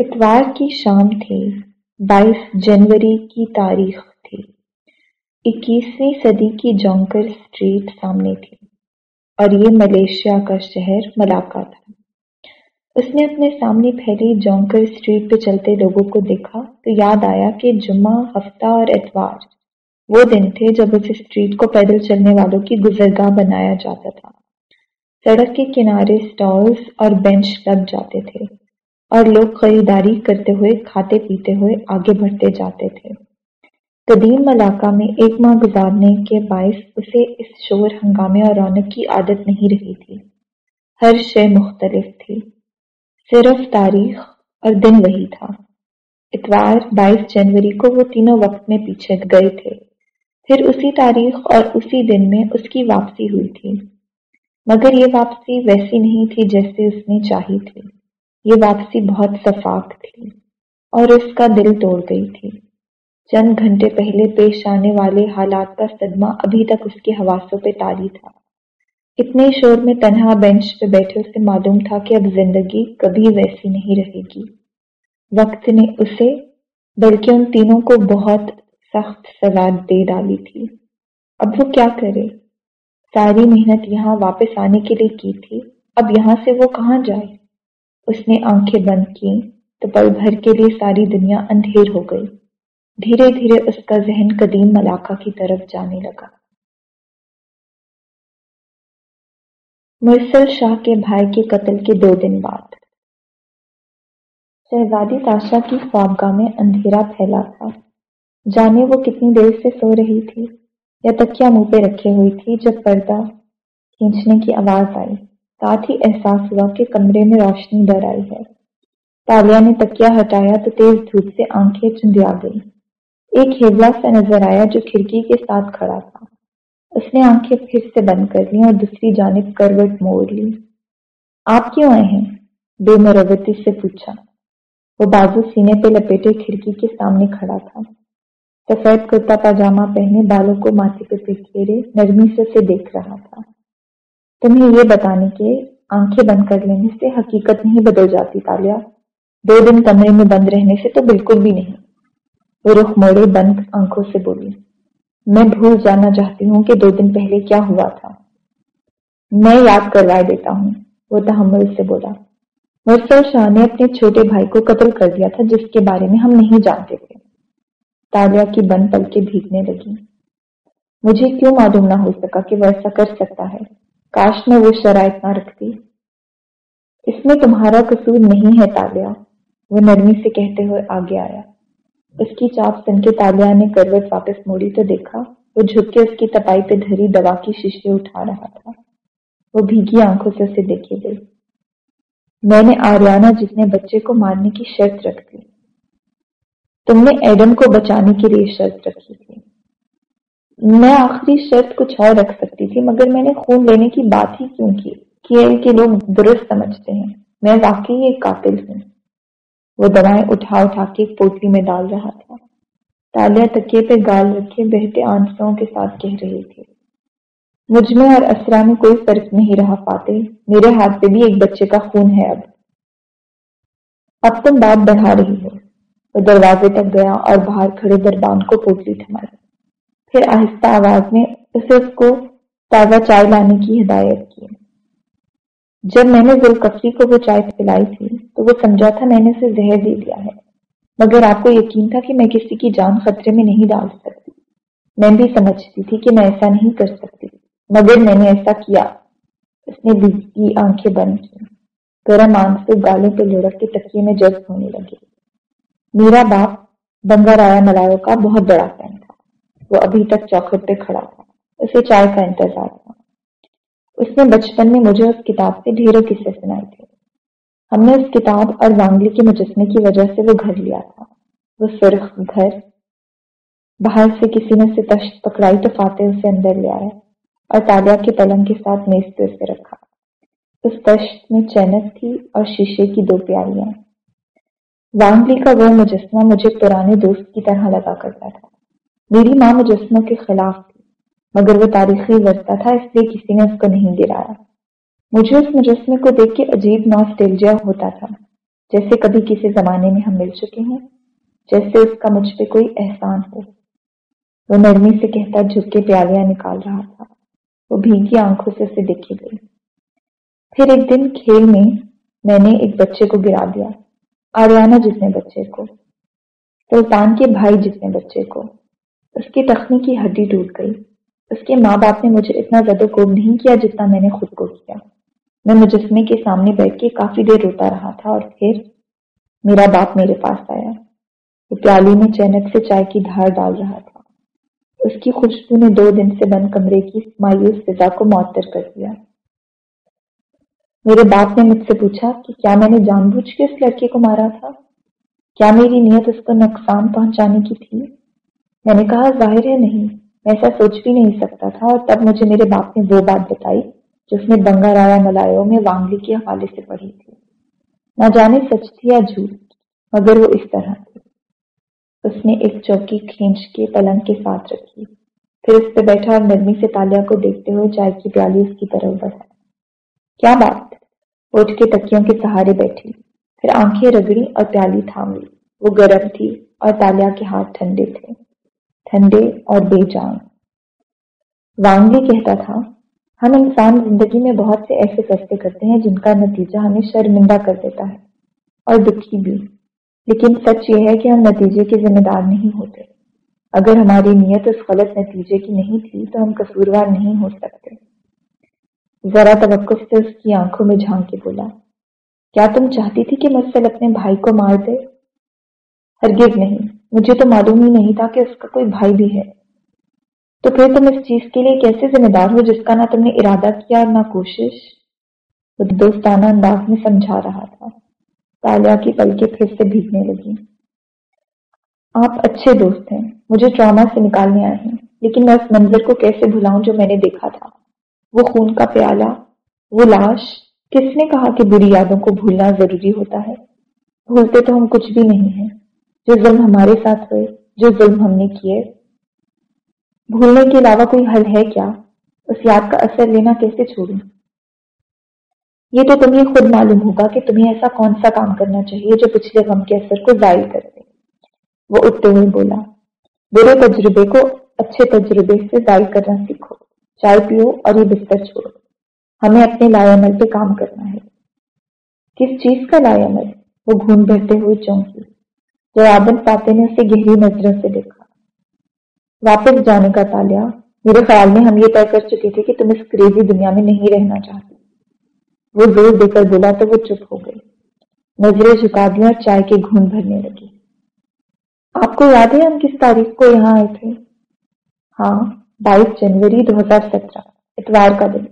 اتوار کی شام تھی، بائیس جنوری کی تاریخ تھی۔ اکیسویں صدی کی جونکر اسٹریٹ سامنے تھی اور یہ ملیشیا کا شہر ملاقہ تھا۔ اس نے اپنے سامنے پھیلی جونکر اسٹریٹ پہ چلتے لوگوں کو دیکھا تو یاد آیا کہ جمعہ، ہفتہ اور اتوار وہ دن تھے جب اس اسٹریٹ کو پیدل چلنے والوں کی گزرگاہ بنایا جاتا تھا۔ سڑک کے کنارے سٹالز اور بینچ لگ جاتے تھے۔ اور لوگ خریداری کرتے ہوئے، کھاتے پیتے ہوئے آگے بڑھتے جاتے تھے۔ قدیم علاقہ میں ایک ماہ گزارنے کے باعث اسے اس شور، ہنگامے اور رونق کی عادت نہیں رہی تھی۔ ہر شے مختلف تھی۔ صرف تاریخ اور دن وہی تھا۔ اتوار، بائیس جنوری کو وہ تینوں وقت میں پیچھے گئے تھے۔ پھر اسی تاریخ اور اسی دن میں اس کی واپسی ہوئی تھی۔ مگر یہ واپسی ویسی نہیں تھی جیسے اس نے چاہی تھی۔ یہ واپسی بہت صفاق تھی اور اس کا دل توڑ گئی تھی۔ چند گھنٹے پہلے پیش آنے والے حالات کا صدمہ ابھی تک اس کے حواسوں پہ تاری تھا۔ اتنے شور میں تنہا بینچ پہ بیٹھے اسے معلوم تھا کہ اب زندگی کبھی ویسی نہیں رہے گی۔ وقت نے اسے، بلکہ ان تینوں کو بہت سخت سزا دے ڈالی تھی۔ اب وہ کیا کرے؟ ساری محنت یہاں واپس آنے کے لیے کی تھی۔ اب یہاں سے وہ کہاں جائے؟ اس نے آنکھیں بند کی تو پل بھر کے لیے ساری دنیا اندھیر ہو گئی۔ دھیرے دھیرے اس کا ذہن قدیم ملاقہ کی طرف جانے لگا۔ مرسل شاہ کے بھائی کے قتل کے دو دن بعد۔ شہزادی تاشا کی خوابگاہ میں اندھیرا پھیلا تھا۔ جانے وہ کتنی دیر سے سو رہی تھی یا تکیا منہ پہ رکھے ہوئی تھی جب پردہ کھینچنے کی آواز آئی۔ ساتھ ہی احساس ہوا کہ کمرے میں روشنی ڈر آئی ہے۔ تالیا نے تکیا ہٹایا تو تیز دھوپ سے آنکھیں چندیا گئی ایک ہیبلا سا نظر آیا جو کھڑکی کے ساتھ کھڑا تھا۔ اس نے آنکھیں پھر سے بند کر لی اور دوسری جانب کروٹ موڑ لی۔ آپ کیوں آئے ہیں؟ بے مروتی سے پوچھا۔ وہ بازو سینے پہ لپیٹے کھڑکی کے سامنے کھڑا تھا۔ سفید کرتا پاجامہ پہنے بالوں کو ماتھے پہ پھیرے نرمی سے اسے دیکھ رہا تھا۔ تمہیں یہ بتانے کے آنکھیں بند کر لینے سے حقیقت نہیں بدل جاتی تالیا دو دن کمرے میں بند رہنے سے تو بالکل بھی نہیں۔ وہ رخ موڑے بند آنکھوں سے بولی، میں بھول جانا چاہتی ہوں کہ دو دن پہلے کیا ہوا تھا۔ میں یاد کروائے دیتا ہوں، وہ تحمل سے بولا۔ مرسل شاہ نے اپنے چھوٹے بھائی کو قتل کر دیا تھا، جس کے بارے میں ہم نہیں جانتے تھے۔ تالیا کی بند پل کے بھیگنے لگی۔ مجھے کیوں معلوم نہ ہو سکا کہ وہ ایسا کر سکتا ہے۔ کاش میں وہ شرائط نہ رکھتی۔ اس میں تمہارا قصور نہیں ہے تالیا وہ نرمی سے کہتے ہوئے آگے آیا۔ اس کی چاپ سن کے تالیا نے کروٹ واپس موڑی تو دیکھا، وہ جھک کے اس کی تپائی پہ دھری دوا کی شیشے اٹھا رہا تھا۔ وہ بھیگی آنکھوں سے اسے دیکھے گئی میں نے آریانہ جتنے بچے کو مارنے کی شرط رکھ دی۔ تم نے ایڈم کو بچانے کے لیے شرط رکھی تھی۔ میں آخری شرط کچھ اور رکھ سکتی تھی، مگر میں نے خون لینے کی بات ہی کیوں کی؟ کیل کے لوگ درست سمجھتے ہیں۔ میں واقعی ایک قاتل ہوں۔ وہ دوائیں اٹھا اٹھا کے ایک پوٹلی میں ڈال رہا تھا۔ تالیا تکیے پہ گال رکھے بہتے آنسوں کے ساتھ کہہ رہی تھی مجھ میں اور اسرا میں کوئی فرق نہیں رہا پاتے میرے ہاتھ پہ بھی ایک بچے کا خون ہے اب۔ اب تم بات بڑھا رہی ہو۔ وہ دروازے تک گیا اور باہر کھڑے دربان کو پوٹلی تھمائی۔ پھر آہستہ آواز میں اسے اس کو تازہ چائے لانے کی ہدایت کی۔ جب میں نے ذوالکفری کو وہ چائے پلائی تھی تو وہ سمجھا تھا میں نے اسے زہر دے دیا ہے۔ مگر آپ کو یقین تھا کہ میں کسی کی جان خطرے میں نہیں ڈال سکتی۔ میں بھی سمجھتی تھی کہ میں ایسا نہیں کر سکتی، مگر میں نے ایسا کیا۔ اس نے کی آنکھیں بند کی گرم آنکھ سے گالوں پہ لڑک کے تکیے میں جذب ہونے لگے۔ میرا باپ بنگا رایا ملایو کا بہت بڑا فین۔ وہ ابھی تک چوکھٹ پہ کھڑا تھا۔ اسے چائے کا انتظار تھا۔ اس نے بچپن میں مجھے اس کتاب سے ڈھیروں قصے سنائے تھے۔ ہم نے اس کتاب اور وانگلی کے مجسمے کی وجہ سے وہ گھر لیا تھا۔ وہ سرخ گھر، باہر سے کسی نے اسے تشت پکڑائی تو فاتح اسے اندر لے آیا اور تالیا کے پلنگ کے ساتھ میز پہ اسے رکھا۔ اس تشت میں چینک تھی اور شیشے کی دو پیالیاں۔ وانگلی کا وہ مجسمہ مجھے پرانے دوست کی طرح لگا کرتا تھا۔ میری ماں مجسموں کے خلاف تھی، مگر وہ تاریخی ورثہ تھا، اس لیے کسی نے اس کو نہیں گرایا۔ مجھے اس مجسمے کو دیکھ کے عجیب ناسٹیلجیا ہوتا تھا، جیسے کبھی کسی زمانے میں ہم مل چکے ہیں جیسے اس کا مجھ پہ کوئی احسان ہو۔ وہ نرمی سے کہتا جھک کے پیالیاں نکال رہا تھا۔ وہ بھیگی آنکھوں سے اسے دیکھی گئی۔ پھر ایک دن کھیل میں میں نے ایک بچے کو گرا دیا آریانہ جتنے بچے کو، سلطان کے بھائی جتنے بچے کو۔ اس کی تخنی کی ہڈی ٹوٹ گئی۔ اس کے ماں باپ نے مجھے اتنا زیادہ کوب نہیں کیا جتنا میں نے خود کو کیا۔ میں مجسمے کے سامنے بیٹھ کے کافی دیر روتا رہا تھا اور پھر میرا باپ میرے پاس آیا۔ وہ پیالی میں چینک سے چائے کی دھار ڈال رہا تھا۔ اس کی خوشبو نے دو دن سے بند کمرے کی مایوس فضا کو معطر کر دیا۔ میرے باپ نے مجھ سے پوچھا کہ کیا میں نے جان بوجھ کے اس لڑکے کو مارا تھا؟ کیا میری نیت اس کو نقصان پہنچانے کی تھی؟ میں نے کہا، ظاہر ہے نہیں، میں ایسا سوچ بھی نہیں سکتا تھا اور تب مجھے میرے باپ نے وہ بات بتائی جس نے بنگا رایا ملایوں میں وانگلی کے حوالے سے پڑھی تھی۔ نہ جانے سچ تھی یا جھوٹ، مگر وہ اس طرح تھی۔ اس نے ایک چوکی کھینچ کے پلنگ کے ساتھ رکھی۔ پھر اس پہ بیٹھا اور نرمی سے تالیا کو دیکھتے ہوئے چائے کی پیالی اس کی طرف بڑھا کیا بات؟ اٹھ کے تکیوں کے سہارے بیٹھی۔ پھر آنکھیں رگڑی اور پیالی تھام لی۔ وہ گرم تھی اور تالیا کے ہاتھ ٹھنڈے تھے۔ ٹھنڈے اور بے جان۔ وانگلی کہتا تھا، ہم انسان زندگی میں بہت سے ایسے فیصلے کرتے ہیں جن کا نتیجہ ہمیں شرمندہ کر دیتا ہے اور دکھی بھی۔ لیکن سچ یہ ہے کہ ہم نتیجے کے ذمہ دار نہیں ہوتے۔ اگر ہماری نیت اس غلط نتیجے کی نہیں تھی تو ہم قصوروار نہیں ہو سکتے۔ ذرا توقف سے اس کی آنکھوں میں جھانک کے بولا، کیا تم چاہتی تھی کہ مسل اپنے بھائی کو مار دے؟ ہرگز نہیں۔ مجھے تو معلوم ہی نہیں تھا کہ اس کا کوئی بھائی بھی ہے۔ تو پھر تم اس چیز کے لیے کیسے ذمہ دار ہو جس کا نہ تم نے ارادہ کیا اور نہ کوشش؟ وہ دوستانہ انداز میں سمجھا رہا تھا۔ تالیا کی پلکیں پھر سے بھیگنے لگی آپ اچھے دوست ہیں۔ مجھے ٹراما سے نکالنے آئے ہیں۔ لیکن میں اس منظر کو کیسے بھلاؤں جو میں نے دیکھا تھا؟ وہ خون کا پیالہ، وہ لاش۔ کس نے کہا کہ بری یادوں کو بھولنا ضروری ہوتا ہے؟ بھولتے تو ہم کچھ بھی نہیں ہیں۔ جو ظلم ہمارے ساتھ ہوئے، جو ظلم ہم نے کیے۔ بھولنے کے علاوہ کوئی حل ہے کیا؟ اس یاد کا اثر لینا کیسے چھوڑوں؟ یہ تو تمہیں خود معلوم ہوگا کہ تمہیں ایسا کون سا کام کرنا چاہیے جو پچھلے غم کے اثر کو ظاہر کر دے۔ وہ اٹھتے ہوئے بولا، برے تجربے کو اچھے تجربے سے ظاہر کرنا سیکھو۔ چائے پیو اور یہ بستر چھوڑو۔ ہمیں اپنے لائے عمل پہ کام کرنا ہے۔ کس چیز کا لائے عمل؟ وہ گھون بھرتے ہوئے چونکی۔ جوابن فاتح نے اسے گہری نظروں سے دیکھا۔ واپس جانے کا تالیا میرے خیال میں ہم یہ طے کر چکے تھے کہ تم اس کریزی دنیا میں نہیں رہنا چاہتے۔ وہ زور دے کر بولا تو وہ چپ ہو گئی نظریں جھکا دیا اور چائے کے گھون بھرنے لگی آپ کو یاد ہے ہم کس تاریخ کو یہاں آئے تھے؟ ہاں بائیس جنوری دو ہزار سترہ، اتوار کا دن۔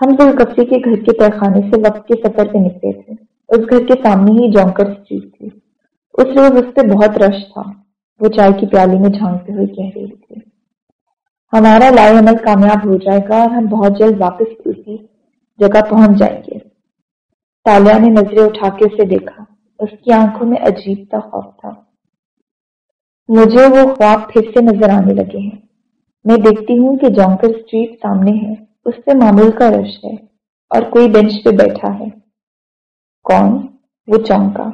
ہم ذوالقفی کے گھر کے پیخانے سے وقت کے سفر پہ نکلے تھے۔ اس گھر کے سامنے ہی جونکر اسٹریٹ تھی۔ اس روز اس پہ بہت رش تھا۔ وہ چائے کی پیالی میں جھانکتے ہوئے کہہ رہی تھی۔ ہمارا لائے عمل کامیاب ہو جائے گا اور ہم بہت جلد واپس اسی جگہ پہنچ جائیں گے۔ تالیا نے نظریں اٹھا کے اسے دیکھا۔ اس کی آنکھوں میں عجیب سا خوف تھا۔ مجھے وہ خواب پھر سے نظر آنے لگے ہیں۔ میں دیکھتی ہوں کہ جونکر اسٹریٹ سامنے ہے۔ اس سے معمول کا رش ہے اور کوئی بینچ پہ بیٹھا ہے۔ کون؟ وہ چونکا۔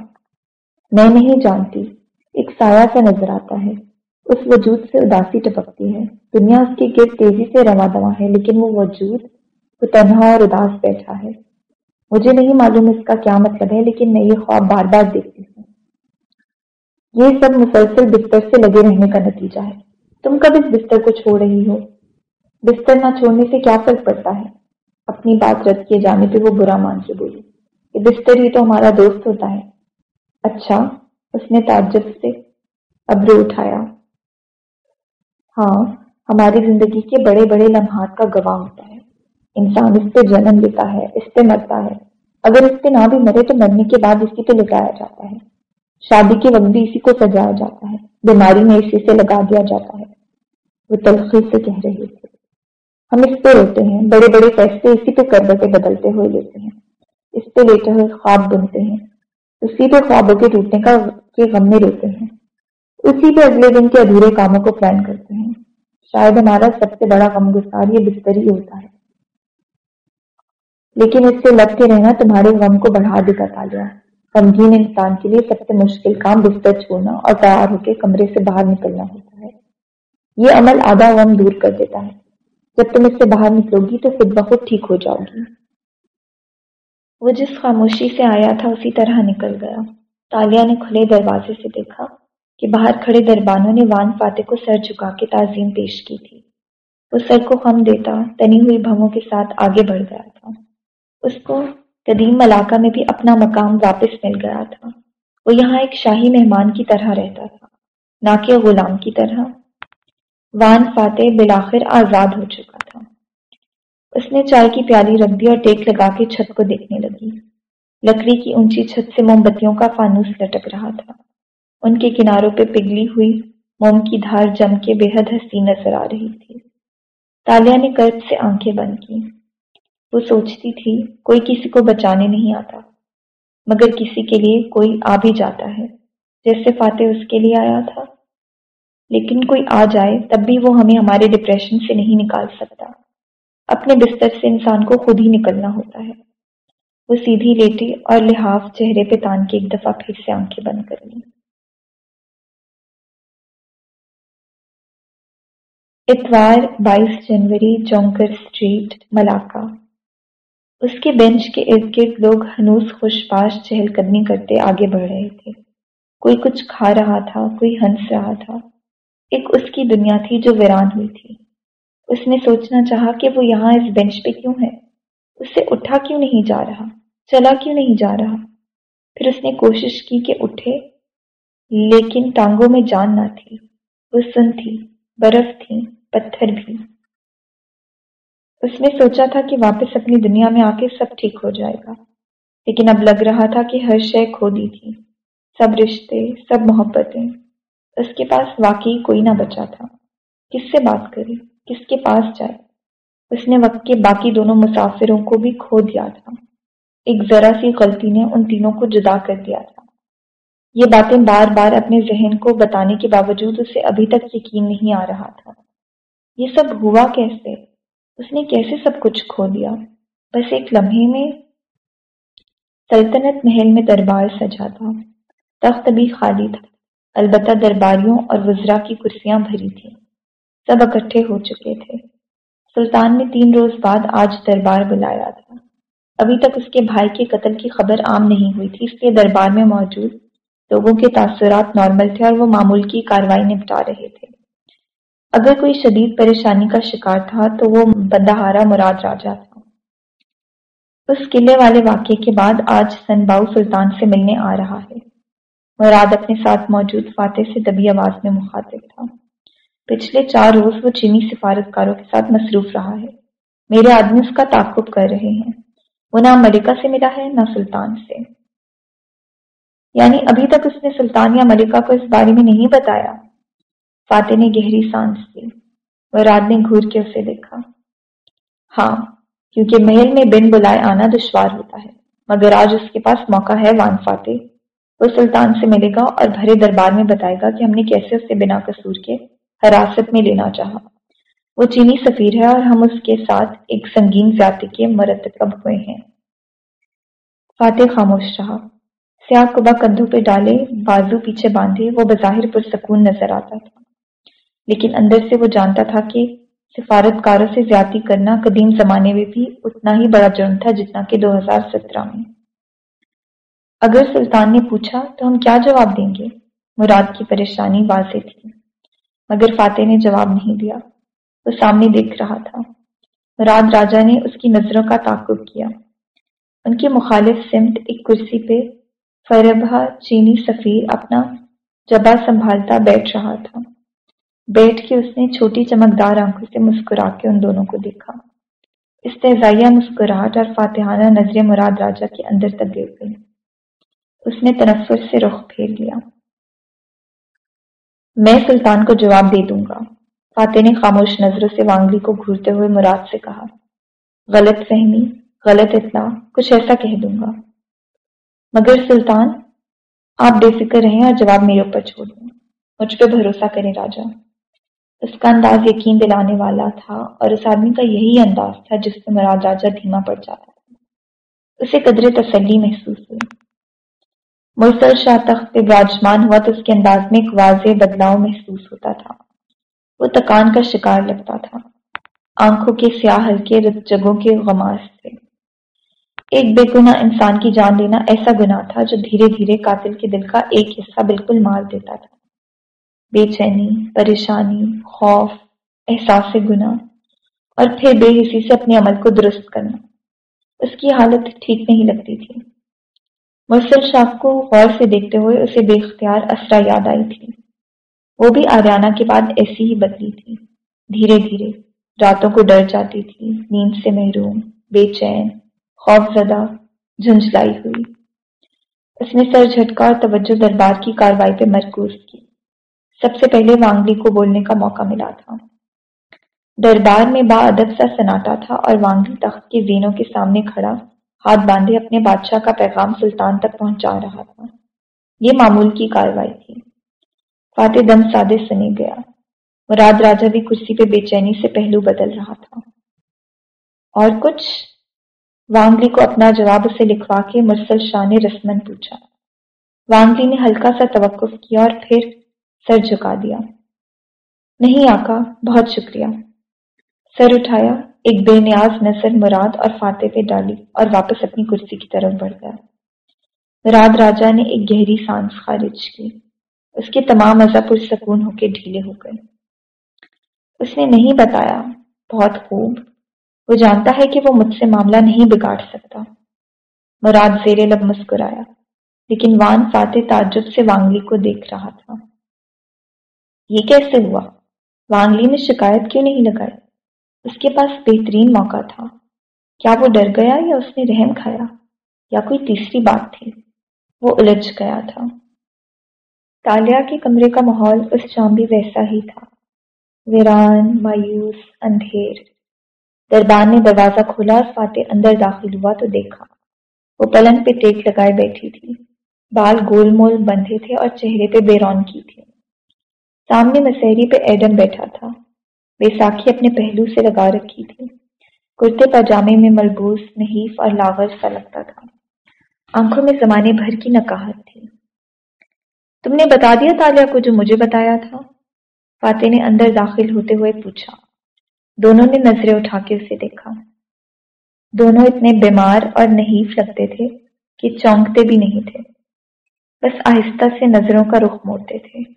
میں نہیں جانتی۔ ایک سایہ سا نظر آتا ہے۔ اس وجود سے اداسی ٹپکتی ہے۔ دنیا اس کے گرد تیزی سے روا دوا ہے، لیکن وہ وجود، وہ تنہا اور اداس بیٹھا ہے۔ مجھے نہیں معلوم اس کا کیا مطلب ہے، لیکن میں یہ خواب بار بار دیکھتی ہوں۔ یہ سب مسلسل بستر سے لگے رہنے کا نتیجہ ہے۔ تم کب اس بستر کو چھوڑ رہی ہو؟ بستر نہ چھوڑنے سے کیا فرق پڑتا ہے؟ اپنی بات رد کیے جانے پہ وہ برا مان کے بولی۔ یہ بستر ہی تو ہمارا دوست ہوتا ہے۔ اچھا اس نے تعجب سے ابرو اٹھایا۔ ہاں ہماری زندگی کے بڑے بڑے لمحات کا گواہ ہوتا ہے۔ انسان اس پہ جنم لیتا ہے، اس پہ مرتا ہے۔ اگر اس پہ نہ بھی مرے تو مرنے کے بعد اسی پہ لگایا جاتا ہے۔ شادی کے وقت بھی اسی کو سجایا جاتا ہے۔ بیماری میں اسی سے لگا دیا جاتا ہے۔ وہ تلخی سے کہہ رہے تھے ہم اس پہ روتے ہیں، بڑے بڑے فیصلے اسی پہ کروٹیں بدلتے ہوئے لیتے ہیں۔ اس پہ لیتے ہوئے خواب بنتے ہیں۔ اسی پہ خوابوں کے ٹوٹنے کا کے غم میں روتے ہیں۔ اسی پہ اگلے دن کے ادھورے کاموں کو پلان کرتے ہیں۔ شاید ہمارا سب سے بڑا غم گسار یہ بستر ہی ہوتا ہے۔ لیکن اس سے لگ کے رہنا تمہارے غم کو بڑھا دے گا تالیا غمگین انسان کے لیے سب سے مشکل کام بستر چھوڑنا اور تیار ہو کے کمرے سے باہر نکلنا ہوتا ہے۔ یہ عمل آدھا غم دور کر دیتا ہے۔ جب تم اس سے باہر نکلو گی تو خود بخود ٹھیک ہو جاؤ گی۔ وہ جس خاموشی سے آیا تھا اسی طرح نکل گیا۔ تالیا نے کھلے دروازے سے دیکھا کہ باہر کھڑے دربانوں نے وان فاتح کو سر جھکا کے تعظیم پیش کی تھی۔ وہ سر کو خم دیتا، تنی ہوئی بھووں کے ساتھ آگے بڑھ گیا تھا۔ اس کو قدیم ملاقہ میں بھی اپنا مقام واپس مل گیا تھا۔ وہ یہاں ایک شاہی مہمان کی طرح رہتا تھا، نہ کہ غلام کی طرح۔ وان فاتح بلاخر آزاد ہو چکا تھا۔ اس نے چائے کی پیالی رکھ دی اور ٹیک لگا کے چھت کو دیکھنے لگی۔ لکڑی کی اونچی چھت سے موم بتیوں کا فانوس لٹک رہا تھا۔ ان کے کناروں پہ پگھلی ہوئی موم کی دھار جم کے بے حد ہنسی نظر آ رہی تھی۔ تالیا نے کرب سے آنکھیں بند کی۔ وہ سوچتی تھی، کوئی کسی کو بچانے نہیں آتا۔ مگر کسی کے لیے کوئی آ بھی جاتا ہے۔ جیسے فاتح اس کے لیے آیا تھا۔ لیکن کوئی آ جائے تب بھی وہ ہمیں ہمارے ڈپریشن سے نہیں نکال سکتا۔ اپنے بستر سے انسان کو خود ہی نکلنا ہوتا ہے۔ وہ سیدھی لیٹی اور لحاف چہرے پہ تان کے ایک دفعہ پھر سے آنکھیں بند کر لی اتوار بائیس جنوری جونکر اسٹریٹ ملاقہ اس کے بینچ کے ارد گرد لوگ ہنوس خوش پاش چہل قدمی کرتے آگے بڑھ رہے تھے۔ کوئی کچھ کھا رہا تھا، کوئی ہنس رہا تھا۔ ایک اس کی دنیا تھی جو ویران ہوئی تھی۔ اس نے سوچنا چاہا کہ وہ یہاں اس بینچ پہ کیوں ہے۔ اس سے اٹھا کیوں نہیں جا رہا؟ چلا کیوں نہیں جا رہا؟ پھر اس نے کوشش کی کہ اٹھے، لیکن ٹانگوں میں جان نہ تھی۔ وہ سن تھی، برف تھی، پتھر بھی۔ اس نے سوچا تھا کہ واپس اپنی دنیا میں آ کے سب ٹھیک ہو جائے گا۔ لیکن اب لگ رہا تھا کہ ہر شے کھو دی تھی۔ سب رشتے، سب محبتیں۔ اس کے پاس واقعی کوئی نہ بچا تھا۔ کس سے بات کرے کس کے پاس جائے؟ اس نے وقت کے باقی دونوں مسافروں کو بھی کھو دیا تھا۔ ایک ذرا سی غلطی نے ان تینوں کو جدا کر دیا تھا۔ یہ باتیں بار بار اپنے ذہن کو بتانے کے باوجود اسے ابھی تک یقین نہیں آ رہا تھا۔ یہ سب ہوا کیسے؟ اس نے کیسے سب کچھ کھو دیا؟ بس ایک لمحے میں سلطنت محل میں دربار سجا تھا۔ تخت بھی خالی تھا۔ البتہ درباریوں اور وزرا کی کرسیاں بھری تھیں۔ سب اکٹھے ہو چکے تھے۔ سلطان نے تین روز بعد آج دربار بلایا تھا۔ ابھی تک اس کے بھائی کے قتل کی خبر عام نہیں ہوئی تھی، اس لیے دربار میں موجود لوگوں کے تاثرات نارمل تھے اور وہ معمول کی کاروائی نپٹا رہے تھے۔ اگر کوئی شدید پریشانی کا شکار تھا تو وہ بندہارا مراد راجا تھا۔ اس قلعے والے واقعے کے بعد آج سنباؤ سلطان سے ملنے آ رہا ہے۔ مراد اپنے ساتھ موجود فاتح سے دبی آواز میں مخاطب تھا۔ پچھلے چار روز وہ چینی سفارتکاروں کے ساتھ مصروف رہا ہے۔ میرے آدمی اس کا تعقب کر رہے ہیں۔ وہ نہ ملکہ سے ملا ہے، نہ سلطان سے۔ یعنی ابھی تک اس نے سلطان یا ملکہ کو اس بارے میں نہیں بتایا۔ فاتح نے گہری سانس لی۔ مراد نے گھور کے اسے دیکھا۔ ہاں کیونکہ محل میں بن بلائے آنا دشوار ہوتا ہے۔ مگر آج اس کے پاس موقع ہے، وان فاتح۔ وہ سلطان سے ملے گا اور بھرے دربار میں بتائے گا کہ ہم نے کیسے اس سے بنا قصور کے حراست میں لینا چاہا۔ وہ چینی سفیر ہے اور ہم اس کے ساتھ ایک سنگین زیادتی کے مرتکب ہوئے ہیں۔ فاتح خاموش رہا۔ سیاہ کبا کندھوں پہ ڈالے، بازو پیچھے باندھے، وہ بظاہر پرسکون نظر آتا تھا۔ لیکن اندر سے وہ جانتا تھا کہ سفارتکاروں سے زیادتی کرنا قدیم زمانے میں بھی اتنا ہی بڑا جرم تھا جتنا کہ دو ہزار سترہ میں۔ اگر سلطان نے پوچھا تو ہم کیا جواب دیں گے؟ مراد کی پریشانی واضح تھی۔ مگر فاتح نے جواب نہیں دیا۔ وہ سامنے دیکھ رہا تھا۔ مراد راجا نے اس کی نظروں کا تعقب کیا۔ ان کے مخالف سمت ایک کرسی پہ فربہ چینی سفیر اپنا جبا سنبھالتا بیٹھ رہا تھا۔ بیٹھ کے اس نے چھوٹی چمکدار آنکھوں سے مسکرا کے ان دونوں کو دیکھا۔ استحزائیہ مسکراہٹ اور فاتحانہ نظر مراد راجا کے اندر تک گر گئی اس نے تنفر سے رخ پھیر لیا۔ میں سلطان کو جواب دے دوں گا۔ فاتح نے خاموش نظروں سے وانگلی کو گھورتے ہوئے مراد سے کہا، غلط فہمی، غلط اطلاع، کچھ ایسا کہہ دوں گا۔ مگر سلطان، آپ بے فکر رہیں اور جواب میرے اوپر چھوڑ دیں۔ مجھ پہ بھروسہ کریں راجا۔ اس کا انداز یقین دلانے والا تھا اور اس آدمی کا یہی انداز تھا جس سے مراد راجا دھیما پڑ جاتا تھا۔ اسے قدر تسلی محسوس ہوئی۔ مرسل شاہ تخت پہ براجمان ہوا تو اس کے انداز میں ایک واضح بدلاؤ محسوس ہوتا تھا۔ وہ تکان کا شکار لگتا تھا۔ آنکھوں کے سیاہ ہلکے رت جگوں کے غماز تھے۔ ایک بے گناہ انسان کی جان لینا ایسا گناہ تھا جو دھیرے دھیرے قاتل کے دل کا ایک حصہ بالکل مار دیتا تھا۔ بے چینی، پریشانی، خوف، احساس گناہ اور پھر بے حسی سے اپنے عمل کو درست کرنا۔ اس کی حالت ٹھیک نہیں لگتی تھی۔ مرسل شاہ کو غور سے دیکھتے ہوئے اسے بے اختیار اسرا یاد آئی تھی۔ وہ بھی آریانہ کے بعد ایسی ہی بدلی تھی۔ دھیرے دھیرے راتوں کو ڈر جاتی تھی۔ نیند سے محروم، بے چین، خوف زدہ، جھنجھلائی ہوئی۔ اس نے سر جھٹکا اور توجہ دربار کی کاروائی پہ مرکوز کی۔ سب سے پہلے وانگلی کو بولنے کا موقع ملا تھا۔ دربار میں با ادب سا سناٹا تھا اور وانگلی تخت کے زینوں کے سامنے کھڑا۔ ہاتھ باندھے اپنے بادشاہ کا پیغام سلطان تک پہنچا رہا تھا۔ یہ معمول کی کاروائی تھی۔ فاتح دم سادے سنے گیا۔ مراد راجا بھی کرسی پہ بے چینی سے پہلو بدل رہا تھا۔ اور کچھ؟ وانگلی کو اپنا جواب اسے لکھوا کے مرسل شاہ نے رسمن پوچھا۔ وانگلی نے ہلکا سا توقف کیا اور پھر سر جھکا دیا۔ نہیں آقا، بہت شکریہ۔ سر اٹھایا۔ ایک بے نیاز نظر مراد اور فاتح پہ ڈالی اور واپس اپنی کرسی کی طرف بڑھ گیا۔ مراد راجا نے ایک گہری سانس خارج کی۔ اس کے تمام اعضا پرسکون ہو کے ڈھیلے ہو گئے۔ اس نے نہیں بتایا، بہت خوب۔ وہ جانتا ہے کہ وہ مجھ سے معاملہ نہیں بگاڑ سکتا۔ مراد زیر لب مسکرایا، لیکن وان فاتح تعجب سے وانگلی کو دیکھ رہا تھا۔ یہ کیسے ہوا؟ وانگلی نے شکایت کیوں نہیں لگائی؟ اس کے پاس بہترین موقع تھا۔ کیا وہ ڈر گیا یا اس نے رحم کھایا؟ یا کوئی تیسری بات تھی؟ وہ الجھ گیا تھا۔ تالیا کے کمرے کا ماحول اس شام بھی ویسا ہی تھا۔ ویران، مایوس، اندھیر۔ دربار نے دروازہ کھولا اور فاتح اندر داخل ہوا تو دیکھا۔ وہ پلنگ پہ ٹیک لگائے بیٹھی تھی۔ بال گول مول بندھے تھے اور چہرے پہ بیرون کی تھی۔ سامنے مسحری پہ ایڈم بیٹھا تھا۔ بیساکھی اپنے پہلو سے لگا رکھی تھی۔ کرتے پاجامے میں ملبوس، نحیف اور لاغر سا لگتا تھا۔ آنکھوں میں زمانے بھر کی نکاہت تھی۔ تم نے بتا دیا تالیہ کو جو مجھے بتایا تھا؟ فاتح نے اندر داخل ہوتے ہوئے پوچھا۔ دونوں نے نظریں اٹھا کے اسے دیکھا۔ دونوں اتنے بیمار اور نحیف لگتے تھے کہ چونکتے بھی نہیں تھے۔ بس آہستہ سے نظروں کا رخ موڑتے تھے۔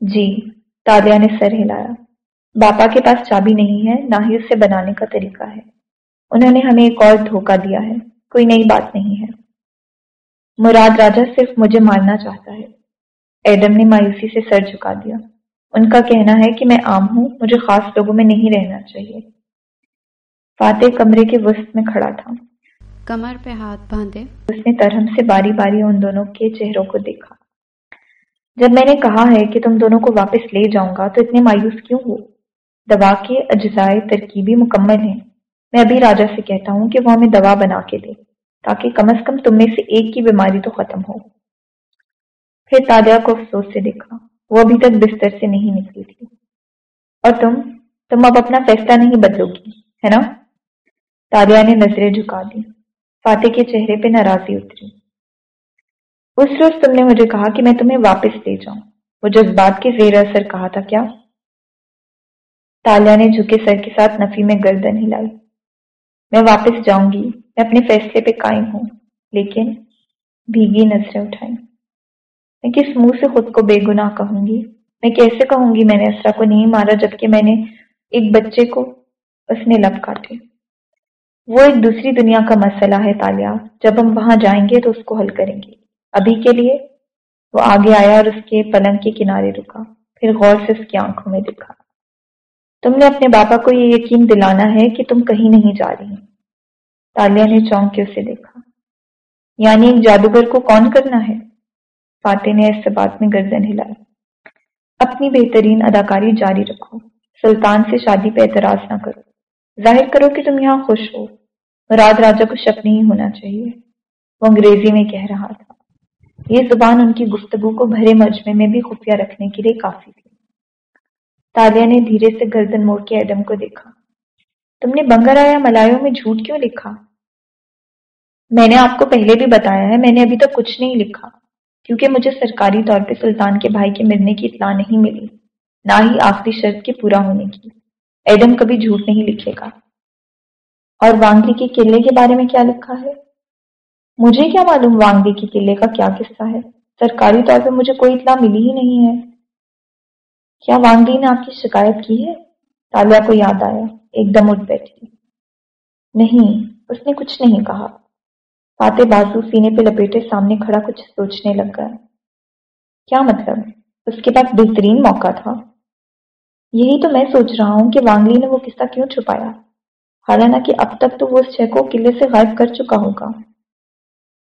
جی تالیہ نے سر ہلایا۔ باپا کے پاس چابی نہیں ہے نہ ہی اسے بنانے کا طریقہ ہے۔ انہوں نے ہمیں ایک اور دھوکہ دیا ہے کوئی نئی بات نہیں ہے۔ مراد راجا صرف مجھے مارنا چاہتا ہے۔ ایڈم نے مایوسی سے سر جھکا دیا۔ ان کا کہنا ہے کہ میں عام ہوں مجھے خاص لوگوں میں نہیں رہنا چاہیے۔ فاتح کمرے کے وسط میں کھڑا تھا۔ کمر پہ ہاتھ باندھے۔ اس نے ترہم سے باری باری ان دونوں کے چہروں کو دیکھا۔ جب میں نے کہا ہے کہ تم دونوں کو واپس لے جاؤں گا تو اتنے مایوس کیوں ہو؟ دوا کے اجزائے ترکیبی مکمل ہیں۔ میں ابھی راجا سے کہتا ہوں کہ وہ ہمیں دوا بنا کے دے، تاکہ کم از کم تم میں سے ایک کی بیماری تو ختم ہو۔ پھر تالیہ کو افسوس سے دیکھا، وہ ابھی تک بستر سے نہیں نکلی تھی۔ اور تم تم اب اپنا فیصلہ نہیں بدلو گی ہے نا؟ تالیہ نے نظریں جھکا دی فاتح کے چہرے پہ ناراضی اتری۔ اس روز تم نے مجھے کہا کہ میں تمہیں واپس لے جاؤں۔ وہ جذبات کے زیر اثر کہا تھا، کیا؟ تالیا نے جھکے سر کے ساتھ نفی میں گردن ہلائی میں واپس جاؤں گی میں اپنے فیصلے پہ قائم ہوں لیکن بھیگی نظریں اٹھائیں میں کس منہ سے خود کو بے گناہ کہوں گی میں کیسے کہوں گی میں نے اسرا کو نہیں مارا جبکہ میں نے ایک بچے کو اس نے لب کاٹے وہ ایک دوسری دنیا کا مسئلہ ہے تالیا جب ہم وہاں جائیں گے تو اس کو حل کریں گے ابھی کے لیے وہ آگے آیا اور اس کے پلنگ کے کنارے رکا پھر غور سے اس کی آنکھوں میں دکھا تم نے اپنے بابا کو یہ یقین دلانا ہے کہ تم کہیں نہیں جا رہی۔ تالیہ نے چونک کے اسے دیکھا۔ یعنی ایک جادوگر کو کون کرنا ہے؟ فاتح نے اس بات میں گردن ہلائی۔ اپنی بہترین اداکاری جاری رکھو۔ سلطان سے شادی پہ اعتراض نہ کرو۔ ظاہر کرو کہ تم یہاں خوش ہو۔ مراد راجا کو شک نہیں ہونا چاہیے۔ وہ انگریزی میں کہہ رہا تھا۔ یہ زبان ان کی گفتگو کو بھرے مجمے میں بھی خفیہ رکھنے کے لیے کافی تھی۔ تالیہ نے دھیرے سے گردن موڑ کے ایڈم کو دیکھا۔ تم نے بنگر آیا ملایوں میں جھوٹ کیوں لکھا؟ میں نے آپ کو پہلے بھی بتایا ہے، میں نے ابھی تک کچھ نہیں لکھا، کیونکہ مجھے سرکاری طور پہ سلطان کے بھائی کے مرنے کی اطلاع نہیں ملی، نہ ہی آخری شرط کے پورا ہونے کی۔ ایڈم کبھی جھوٹ نہیں لکھے گا۔ اور وانگلی کے قلعے کے بارے میں کیا لکھا ہے؟ مجھے کیا معلوم وانگلی کے قلعے کا کیا قصہ ہے؟ سرکاری طور پہ مجھے کوئی اطلاع ملی ہی نہیں ہے۔ کیا وانگلی نے آپ کی شکایت کی ہے؟ تالیا کو یاد آیا، ایک دم اٹھ بیٹھی نہیں، اس نے کچھ نہیں کہا۔ فاتح بازو سینے پہ لپیٹے سامنے کھڑا کچھ سوچنے لگ گیا۔ کیا مطلب؟ اس کے پاس بہترین موقع تھا۔ یہی تو میں سوچ رہا ہوں کہ وانگلی نے وہ قصہ کیوں چھپایا۔ حالانکہ اب تک تو وہ اس شے کو قلعے سے غائب کر چکا ہوگا۔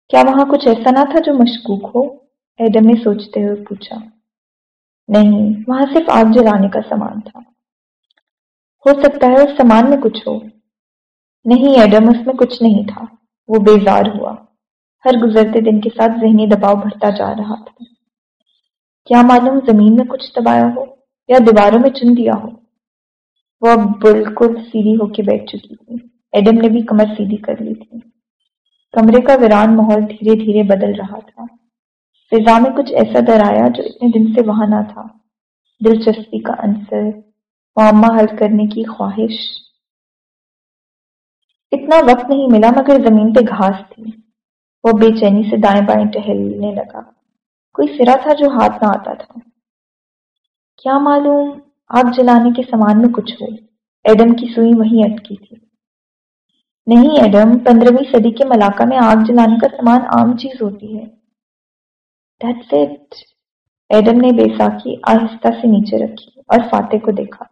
کیا وہاں کچھ ایسا نہ تھا جو مشکوک ہو؟ ایڈم نے سوچتے ہوئے پوچھا۔ نہیں، وہاں صرف آگ جلانے کا سامان تھا۔ ہو سکتا ہے اس سامان میں کچھ ہو۔ نہیں، ایڈم، اس میں کچھ نہیں تھا۔ وہ بیزار ہوا۔ ہر گزرتے دن کے ساتھ ذہنی دباؤ بڑھتا جا رہا تھا۔ کیا معلوم زمین میں کچھ دبایا ہو یا دیواروں میں چن دیا ہو۔ وہ اب بالکل سیدھی ہو کے بیٹھ چکی تھی۔ ایڈم نے بھی کمر سیدھی کر لی تھی۔ کمرے کا ویران ماحول دھیرے دھیرے بدل رہا تھا۔ فضا میں کچھ ایسا ڈرایا جو اتنے دن سے وہاں نہ تھا۔ دلچسپی کا عنصر، معمہ حل کرنے کی خواہش۔ اتنا وقت نہیں ملا مگر زمین پہ گھاس تھی۔ وہ بے چینی سے دائیں بائیں ٹہلنے لگا۔ کوئی سرا تھا جو ہاتھ نہ آتا تھا۔ کیا معلوم، آگ جلانے کے سامان میں کچھ ہو۔ ایڈم کی سوئی وہیں اٹکی تھی۔ نہیں ایڈم، پندرہویں صدی کے ملاقہ میں آگ جلانے کا سامان عام چیز ہوتی ہے۔ That's it. ایڈم نے بیساکھی آہستہ سے نیچے رکھی اور فاتح کو دیکھا۔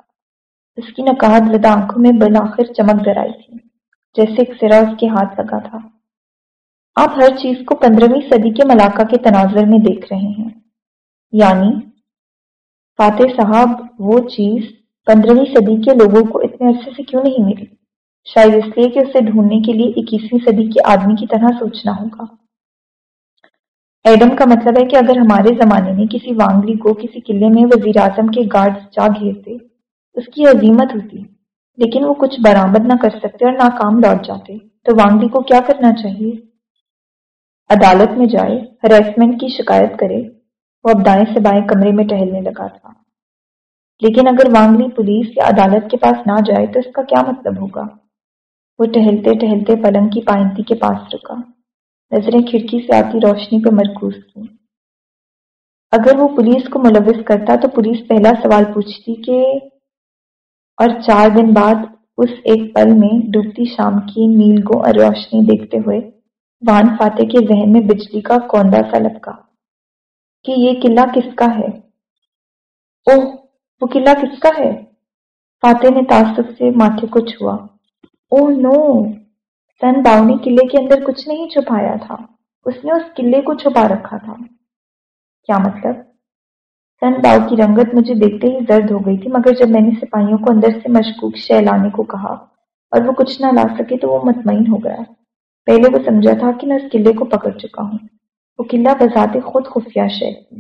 اس کی نکاہت زدہ آنکھوں میں بلاخر چمک در آئی تھی، جیسے ایک سرا اس کے ہاتھ لگا تھا۔ آپ ہر چیز کو پندرہویں صدی کے ملاقہ کے تناظر میں دیکھ رہے ہیں۔ یعنی فاتح صاحب وہ چیز پندرہویں صدی کے لوگوں کو اتنے عرصے سے کیوں نہیں ملی؟ شاید اس لیے کہ اسے ڈھونڈنے کے لیے اکیسویں صدی کے آدمی کی طرح سوچنا ہوگا۔ ایڈم کا مطلب ہے کہ اگر ہمارے زمانے میں کسی وانگلی کو کسی قلعے میں وزیر اعظم کے گارڈ جا گھیرتے، اس کی عظیمت ہوتی، لیکن وہ کچھ برآمد نہ کر سکتے اور ناکام لوٹ جاتے، تو وانگی کو کیا کرنا چاہیے؟ عدالت میں جائے ہریسمنٹ کی شکایت کرے، وہ اب دائیں سے بائیں کمرے میں ٹہلنے لگا تھا۔ لیکن اگر وانگلی پولیس یا عدالت کے پاس نہ جائے تو اس کا کیا مطلب ہوگا؟ وہ ٹہلتے ٹہلتے پلنگ کی پائنتی کے پاس رکا۔ نظریں کھڑکی سے آتی روشنی پہ مرکوز کی اگر وہ پولیس کو ملوث کرتا تو پولیس پہلا سوال پوچھتی کہ اور چار دن بعد اس ایک پل میں ڈوبتی شام کی نیل گو اور روشنی دیکھتے ہوئے وان فاتح کے ذہن میں بجلی کا کوندا سا لپکا۔ کہ یہ قلعہ کس کا ہے؟ اوہ، وہ قلعہ کس کا ہے؟ فاتح نے تعصب سے ماتھے کو چھوا۔ اوہ، نو۔ سن باؤ نے قلعے کے اندر کچھ نہیں چھپایا تھا۔ اس نے اس قلعے کو چھپا رکھا تھا۔ کیا مطلب؟ سن باؤ کی رنگت مجھے دیکھتے ہی زرد ہو گئی تھی، مگر جب میں نے سپاہیوں کو اندر سے مشکوک شہ لانے کو کہا اور وہ کچھ نہ لا سکے تو وہ مطمئن ہو گیا۔ پہلے وہ سمجھا تھا کہ میں اس قلعے کو پکڑ چکا ہوں۔ وہ قلعہ بذات خود خفیہ شہ تھی۔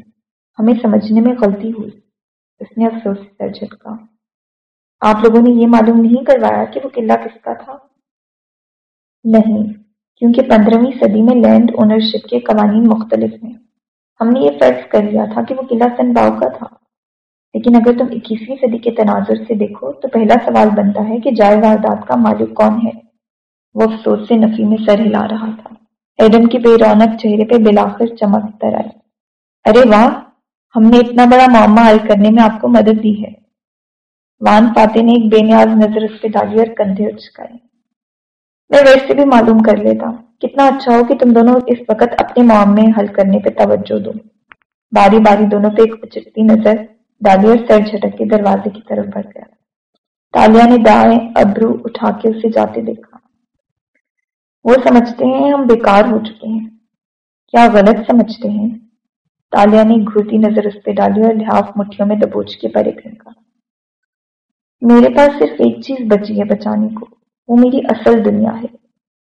ہمیں سمجھنے میں غلطی ہوئی۔ اس نے افسوس سے سر جھٹکا۔ آپ لوگوں نے یہ معلوم نہیں کروایا کہ وہ قلعہ کس کا تھا۔ نہیں، کیونکہ پندرہویں صدی میں لینڈ اونرشپ کے قوانین مختلف ہیں۔ ہم نے یہ فرض کر لیا تھا کہ وہ قلعہ سن باؤ کا تھا۔ لیکن اگر تم اکیسویں صدی کے تناظر سے دیکھو، تو پہلا سوال بنتا ہے کہ جائے واردات کا مالک کون ہے۔ وہ افسوس سے نفی میں سر ہلا رہا تھا۔ ایڈم کی بے رونق چہرے پہ بلاخر چمک کر آئی۔ ارے واہ، ہم نے اتنا بڑا معمہ حل کرنے میں آپ کو مدد دی ہے۔ وان فاتح نے ایک بے نیاز نظر اس پہ ڈالی اور کندھے اچکائے۔ میں ویسے بھی معلوم کر لیتا کتنا اچھا ہو کہ تم دونوں اس وقت اپنے معاملے حل کرنے پہ توجہ دو۔ باری باری دونوں پہ ایک اچکتی نظر ڈالی اور سر جھٹک کے دروازے کی طرف بڑھ گیا۔ تالیا نے دائیں ابرو اٹھا کے اسے جاتے دیکھا۔ وہ سمجھتے ہیں ہم بیکار ہو چکے ہیں۔ کیا غلط سمجھتے ہیں؟ تالیا نے گھوتی نظر اس پہ ڈالی اور لحاف مٹھیوں میں دبوچ کے پرے پھینکا میرے پاس صرف ایک چیز بچی ہے بچانے کو۔ وہ میری اصل دنیا ہے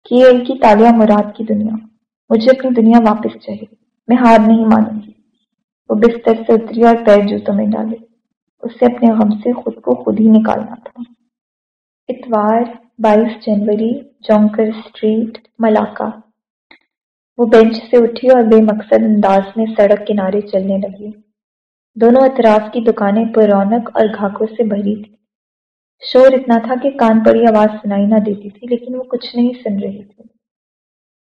کیل کی تالیہ مراد کی دنیا۔ مجھے اپنی دنیا واپس چاہیے، میں ہار نہیں مانوں گی۔ وہ بستر سے اتری اور پیر جوتوں میں ڈالے۔ اس سے اپنے غم سے خود کو خود ہی نکالنا تھا۔ اتوار، بائیس جنوری، جونکر اسٹریٹ ملاقہ وہ بینچ سے اٹھی اور بے مقصد انداز میں سڑک کنارے چلنے لگی۔ دونوں اطراف کی دکانیں پر رونق اور گھاگوں سے بھری تھی شور اتنا تھا کہ کان پڑی آواز سنائی نہ دیتی تھی، لیکن وہ کچھ نہیں سن رہی تھی۔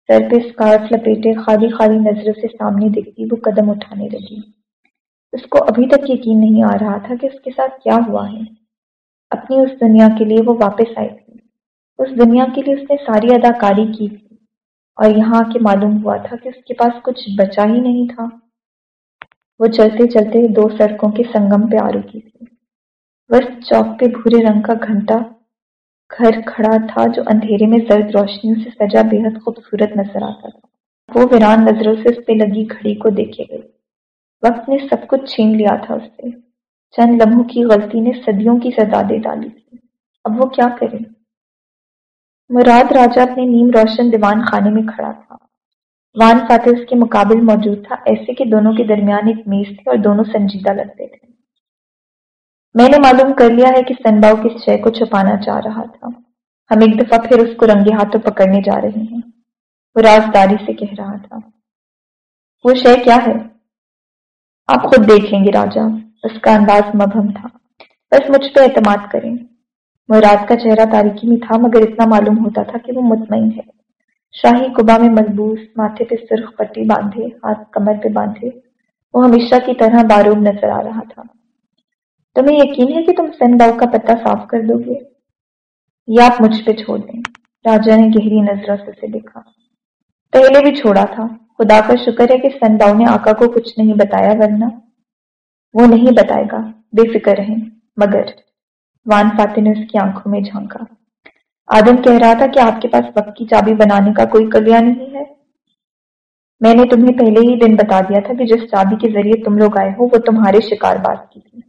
سر پہ اسکارف لپیٹے خالی خالی نظروں سے سامنے دیکھتی وہ قدم اٹھانے لگی۔ اس کو ابھی تک یقین نہیں آ رہا تھا کہ اس کے ساتھ کیا ہوا ہے۔ اپنی اس دنیا کے لیے وہ واپس آئی تھی۔ اس دنیا کے لیے اس نے ساری اداکاری کی تھی۔ اور یہاں کے معلوم ہوا تھا کہ اس کے پاس کچھ بچا ہی نہیں تھا۔ وہ چلتے چلتے دو سڑکوں کے سنگم پہ آ رکی تھی۔ وسط چوک پہ بھورے رنگ کا گھنٹا گھر کھڑا تھا جو اندھیرے میں زرد روشنیوں سے سجا بے حد خوبصورت نظر آتا تھا۔ وہ ویران نظروں سے اس پہ لگی گھڑی کو دیکھے گئی وقت نے سب کچھ چھین لیا تھا اس سے چند لمحوں کی غلطی نے صدیوں کی سزا دے ڈالی۔ تھی اب وہ کیا کرے؟ مراد راجا اپنے نیم روشن دیوان خانے میں کھڑا تھا۔ وان فاتح اس کے مقابل موجود تھا۔ ایسے کہ دونوں کے درمیان ایک میز تھی اور دونوں سنجیدہ لگتے تھے۔ میں نے معلوم کر لیا ہے کہ سنباؤ کس شے کو چھپانا چاہ رہا تھا۔ ہم ایک دفعہ پھر اس کو رنگے ہاتھوں پکڑنے جا رہے ہیں۔ وہ رازداری سے کہہ رہا تھا۔ وہ شے کیا ہے؟ آپ خود دیکھیں گے راجا۔ اس کا انداز مبہم تھا۔ بس مجھ پہ اعتماد کریں۔ مراد کا چہرہ تاریکی میں تھا، مگر اتنا معلوم ہوتا تھا کہ وہ مطمئن ہے۔ شاہی قبا میں مضبوط ماتھے پہ سرخ پٹی باندھے، ہاتھ کمر پہ باندھے، وہ ہمیشہ کی طرح باروب نظر آ رہا تھا۔ تمہیں یقین ہے کہ تم سن باؤ کا پتہ صاف کر دو گے؟ یا آپ مجھ پہ چھوڑ دیں؟ راجا نے گہری نظروں سے اسے دیکھا۔ پہلے بھی چھوڑا تھا۔ خدا کا شکر ہے کہ سن باؤ نے آقا کو کچھ نہیں بتایا، ورنہ وہ نہیں بتائے گا۔ بے فکر رہیں۔ مگر وان فاتح نے اس کی آنکھوں میں جھانکا۔ آدم کہہ رہا تھا کہ آپ کے پاس وقت کی چابی بنانے کا کوئی کلیا نہیں ہے۔ میں نے تمہیں پہلے ہی دن بتا دیا تھا کہ جس چابی کے ذریعے تم لوگ آئے ہو، وہ تمہارے شکار باز کی تھی۔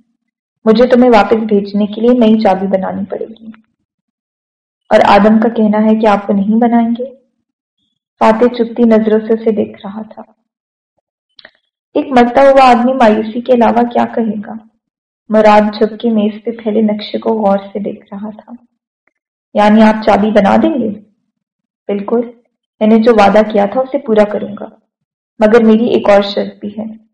مجھے تمہیں واپس بھیجنے کے لیے نئی چابی بنانی پڑے گی۔ اور آدم کا کہنا ہے کہ آپ کو نہیں بنائیں گے۔ فاتح چپتی نظروں سے اسے دیکھ رہا تھا۔ ایک مرتا ہوا آدمی مایوسی کے علاوہ کیا کہے گا؟ مراد جھک کے میز پہ پھیلے نقشے کو غور سے دیکھ رہا تھا۔ یعنی آپ چابی بنا دیں گے؟ بالکل۔ میں نے جو وعدہ کیا تھا اسے پورا کروں گا۔ مگر میری ایک اور شرط بھی ہے۔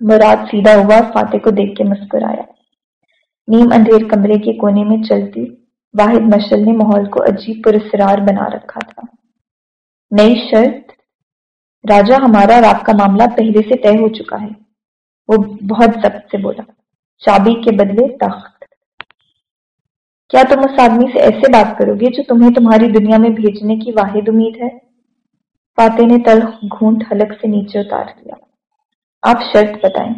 مراد سیدھا ہوا فاتح کو دیکھ کے مسکرایا۔ نیم اندھیر کمرے کے کونے میں چلتی واحد مشل نے ماحول کو عجیب پرسرار بنا رکھا تھا۔ نئی شرط، راجا ہمارا اور آپ کا معاملہ پہلے سے طے ہو چکا ہے۔ وہ بہت ضبط سے بولا، چابی کے بدلے تخت۔ کیا تم اس آدمی سے ایسے بات کرو گے جو تمہیں تمہاری دنیا میں بھیجنے کی واحد امید ہے؟ فاتح نے تلخ گھونٹ حلق سے نیچے اتار دیا۔ آپ شرط بتائیں۔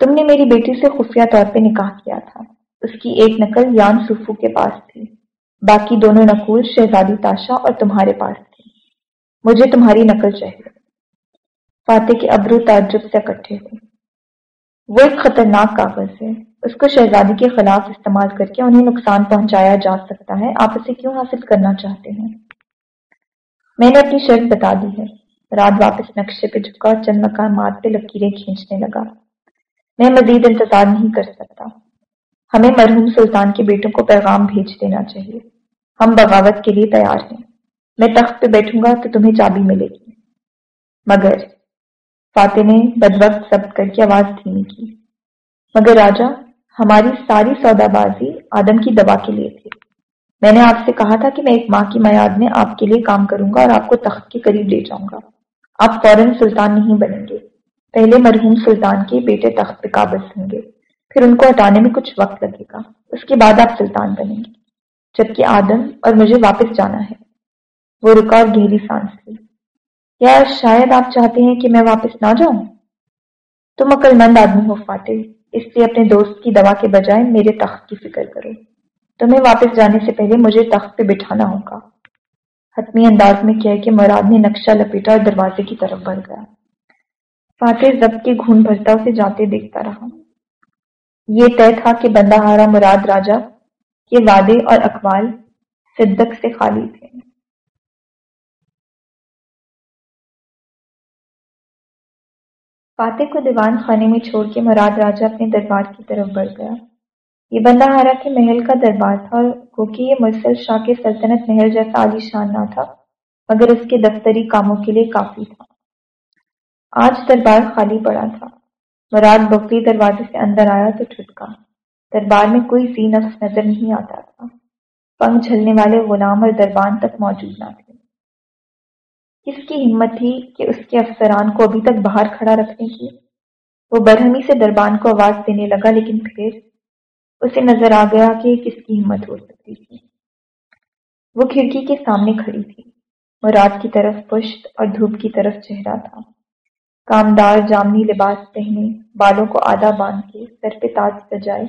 تم نے میری بیٹی سے خفیہ طور پہ نکاح کیا تھا۔ اس کی ایک نقل یان سفو کے پاس تھی۔ باقی دونوں نقول شہزادی تاشا اور تمہارے پاس تھی مجھے تمہاری نقل چاہیے۔ فاتح کے ابرو تعجب سے اکٹھے ہوئے۔ وہ ایک خطرناک کاغذ ہے۔ اس کو شہزادی کے خلاف استعمال کر کے انہیں نقصان پہنچایا جا سکتا ہے۔ آپ اسے کیوں حاصل کرنا چاہتے ہیں؟ میں نے اپنی شرط بتا دی ہے۔ رات واپس نقشے پہ جھکا اور چند مقامات پہ لکیریں کھینچنے لگا۔ میں مزید انتظار نہیں کر سکتا۔ ہمیں مرحوم سلطان کے بیٹوں کو پیغام بھیج دینا چاہیے۔ ہم بغاوت کے لیے تیار ہیں۔ میں تخت پہ بیٹھوں گا تو تمہیں چابی ملے گی۔ مگر فاتح نے بد وقت ضبط کر کے آواز دھیمی کی۔ مگر راجا، ہماری ساری سودا بازی آدم کی دوا کے لیے تھی۔ میں نے آپ سے کہا تھا کہ میں ایک ماہ کی میاد میں آپ کے لیے کام کروں گا اور آپ کو تخت کے قریب لے جاؤں گا۔ آپ فوراً سلطان نہیں بنیں گے۔ پہلے مرحوم سلطان کے بیٹے تخت پہ قابض ہوں گے۔ پھر ان کو ہٹانے میں کچھ وقت لگے گا۔ اس کے بعد آپ سلطان بنیں گے۔ جبکہ آدم اور مجھے واپس جانا ہے۔ وہ رکا اور گہری سانس لی۔ یا شاید آپ چاہتے ہیں کہ میں واپس نہ جاؤں؟ تم عقل مند آدمی ہو، فاتح۔ اس لیے اپنے دوست کی دوا کے بجائے میرے تخت کی فکر کرو۔ تمہیں واپس جانے سے پہلے مجھے تخت پہ بٹھانا ہوگا۔ حتمی انداز میں کیا کہ مراد نے نقشہ لپیٹا اور دروازے کی طرف بڑھ گیا۔ فاتح ضبط کے گھون بھرتا اسے جاتے دیکھتا رہا۔ یہ طے تھا کہ بندہ ہارا مراد راجا کے وعدے اور اقوال صدق سے خالی تھے۔ فاتح کو دیوان خانے میں چھوڑ کے مراد راجا اپنے دربار کی طرف بڑھ گیا۔ یہ بندہ ہارا کے محل کا دربار تھا اور کیونکہ یہ مرسل شاہ کے سلطنت محل جیسا عالی شان نہ تھا، مگر اس کے دفتری کاموں کے لیے کافی تھا۔ آج دربار خالی پڑا تھا۔ مراد بکری دروازے سے اندر آیا تو چھٹکا دربار میں کوئی سی نفس نظر نہیں آتا تھا۔ پنکھ جھلنے والے غلام اور دربان تک موجود نہ تھے۔ کس کی ہمت تھی کہ اس کے افسران کو ابھی تک باہر کھڑا رکھنے کی؟ وہ برہمی سے دربان کو آواز دینے لگا، لیکن پھر اسے نظر آ گیا کہ کس کی ہمت ہو سکتی تھی۔ وہ کھڑکی کے سامنے کھڑی تھی۔ مراد کی طرف پشت اور دھوپ کی طرف چہرہ تھا۔ کامدار جامنی لباس پہنے، بالوں کو آدھا باندھ کے سر پہ تاج سجائے،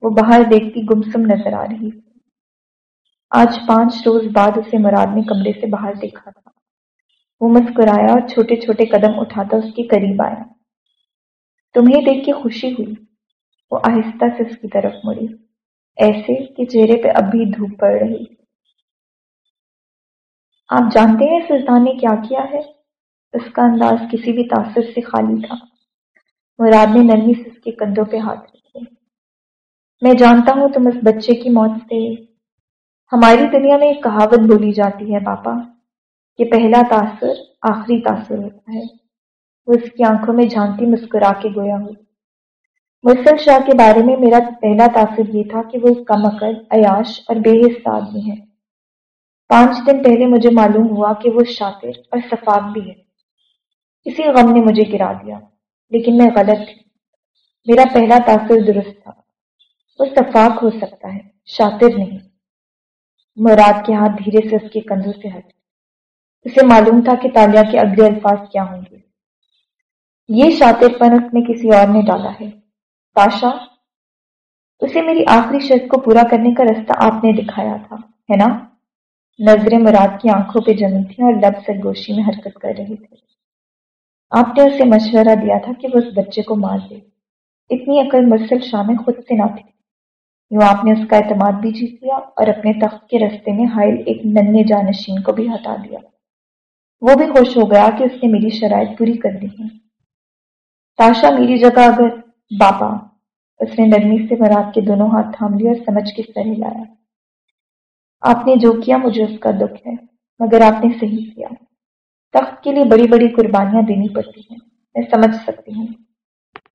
وہ باہر دیکھتی گمسم نظر آ رہی تھی۔ آج پانچ روز بعد اسے مراد نے کمرے سے باہر دیکھا تھا۔ وہ مسکرایا اور چھوٹے چھوٹے قدم اٹھاتا اس کے قریب آیا۔ تمہیں دیکھ کے خوشی ہوئی۔ وہ آہستہ سے اس کی طرف مڑی۔ ایسے کہ چہرے پہ اب بھی دھوپ پڑ رہی۔ آپ جانتے ہیں سلطان نے کیا کیا ہے؟ اس کا انداز کسی بھی تاثر سے خالی تھا۔ مراد نے نرمی سے اس کے کندھوں پہ ہاتھ رکھے میں جانتا ہوں تم اس بچے کی موت سے ہماری دنیا میں ایک کہاوت بولی جاتی ہے پاپا کہ پہلا تاثر آخری تاثر ہوتا ہے۔ وہ اس کی آنکھوں میں جھانتی مسکرا کے گویا ہوئی مرسل شاہ کے بارے میں میرا پہلا تاثر یہ تھا کہ وہ ایک کم عقل عیاش اور بے حصہ آدمی ہے۔ پانچ دن پہلے مجھے معلوم ہوا کہ وہ شاطر اور شفاق بھی ہے۔ اسی غم نے مجھے گرا دیا، لیکن میں غلط تھی۔ میرا پہلا تاثر درست تھا۔ وہ شفاق ہو سکتا ہے، شاطر نہیں۔ مراد کے ہاتھ دھیرے سے اس کے کندھوں سے ہٹ۔ اسے معلوم تھا کہ تالیہ کے اگلے الفاظ کیا ہوں گے۔ یہ شاطر پن اس میں کسی اور نے ڈالا ہے۔ تاشا اسے میری آخری شرط کو پورا کرنے کا رستہ آپ نے دکھایا تھا، ہے نا؟ نظریں مراد کی آنکھوں پہ جمی تھیں اور لب سرگوشی میں حرکت کر رہے تھے آپ نے اسے مشورہ دیا تھا کہ وہ اس بچے کو مار دے۔ اتنی عقل مرسل شاہ میں خود سے نہ تھی۔ یوں آپ نے اس کا اعتماد بھی جیت لیا اور اپنے تخت کے رستے میں حائل ایک ننے جانشین کو بھی ہٹا دیا۔ وہ بھی خوش ہو گیا کہ اس نے میری شرائط پوری کر دی ہے تاشا میری جگہ اگر، باپا اس نے نرمی سے مراد کے دونوں ہاتھ تھام لیا اور سمجھ کے سر ہلایا۔ آپ نے جو کیا مجھے اس کا دکھ ہے، مگر آپ نے صحیح کیا۔ تخت کے لیے بڑی بڑی قربانیاں دینی پڑتی ہیں۔ میں سمجھ سکتی ہوں۔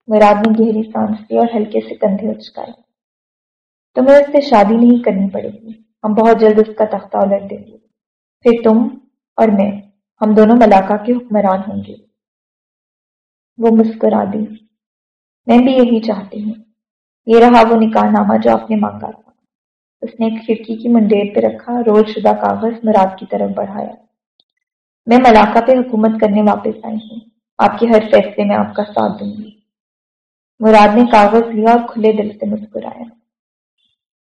مراد نے گہری سانس لی اور ہلکے سے کندھے اچکائے۔ تمہیں اس سے شادی نہیں کرنی پڑے گی۔ ہم بہت جلد اس کا تختہ الٹ دیں گے۔ پھر تم اور میں، ہم دونوں ملاقہ کے حکمران ہوں گے۔ وہ مسکرا دی۔ میں بھی یہی چاہتی ہوں۔ یہ رہا وہ نکاح نامہ جو آپ نے مانگا تھا۔ اس نے ایک کھڑکی کی منڈیر پہ رکھا رول شدہ کاغذ مراد کی طرف بڑھایا۔ میں ملاقہ پہ حکومت کرنے واپس آئی ہوں۔ آپ کے ہر فیصلے میں آپ کا ساتھ دوں گی۔ مراد نے کاغذ لیا اور کھلے دل سے مسکرایا۔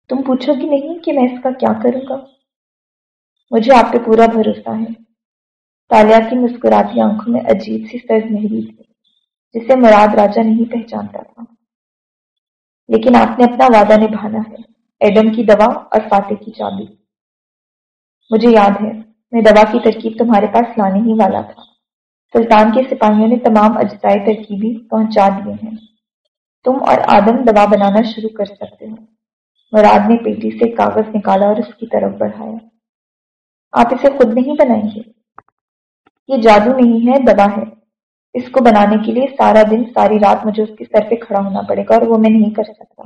تم پوچھو گی نہیں کہ میں اس کا کیا کروں گا؟ مجھے آپ پہ پورا بھروسہ ہے۔ تالیا کی مسکراتی آنکھوں میں عجیب سی سرد مہری تھی، جسے مراد راجا نہیں پہچانتا تھا۔ لیکن آپ نے اپنا وعدہ نبھانا ہے۔ ایڈم کی دوا اور فاتح کی چابی۔ مجھے یاد ہے، میں دوا کی ترکیب تمہارے پاس لانے ہی والا تھا۔ سلطان کے سپاہیوں نے تمام اجزائے ترکیبی پہنچا دیے ہیں۔ تم اور آدم دوا بنانا شروع کر سکتے ہو۔ مراد نے پیٹی سے کاغذ نکالا اور اس کی طرف بڑھایا۔ آپ اسے خود نہیں بنائیں گے۔ یہ جادو نہیں ہے، دوا ہے۔ اس کو بنانے کے لیے سارا دن، ساری رات مجھے اس کے سر پہ کھڑا ہونا پڑے گا اور وہ میں نہیں کر سکتا۔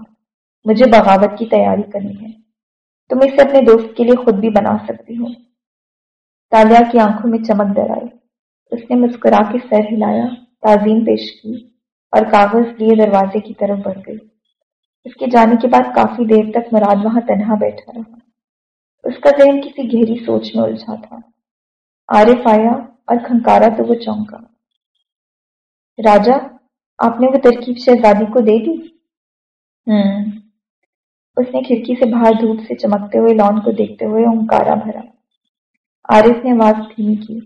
مجھے بغاوت کی تیاری کرنی ہے۔ تم اسے اپنے دوست کے لیے خود بھی بنا سکتی ہو تالیا کی آنکھوں میں چمک در آئی۔ اس نے مسکرا کے سر ہلایا، تعظیم پیش کی اور کاغذ لیے دروازے کی طرف بڑھ گئی۔ اس کے جانے کے بعد کافی دیر تک مراد وہاں تنہا بیٹھا رہا۔ اس کا ذہن کسی گہری سوچ میں الجھا تھا۔ عارف آیا اور کھنکارا تو وہ چونکا۔ راجا آپ نے وہ ترکیب شہزادی کو دے دی؟ ہوں۔ اس نے کھڑکی سے باہر دھوپ سے چمکتے ہوئے لان کو دیکھتے ہوئے انکارا بھرا۔ عارف نے آواز دھیمی کی۔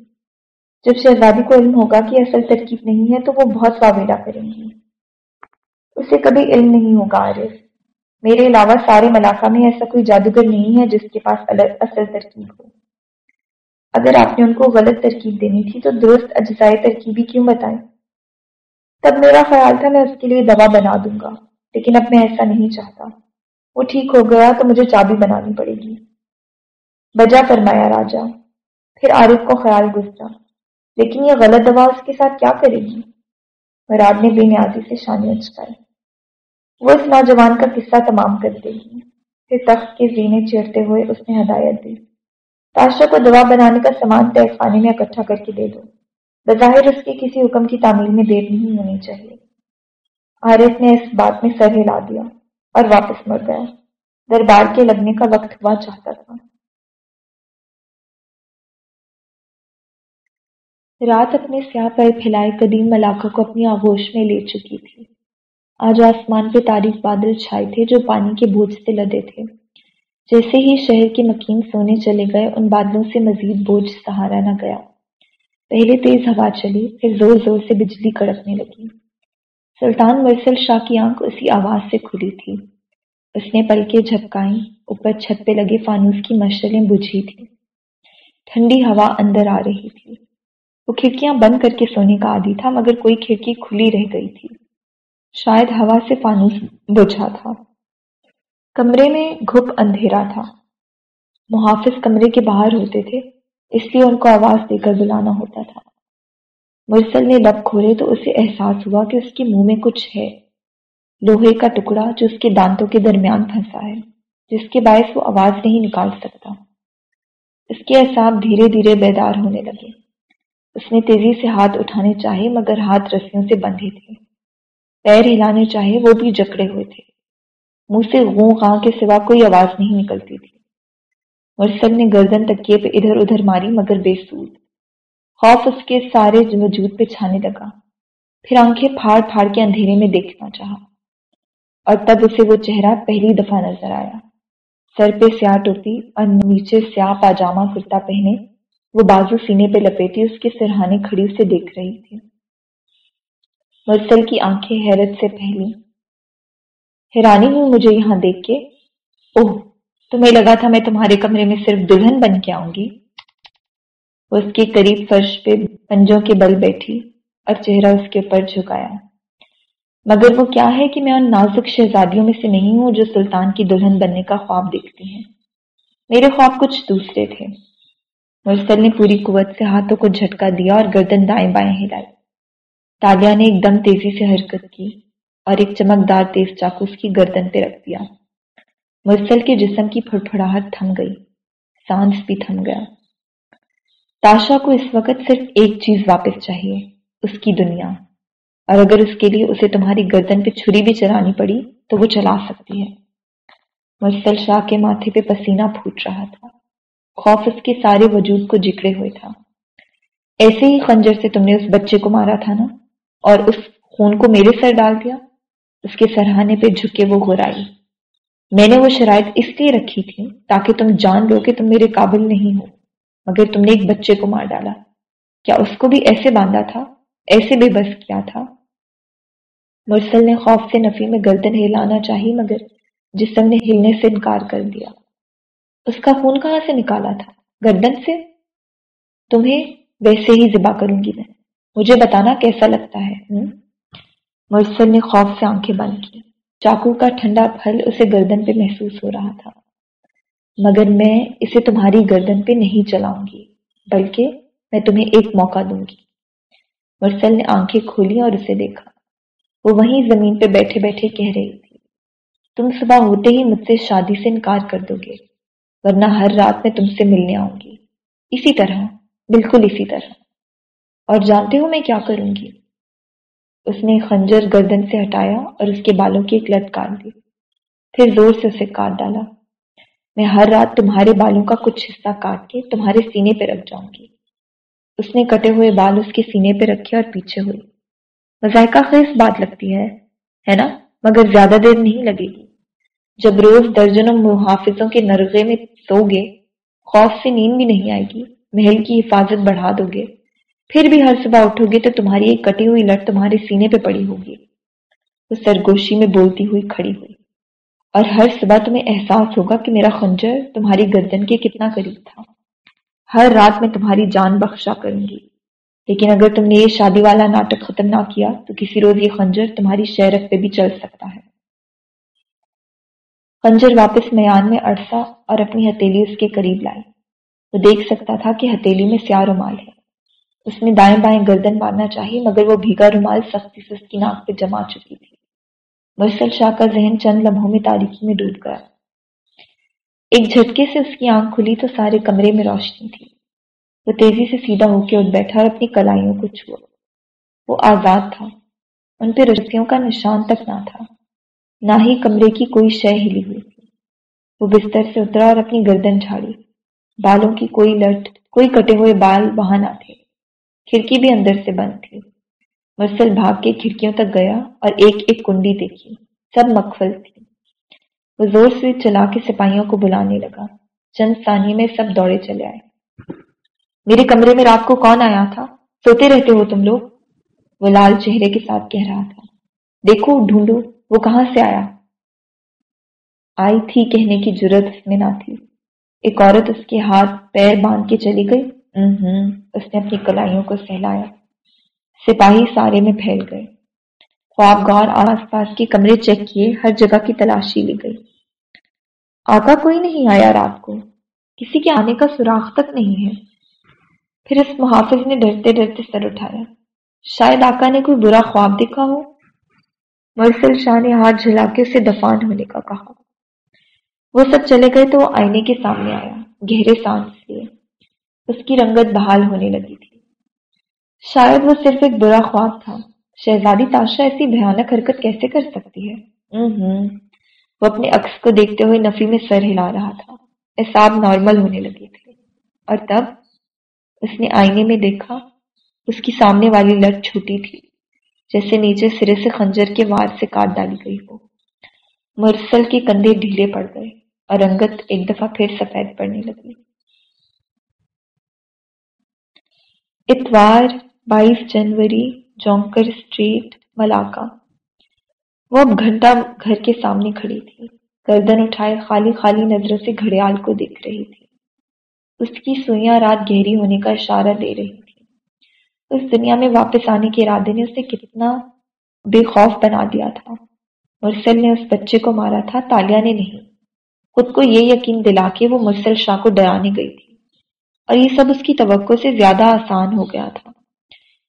جب شہزادی کو علم ہوگا کہ اصل ترکیب نہیں ہے تو وہ بہت واویلا کریں گی۔ اسے کبھی علم نہیں ہوگا عارف۔ میرے علاوہ سارے ملاقہ میں ایسا کوئی جادوگر نہیں ہے جس کے پاس اصل ترکیب ہو۔ اگر آپ نے ان کو غلط ترکیب دینی تھی تو درست اجزائے ترکیبی کیوں بتائیں؟ تب میرا خیال تھا میں اس کے لیے دوا بنا دوں گا، لیکن اب میں ایسا نہیں چاہتا۔ وہ ٹھیک ہو گیا تو مجھے چابی بنانی پڑے گی۔ بجا فرمایا، راجا، پھر عارف کو خیال گزرا لیکن یہ غلط دوا اس کے ساتھ کیا کرے گی؟ مراد نے بے نیازی سے شانی اچکائی وہ اس نوجوان کا قصہ تمام کر دے گی۔ پھر تخت کے زینے چیرتے ہوئے اس نے ہدایت دی۔ تاشا کو دوا بنانے کا سامان طے خانے میں اکٹھا کر کے دے دو۔ بظاہر اس کے کسی حکم کی تعمیل میں دیر نہیں ہونی چاہیے۔ عارف نے اس بات میں سر ہلا دیا اور واپس مر گیا۔ دربار کے لگنے کا وقت ہوا چاہتا تھا۔ رات اپنے سیاہ پر پھیلائے قدیم ملاقہ کو اپنی آغوش میں لے چکی تھی۔ آج آسمان پہ تاریخ بادل چھائے تھے جو پانی کے بوجھ سے لدے تھے۔ جیسے ہی شہر کے مکین سونے چلے گئے، ان بادلوں سے مزید بوجھ سہارا نہ گیا۔ پہلے تیز ہوا چلی، پھر زور زور سے بجلی کڑکنے لگی۔ سلطان مرسل شاہ کی آنکھ اسی آواز سے کھلی تھی۔ اس نے پلکیں جھپکائیں، اوپر چھت پہ لگے فانوس کی مشلیں بجھی تھی ٹھنڈی ہوا اندر آ رہی تھی۔ وہ کھڑکیاں بند کر کے سونے کا عادی تھا، مگر کوئی کھڑکی کھلی رہ گئی تھی۔ شاید ہوا سے فانوس بجھا تھا۔ کمرے میں گھپ اندھیرا تھا۔ محافظ کمرے کے باہر ہوتے تھے۔ اس لیے ان کو آواز دے کر بلانا ہوتا تھا۔ مرسل نے لب کھولے تو اسے احساس ہوا کہ اس کے منہ میں کچھ ہے۔ لوہے کا ٹکڑا جو اس کے دانتوں کے درمیان پھنسا ہے، جس کے باعث وہ آواز نہیں نکال سکتا۔ اس کے احساب دھیرے دھیرے بیدار ہونے لگے۔ اس نے تیزی سے ہاتھ اٹھانے چاہے، مگر ہاتھ رسیوں سے بندھے تھے۔ پیر ہلانے چاہے، وہ بھی جکڑے ہوئے تھے۔ منہ سے غوں غاں کے سوا کوئی آواز نہیں نکلتی تھی۔ مرسل نے گردن تکیے پہ ادھر ادھر ماری مگر بے سود۔ خوف اس کے سارے وجود پہ چھانے لگا۔ پھر آنکھیں پھاڑ پھاڑ کے اندھیرے میں دیکھنا چاہا۔ اور تب اسے وہ چہرہ پہلی دفعہ نظر آیا۔ سر پہ سیاہ ٹوپی اور نیچے سیاہ پاجامہ کرتا پہنے وہ بازو سینے پہ لپیٹی اس کے سرہانے کھڑی اسے دیکھ رہی تھی۔ مرسل کی آنکھیں حیرت سے پہلی حیرانی ہوئی مجھے یہاں دیکھ کے۔ اوہ! تمہیں لگا تھا میں تمہارے کمرے میں صرف دلہن بن کے آؤں گی؟ وہ اس کے قریب فرش پہ پنجوں کے بل بیٹھی اور چہرہ اس کے اوپر جھکایا۔ مگر وہ کیا ہے کہ میں ان نازک شہزادیوں میں سے نہیں ہوں جو سلطان کی دلہن بننے کا خواب دیکھتی ہیں؟ میرے خواب کچھ دوسرے تھے۔ مرسل نے پوری قوت سے ہاتھوں کو جھٹکا دیا اور گردن دائیں بائیں ہلائی۔ تالیا نے ایک دم تیزی سے حرکت کی اور ایک چمکدار تیز چاقو اس کی گردن پہ رکھ دیا۔ مرسل کے جسم کی پھڑپھڑاہٹ تھم گئی۔ سانس بھی تھم گیا۔ تاشا کو اس وقت صرف ایک چیز واپس چاہیے، اس کی دنیا۔ اور اگر اس کے لیے اسے تمہاری گردن پہ چھری بھی چلانی پڑی، تو وہ چلا سکتی ہے۔ مرسل شاہ کے ماتھے پہ پسینہ پھوٹ رہا تھا۔ خوف اس کے سارے وجود کو جکڑے ہوئے تھا۔ ایسے ہی خنجر سے تم نے اس بچے کو مارا تھا نا؟ اور اس خون کو میرے سر ڈال دیا؟ اس کے سرہانے پہ جھکے وہ گرائی میں نے وہ شرائط اس لیے رکھی تھی تاکہ تم جان لو کہ تم میرے قابل نہیں ہو، مگر تم نے ایک بچے کو مار ڈالا۔ کیا اس کو بھی ایسے باندھا تھا؟ ایسے بے بس کیا تھا؟ مرسل نے خوف سے نفی میں گردن ہلانا چاہی، مگر جسم نے ہلنے سے انکار کر دیا۔ اس کا خون کہاں سے نکالا تھا؟ گردن سے؟ تمہیں ویسے ہی ذبح کروں گی میں۔ مجھے بتانا کیسا لگتا ہے مرسل نے خوف سے آنکھیں بند کی چاقو کا ٹھنڈا پھل اسے گردن پہ محسوس ہو رہا تھا۔ مگر میں اسے تمہاری گردن پہ نہیں چلاؤں گی، بلکہ میں تمہیں ایک موقع دوں گی۔ مرسل نے آنکھیں کھولی اور اسے دیکھا۔ وہ وہیں زمین پہ بیٹھے بیٹھے کہہ رہی تھی، تم صبح ہوتے ہی مجھ سے شادی سے انکار کر دو گے، ورنہ ہر رات میں تم سے ملنے آؤں گی۔ اسی طرح، بالکل اسی طرح۔ اور جانتے ہو میں کیا کروں گی؟ اس نے خنجر گردن سے ہٹایا اور اس کے بالوں کی ایک لٹ کاٹ دی۔ پھر زور سے اسے کاٹ ڈالا۔ میں ہر رات تمہارے بالوں کا کچھ حصہ کاٹ کے تمہارے سینے پہ رکھ جاؤں گی۔ اس نے کٹے ہوئے بال اس کے سینے پہ رکھے اور پیچھے ہوئی مذائقہ خیز بات لگتی ہے ہے نا؟ مگر زیادہ دیر نہیں لگے گی۔ جب روز درجنوں محافظوں کے نرغے میں سو گے، خوف سے نیند بھی نہیں آئے گی، محل کی حفاظت بڑھا دو گے۔ پھر بھی ہر صبح اٹھو گے تو تمہاری ایک کٹی ہوئی لٹ تمہارے سینے پہ پڑی ہوگی۔ وہ سرگوشی میں بولتی ہوئی کھڑی ہوئی۔ اور ہر صبح تمہیں احساس ہوگا کہ میرا خنجر تمہاری گردن کے کتنا قریب تھا۔ ہر رات میں تمہاری جان بخشا کروں گی۔ لیکن اگر تم نے یہ شادی والا ناٹک ختم نہ کیا تو کسی روز یہ خنجر تمہاری شہرت پہ بھی چل سکتا ہے۔ خنجر واپس میان میں اڑسا اور اپنی ہتیلی اس کے قریب لائی۔ وہ دیکھ سکتا تھا کہ ہتیلی میں سیاہ رومال ہے۔ اس نے دائیں بائیں گردن مارنا چاہی مگر وہ بھیگا رومال سختی سے اس کی ناک پہ جما چکی تھی۔ مرسل شاہ کا ذہن چند لمحوں میں تاریخی میں ڈوب گیا۔ ایک جھٹکے سے اس کی آنکھ کھلی تو سارے کمرے میں روشنی تھی۔ وہ تیزی سے سیدھا ہو کے اٹھ بیٹھا اور اپنی کلائیوں کو چھوا۔ وہ آزاد تھا۔ ان پہ رسیوں کا نشان تک نہ تھا۔ نہ ہی کمرے کی کوئی شے ہلی ہوئی تھی۔ وہ بستر سے اترا اور اپنی گردن جھاڑی۔ بالوں کی کوئی لٹ، کوئی کٹے ہوئے بال وہاں نہ تھے۔ کھڑکی بھی اندر سے بند تھی۔ مرسل بھاگ کے کھڑکیوں تک گیا اور ایک ایک کنڈی دیکھی۔ سب مقفل تھی وہ زور سے چلا کے سپاہیوں کو بلانے لگا۔ چند ثانیے میں سب دوڑے چلے آئے۔ میرے کمرے میں رات کو کون آیا تھا؟ سوتے رہتے ہو تم لوگ؟ وہ لال چہرے کے ساتھ کہہ رہا تھا۔ دیکھو، ڈھونڈو، وہ کہاں سے آیا؟ آئی تھی کہنے کی ضرورت اس میں نہ تھی۔ ایک عورت اس کے ہاتھ پیر باندھ کے چلی گئی۔ اس نے اپنی کلائیوں کو سہلایا۔ سپاہی سارے میں پھیل گئے۔ خواب گار آس پاس کے کمرے چیک کیے، ہر جگہ کی تلاشی لی گئی۔ آقا کوئی نہیں آیا رات کو۔ کسی کے آنے کا سوراخ تک نہیں ہے۔ پھر اس محافظ نے ڈرتے ڈرتے سر اٹھایا۔ شاید آقا نے کوئی برا خواب دیکھا ہو؟ مرسل شاہ نے ہاتھ جھلا کے اسے دفان ہونے کا کہا۔ وہ سب چلے گئے تو وہ آئینے کے سامنے آیا، گہرے سانس لیے۔ اس کی رنگت بحال ہونے لگی تھی۔ شاید وہ صرف ایک برا خواب تھا۔ شہزادی تاشا ایسی بھیانک حرکت کیسے کر سکتی ہے؟ وہ اپنے عکس کو دیکھتے ہوئے نفی میں سر ہلا رہا تھا۔ احساب نارمل ہونے لگے تھے۔ اور تب اس نے آئینے میں دیکھا اس کی سامنے والی لٹ چھوٹی تھی جیسے نیچے سرے سے خنجر کے وار سے کاٹ ڈالی گئی ہو۔ مرسل کے کندھے ڈھیلے پڑ گئے اور رنگت ایک دفعہ پھر سفید پڑنے لگی۔ اتوار، بائیس جنوری، جونکر اسٹریٹ ملاقہ وہ اب گھنٹہ گھر کے سامنے کھڑی تھی۔ گردن اٹھائے خالی خالی نظروں سے گھڑیال کو دیکھ رہی تھی۔ اس کی سوئیاں رات گہری ہونے کا اشارہ دے رہی تھی۔ اس دنیا میں واپس آنے کے ارادے نے اسے کتنا بے خوف بنا دیا تھا۔ مرسل نے اس بچے کو مارا تھا تالیا نے نہیں۔ خود کو یہ یقین دلا کے وہ مرسل شاہ کو ڈرانے گئی تھی۔ اور یہ سب اس کی توقع سے زیادہ آسان ہو گیا تھا۔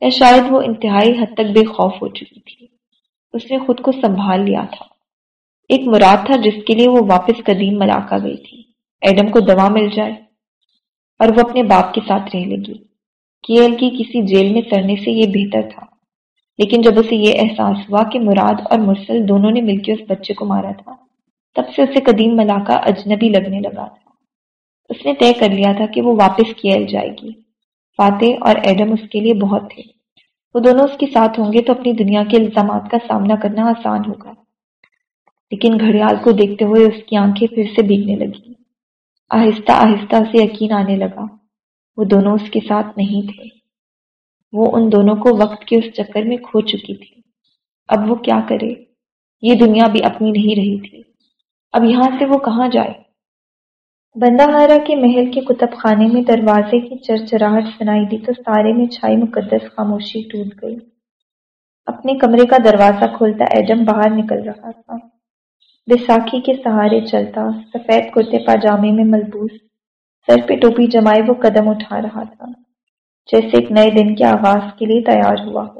یا شاید وہ انتہائی حد تک بے خوف ہو چکی تھی۔ اس نے خود کو سنبھال لیا تھا۔ ایک مراد تھا جس کے لیے وہ واپس قدیم ملاقہ گئی تھی۔ ایڈم کو دوا مل جائے۔ اور وہ اپنے باپ کے ساتھ رہ لگی کیل کی کسی جیل میں سرنے سے یہ بہتر تھا۔ لیکن جب اسے یہ احساس ہوا کہ مراد اور مرسل دونوں نے مل کے اس بچے کو مارا تھا، تب سے اسے قدیم ملاقہ اجنبی لگنے لگا تھا۔ اس نے طے کر لیا تھا کہ وہ واپس کیل جائے گی۔ فاتح اور ایڈم اس کے لیے بہت تھے۔ وہ دونوں اس کے ساتھ ہوں گے تو اپنی دنیا کے الزامات کا سامنا کرنا آسان ہوگا۔ لیکن گھڑیال کو دیکھتے ہوئے اس کی آنکھیں پھر سے بھیگنے لگی آہستہ آہستہ اسے یقین آنے لگا۔ وہ دونوں اس کے ساتھ نہیں تھے۔ وہ ان دونوں کو وقت کے اس چکر میں کھو چکی تھی۔ اب وہ کیا کرے؟ یہ دنیا بھی اپنی نہیں رہی تھی۔ اب یہاں سے وہ کہاں جائے؟ بندہ ہارا کے محل کے کتب خانے میں دروازے کی چرچراہٹ سنائی دی تو سارے میں چھائی مقدس خاموشی ٹوٹ گئی۔ اپنے کمرے کا دروازہ کھولتا ایڈم باہر نکل رہا تھا۔ بیساکھی کے سہارے چلتا، سفید کرتے پاجامے میں ملبوس، سر پہ ٹوپی جمائے وہ قدم اٹھا رہا تھا۔ جیسے ایک نئے دن کے آغاز کے لیے تیار ہوا ہو۔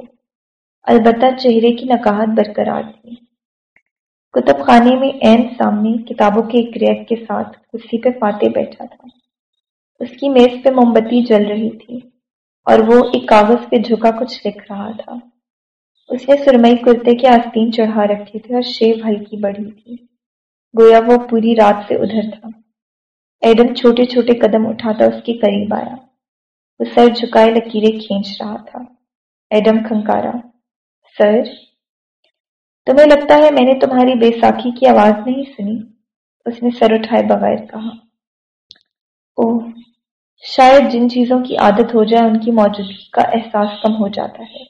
البتہ چہرے کی نکاہت برقرار تھی۔ کتب خانے میں این سامنے کتابوں کے ایک ریک کے ساتھ کرسی پہ فاتح بیٹھا تھا۔ اس کی میز پہ موم بتی جل رہی تھی اور وہ ایک کاغذ پہ جھکا کچھ لکھ رہا تھا۔ اس نے سرمئی کرتے کے آستین چڑھا رکھے تھے اور شیو ہلکی بڑھی تھی۔ گویا وہ پوری رات سے ادھر تھا۔ ایڈم چھوٹے چھوٹے قدم اٹھاتا اس کے قریب آیا۔ وہ سر جھکائے لکیریں کھینچ رہا تھا۔ ایڈم کھنکارا، سر؟ تمہیں لگتا ہے میں نے تمہاری بے ساکھی کی آواز نہیں سنی؟ اس نے سر اٹھائے بغیر کہا او شاید جن چیزوں کی عادت ہو جائے ان کی موجودگی کا احساس کم ہو جاتا ہے۔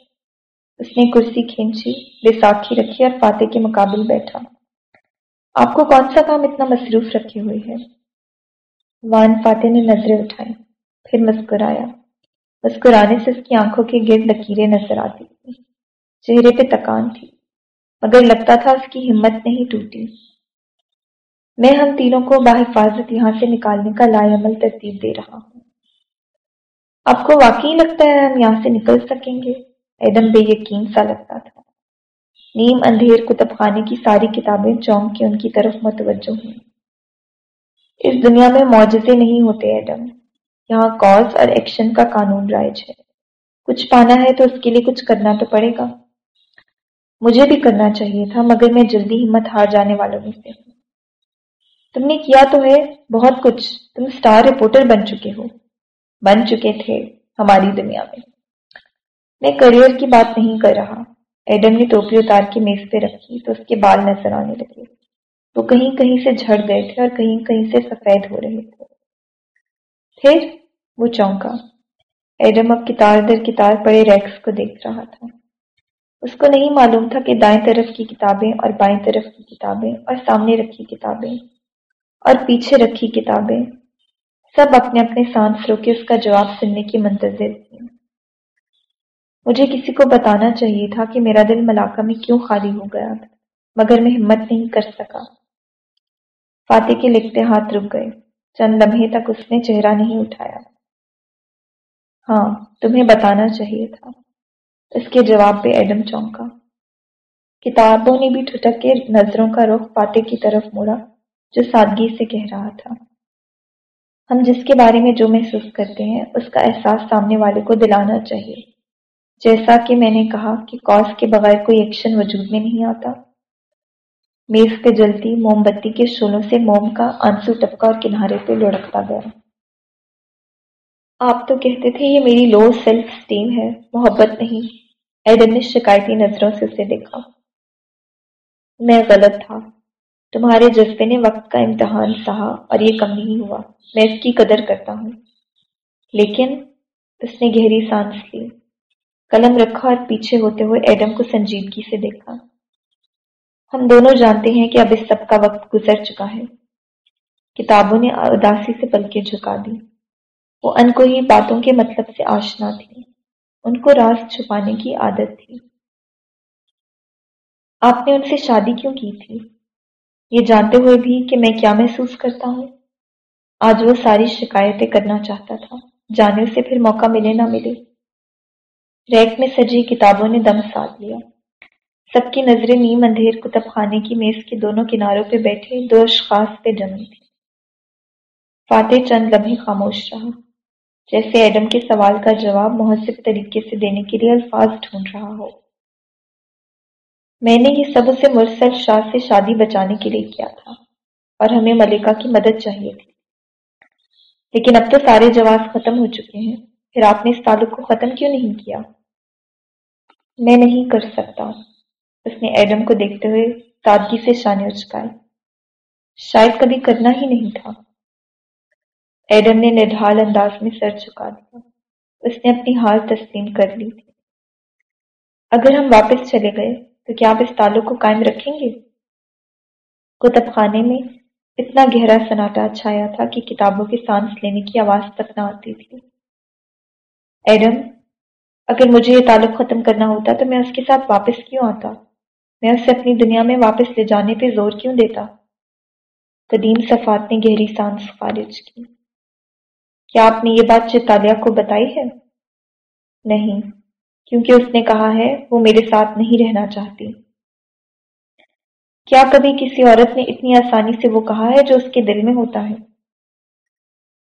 اس نے کرسی کھینچی بے ساکھی رکھی اور فاتح کے مقابل بیٹھا۔ آپ کو کون سا کام اتنا مصروف رکھے ہوئے ہے؟ وان فاتح نے نظریں اٹھائی پھر مسکرایا۔ مسکرانے سے اس کی آنکھوں کے گرد لکیریں نظر آتی تھی چہرے پہ تکان تھی۔ مگر لگتا تھا اس کی ہمت نہیں ٹوٹی۔ میں ہم تینوں کو باحفاظت یہاں سے نکالنے کا لا عمل ترتیب دے رہا ہوں۔ آپ کو واقعی لگتا ہے ہم یہاں سے نکل سکیں گے؟ ایڈم بے یقین سا لگتا تھا۔ نیم اندھیر کتب خانے کی ساری کتابیں چونک کے ان کی طرف متوجہ ہوئی اس دنیا میں معجزے نہیں ہوتے ایڈم۔ یہاں کاز اور ایکشن کا قانون رائج ہے۔ کچھ پانا ہے تو اس کے لیے کچھ کرنا تو پڑے گا۔ مجھے بھی کرنا چاہیے تھا، مگر میں جلدی ہمت ہار جانے والوں میں سے۔ ہوں تم نے کیا تو ہے؟ بہت کچھ۔ تم اسٹار رپورٹر بن چکے ہو۔ بن چکے تھے ہماری دنیا میں۔ میں کریئر کی بات نہیں کر رہا۔ ایڈم نے ٹوپی اتار کے میز پہ رکھی تو اس کے بال نظر آنے لگے۔ وہ کہیں کہیں سے جھڑ گئے تھے اور کہیں کہیں سے سفید ہو رہے تھے۔ پھر وہ چونکا۔ ایڈم اب کتار در کتار پڑے ریکس کو دیکھ رہا تھا۔ اس کو نہیں معلوم تھا کہ دائیں طرف کی کتابیں اور بائیں طرف کی کتابیں اور سامنے رکھی کتابیں اور پیچھے رکھی کتابیں۔ سب اپنے اپنے سانس روکے اس کا جواب سننے کی منتظر تھیں مجھے کسی کو بتانا چاہیے تھا کہ میرا دل ملاقہ میں کیوں خالی ہو گیا تھا، مگر میں ہمت نہیں کر سکا۔ فاتح کے لکھتے ہاتھ رک گئے۔ چند لمحے تک اس نے چہرہ نہیں اٹھایا۔ ہاں تمہیں بتانا چاہیے تھا۔ اس کے جواب پہ ایڈم چونکا۔ کتابوں نے بھی ٹھٹک کے نظروں کا رخ فاتح کی طرف موڑا، جو سادگی سے کہہ رہا تھا۔ ہم جس کے بارے میں جو محسوس کرتے ہیں، اس کا احساس سامنے والے کو دلانا چاہیے۔ جیسا کہ میں نے کہا کہ کاس کے بغیر کوئی ایکشن وجود میں نہیں آتا۔ میز پہ جلتی موم بتی کے شولوں سے موم کا آنسو ٹپکا اور کنارے پہ لڑکتا گیا۔ آپ تو کہتے تھے، یہ میری لو سیلف اسٹیم ہے، محبت نہیں. ایڈن نے شکایتی نظروں سے اسے دیکھا۔ میں غلط تھا۔ تمہارے جذبے نے وقت کا امتحان سہا اور یہ کم نہیں ہوا۔ میں اس کی قدر کرتا ہوں۔ لیکن اس نے گہری سانس لی۔ قلم رکھا اور پیچھے ہوتے ہوئے ایڈم کو سنجیدگی سے دیکھا۔ ہم دونوں جانتے ہیں کہ اب اس سب کا وقت گزر چکا ہے۔ کتابوں نے اداسی سے پلکیں جھکا دی وہ ان کو ہی باتوں کے مطلب سے آشنا تھی۔ ان کو راز چھپانے کی عادت تھی۔ آپ نے ان سے شادی کیوں کی تھی؟ یہ جانتے ہوئے بھی کہ میں کیا محسوس کرتا ہوں؟ آج وہ ساری شکایتیں کرنا چاہتا تھا۔ جانے سے پھر موقع ملے نہ ملے۔ ریک میں سجی کتابوں نے دم ساتھ لیا۔ سب کی نظریں نیم اندھیر کتب خانے کی میز کے دونوں کناروں پہ بیٹھے، دو اشخاص پہ جمی تھی فاتح چند لمحے خاموش رہا۔ جیسے ایڈم کے سوال کا جواب مہذب طریقے سے دینے کے لیے الفاظ ڈھونڈ رہا ہو۔ میں نے یہ سب اسے مرسل شاہ سے شادی بچانے کے لیے کیا تھا اور ہمیں ملکہ کی مدد چاہیے تھی۔ لیکن اب تو سارے جواز ختم ہو چکے ہیں۔ پھر آپ نے اس تعلق کو ختم کیوں نہیں کیا؟ میں نہیں کر سکتا۔ اس نے ایڈم کو دیکھتے ہوئے سادگی سے شانے اچکائے شاید کبھی کرنا ہی نہیں تھا۔ ایڈم نے نڈھال انداز میں سر چکا دیا۔ اس نے اپنی ہار تسلیم کر لی۔ تھی اگر ہم واپس چلے گئے تو کیا آپ اس تعلق کو قائم رکھیں گے؟ کتب خانے میں اتنا گہرا سناٹا چھایا تھا کہ کتابوں کے سانس لینے کی آواز تک نہ آتی تھی۔ ایڈم، اگر مجھے یہ تعلق ختم کرنا ہوتا تو میں اس کے ساتھ واپس کیوں آتا؟ میں اسے اپنی دنیا میں واپس لے جانے پہ زور کیوں دیتا؟ قدیم صفات نے گہری سانس خارج کی۔ کیا آپ نے یہ بات چتالیہ کو بتائی ہے؟ نہیں، کیونکہ اس نے کہا ہے وہ میرے ساتھ نہیں رہنا چاہتی۔ کیا کبھی کسی عورت نے اتنی آسانی سے وہ کہا ہے جو اس کے دل میں ہوتا ہے؟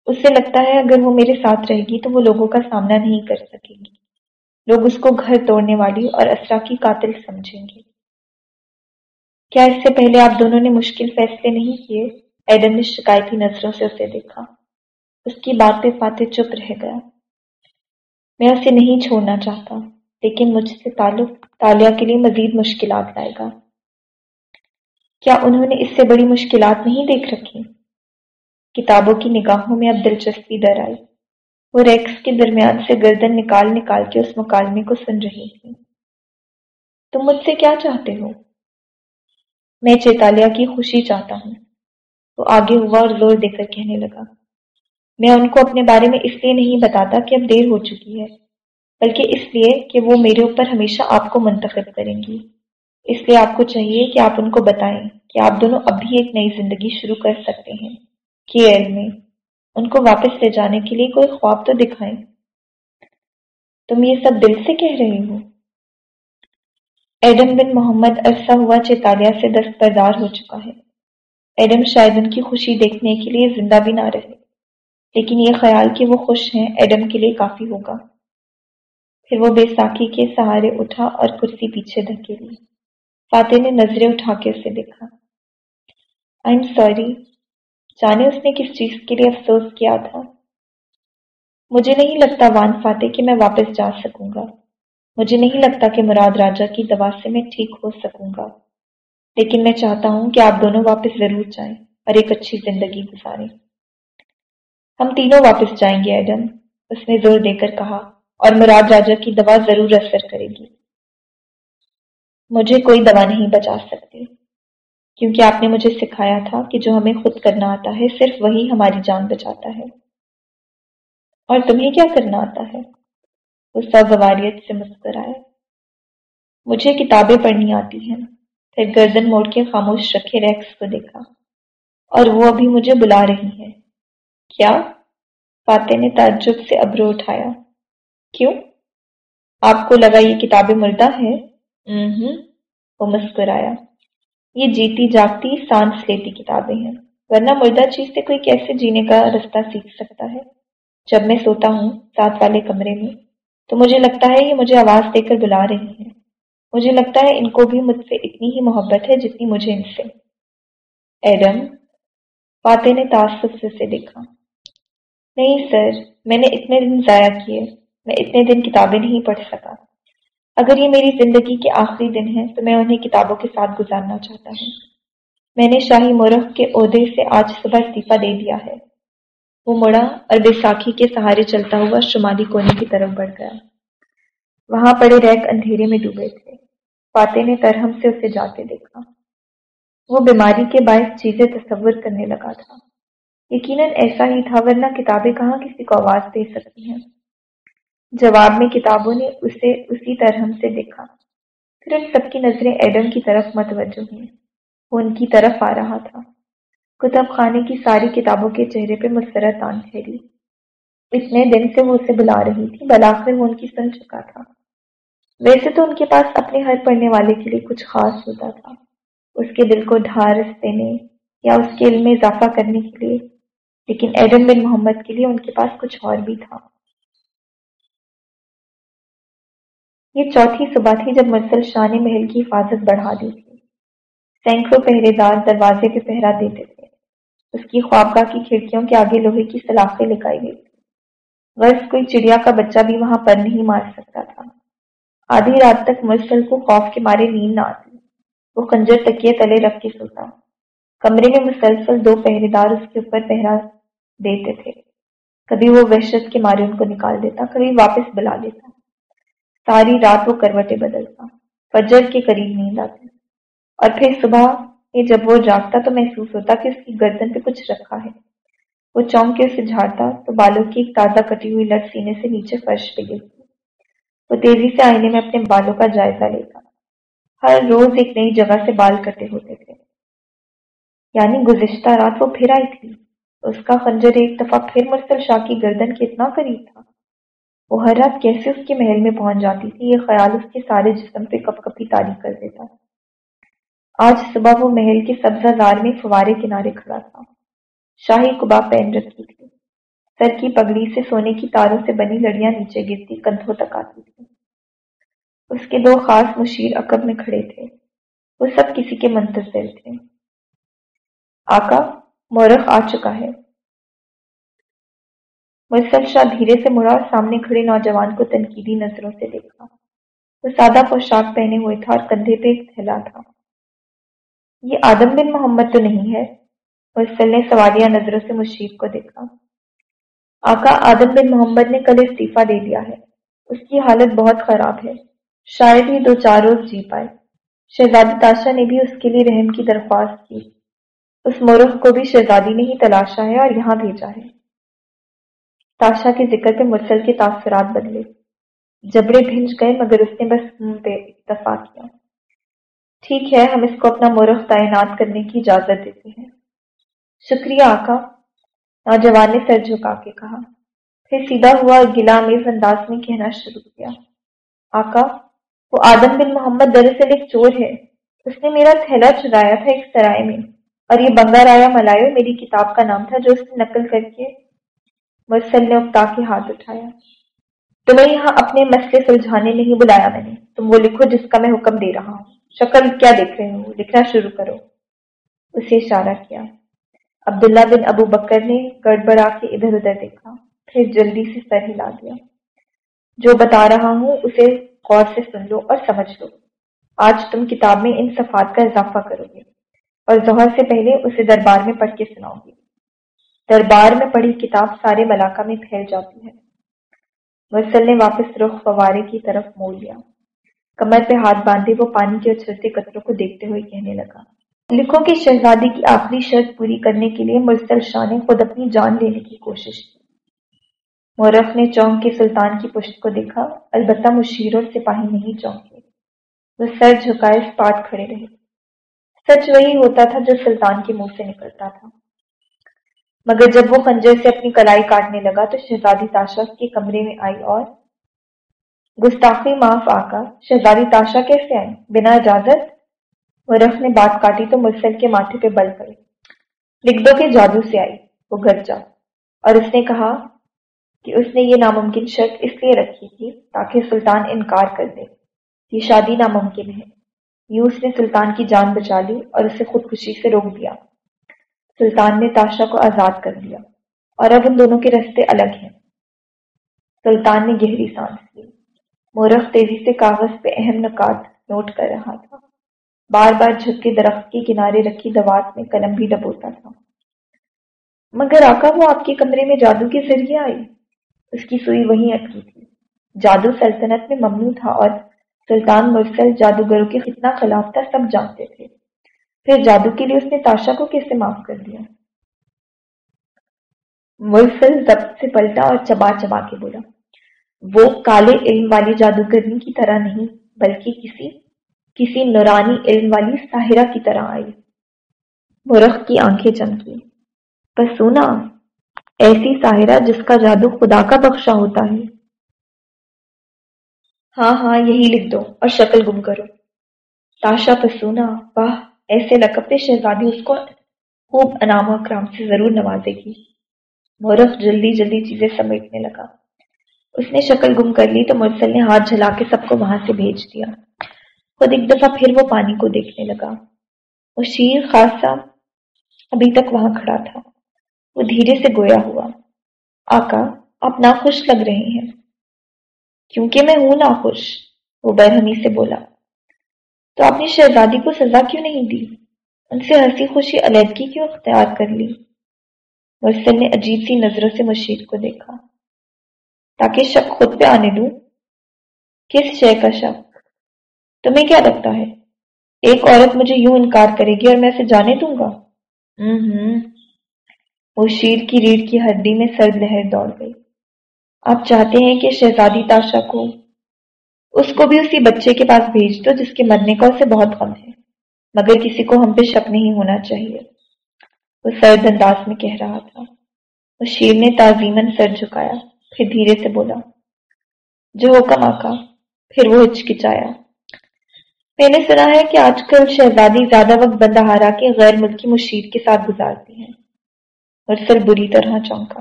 اس سے لگتا ہے اگر وہ میرے ساتھ رہے گی تو وہ لوگوں کا سامنا نہیں کر سکے گی۔ لوگ اس کو گھر توڑنے والی اور اسرا کی قاتل سمجھیں گے۔ کیا اس سے پہلے آپ دونوں نے مشکل فیصلے نہیں کیے؟ ایڈم نے شکایتی نظروں سے اسے دیکھا۔ اس کی بات پہ فاتح چپ رہ گیا۔ میں اسے نہیں چھوڑنا چاہتا، لیکن مجھ سے تعلق تالیہ کے لیے مزید مشکلات لائے گا۔ کیا انہوں نے اس سے بڑی مشکلات نہیں دیکھ رکھی؟ کتابوں کی نگاہوں میں اب دلچسپی در آئی۔ وہ ریکس کے درمیان سے گردن نکال نکال کے اس مکالمے کو سن رہی تھی تم مجھ سے کیا چاہتے ہو؟ میں چیتالیہ کی خوشی چاہتا ہوں۔ وہ آگے ہوا اور زور دے کر کہنے لگا۔ میں ان کو اپنے بارے میں اس لیے نہیں بتاتا کہ اب دیر ہو چکی ہے، بلکہ اس لیے کہ وہ میرے اوپر ہمیشہ آپ کو منتخب کریں گی۔ اس لیے آپ کو چاہیے کہ آپ ان کو بتائیں کہ آپ دونوں اب بھی ایک نئی زندگی شروع کر سکتے ہیں۔ کیئر میں، ان کو واپس لے جانے کے لیے کوئی خواب تو دکھائیں۔ تم یہ سب دل سے کہہ رہے ہو۔ ایڈم بن محمد عرصہ ہوا چیتالیہ سے دستبردار ہو چکا ہے۔ ایڈم شاید ان کی خوشی دیکھنے کے لیے زندہ بھی نہ رہے۔ لیکن یہ خیال کہ وہ خوش ہیں، ایڈم کے لیے کافی ہوگا۔ پھر وہ بیساکھی کے سہارے اٹھا اور کرسی پیچھے دھکیلی فاتح نے نظریں اٹھا کے اسے دیکھا۔ آئی ایم سوری جانے اس نے کس چیز کے لیے افسوس کیا تھا؟ مجھے نہیں لگتا وان فاتح کہ میں واپس جا سکوں گا۔ مجھے نہیں لگتا کہ مراد راجا کی دوا سے میں ٹھیک ہو سکوں گا۔ لیکن میں چاہتا ہوں کہ آپ دونوں واپس ضرور جائیں اور ایک اچھی زندگی گزاریں۔ ہم تینوں واپس جائیں گے، ایڈم، اس نے زور دے کر کہا، اور مراد راجا کی دوا ضرور اثر کرے گی۔ مجھے کوئی دوا نہیں بچا سکتی، کیونکہ آپ نے مجھے سکھایا تھا کہ جو ہمیں خود کرنا آتا ہے، صرف وہی ہماری جان بچاتا ہے۔ اور تمہیں کیا کرنا آتا ہے؟ وہ سوگواریت سے مسکرایا مجھے کتابیں پڑھنی آتی ہیں۔ پھر گردن موڑ کے خاموش رکھے ریکس کو دیکھا۔ اور وہ ابھی مجھے بلا رہی ہے۔ کیا فاتح نے تعجب سے ابرو اٹھایا؟ کیوں؟ آپ کو لگا یہ کتابیں مردہ ہے؟ وہ مسکرایا۔ یہ جیتی جاگتی سانس لیتی کتابیں ہیں۔ ورنہ مردہ چیز سے کوئی کیسے جینے کا رستہ سیکھ سکتا ہے؟ جب میں سوتا ہوں ساتھ والے کمرے میں تو مجھے لگتا ہے یہ مجھے آواز دے کر بلا رہی ہیں مجھے لگتا ہے ان کو بھی مجھ سے اتنی ہی محبت ہے جتنی مجھے ان سے۔ ایڈم فاتح نے تعصب سے دیکھا۔ نہیں سر، میں نے اتنے دن ضائع کیے، میں اتنے دن کتابیں نہیں پڑھ سکا۔ اگر یہ میری زندگی کے آخری دن ہیں تو میں انہیں کتابوں کے ساتھ گزارنا چاہتا ہوں۔ میں نے شاہی مورخ کے عہدے سے آج صبح استعفیٰ دے دیا ہے۔ وہ مڑا اور بیساکھی کے سہارے چلتا ہوا شمالی کونے کی طرف بڑھ گیا۔ وہاں پڑے ریک اندھیرے میں ڈوبے تھے۔ فاتح نے ترہم سے اسے جاتے دیکھا۔ وہ بیماری کے باعث چیزیں تصور کرنے لگا تھا۔ یقیناً ایسا ہی تھا، ورنہ کتابیں کہاں کسی کو آواز دے سکتی ہیں؟ جواب میں کتابوں نے اسے اسی طرح سے دیکھا۔ پھر ان سب کی نظریں ایڈم کی طرف متوجہ ہوئیں۔ وہ ان کی طرف آ رہا تھا۔ کتب خانے کی ساری کتابوں کے چہرے پہ مسرت آن ٹھہری۔ اتنے دن سے وہ اسے بلا رہی تھی، بلاخر وہ ان کی سن چکا تھا۔ ویسے تو ان کے پاس اپنے ہر پڑھنے والے کے لیے کچھ خاص ہوتا تھا۔ اس کے دل کو ڈھارس دینے یا اس کے علم میں اضافہ کرنے کے لیے لیکن ایڈم بن محمد کے لیے ان کے پاس کچھ اور بھی تھا۔ یہ چوتھی صبح تھی جب مرسل شاہ نے محل کی حفاظت بڑھا دی تھی۔ سینکڑوں پہرے دار دروازے پہ پہرا دیتے تھے۔ اس کی خوابگاہ کی کھڑکیوں کے آگے لوہے کی سلاخیں لگائی گئی تھی غرض کوئی چڑیا کا بچہ بھی وہاں پر نہیں مار سکتا تھا۔ آدھی رات تک مرسل کو خوف کے مارے نیند نہ آتی۔ وہ خنجر تکیے تلے رکھ کے سوتا۔ کمرے میں مسلسل دو پہرے دار اس کے اوپر پہرا دیتے تھے۔ کبھی وہ وحشت کے مارے ان کو نکال دیتا، کبھی واپس بلا لیتا۔ ساری رات وہ کروٹیں بدلتا، فجر کے قریب نیند آتی۔ اور پھر صبح جب وہ جاگتا تو محسوس ہوتا کہ اس کی گردن پہ کچھ رکھا ہے۔ وہ چونک کے اسے جھاڑتا تو بالوں کی ایک تازہ کٹی ہوئی لٹ سینے سے نیچے فرش پہ گرتی۔ وہ تیزی سے آئینے میں اپنے بالوں کا جائزہ لیتا۔ ہر روز ایک نئی جگہ سے بال کٹے ہوتے تھے۔ یعنی گزشتہ رات وہ پھر آئی تھی اس کا خنجر ایک دفعہ پھر مرسل شاہ کی گردن کے اتنا قریب تھا۔ وہ ہر رات کیسے اس کے محل میں پہنچ جاتی تھی، یہ خیال اس کے سارے جسم پہ کپ کپی تاری کر دیتا۔ آج صبح وہ محل کے سبزہ زار میں فوارے کنارے کھڑا تھا۔ شاہی کبا پہن رکھی تھی۔ سر کی پگڑی سے سونے کی تاروں سے بنی لڑیاں نیچے گرتی، کندھوں تک آتی تھی۔ اس کے دو خاص مشیر عقب میں کھڑے تھے۔ وہ سب کسی کے منتظر تھے۔ آقا مورخ آ چکا ہے۔ مرسل شاہ دھیرے سے مڑا اور سامنے کھڑے نوجوان کو تنقیدی نظروں سے دیکھا وہ سادہ پوشاک پہنے ہوئے تھا اور کندھے پہ ایک تھیلا تھا۔ یہ آدم بن محمد تو نہیں ہے۔ مرسل نے سوالیہ نظروں سے مشیر کو دیکھا۔ آقا آدم بن محمد نے کل استعفیٰ دے دیا ہے۔ اس کی حالت بہت خراب ہے۔ شاید ہی دو چار روز جی پائے۔ شہزادی تاشا نے بھی اس کے لیے رحم کی درخواست کی۔ اس مورخ کو بھی شہزادی نے ہی تلاشا ہے اور یہاں بھیجا ہے۔ تاشا کے ذکر پہ مرسل کے تاثرات بدلے۔ جبڑے بھنج گئے مگر اس نے بس منہ پہ اتفاق کیا۔ ٹھیک ہے، ہم اس کو اپنا مرخ تعینات کرنے کی اجازت دیتے ہیں۔ شکریہ آقا، نوجوان نے سر جھکا کے کہا۔ پھر سیدھا ہوا اور گلا میز انداز میں کہنا شروع کیا۔ آقا، وہ آدم بن محمد دراصل ایک چور ہے۔ اس نے میرا تھیلا چرایا تھا ایک سرائے میں۔ اور یہ بنگا رایا ملائیو میری کتاب کا نام تھا جو اس نے نقل کر کے مرسل نے اکتا کے ہاتھ اٹھایا۔ تمہیں یہاں اپنے مسئلے سلجھانے نہیں بلایا میں نے۔ تم وہ لکھو جس کا میں حکم دے رہا ہوں۔ شکل کیا دیکھ رہے ہو؟ لکھنا شروع کرو۔ اسے اشارہ کیا۔ عبداللہ بن ابو بکر نے گڑبڑا کے ادھر ادھر دیکھا، پھر جلدی سے سر ہلا دیا۔ جو بتا رہا ہوں اسے غور سے سن لو اور سمجھ لو۔ آج تم کتاب میں ان صفات کا اضافہ کرو گے۔ اور ظہر سے پہلے اسے دربار میں پڑھ کے سناؤ گی۔ دربار میں پڑھی کتاب سارے ملاقہ میں پھیل جاتی ہے۔ مرسل نے واپس رخ فوارے کی طرف موڑ لیا۔ کمر پہ ہاتھ باندھے وہ پانی کے اچھلتے قطروں کو دیکھتے ہوئے کہنے لگا، لکھو کہ شہزادی کی آخری شرط پوری کرنے کے لیے مرسل شاہ نے خود اپنی جان لینے کی کوشش کی۔ مورخ نے چونک کے سلطان کی پشت کو دیکھا، البتہ مشیر اور سپاہی نہیں چونکے۔ وہ سر جھکائے اسپاٹ کھڑے رہے۔ سچ وہی ہوتا تھا جو سلطان کے منہ سے نکلتا تھا۔ مگر جب وہ خنجر سے اپنی کلائی کاٹنے لگا تو شہزادی تاشا کے کمرے میں آئی اور گستاخی معاف آکا۔ شہزادی تاشا کیسے آئی بنا اجازت؟ ورف نے بات کاٹی تو مرسل کے ماتھے پہ بل پڑے لکھ دو کے جادو سے آئی، وہ گھر جا۔ اور اس نے کہا کہ اس نے یہ ناممکن شرط اس لیے رکھی تھی تاکہ سلطان انکار کر دے۔ یہ شادی ناممکن ہے۔ یوں اس نے سلطان کی جان بچا لی اور اسے خودکشی سے روک دیا۔ سلطان نے تاشا کو آزاد کر دیا اور اب ان دونوں کے رستے الگ ہیں۔ سلطان نے گہری سانس لی۔ مورخ تیزی سے کاغذ پہ اہم نکات نوٹ کر رہا تھا۔ بار بار جھک کے درخت کے کنارے رکھی دوات میں قلم بھی ڈبوتا تھا۔ مگر آقا وہ آپ کے کمرے میں جادو کے ذریعے آئی۔ اس کی سوئی وہیں اٹکی تھی۔ جادو سلطنت میں ممنوع تھا اور سلطان مرسل جادوگروں کے کتنا خلاف تھا، سب جانتے تھے۔ پھر جادو کے لیے اس نے تاشا کو کیسے معاف کر دیا؟ مرسل ضبط سے پلٹا اور چبا چبا کے بولا، وہ کالے علم والی جادوگرنی کی طرح نہیں، بلکہ کسی کسی نورانی علم والی ساحرہ کی طرح آئی۔ مرخ کی آنکھیں چمکی بس سونا، ایسی ساحرہ جس کا جادو خدا کا بخشا ہوتا ہے۔ ہاں ہاں یہی لکھ دو اور شکل گم کرو۔ تاشا پسونا، واہ، ایسے لقب پہ شہزادی، اس کو خوب انعام و اکرام سے ضرور نوازے گی۔ مورخ جلدی جلدی چیزیں سمیٹنے لگا۔ اس نے شکل گم کر لی تو مرسل نے ہاتھ جھلا کے سب کو وہاں سے بھیج دیا۔ خود ایک دفعہ پھر وہ پانی کو دیکھنے لگا۔ وہ شیر خاصا ابھی تک وہاں کھڑا تھا۔ وہ دھیرے سے گویا ہوا۔ آقا، آپ ناخوش لگ رہے ہیں۔ کیونکہ میں ہوں ناخوش، وہ برہمی سے بولا۔ تو آپ نے شہزادی کو سزا کیوں نہیں دی؟ ان سے ہنسی خوشی علیحدگی کیوں اختیار کر لی۔ مرسل نے عجیب سی نظروں سے مشیر کو دیکھا۔ تاکہ شک خود پہ آنے دوں۔ کس شے کا شک؟ تمہیں کیا لگتا ہے؟ ایک عورت مجھے یوں انکار کرے گی اور میں اسے جانے دوں گا؟ ہوں ہوں مشیر کی ریڑھ کی ہڈی میں سرد لہر دوڑ گئی۔ آپ چاہتے ہیں کہ شہزادی تاشا کو اس کو بھی اسی بچے کے پاس بھیج دو جس کے مرنے کا اسے بہت غم ہے، مگر کسی کو ہم پہ شک نہیں ہونا چاہیے۔ وہ سرد انداز میں کہہ رہا تھا۔ وہ شیر نے تعظیمن سر جھکایا، پھر دھیرے سے بولا، جو حکم آکا، پھر وہ ہچکچایا۔ میں نے سنا ہے کہ آج کل شہزادی زیادہ وقت بندہارا کے غیر ملکی مشیر کے ساتھ گزارتی ہیں۔ مرسل بری طرح چونکا۔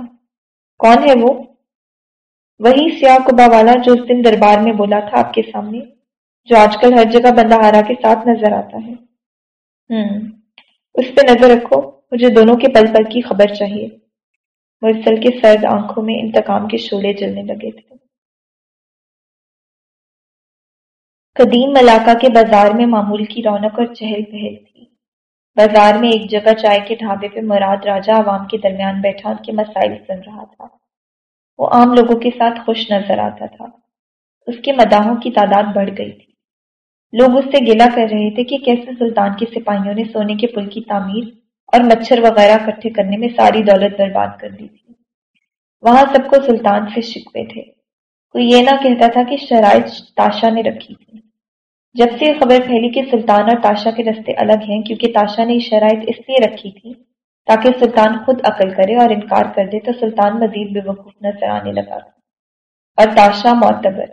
کون ہے وہ؟ وہی سیاہ کبا والا جو اس دن دربار میں بولا تھا آپ کے سامنے جو آج کل ہر جگہ بندہ ہارا کے ساتھ نظر آتا ہے۔ ہم۔ اس پہ نظر رکھو مجھے دونوں کے پل پل کی خبر چاہیے۔ مرسل کے سرد آنکھوں میں انتقام کے شولے جلنے لگے تھے۔ قدیم ملاقہ کے بازار میں معمول کی رونق اور چہل پہل تھی۔ بازار میں ایک جگہ چائے کے ڈھابے پہ مراد راجا عوام کے درمیان بیٹھا ان کے مسائل سن رہا تھا۔ وہ عام لوگوں کے ساتھ خوش نظر آتا تھا۔ اس کے مداحوں کی تعداد بڑھ گئی تھی۔ لوگ اس سے گلا کر رہے تھے کہ کیسے سلطان کے سپاہیوں نے سونے کے پل کی تعمیر اور مچھر وغیرہ اکٹھے کرنے میں ساری دولت برباد کر دی تھی۔ وہاں سب کو سلطان سے شکوے تھے۔ کوئی یہ نہ کہتا تھا کہ شرائط تاشا نے رکھی تھی۔ جب سے یہ خبر پھیلی کہ سلطان اور تاشا کے رستے الگ ہیں کیونکہ تاشا نے شرائط اس لیے رکھی تھی تاکہ سلطان خود عقل کرے اور انکار کر دے تو سلطان مزید بے وقوف نظر آنے لگا۔ اور تاشا معتبر۔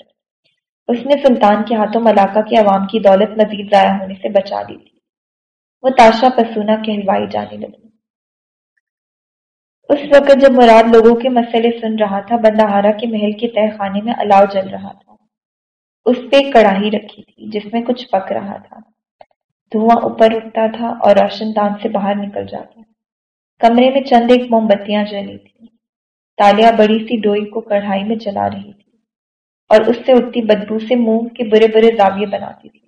اس نے سلطان کے ہاتھوں ملاقہ کے عوام کی دولت مزید ضائع ہونے سے بچا لی۔ تھی وہ تاشا پسونا کہلوائی جانے لگی۔ اس وقت جب مراد لوگوں کے مسئلے سن رہا تھا بندہارا کے محل کے تہ خانے میں الاؤ جل رہا تھا۔ اس پہ ایک کڑاہی رکھی تھی جس میں کچھ پک رہا تھا۔ دھواں اوپر اٹھتا تھا اور روشن دان سے باہر نکل جاتا۔ کمرے میں چند ایک موم بتیاں جلی تھیں۔ تالیا بڑی سی ڈوئی کو کڑھائی میں جلا رہی تھی اور اس سے اٹھتی بدبو سے منہ کے برے برے زاویے بناتی تھی۔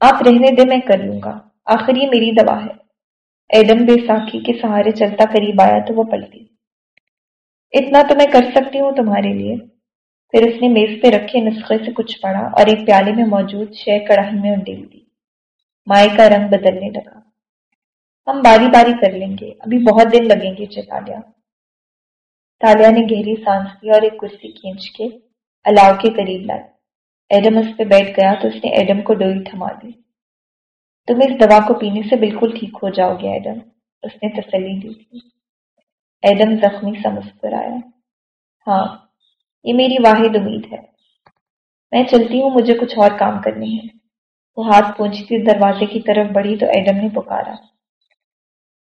آپ رہنے دے، میں کر لوں گا۔ آخر یہ میری دوا ہے۔ ایڈم بے ساکھی کے سہارے چلتا قریب آیا تو وہ پلٹی۔ اتنا تو میں کر سکتی ہوں تمہارے لیے۔ پھر اس نے میز پہ رکھے نسخے سے کچھ پڑا اور ایک پیالے میں موجود شہ کڑاہی میں انڈیل دی مائع کا رنگ بدلنے لگا۔ ہم باری باری کر لیں گے۔ ابھی بہت دن لگیں گے چتالیا تالیا۔ نے گہری سانس کی اور ایک کرسی کھینچ کے الاؤ کے قریب لائی۔ ایڈم اس پہ بیٹھ گیا تو اس نے ایڈم کو ڈوئی تھما دی۔ تم اس دوا کو پینے سے بالکل ٹھیک ہو جاؤ گے، ایڈم۔ اس نے تسلی دی۔ تھی ایڈم زخمی سا مسکرایا۔ ہاں یہ میری واحد امید ہے۔ میں چلتی ہوں، مجھے کچھ اور کام کرنے ہیں۔ وہ ہاتھ پہنچتی دروازے کی طرف بڑھی تو ایڈم نے پکارا۔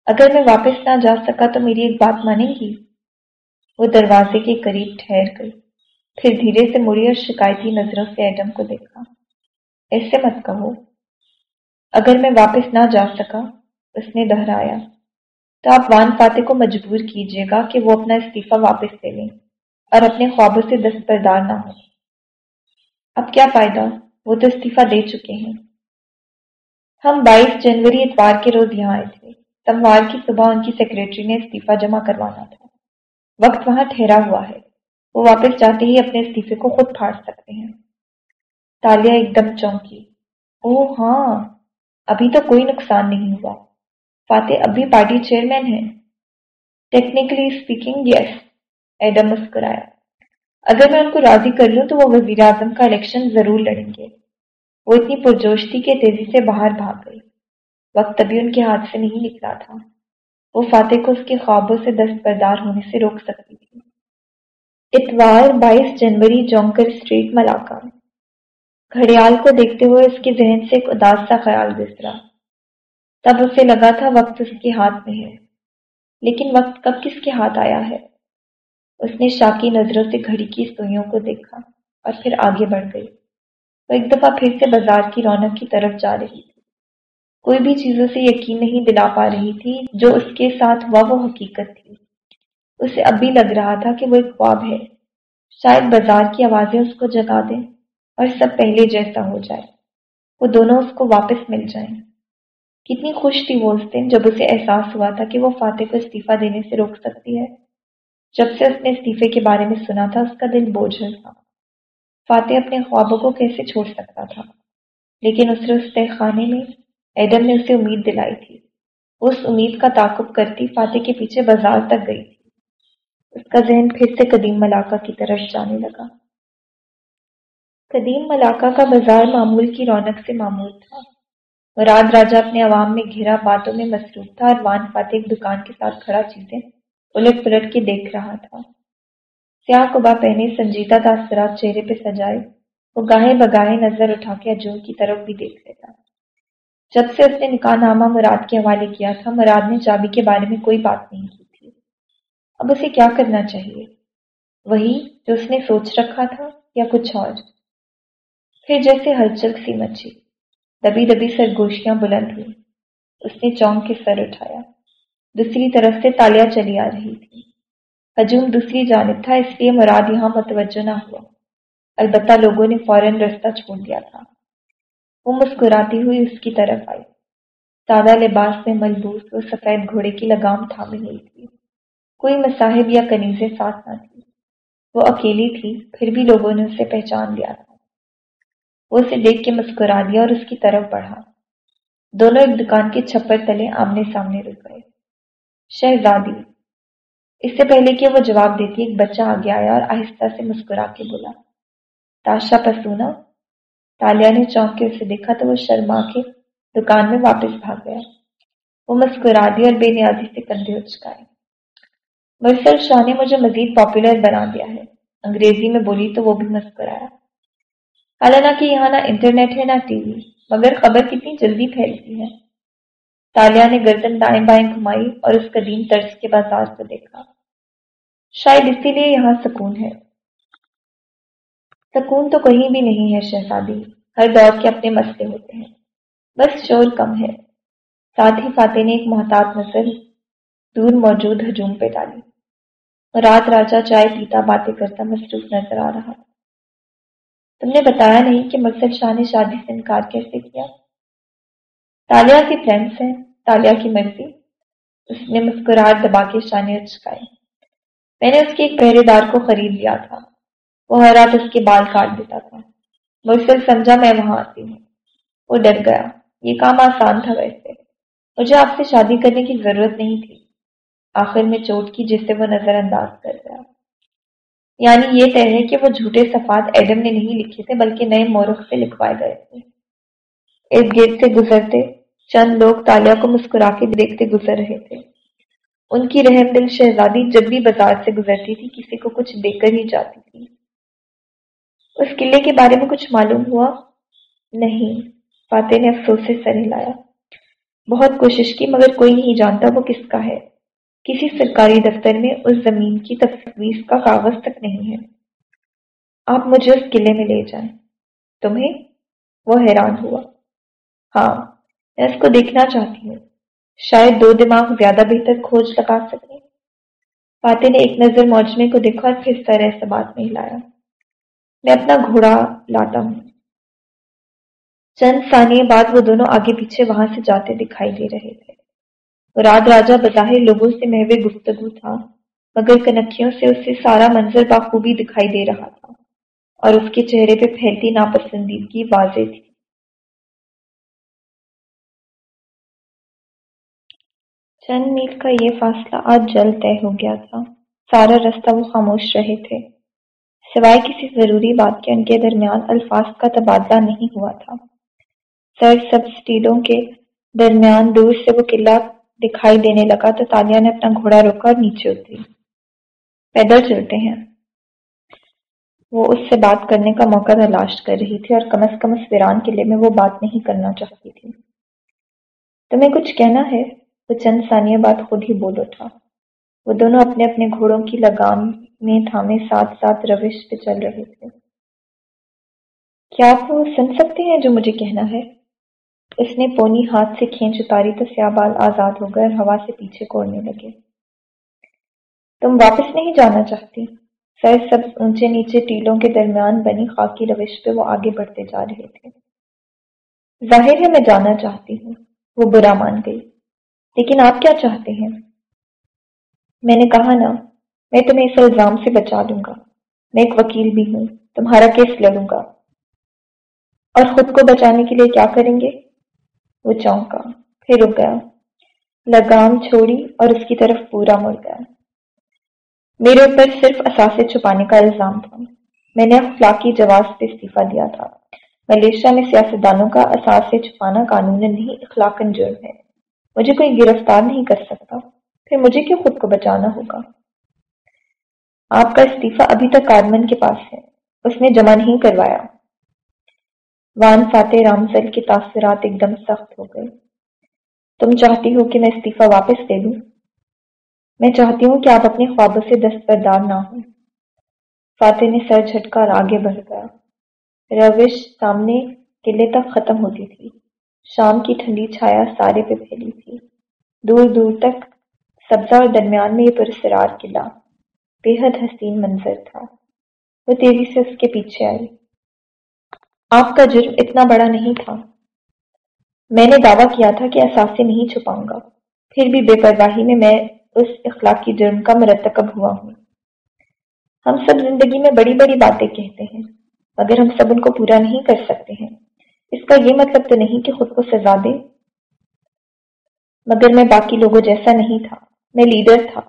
اگر میں واپس نہ جا سکا تو میری ایک بات مانیں گی؟ وہ دروازے کے قریب ٹھہر گئی۔ پھر دھیرے سے مڑی اور شکایتی نظروں سے ایڈم کو دیکھا۔ ایسے مت کہو۔ اگر میں واپس نہ جا سکا، اس نے دہرایا۔ تو آپ وان فاتح کو مجبور کیجیے گا کہ وہ اپنا استعفی واپس لے لیں اور اپنے خوابوں سے دستبردار نہ ہو اب کیا فائدہ؟ وہ تو استعفی دے چکے ہیں۔ ہم بائیس جنوری اتوار کے روز یہاں آئے تھے۔ سموار کی صبح ان کی سیکرٹری نے استعفی جمع کروانا تھا۔ وقت وہاں ٹھہرا ہوا ہے۔ وہ واپس جاتے ہی اپنے استعفے کو خود پھاڑ سکتے ہیں۔ تالیا ایک دم چونکی۔ او ہاں ابھی تو کوئی نقصان نہیں ہوا۔ فاتح اب بھی پارٹی چیئرمین ہے ٹیکنیکلی اسپیکنگ یس ایڈم مسکرایا۔ اگر میں ان کو راضی کر لوں تو وہ وزیر اعظم کا الیکشن ضرور لڑیں گے۔ وہ اتنی پرجوش تھی کہ تیزی سے باہر بھاگ گئی۔ وقت ابھی ان کے ہاتھ سے نہیں نکلا تھا۔ وہ فاتح کو اس کے خوابوں سے دست بردار ہونے سے روک سکتی تھی۔ اتوار بائیس جنوری جونکر اسٹریٹ ملاقہ گھڑیال کو دیکھتے ہوئے اس کے ذہن سے ایک اداس سا خیال گزرا تب اسے لگا تھا وقت اس کے ہاتھ میں ہے۔ لیکن وقت کب کس کے ہاتھ آیا ہے؟ اس نے شاکی نظروں سے گھڑی کی سوئیوں کو دیکھا اور پھر آگے بڑھ گئی۔ وہ ایک دفعہ پھر سے بازار کی رونق کی طرف جا رہی تھی۔ کوئی بھی چیزوں سے یقین نہیں دلا پا رہی تھی جو اس کے ساتھ ہوا وہ حقیقت تھی۔ اسے اب بھی لگ رہا تھا کہ وہ ایک خواب ہے۔ شاید بازار کی آوازیں اس کو جگا دیں اور سب پہلے جیسا ہو جائے۔ وہ دونوں اس کو واپس مل جائیں۔ کتنی خوش تھی وہ اس دن جب اسے احساس ہوا تھا کہ وہ فاتح کو استعفیٰ دینے سے روک سکتی ہے۔ جب سے اس نے استعفے کے بارے میں سنا تھا، اس کا دل بوجھل تھا۔ فاتح اپنے خوابوں کو کیسے چھوڑ سکتا تھا؟ لیکن اس رستے خانے میں ایڈم نے اسے امید دلائی تھی۔ اس امید کا تعاقب کرتی فاتح کے پیچھے بازار تک گئی۔ تھی اس کا ذہن پھر سے قدیم ملاقہ کی طرف جانے لگا۔ قدیم ملاقہ کا بازار معمول کی رونق سے معمول تھا۔ مراد راجہ اپنے عوام میں گھرا باتوں میں مصروف تھا۔ اور وان فاتح ایک دکان کے ساتھ کھڑا چیزیں الٹ پلٹ کے دیکھ رہا تھا۔ سیاہ کبا پہنے سنجیدہ تاثرات چہرے پہ سجائے، وہ گاہے بگاہے نظر اٹھا کے اجور کی طرف بھی دیکھ لیتا جب سے اس نے نکاح نامہ مراد کے حوالے کیا تھا، مراد نے چابی کے بارے میں کوئی بات نہیں کی تھی۔ اب اسے کیا کرنا چاہیے؟ وہی جو اس نے سوچ رکھا تھا یا کچھ اور؟ پھر جیسے ہلچل سی مچی، دبی دبی سرگوشیاں بلند ہوئی اس نے چونک کے سر اٹھایا۔ دوسری طرف سے تالیاں چلی آ رہی تھی ہجوم دوسری جانب تھا، اس لیے مراد یہاں متوجہ نہ ہوا۔ البتہ لوگوں نے فوراً رستہ چھوڑ دیا تھا۔ وہ مسکراتی ہوئی اس کی طرف آئی۔ سادہ لباس میں ملبوس وہ سفید گھوڑے کی لگام تھامی ہوئی تھی۔ کوئی مصاحب یا کنیزیں ساتھ نہ تھی وہ اکیلی تھی، پھر بھی لوگوں نے اسے پہچان لیا تھا۔ وہ اسے دیکھ کے مسکرا دیا اور اس کی طرف بڑھا۔ دونوں ایک دکان کے چھپر تلے آمنے سامنے رک گئے۔ شہزادی، اس سے پہلے کہ وہ جواب دیتی، ایک بچہ آگے آیا اور آہستہ سے مسکرا کے بولا، تاشا پسونا تالیا نے چونک کے اسے دیکھا تو وہ شرما کے دکان میں واپس بھاگ گیا۔ وہ مسکرا دی اور بے نیازی سے کندھے اچکائے۔ مرسل شاہ نے مجھے مزید پاپولر بنا دیا ہے۔ انگریزی میں بولی تو وہ بھی مسکرایا۔ حالانکہ یہاں نہ انٹرنیٹ ہے نہ ٹی وی، مگر خبر کتنی جلدی پھیلتی ہے۔ تالیا نے گردن دائیں بائیں گھمائی اور اس قدیم طرز کے بازار کو دیکھا۔ شاید اسی لیے یہاں سکون ہے۔ سکون تو کہیں بھی نہیں ہے شہزادی، ہر دور کے اپنے مسئلے ہوتے ہیں۔ بس شور کم ہے۔ ساتھ ہی فاتح نے ایک محتاط نظر دور موجود ہجوم پہ ڈالی۔ رات راجا چائے پیتا باتیں کرتا مصروف نظر آ رہا۔ تم نے بتایا نہیں کہ مقصد شاہ نے شادی سے انکار کیسے کیا؟ تالیا کی فرینڈس ہیں تالیا کی مرضی۔ اس نے مسکراہٹ دبا کے شانے چکائے میں نے اس کے ایک پہرے دار کو خرید لیا تھا۔ وہ ہر رات اس کے بال کاٹ دیتا تھا۔ مرسل سمجھا میں وہاں آتی ہوں۔ وہ ڈر گیا۔ یہ کام آسان تھا ویسے۔ مجھے آپ سے شادی کرنے کی ضرورت نہیں تھی۔ آخر میں چوٹ کی جس سے وہ نظر انداز کر گیا۔ یعنی یہ طے ہے کہ وہ جھوٹے صفات ایڈم نے نہیں لکھے تھے، بلکہ نئے مورخ سے لکھوائے گئے تھے۔ ارد گیٹ سے گزرتے چند لوگ تالیا کو مسکرا کے دیکھتے گزر رہے تھے۔ ان کی رحم دل شہزادی جب بھی بازار سے گزرتی تھی، کسی کو کچھ دے کر ہی جاتی تھی۔ اس قلعے کے بارے میں کچھ معلوم ہوا نہیں۔ فاتح نے افسوس سے سر ہلایا۔ بہت کوشش کی، مگر کوئی نہیں جانتا وہ کس کا ہے۔ کسی سرکاری دفتر میں اس زمین کی تفویض کا کاغذ تک نہیں ہے۔ آپ مجھے اس قلعے میں لے جائیں۔ تمہیں وہ حیران ہوا۔ ہاں میں اس کو دیکھنا چاہتی ہوں۔ شاید دو دماغ زیادہ بہتر کھوج لگا سکے فاتح نے ایک نظر موجنے کو دیکھا اور پھر سر ایسا بات میں ہلایا۔ میں اپنا گھوڑا لاتا ہوں۔ چند ثانیے بعد وہ دونوں آگے پیچھے وہاں سے جاتے دکھائی دے رہے تھے۔ راد راجا بظاہر لوگوں سے محوے گفتگو تھا، مگر کنکھیوں سے اس سے سارا منظر بخوبی دکھائی دے رہا تھا اور اس کے چہرے پہ پھیلتی ناپسندیدگی واضح تھی۔ چند میل کا یہ فاصلہ آج جلد طے ہو گیا تھا۔ سارا رستہ وہ خاموش رہے تھے۔ سوائے کسی ضروری بات کے، ان کے درمیان الفاظ کا تبادلہ نہیں ہوا تھا۔ سر، سب سٹیلوں کے درمیان دور سے وہ قلعہ دکھائی دینے لگا تو تالیا نے اپنا گھوڑا روکا اور نیچے اتری۔ پیدل چلتے ہیں۔ وہ اس سے بات کرنے کا موقع تلاش کر رہی تھی اور کم از کم اس ویران قلعے میں وہ بات نہیں کرنا چاہتی تھی۔ تمہیں کچھ کہنا ہے؟ وہ چند ثانیہ بعد خود ہی بول اٹھا۔ وہ دونوں اپنے اپنے گھوڑوں کی لگام میں تھامے ساتھ ساتھ روش پہ چل رہے تھے۔ کیا آپ وہ سن سکتے ہیں جو مجھے کہنا ہے؟ اس نے پونی ہاتھ سے کھینچ اتاری تو سیابال آزاد ہو گئے اور ہوا سے پیچھے کوڑنے لگے۔ تم واپس نہیں جانا چاہتی؟ سر، سب اونچے نیچے ٹیلوں کے درمیان بنی خاکی روش پہ وہ آگے بڑھتے جا رہے تھے۔ ظاہر ہے میں جانا چاہتی ہوں، وہ برا مان گئی۔ لیکن آپ کیا چاہتے ہیں؟ میں نے کہا نا میں تمہیں اس الزام سے بچا دوں گا۔ میں ایک وکیل بھی ہوں، تمہارا کیس لڑوں گا۔ اور خود کو بچانے کے لیے کیا کریں گے؟ وہ چونکا پھر رک گیا۔ لگام چھوڑی اور اس کی طرف پورا مڑ گیا۔ میرے اوپر صرف اثاثے چھپانے کا الزام تھا۔ میں نے اخلاقی جواز پہ استعفی دیا تھا۔ ملیشیا میں سیاستدانوں کا اثاثے چھپانا قانون نہیں اخلاقن جرم ہے۔ مجھے کوئی گرفتار نہیں کر سکتا۔ پھر مجھے کیوں خود کو بچانا ہوگا؟ آپ کا استعفی ابھی تک کارمن کے پاس ہے۔ اس نے جمع نہیں کروایا۔ وان فاتح رامزل کے تاثرات ایک دم سخت ہو گئے۔ تم چاہتی ہو کہ میں استعفی واپس دے دوں؟ میں چاہتی ہوں کہ آپ اپنے خوابوں سے دستبردار نہ ہوں۔ فاتح نے سر جھٹکا اور آگے بڑھ گیا۔ روش سامنے قلعے تک ختم ہوتی تھی۔ شام کی ٹھنڈی چھایا سارے پہ پھیلی تھی۔ دور دور تک سبزہ اور درمیان میں یہ پرسرار قلعہ۔ بے حد حسین منظر تھا۔ وہ تیزی سے اس کے پیچھے آئی۔ آپ کا جرم اتنا بڑا نہیں تھا۔ میں نے دعویٰ کیا تھا کہ اثاثے نہیں چھپاؤں گا۔ پھر بھی بے پرواہی میں میں اس اخلاقی جرم کا مرتکب ہوا ہوں۔ ہم سب زندگی میں بڑی بڑی باتیں کہتے ہیں، مگر ہم سب ان کو پورا نہیں کر سکتے ہیں۔ اس کا یہ مطلب تو نہیں کہ خود کو سزا دے مگر میں باقی لوگوں جیسا نہیں تھا۔ میں لیڈر تھا۔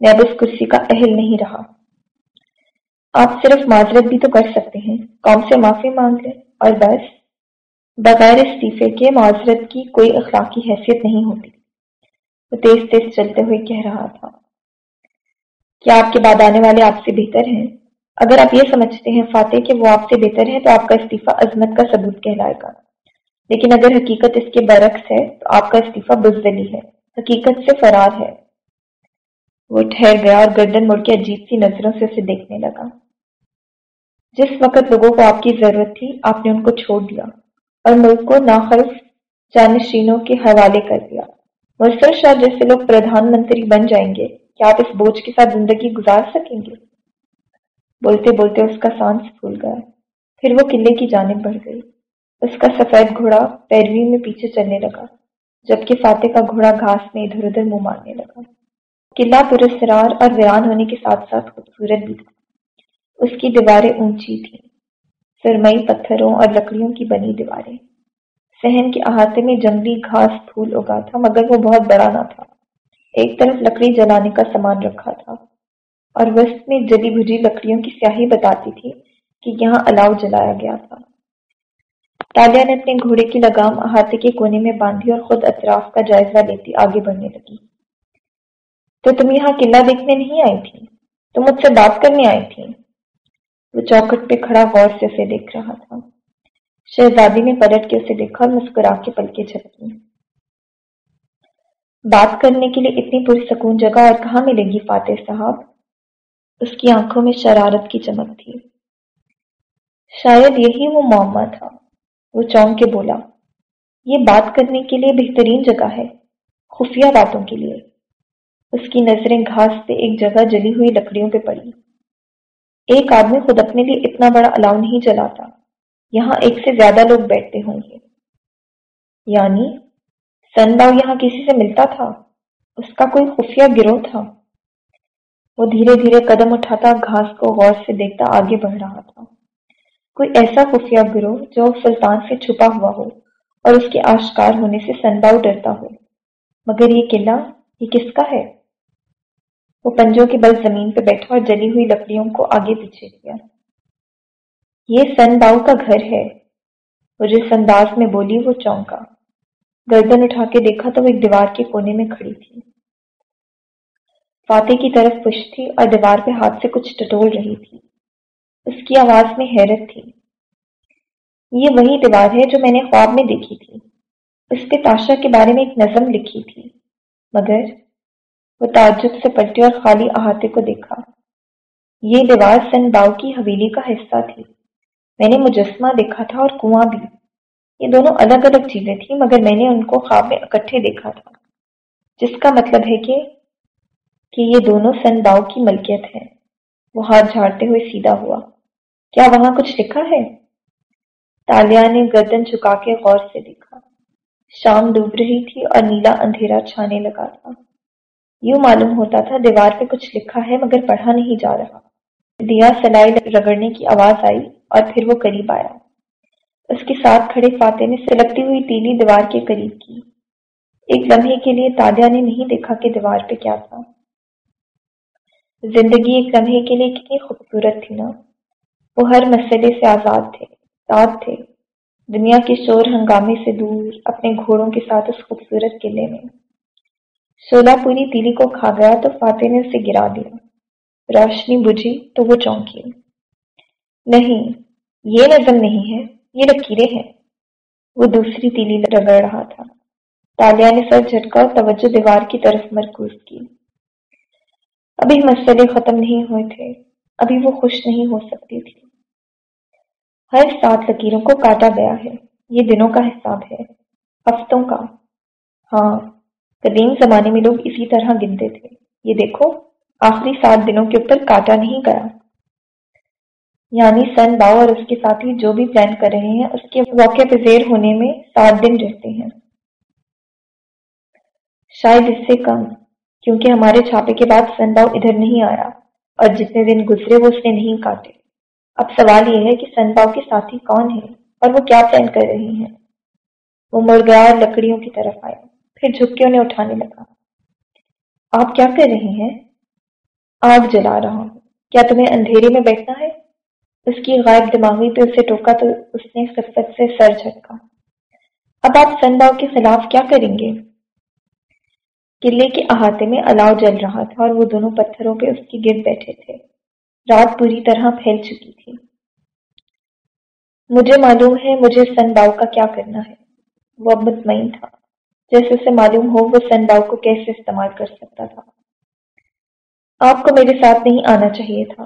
میں اب اس کرسی کا اہل نہیں رہا۔ آپ صرف معذرت بھی تو کر سکتے ہیں۔ قوم سے معافی مانگ لیں اور بس۔ بغیر استعفے کے معذرت کی کوئی اخلاقی حیثیت نہیں ہوتی۔ وہ تیز تیز چلتے ہوئے کہہ رہا تھا۔ کیا آپ کے بعد آنے والے آپ سے بہتر ہیں؟ اگر آپ یہ سمجھتے ہیں فاتح کہ وہ آپ سے بہتر ہے تو آپ کا استعفیٰ عظمت کا ثبوت کہلائے گا۔ لیکن اگر حقیقت اس کے برعکس ہے تو آپ کا استعفیٰ بزدلی ہے۔ حقیقت سے فرار ہے۔ وہ ٹھہر گیا اور گردن مڑ کے عجیب سی نظروں سے اسے دیکھنے لگا۔ جس وقت لوگوں کو آپ کی ضرورت تھی، آپ نے ان کو چھوڑ دیا اور ملک کو ناخلف جانشینوں کے حوالے کر دیا۔ مرسل شاہ جیسے لوگ پردھان منتری بن جائیں گے، کیا آپ اس بوجھ کے ساتھ زندگی گزار سکیں گے؟ بولتے بولتے اس کا سانس پھول گیا۔ پھر وہ قلعے کی جانب بڑھ گئی۔ اس کا سفید گھوڑا پیروی میں پیچھے چلنے لگا، جبکہ فاتح کا گھوڑا گھاس میں ادھر ادھر منہ مارنے لگا۔ قلعہ پرسرار اور ویران ہونے کے ساتھ ساتھ خوبصورت بھی تھا۔ اس کی دیواریں اونچی تھیں، سرمئی پتھروں اور لکڑیوں کی بنی دیواریں۔ سہن کے احاطے میں جنگلی گھاس پھول اگا تھا، مگر وہ بہت بڑا نہ تھا۔ ایک طرف لکڑی جلانے کا سامان رکھا تھا، اور وسط میں جلی بھجی لکڑیوں کی سیاہی بتاتی تھی کہ یہاں الاؤ جلایا گیا تھا۔ تالیا نے اپنے گھوڑے کی لگام احاطے کے کونے میں باندھی اور خود اطراف کا جائزہ لیتی آگے بڑھنے لگی۔ تو تم یہاں قلعہ دیکھنے نہیں آئی تھی؟ تم مجھ سے بات کرنے آئی تھی؟ وہ چوکٹ پہ کھڑا غور سے اسے دیکھ رہا تھا۔ شہزادی نے پلٹ کے اسے دیکھا اور مسکرا کے پلکے جھپکی بات کرنے کے لیے اتنی پرسکون جگہ اور کہاں ملے گی فاتح صاحب؟ اس کی آنکھوں میں شرارت کی چمک تھی۔ شاید یہی وہ معمہ تھا۔ وہ چونک کے بولا، یہ بات کرنے کے لیے بہترین جگہ ہے، خفیہ باتوں کے لیے۔ اس کی نظریں گھاس پہ ایک جگہ جلی ہوئی لکڑیوں پہ پڑی۔ ایک آدمی خود اپنے لیے اتنا بڑا الاؤ نہیں جلاتا۔ یہاں ایک سے زیادہ لوگ بیٹھتے ہوں گے۔ یعنی سن باؤ یہاں کسی سے ملتا تھا؟ اس کا کوئی خفیہ گروہ تھا۔ وہ دھیرے دھیرے قدم اٹھاتا گھاس کو غور سے دیکھتا آگے بڑھ رہا تھا۔ کوئی ایسا خفیہ گروہ جو سلطان سے چھپا ہوا ہو اور اس کے آشکار ہونے سے سنباؤ ڈرتا ہو۔ مگر یہ قلعہ یہ کس کا ہے؟ وہ پنجوں کے بل زمین پہ بیٹھا اور جلی ہوئی لکڑیوں کو آگے پیچھے کیا۔ یہ سن باؤ کا گھر ہے۔ وہ جس انداز میں بولی وہ چونکا۔ گردن اٹھا کے دیکھا تو وہ ایک دیوار کے کونے میں کھڑی تھی۔ فاتح کی طرف پش تھی اور دیوار پہ ہاتھ سے کچھ ٹٹول رہی تھی۔ اس کی آواز میں حیرت تھی۔ یہ وہی دیوار ہے جو میں نے خواب میں دیکھی تھی۔ اس پہ تاشا کے بارے میں ایک نظم لکھی تھی۔ مگر وہ تعجب سے پلٹی اور خالی احاطے کو دیکھا۔ یہ دیوار سن باؤ کی حویلی کا حصہ تھی۔ میں نے مجسمہ دیکھا تھا اور کنواں بھی۔ یہ دونوں الگ الگ چیزیں تھیں، مگر میں نے ان کو خواب میں اکٹھے دیکھا تھا۔ جس کا مطلب ہے کہ کہ یہ دونوں سن باؤ کی ملکیت ہے وہ ہاتھ جھاڑتے ہوئے سیدھا ہوا۔ کیا وہاں کچھ لکھا ہے؟ تالیا نے گردن چکا کے غور سے دیکھا۔ شام ڈوب رہی تھی اور نیلا اندھیرا چھانے لگا تھا۔ یوں معلوم ہوتا تھا دیوار پہ کچھ لکھا ہے مگر پڑھا نہیں جا رہا۔ دیا سلائی رگڑنے کی آواز آئی اور پھر وہ قریب آیا۔ اس کے ساتھ کھڑے فاتح نے سلگتی ہوئی تیلی دیوار کے قریب کی۔ ایک لمحے کے لیے تالیا نے نہیں دیکھا کہ دیوار پہ کیا تھا۔ زندگی ایک لمحے کے لیے کتنی خوبصورت تھی نا۔ وہ ہر مسئلے سے آزاد تھے ساتھ تھے۔ دنیا کے شور ہنگامے سے دور، اپنے گھوڑوں کے ساتھ اس خوبصورت قلعے میں۔ سولہ پوری تیلی کو کھا گیا تو فاتح نے اسے گرا دیا۔ روشنی بجھی تو وہ چونکی۔ نہیں، یہ نظم نہیں ہے، یہ لکیریں ہیں۔ وہ دوسری تیلی رگڑ رہا تھا۔ تالیا نے سر جھٹکا اور توجہ دیوار کی طرف مرکوز کی۔ ابھی مسئلے ختم نہیں ہوئے تھے، ابھی وہ خوش نہیں ہو سکتی تھی۔ ہر سات لکیروں کو کاٹا گیا ہے، یہ دنوں کا حساب ہے، ہفتوں کا۔ ہاں قدیم زمانے میں لوگ اسی طرح گنتے تھے۔ یہ دیکھو، آخری سات دنوں کے اوپر کاٹا نہیں گیا۔ یعنی سن باؤ اور اس کے ساتھی جو بھی پلان کر رہے ہیں، اس کے واقع پذیر ہونے میں سات دن رہتے ہیں۔ شاید اس سے کم، کیونکہ ہمارے چھاپے کے بعد سن باؤ ادھر نہیں آیا اور جتنے دن گزرے وہ اس نے نہیں کاٹے۔ اب سوال یہ ہے کہ سن باؤ کے ساتھی کون ہیں اور وہ کیا پلان کر رہے ہیں؟ وہ مر گیا اور لکڑیوں کی طرف آیا پھر جھک کے انہیں اٹھانے لگا۔ آپ کیا کر رہے ہیں؟ آگ جلا رہا ہوں۔ کیا تمہیں اندھیرے میں بیٹھنا ہے؟ اس کی غائب دماغی پہ اسے ٹوکا تو اس نے خفت سے سر جھٹکا۔ اب آپ سن باؤ کے خلاف کیا کریں گے؟ قلعے کے احاطے میں الاؤ جل رہا تھا اور وہ دونوں پتھروں پہ اس کی گرد بیٹھے تھے۔ رات پوری طرح پھیل چکی تھی۔ مجھے معلوم ہے مجھے سن باؤ کا کیا کرنا ہے۔ وہ اب مطمئن تھا۔ جیسے اسے معلوم ہو، وہ سنباؤ کو کیسے استعمال کر سکتا تھا۔ آپ کو میرے ساتھ نہیں آنا چاہیے تھا،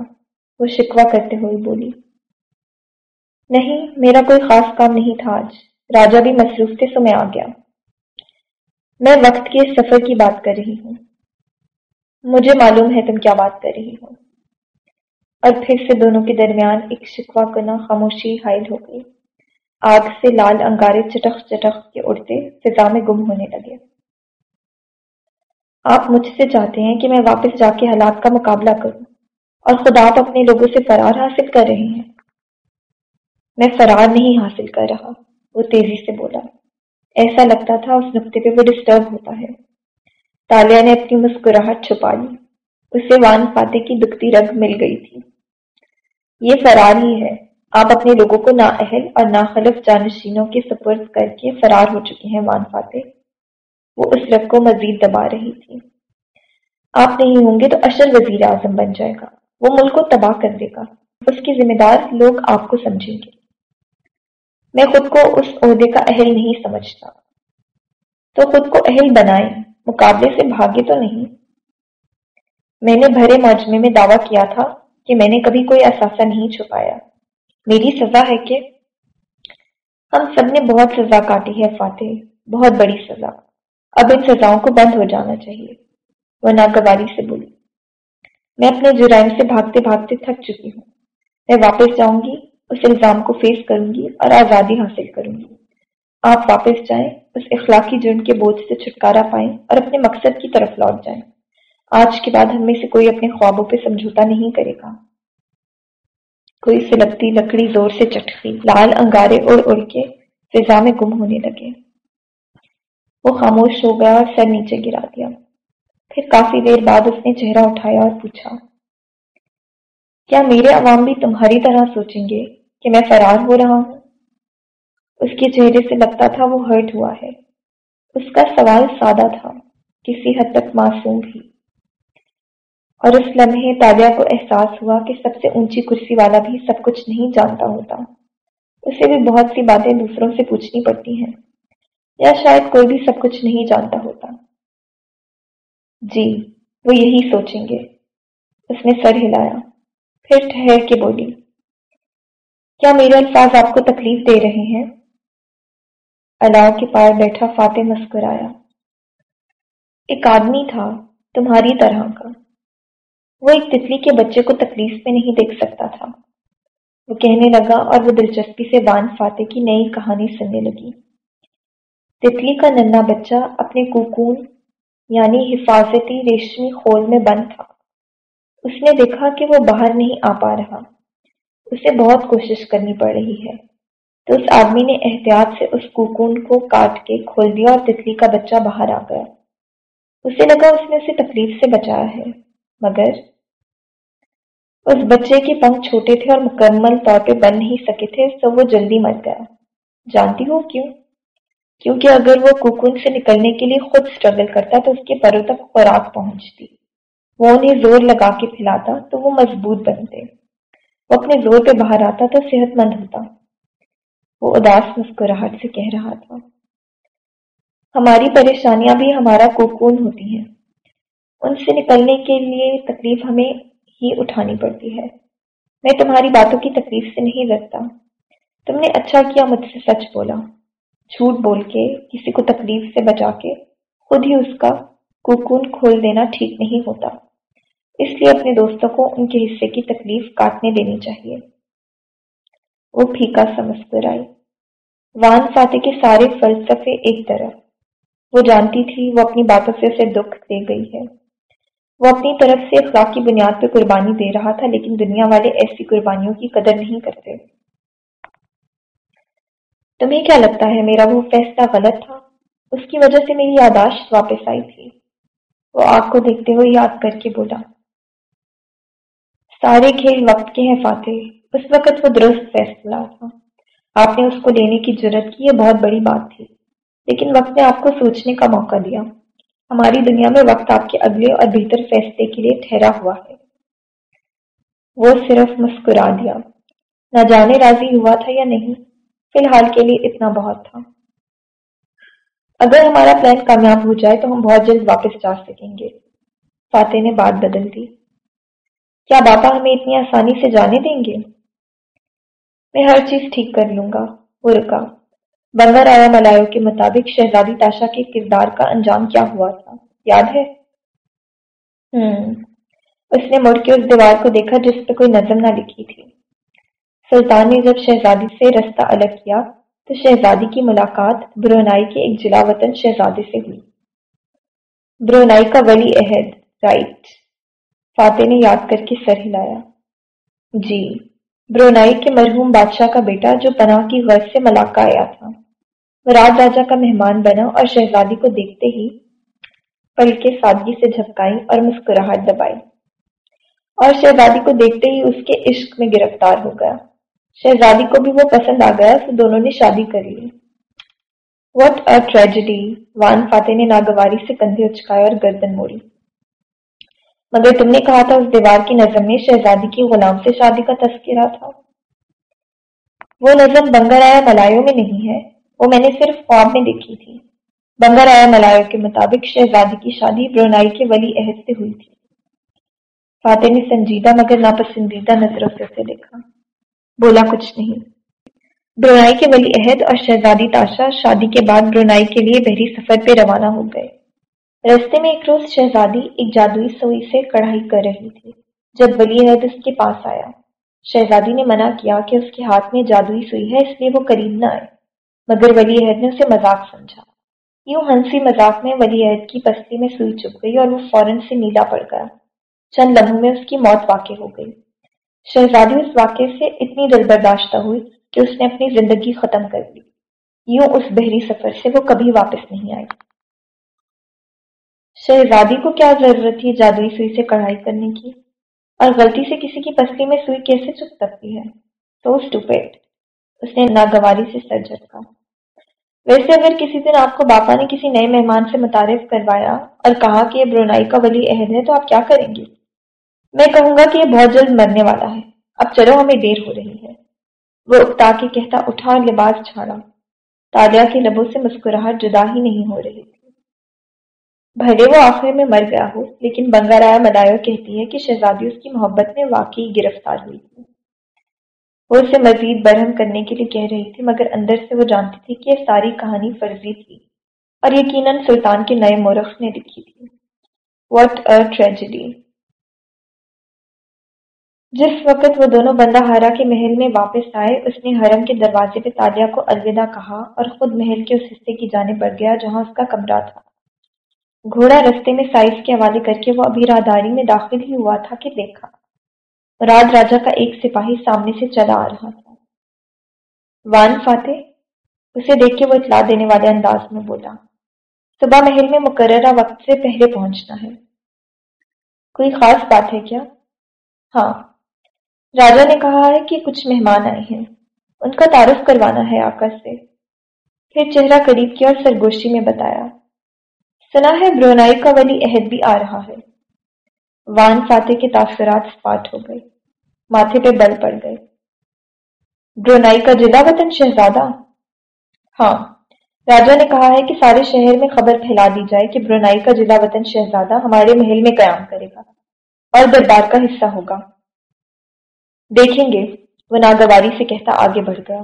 وہ شکوا کرتے ہوئے بولی۔ نہیں، میرا کوئی خاص کام نہیں تھا آج۔ راجا بھی مصروف تھے، سو میں آ گیا۔ میں وقت کے سفر کی بات کر رہی ہوں۔ مجھے معلوم ہے تم کیا بات کر رہی ہو۔ اور پھر سے دونوں کے درمیان ایک شکوا کنا خاموشی حائل ہو گئی۔ آگ سے لال انگارے چٹخ چٹخ کے اڑتے فضا میں گم ہونے لگے۔ آپ مجھ سے چاہتے ہیں کہ میں واپس جا کے حالات کا مقابلہ کروں اور خدا آپ اپنے لوگوں سے فرار حاصل کر رہے ہیں۔ میں فرار نہیں حاصل کر رہا، وہ تیزی سے بولا۔ ایسا لگتا تھا اس نقطے پہ وہ ڈسٹرب ہوتا ہے۔ تالیا نے اپنی مسکراہٹ چھپا لی۔ اسے وان فاتح کی دکھتی رگ مل گئی تھی۔ یہ فرار ہی ہے۔ آپ اپنے لوگوں کو نااہل اور ناخلف جانشینوں کے سپرد کر کے فرار ہو چکے ہیں وان فاتح۔ وہ اس رگ کو مزید دبا رہی تھی آپ نہیں ہوں گے تو اشر وزیر اعظم بن جائے گا۔ وہ ملک کو تباہ کر دے گا۔ اس کے ذمہ دار لوگ آپ کو سمجھیں گے۔ میں خود کو اس عہدے کا اہل نہیں سمجھتا۔ تو خود کو اہل بنائیں، مقابلے سے بھاگے تو نہیں۔ میں نے بھرے مجمے میں دعویٰ کیا تھا کہ میں نے کبھی کوئی اثاثہ نہیں چھپایا۔ میری سزا ہے کہ ہم سب نے بہت سزا کاٹی ہے فاتح، بہت بڑی سزا۔ اب ان سزاؤں کو بند ہو جانا چاہیے وہ ناگواری سے بولی میں اپنے جرائم سے بھاگتے بھاگتے تھک چکی ہوں۔ میں واپس جاؤں گی، اس الزام کو فیس کروں گی اور آزادی حاصل کروں گی۔ آپ واپس جائیں، اس اخلاقی جرم کے بوجھ سے چھٹکارا پائیں اور اپنے مقصد کی طرف لوٹ جائیں۔ آج کے بعد ہم میں سے کوئی اپنے خوابوں پہ سمجھوتا نہیں کرے گا۔ کوئی سلگتی لکڑی زور سے چٹکی، لال انگارے اڑ اڑ کے فضا میں گم ہونے لگے۔ وہ خاموش ہو گیا اور سر نیچے گرا دیا۔ پھر کافی دیر بعد اس نے چہرہ اٹھایا اور پوچھا، کیا میرے عوام بھی تمہاری طرح سوچیں گے کہ میں فرار ہو رہا ہوں؟ اس کے چہرے سے لگتا تھا وہ ہرٹ ہوا ہے۔ اس کا سوال سادہ تھا، کسی حد تک معصوم بھی۔ اور اس لمحے تالیہ کو احساس ہوا کہ سب سے اونچی کرسی والا بھی سب کچھ نہیں جانتا ہوتا۔ اسے بھی بہت سی باتیں دوسروں سے پوچھنی پڑتی ہیں۔ یا شاید کوئی بھی سب کچھ نہیں جانتا ہوتا۔ جی وہ یہی سوچیں گے۔ اس نے سر ہلایا۔ پھر ٹھہر کے بولی۔ کیا میرے الفاظ آپ کو تکلیف دے رہے ہیں؟ الاؤ کے پار بیٹھا فاتح مسکرایا۔ ایک آدمی تھا، تمہاری طرح کا۔ وہ ایک تتلی کے بچے کو تکلیف میں نہیں دیکھ سکتا تھا۔ وہ کہنے لگا اور وہ دلچسپی سے وان فاتح کی نئی کہانی سننے لگی۔ تتلی کا ننا بچہ اپنے کوکون یعنی حفاظتی ریشمی خول میں بند تھا۔ اس نے دیکھا کہ وہ باہر نہیں آ پا رہا۔ اسے بہت کوشش کرنی پڑ رہی ہے۔ تو اس آدمی نے احتیاط سے اس کوکون کو کاٹ کے کھول دیا اور تتلی کا بچہ باہر آ گیا۔ اسے لگا اس نے اسے تکلیف سے بچایا ہے۔ مگر اس بچے کے پنکھ چھوٹے تھے اور مکمل طور پہ بن نہیں سکے تھے تو وہ جلدی مر گیا۔ جانتی ہو کیوں؟ کیونکہ اگر وہ کوکون سے نکلنے کے لیے خود سٹرگل کرتا تو اس کے پروں تک خوراک پہنچتی۔ وہ انہیں زور لگا کے پھیلاتا تو وہ مضبوط بنتے۔ وہ اپنے زور پہ باہر آتا تو صحت مند ہوتا۔ وہ اداس مسکراہٹ سے کہہ رہا تھا۔ ہماری پریشانیاں بھی ہمارا کوکون ہوتی ہیں۔ ان سے نکلنے کے لیے تکلیف ہمیں ہی اٹھانی پڑتی ہے۔ میں تمہاری باتوں کی تکلیف سے نہیں رکھتا تم نے اچھا کیا مجھ سے سچ بولا۔ جھوٹ بول کے، کسی کو تکلیف سے بچا کے، خود ہی اس کا کوکون کھول دینا ٹھیک نہیں ہوتا۔ اس لیے اپنے دوستوں کو ان کے حصے کی تکلیف کاٹنے دینی چاہیے۔ وہ پھیکا سمجھ کر آئی۔ وان فاتح کے سارے فلسفے ایک طرف وہ جانتی تھی وہ اپنی باتوں سے اسے دکھ دے گئی ہے۔ وہ اپنی طرف سے اخلاقی بنیاد پہ قربانی دے رہا تھا، لیکن دنیا والے ایسی قربانیوں کی قدر نہیں کرتے۔ تمہیں کیا لگتا ہے میرا وہ فیصلہ غلط تھا؟ اس کی وجہ سے میری یاداشت واپس آئی تھی۔ وہ آگ کو دیکھتے ہوئے یاد کر کے بولا، سارے کھیل وقت کے ہیں فاتح۔ اس وقت وہ درست فیصلہ تھا۔ آپ نے اس کو لینے کی ضرورت کی، یہ بہت بڑی بات تھی۔ لیکن وقت نے آپ کو سوچنے کا موقع دیا۔ ہماری دنیا میں وقت آپ کے اگلے اور بہتر فیصلے کے لیے ٹھہرا ہوا ہے۔ وہ صرف مسکرا دیا۔ نہ جانے راضی ہوا تھا یا نہیں، فی الحال کے لیے اتنا بہت تھا۔ اگر ہمارا پلان کامیاب ہو جائے تو ہم بہت جلد واپس جا سکیں گے۔ فاتح نے بات بدل دی۔ کیا باپا ہمیں اتنی آسانی سے جانے دیں گے؟ میں ہر چیز ٹھیک کر لوں گا، وہ رکا۔ بنگا رایا ملایو کے مطابق شہزادی تاشا کے کردار کا انجام کیا ہوا تھا؟ یاد ہے؟ ہم، اس نے مڑ کے اس دیوار کو دیکھا جس پہ کوئی نظم نہ لکھی تھی۔ سلطان نے جب شہزادی سے رستہ الگ کیا تو شہزادی کی ملاقات برونائی کے ایک جلا وطن شہزادے سے ہوئی۔ برونائی کا ولی عہد، رائٹ۔ فاتح نے یاد کر کے سر ہلایا۔ جی برونائی کے مرحوم بادشاہ کا بیٹا جو پناہ کی غرض سے ملاقہ آیا تھا۔ راج راجا کا مہمان بنا اور شہزادی کو دیکھتے ہی پل کے سادگی سے جھپکائی اور مسکراہٹ دبائی۔ اور شہزادی کو دیکھتے ہی اس کے عشق میں گرفتار ہو گیا۔ شہزادی کو بھی وہ پسند آ گیا تو دونوں نے شادی کر لی۔ وٹ ا ٹریجڈی وان فاتح نے ناگواری سے کندھے اچکائے اور گردن موڑی۔ مگر تم نے کہا تھا اس دیوار کی نظم میں شہزادی کی غلام سے شادی کا تذکرہ تھا۔ وہ نظم بنگر آیا ملایوں میں نہیں ہے۔ وہ میں نے صرف خواب میں دیکھی تھی۔ بنگر آیا ملایوں کے مطابق شہزادی کی شادی برونائی کے ولی عہد سے ہوئی تھی۔ فاتح نے سنجیدہ مگر ناپسندیدہ نظروں سے اسے دیکھا۔ بولا، کچھ نہیں۔ برونائی کے ولی عہد اور شہزادی تاشا شادی کے بعد برونائی کے لیے بحری سفر پہ روانہ ہو گئے۔ رستے میں ایک روز شہزادی ایک جادوئی سوئی سے کڑھائی کر رہی تھی۔ جب ولی عہد اس کے پاس آیا شہزادی نے منع کیا کہ اس کے ہاتھ میں جادوئی سوئی ہے، اس لیے وہ قریب نہ آئے۔ مگر ولی عہد نے اسے مذاق سمجھا۔ یوں ہنسی مذاق میں ولی عہد کی پستی میں سوئی چپ گئی اور وہ فوراً سے نیلا پڑ گیا۔ چند لمحوں میں اس کی موت واقع ہو گئی۔ شہزادی اس واقعے سے اتنی دل برداشتہ ہوئی کہ اس نے اپنی زندگی ختم کر دی۔ یوں اس بحری سفر سے وہ کبھی واپس نہیں آئی۔ شہزادی کو کیا ضرورت تھی جادوئی سوئی سے کڑھائی کرنے کی؟ اور غلطی سے کسی کی پستی میں سوئی کیسے چپ سکتی ہے؟ تو اسٹوپیٹ اس نے ناگواری سے سر جھٹکا ویسے اگر کسی دن آپ کو باپا نے کسی نئے مہمان سے متعارف کروایا اور کہا کہ یہ برونائی کا ولی عہد ہے تو آپ کیا کریں گے؟ میں کہوں گا کہ یہ بہت جلد مرنے والا ہے۔ اب چلو، ہمیں دیر ہو رہی ہے۔ وہ اکتا کے کہتا اٹھا اور لباس چھاڑا۔ تالیا کے لبوں سے مسکراہٹ جدا ہی نہیں ہو رہی۔ تھی بھلے وہ آخر میں مر گیا ہو، لیکن بنگا رایا مدایو کہتی ہے کہ شہزادی اس کی محبت میں واقعی گرفتار ہوئی۔ تھی وہ اسے مزید برہم کرنے کے لیے کہہ رہی تھی، مگر اندر سے وہ جانتی تھی کہ یہ ساری کہانی فرضی تھی اور یقیناً سلطان کے نئے مورخ نے لکھی تھی۔ واٹ ا ٹریجڈی جس وقت وہ دونوں بندہ ہارا کے محل میں واپس آئے، اس نے حرم کے دروازے پہ تالیہ کو الوداع کہا اور خود محل کے اس حصے کی جانے بڑھ گیا جہاں اس کا کمرہ تھا۔ گھوڑا رستے میں سائز کے حوالے کر کے وہ ابھی راداری میں داخل ہی ہوا تھا کہ دیکھا۔ راج راجا کا ایک سپاہی سامنے سے چلا آ رہا تھا۔ وان فاتح، اسے دیکھ کے وہ اطلاع دینے والے انداز میں بولا، صبح محل میں مقررہ وقت سے پہلے پہنچنا ہے۔ کوئی خاص بات ہے کیا؟ ہاں۔ راجا نے کہا ہے کہ کچھ مہمان آئے ہیں۔ ان کا تعارف کروانا ہے آکا سے۔ پھر چہرہ قریب کیا اور سرگوشی میں بتایا، سنا ہے برونائی کا ولی عہد بھی آ رہا ہے۔ وان فاتح کے تاثرات سپاٹ ہو گئے ماتھے پہ بل پڑ گئے۔ برونائی کا جلا وطن شہزادہ؟ ہاں۔ راجا نے کہا ہے کہ سارے شہر میں خبر پھیلا دی جائے کہ برونائی کا جلا وطن شہزادہ ہمارے محل میں قیام کرے گا اور دربار کا حصہ ہوگا۔ دیکھیں گے۔ وہ ناگواری سے کہتا آگے بڑھ گیا۔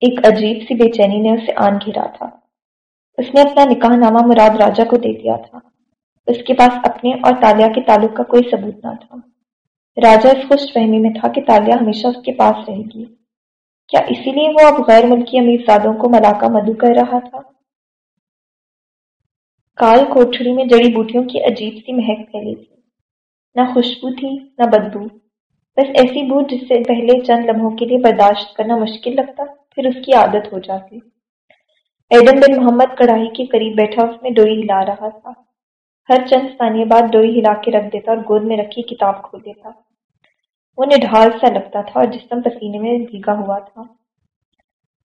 ایک عجیب سی بے چینی نے اسے آن گھیرا تھا۔ اس نے اپنا نکاح نامہ مراد راجا کو دے دیا تھا۔ اس کے پاس اپنے اور تالیا کے تعلق کا کوئی ثبوت نہ تھا۔ راجا اس خوش فہمی میں تھا کہ تالیا ہمیشہ اس کے پاس رہے گی۔ کیا اسی لیے وہ اب غیر ملکی امیر زادوں کو ملاقہ مدو کر رہا تھا؟ کال کوٹڑی میں جڑی بوٹیوں کی عجیب سی مہک پھیلی تھی۔ نہ خوشبو تھی، نہ بدبو۔ بس ایسی بو جس سے پہلے چند لمحوں کے لیے برداشت کرنا مشکل لگتا، پھر اس کی عادت ہو جاتی۔ ایڈم بن محمد کڑاہی کے قریب بیٹھا، اس میں ڈوئی ہلا رہا تھا۔ ہر چند ثانیے بعد ڈوئی ہلا کے رکھ دیتا اور گود میں رکھی کتاب کھول دیتا۔ وہ نڈھال سا لگتا تھا اور جسم پسینے میں بھیگا ہوا تھا۔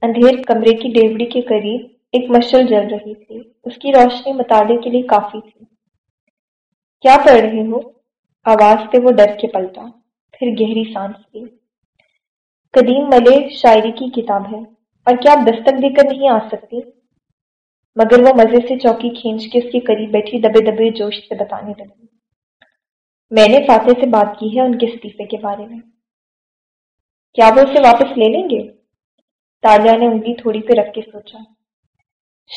اندھیر کمرے کی ڈیوڑی کے قریب ایک مشل جل رہی تھی۔ اس کی روشنی مطالعے کے لیے کافی تھی۔ کیا پڑھ رہے ہو؟ آواز پہ وہ ڈر کے پلٹا۔ پھر گہری سانس لی۔ قدیم ملے شاعری کی کتاب ہے۔ اور کیا آپ دستک دے کر نہیں آ سکتی؟ مگر وہ مزے سے چوکی کھینچ کے اس کے قریب بیٹھی دبے دبے جوش سے بتانے لگی۔ میں نے فاتح سے بات کی ہے ان کے استعفے کے بارے میں۔ کیا وہ اسے واپس لے لیں گے؟ تالیہ نے انگلی تھوڑی پہ رکھ کے سوچا۔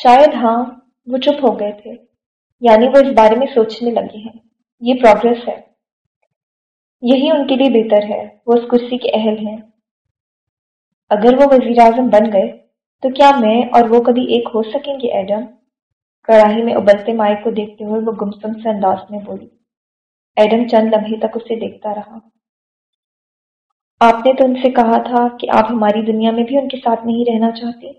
شاید ہاں وہ چپ ہو گئے تھے۔ یعنی وہ اس بارے میں سوچنے لگے ہیں۔ یہ پروگرس ہے۔ یہی ان کے لیے بہتر ہے۔ وہ اس کرسی کے اہل ہیں۔ اگر وہ وزیر اعظم بن گئے تو کیا میں اور وہ کبھی ایک ہو سکیں گے ایڈم؟ کڑاہی میں ابلتے مائع کو دیکھتے ہوئے وہ گمسم سے انداز میں بولی، ایڈم چند لمحے تک اسے دیکھتا رہا۔ آپ نے تو ان سے کہا تھا کہ آپ ہماری دنیا میں بھی ان کے ساتھ نہیں رہنا چاہتے۔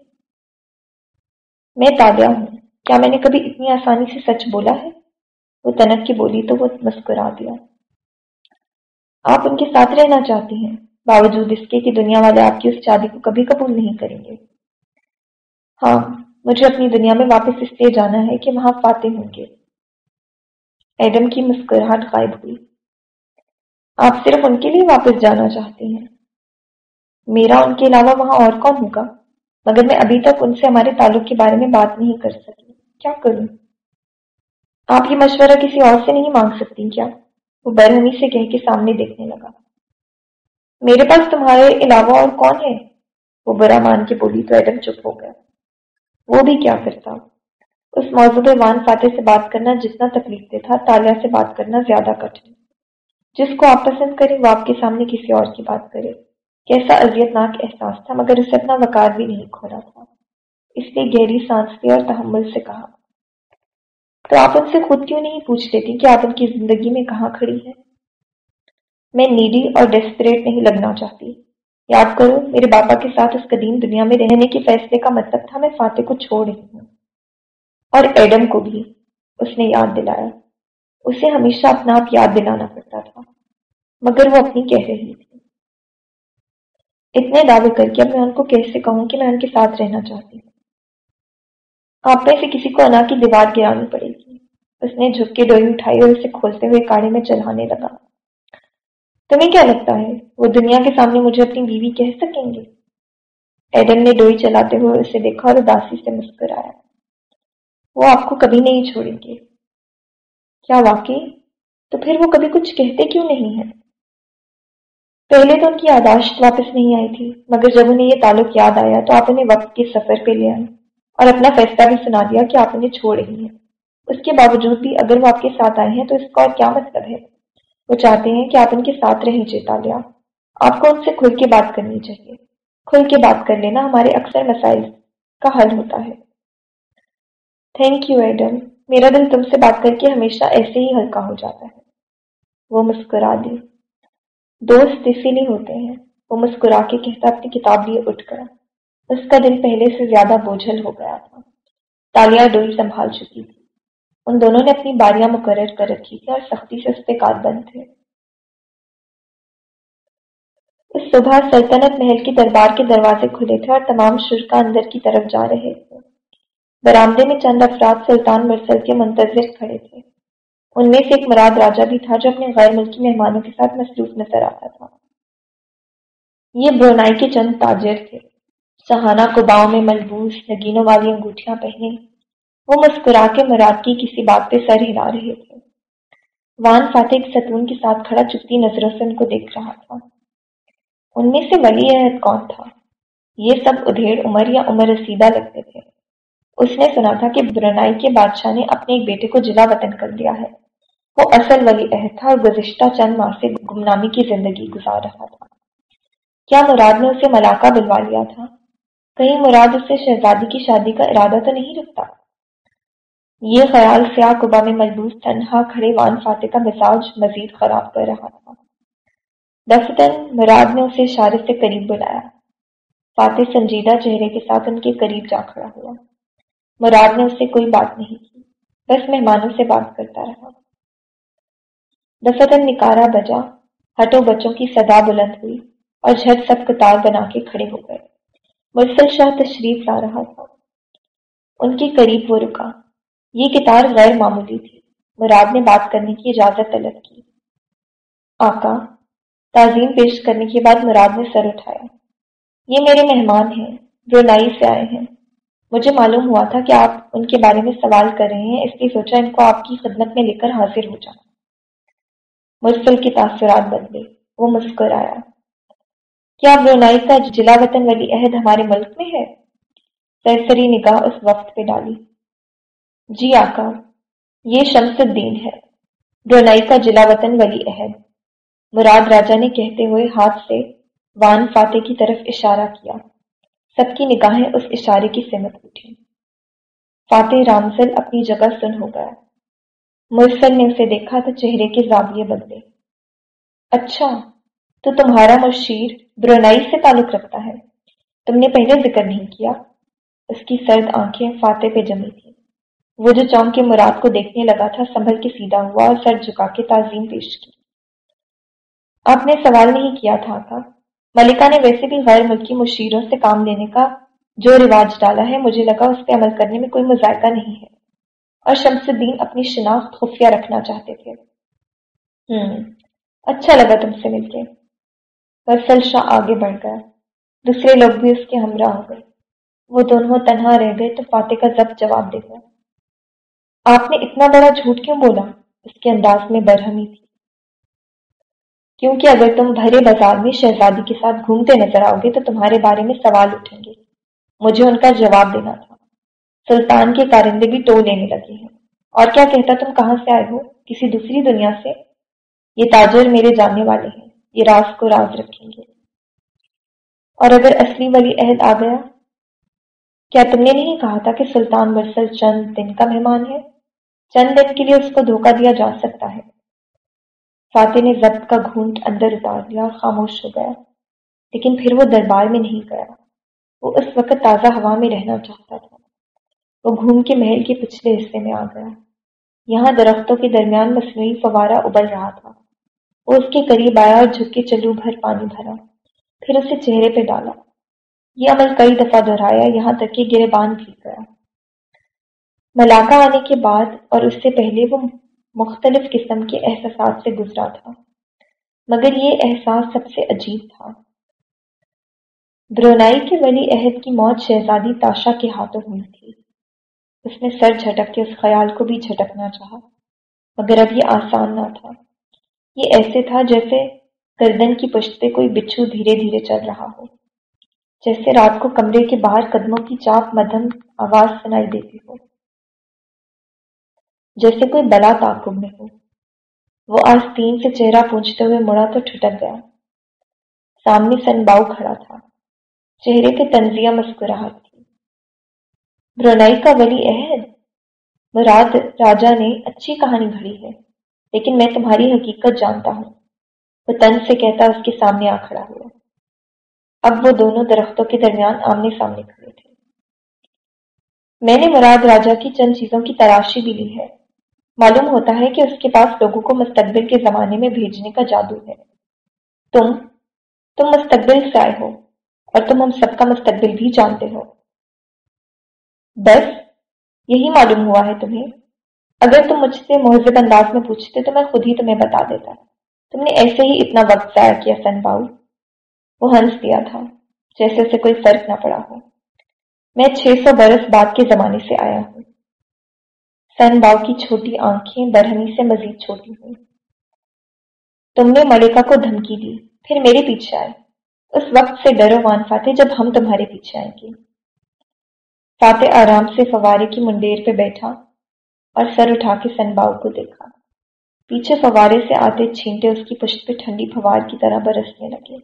میں تابعہ ہوں۔ کیا میں نے کبھی اتنی آسانی سے سچ بولا ہے؟ وہ تنک کی بولی تو وہ مسکرا دیا۔ آپ ان کے ساتھ رہنا چاہتی ہیں، باوجود اس کے کہ دنیا والے آپ کی اس شادی کو کبھی قبول نہیں کریں گے۔ ہاں مجھے اپنی دنیا میں واپس اس لیے جانا ہے کہ وہاں فاتح ہوں گے۔ ایڈم کی مسکراہٹ غائب ہوئی۔ آپ صرف ان کے لیے واپس جانا چاہتے ہیں۔ میرا ان کے علاوہ وہاں اور کون ہوگا؟ مگر میں ابھی تک ان سے ہمارے تعلق کے بارے میں بات نہیں کر سکی۔ کیا کروں؟ آپ یہ مشورہ کسی اور سے نہیں مانگ سکتی کیا؟ وہ برہمی سے کہہ کے سامنے دیکھنے لگا۔ میرے پاس تمہارے علاوہ اور کون ہے؟ وہ برا مان کے بولی تو ایڈم چپ ہو گیا۔ وہ بھی کیا کرتا۔ اس موضوع پہ وان فاتح سے بات کرنا جتنا تکلیف دہ تھا، تالیہ سے بات کرنا زیادہ کٹھن جس کو آپ پسند کریں، وہ آپ کے سامنے کسی اور کی بات کرے۔ کیسا اذیت ناک احساس تھا، مگر اسے اپنا وقار بھی نہیں کھونا تھا۔ اس لیے گہری سانس لی اور تحمل سے کہا، تو آپ ان سے خود کیوں نہیں پوچھ لیتی کہ آپ ان کی زندگی میں کہاں کھڑی ہیں؟ میں نیڈی اور ڈیسپریٹ نہیں لگنا چاہتی۔ یاد کرو، میرے باپا کے ساتھ اس قدیم دنیا میں رہنے کے فیصلے کا مطلب تھا میں فاتح کو چھوڑ رہی ہوں۔ اور ایڈم کو بھی اس نے یاد دلایا۔ اسے ہمیشہ اپنا آپ یاد دلانا پڑتا تھا، مگر وہ اپنی کہہ رہی تھی۔ اتنے دعوے کر کے اب میں ان کو کیسے کہوں کہ میں ان کے ساتھ رہنا چاہتی ہوں؟ آپ میں سے کسی کو انا کی دیوار گرانی پڑے گی۔ اس نے جھک کے ڈوئی اٹھائی اور اسے کھولتے ہوئے کاڑے میں چلانے لگا۔ تمہیں کیا لگتا ہے؟ وہ دنیا کے سامنے مجھے اپنی بیوی کہہ سکیں گے؟ ایڈن نے ڈوئی چلاتے ہوئے اسے دیکھا اور اداسی سے مسکرایا۔ وہ آپ کو کبھی نہیں چھوڑیں گے۔ کیا واقعی؟ تو پھر وہ کبھی کچھ کہتے کیوں نہیں ہیں؟ پہلے تو ان کی یاداشت واپس نہیں آئی تھی، مگر جب انہیں یہ تعلق یاد آیا تو آپ انہیں وقت کے سفر پہ لے آئے اور اپنا فیصلہ بھی سنا دیا کہ آپ انہیں چھوڑ رہی ہیں۔ اس کے باوجود بھی اگر وہ آپ کے ساتھ آئے ہیں تو اس کا اور کیا مطلب ہے؟ وہ چاہتے ہیں کہ آپ ان کے ساتھ رہیں جی چیتا لیا آپ کو ان سے کھل کے بات کرنی چاہیے۔ کھل کے بات کر لینا ہمارے اکثر مسائل کا حل ہوتا ہے۔ تھینک یو ایڈم میرا دل تم سے بات کر کے ہمیشہ ایسے ہی ہلکا ہو جاتا ہے۔ وہ مسکرا دی۔ دوست اسی لیے ہوتے ہیں۔ وہ مسکرا کے کہتا اپنی کتاب لیے اٹھ کر اس کا دل پہلے سے زیادہ بوجھل ہو گیا تھا۔ تالیاں ڈوئی سنبھال چکی تھی ان دونوں نے اپنی باریاں مقرر کر رکھی تھی اور سختی سے اس کار بند تھے۔ اس صبح سلطنت محل کے دربار کے دروازے کھلے تھے اور تمام شرکا اندر کی طرف جا رہے تھے۔ برامدے میں چند افراد سلطان مرسل کے منتظر کھڑے تھے۔ ان میں سے ایک مراد راجا بھی تھا جو اپنے غیر ملکی مہمانوں کے ساتھ مصروف نظر آتا تھا۔ یہ برونائی کے چند تاجر تھے۔ سہانا کباؤں میں ملبوس، نگینوں والی انگوٹھیاں پہنے وہ مسکرا کے مراد کی کسی بات پہ سر ہلا رہے تھے۔ وان فاتح ایک ستون کے ساتھ کھڑا چپتی نظروں سے ان کو دیکھ رہا تھا۔ ان میں سے ولی عہد کون تھا؟ یہ سب ادھیڑ عمر یا عمر رسیدہ لگتے تھے۔ اس نے سنا تھا کہ برنائی کے بادشاہ نے اپنے ایک بیٹے کو جلا وطن کر دیا ہے۔ وہ اصل ولی عہد تھا اور گزشتہ چند ماہ سے گمنامی کی زندگی گزار رہا تھا۔ کیا مراد نے اسے ملاقہ بلوا لیا تھا؟ کہیں مراد اسے شہزادی کی شادی کا ارادہ تو نہیں رکھتا؟ یہ خیال سیاہ کبا میں ملبوس تنہا کھڑے وان فاتح کا مزاج مزید خراب کر رہا تھا۔ دفتن مراد نے اسے اشارے سے قریب بلایا۔ فاتح سنجیدہ چہرے کے ساتھ ان کے قریب جا کھڑا ہوا۔ مراد نے اس سے کوئی بات نہیں کی، بس مہمانوں سے بات کرتا رہا۔ دفتر نکارا بجا ہٹو بچوں کی صدا بلند ہوئی اور جھٹ سب کتار بنا کے کھڑے ہو گئے۔ مرسل شاہ تشریف لا رہا تھا۔ ان کے قریب وہ رکا۔ یہ کتار غیر معمولی تھی۔ مراد نے بات کرنے کی اجازت طلب کی۔ آقا، تعظیم پیش کرنے کے بعد مراد نے سر اٹھایا۔ یہ میرے مہمان ہیں برونائی سے آئے ہیں۔ مجھے معلوم ہوا تھا کہ آپ ان کے بارے میں سوال کر رہے ہیں، اس لیے سوچا ان کو آپ کی خدمت میں لے کر حاضر ہو جاؤں۔ مرسل کی تاثرات بدلے وہ مسکرایا۔ کیا برونائی کا جلا وطن ولی عہد ہمارے ملک میں ہے؟ سرسری نگاہ اس وقت پہ ڈالی۔ جی آقا، یہ شمس الدین ہے برونائی کا جلا وطن ولی عہد۔ مراد راجا نے کہتے ہوئے ہاتھ سے وان فاتح کی طرف اشارہ کیا۔ سب کی نگاہیں اس اشارے کی سمت اٹھی۔ فاتح رامزل اپنی جگہ سن ہو گیا۔ مرسل نے اسے دیکھا تو چہرے کے زاویے بدلے۔ اچھا تو تمہارا مشیر برونائی سے تعلق رکھتا ہے۔ تم نے پہلے ذکر نہیں کیا۔ اس کی سرد آنکھیں فاتح پہ جمی تھی وہ جو چونک کے مراد کو دیکھنے لگا تھا، سنبھل کے سیدھا ہوا اور سر جھکا کے تعظیم پیش کی۔ آپ نے سوال نہیں کیا تھا کا ملکہ نے ویسے بھی غیر ملکی مشیروں سے کام لینے کا جو رواج ڈالا ہے، مجھے لگا اس پہ عمل کرنے میں کوئی مذائقہ نہیں ہے۔ اور شمس الدین اپنی شناخت خفیہ رکھنا چاہتے تھے۔ ہم اچھا لگا تم سے مل کے۔ برسل شاہ آگے بڑھ گیا۔ دوسرے لوگ بھی اس کے ہمراہ ہو گئے۔ وہ دونوں تنہا رہ گئے تو فاتح کا ضبط جواب دے گیا۔ آپ نے اتنا بڑا جھوٹ کیوں بولا؟ اس کے انداز میں برہمی تھی۔ کیونکہ اگر تم بھرے بازار میں شہزادی کے ساتھ گھومتے نظر آؤ گے تو تمہارے بارے میں سوال اٹھیں گے۔ مجھے ان کا جواب دینا تھا۔ سلطان کے کارندے بھی ٹو لینے لگے ہیں۔ اور کیا کہتا تم کہاں سے آئے ہو؟ کسی دوسری دنیا سے؟ یہ تاجر میرے جاننے والے ہیں۔ یہ راز کو راز رکھیں گے۔ اور اگر اصلی والی عہد آ گیا؟ کیا تم نے نہیں کہا تھا کہ سلطان مرسل چند دن کا مہمان ہے؟ چند دن کے لیے اس کو دھوکہ دیا جا سکتا ہے۔ فاتح نے ضبط کا گھونٹ اندر اتار لیا اور خاموش ہو گیا، لیکن پھر وہ دربار میں نہیں گیا۔ وہ اس وقت تازہ ہوا میں رہنا چاہتا تھا۔ وہ گھوم کے محل کے پچھلے حصے میں آ گیا۔ یہاں درختوں کے درمیان مصنوعی فوارہ ابل رہا تھا۔ وہ اس کے قریب آیا اور جھک کے چلو بھر پانی بھرا۔ پھر اسے چہرے پہ ڈالا۔ یہ عمل کئی دفعہ دہرایا، یہاں تک کہ گرے باندھ بھی گیا۔ ملاقہ آنے کے بعد اور اس سے پہلے وہ مختلف قسم کے احساسات سے گزرا تھا، مگر یہ احساس سب سے عجیب تھا۔ برونائی کے ولی عہد کی موت شہزادی تاشا کے ہاتھوں ہوئی تھی۔ اس نے سر جھٹک کے اس خیال کو بھی جھٹکنا چاہا، مگر اب یہ آسان نہ تھا۔ یہ ایسے تھا جیسے گردن کی پشت پہ کوئی بچھو دھیرے دھیرے چل رہا ہو، جیسے رات کو کمرے کے باہر قدموں کی چاپ مدھم آواز سنائی دیتی ہو۔ جیسے کوئی بلا تعقب میں ہو۔ وہ آستین سے چہرہ پونچھتے ہوئے مڑا تو ٹھٹک گیا۔ سامنے سن باؤ کھڑا تھا۔ چہرے پہ تنزیہ مسکراہٹ تھی۔ برونائی کا ولی عہد؟ مراد راجا نے اچھی کہانی گھڑی ہے، لیکن میں تمہاری حقیقت جانتا ہوں۔ وہ تن سے کہتا اس کے سامنے آ کھڑا ہوا۔ اب وہ دونوں درختوں کے درمیان آمنے سامنے کھڑے تھے۔ میں نے مراد راجا کی چند چیزوں کی تراشی بھی لی ہے۔ معلوم ہوتا ہے کہ اس کے پاس لوگوں کو مستقبل کے زمانے میں بھیجنے کا جادو ہے۔ تم تم مستقبل سے آئے ہو اور تم ہم سب کا مستقبل بھی جانتے ہو۔ بس، یہی معلوم ہوا ہے تمہیں۔ اگر تم مجھ سے مہذب انداز میں پوچھتے تو میں خود ہی تمہیں بتا دیتا۔ تم نے ایسے ہی اتنا وقت ضائع کیا، سن باؤ۔ وہ ہنس دیا تھا، جیسے اسے کوئی فرق نہ پڑا ہو۔ میں چھ سو برس بعد کے زمانے سے آیا ہوں۔ سن باؤ کی چھوٹی آنکھیں برہمی سے مزید چھوٹی ہوئی تم نے ملکہ کو دھمکی دی، پھر میرے پیچھے آئے۔ اس وقت سے ڈرو وان فاتح جب ہم تمہارے پیچھے آئیں گے۔ فاتح آرام سے فوارے کی منڈیر پہ بیٹھا اور سر اٹھا کے سن باؤ کو دیکھا۔ پیچھے فوارے سے آتے چھینٹے اس کی پشت پہ ٹھنڈی فوار کی طرح برسنے لگے۔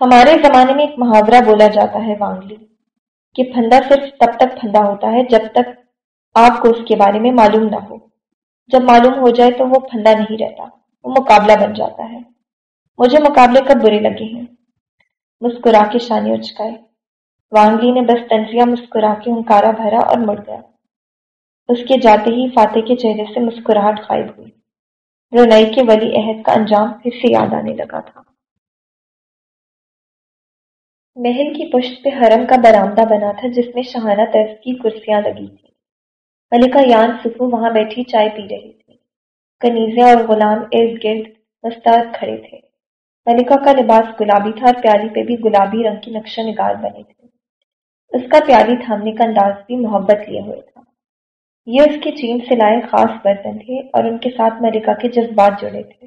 ہمارے زمانے میں ایک محاورہ بولا جاتا ہے وانگلی، کہ پھندا صرف تب تک پھندا ہوتا ہے جب تک آپ کو اس کے بارے میں معلوم نہ ہو۔ جب معلوم ہو جائے تو وہ پھندا نہیں رہتا، وہ مقابلہ بن جاتا ہے۔ مجھے مقابلے کب برے لگے ہیں؟ مسکرا کے شانے اچکائے وانگلی نے بس تنزیہ مسکرا کے ہنکارا بھرا اور مڑ گیا۔ اس کے جاتے ہی فاتح کے چہرے سے مسکراہٹ غائب ہوئی۔ رونائی کے ولی عہد کا انجام پھر سے یاد آنے لگا تھا۔ محل کی پشت پہ حرم کا برآمدہ بنا تھا جس میں شہانہ طرز کی کرسیاں لگی تھیں۔ ملکہ یان سکو، وہاں بیٹھی چائے پی رہی تھی۔ کنیزیں اور غلام ارد گرد مستعد کھڑے تھے۔ ملکہ کا لباس گلابی تھا اور پیالی پہ بھی گلابی رنگ کی نقش و نگار بنے تھے۔ اس کا پیالی تھامنے کا انداز بھی محبت لیے ہوئے تھا۔ یہ اس کے چین سے لائے خاص برتن تھے اور ان کے ساتھ ملکہ کے جذبات جڑے تھے۔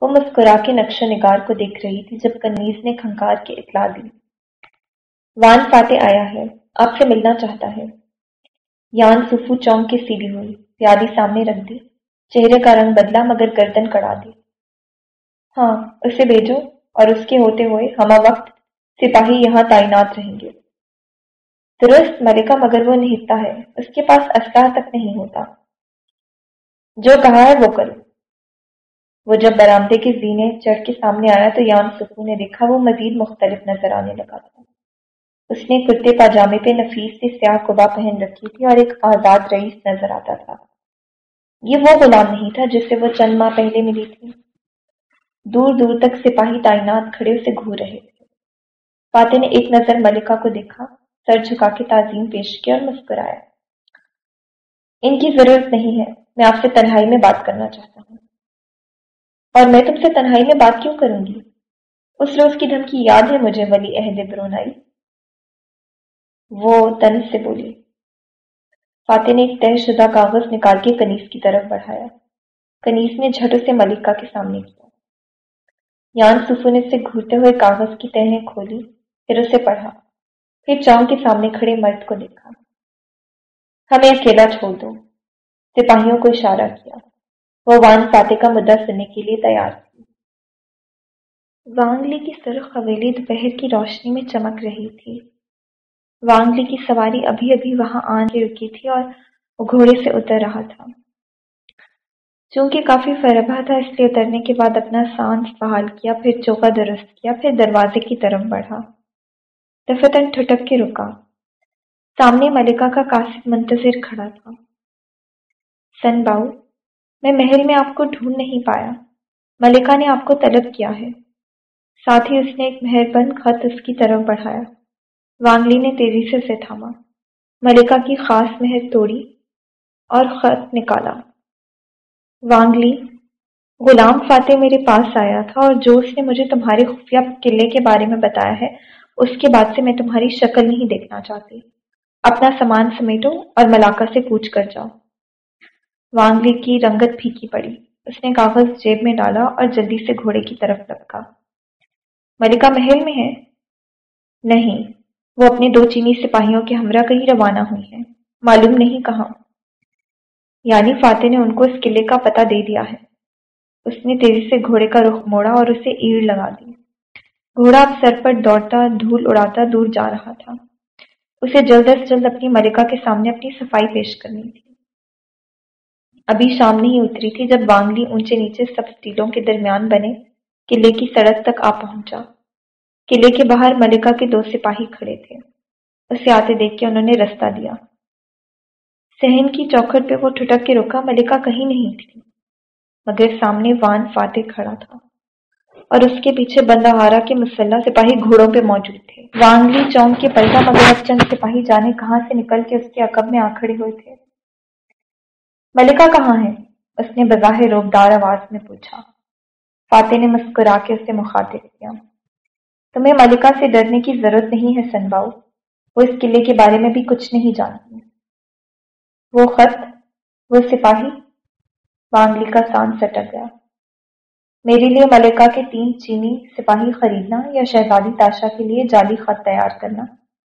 وہ مسکرا کے نقش و نگار کو دیکھ رہی تھی جب کنیز نے کھنکار کی اطلاع دی۔ وان فاتح آیا ہے، آپ سے ملنا چاہتا ہے۔ یان سفو چونک کی سیڑھی ہوئی، پیادی سامنے رکھ دی۔ چہرے کا رنگ بدلا مگر گردن کڑا دی۔ ہاں اسے بھیجو۔ اور اس کے ہوتے ہوئے ہما وقت سپاہی یہاں تعینات رہیں گے۔ درست ملکہ، مگر وہ نہتا ہے۔ اس کے پاس اسلحہ تک نہیں ہوتا۔ جو کہا ہے وہ کرو۔ وہ جب برامدے کے زینے چڑھ کے سامنے آیا تو یان سکو نے دیکھا، وہ مزید مختلف نظر آنے لگا۔ تھا اس نے کرتے پاجامے پہ نفیس سے سیاہ کبا پہن رکھی تھی اور ایک آزاد رئیس نظر آتا تھا۔ یہ وہ غلام نہیں تھا جس سے وہ چند ماہ پہلے ملی تھی۔ دور دور تک سپاہی تعینات کھڑے اسے گھور رہے تھے۔ فاتح نے ایک نظر ملکہ کو دیکھا، سر جھکا کے تعظیم پیش کی اور مسکرایا۔ ان کی ضرورت نہیں ہے، میں آپ سے تنہائی میں بات کرنا چاہتا ہوں۔ اور میں تم سے تنہائی میں بات کیوں کروں گی؟ اس روز کی دھمکی یاد ہے مجھے، ولی عہد برونائی۔ وہ تن سے بولی فاتح نے ایک طے شدہ کاغذ نکال کے کنیز کی طرف بڑھایا۔ کنیز نے جھٹ سے ملکہ کے سامنے کیا۔ یان سفو نے سے گھورتے ہوئے کاغذ کی تہیں کھولی، پھر اسے پڑھا۔ پھر چاؤں کے سامنے کھڑے مرد کو دیکھا۔ ہمیں اکیلا چھوڑ دو۔ سپاہیوں کو اشارہ کیا۔ وہ وان فاتح کا مدعا سننے کے لیے تیار تھی۔ وانگلی کی سرخ حویلی دوپہر کی روشنی میں چمک رہی تھی۔ وانگلی کی سواری ابھی ابھی وہاں آن کے رکی تھی اور وہ گھوڑے سے اتر رہا تھا۔ چونکہ کافی فربا تھا، اس لیے اترنے کے بعد اپنا سانس بحال کیا، پھر چوکا درست کیا، پھر دروازے کی طرف بڑھا۔ دفتن ٹھٹک کے رکا۔ سامنے ملکہ کا کاسب منتظر کھڑا تھا۔ سن باؤ، میں محل میں آپ کو ڈھونڈ نہیں پایا۔ ملکہ نے آپ کو طلب کیا ہے۔ ساتھ ہی اس نے ایک مہربند خط اس کی طرف بڑھایا۔ وانگلی نے تیزی سے اسے تھاما۔ ملکہ کی خاص مہر توڑی اور خط نکالا۔ وانگلی، غلام فاتح میرے پاس آیا تھا اور جو اس نے مجھے تمہارے خفیہ قلعے کے بارے میں بتایا ہے، اس کے بعد سے میں تمہاری شکل نہیں دیکھنا چاہتی۔ اپنا سامان سمیٹو اور ملاقہ سے پوچھ کر جاؤ۔ وانگلی کی رنگت پھیکی پڑی۔ اس نے کاغذ جیب میں ڈالا اور جلدی سے گھوڑے کی طرف لپکا۔ ملکہ محل میں ہے؟ نہیں۔ وہ اپنے دو چینی سپاہیوں کے ہمراہ کہیں روانہ ہوئی ہیں۔ معلوم نہیں کہاں۔ یعنی فاتح نے ان کو اس قلعے کا پتہ دے دیا ہے۔ اس نے تیزی سے گھوڑے کا رخ موڑا اور اسے ایڑ لگا دی۔ گھوڑا اب سر پر دوڑتا، دھول اڑاتا دور جا رہا تھا۔ اسے جلد از جلد اپنی ملکہ کے سامنے اپنی صفائی پیش کرنی تھی۔ ابھی شام نہیں اتری تھی جب وانگلی اونچے نیچے سب سٹیلوں کے درمیان بنے قلعے کی سڑک تک آ پہنچا۔ قلعے کے باہر ملکہ کے دو سپاہی کھڑے تھے۔ اسے آتے دیکھ کے انہوں نے رستہ دیا۔ سہن کی چوکھٹ پہ وہ ٹھٹک کے رکا، ملکہ کہیں نہیں تھی مگر سامنے وان فاتح کھڑا تھا۔ اور اس کے پیچھے بندہ ہارا کے مسلح سپاہی گھوڑوں پہ موجود تھے۔ وانگلی چونک کے پلٹا، مگر اب چند سپاہی جانے کہاں سے نکل کے اس کے عقب میں آ کھڑے ہوئے تھے۔ ملکہ کہاں ہے؟ اس نے بظاہر روبدار آواز میں پوچھا۔ فاتح نے مسکرا کے اسے مخاطب کیا۔ تمہیں ملکہ سے ڈرنے کی ضرورت نہیں ہے سنباؤ وہ اس قلعے کے بارے میں بھی کچھ نہیں جانتی وہ خط، وہ سپاہی۔ وانگلی کا سان سٹک گیا۔ میرے لیے ملکہ کے تین چینی سپاہی خریدنا یا شہزادی تاشا کے لیے جعلی خط تیار کرنا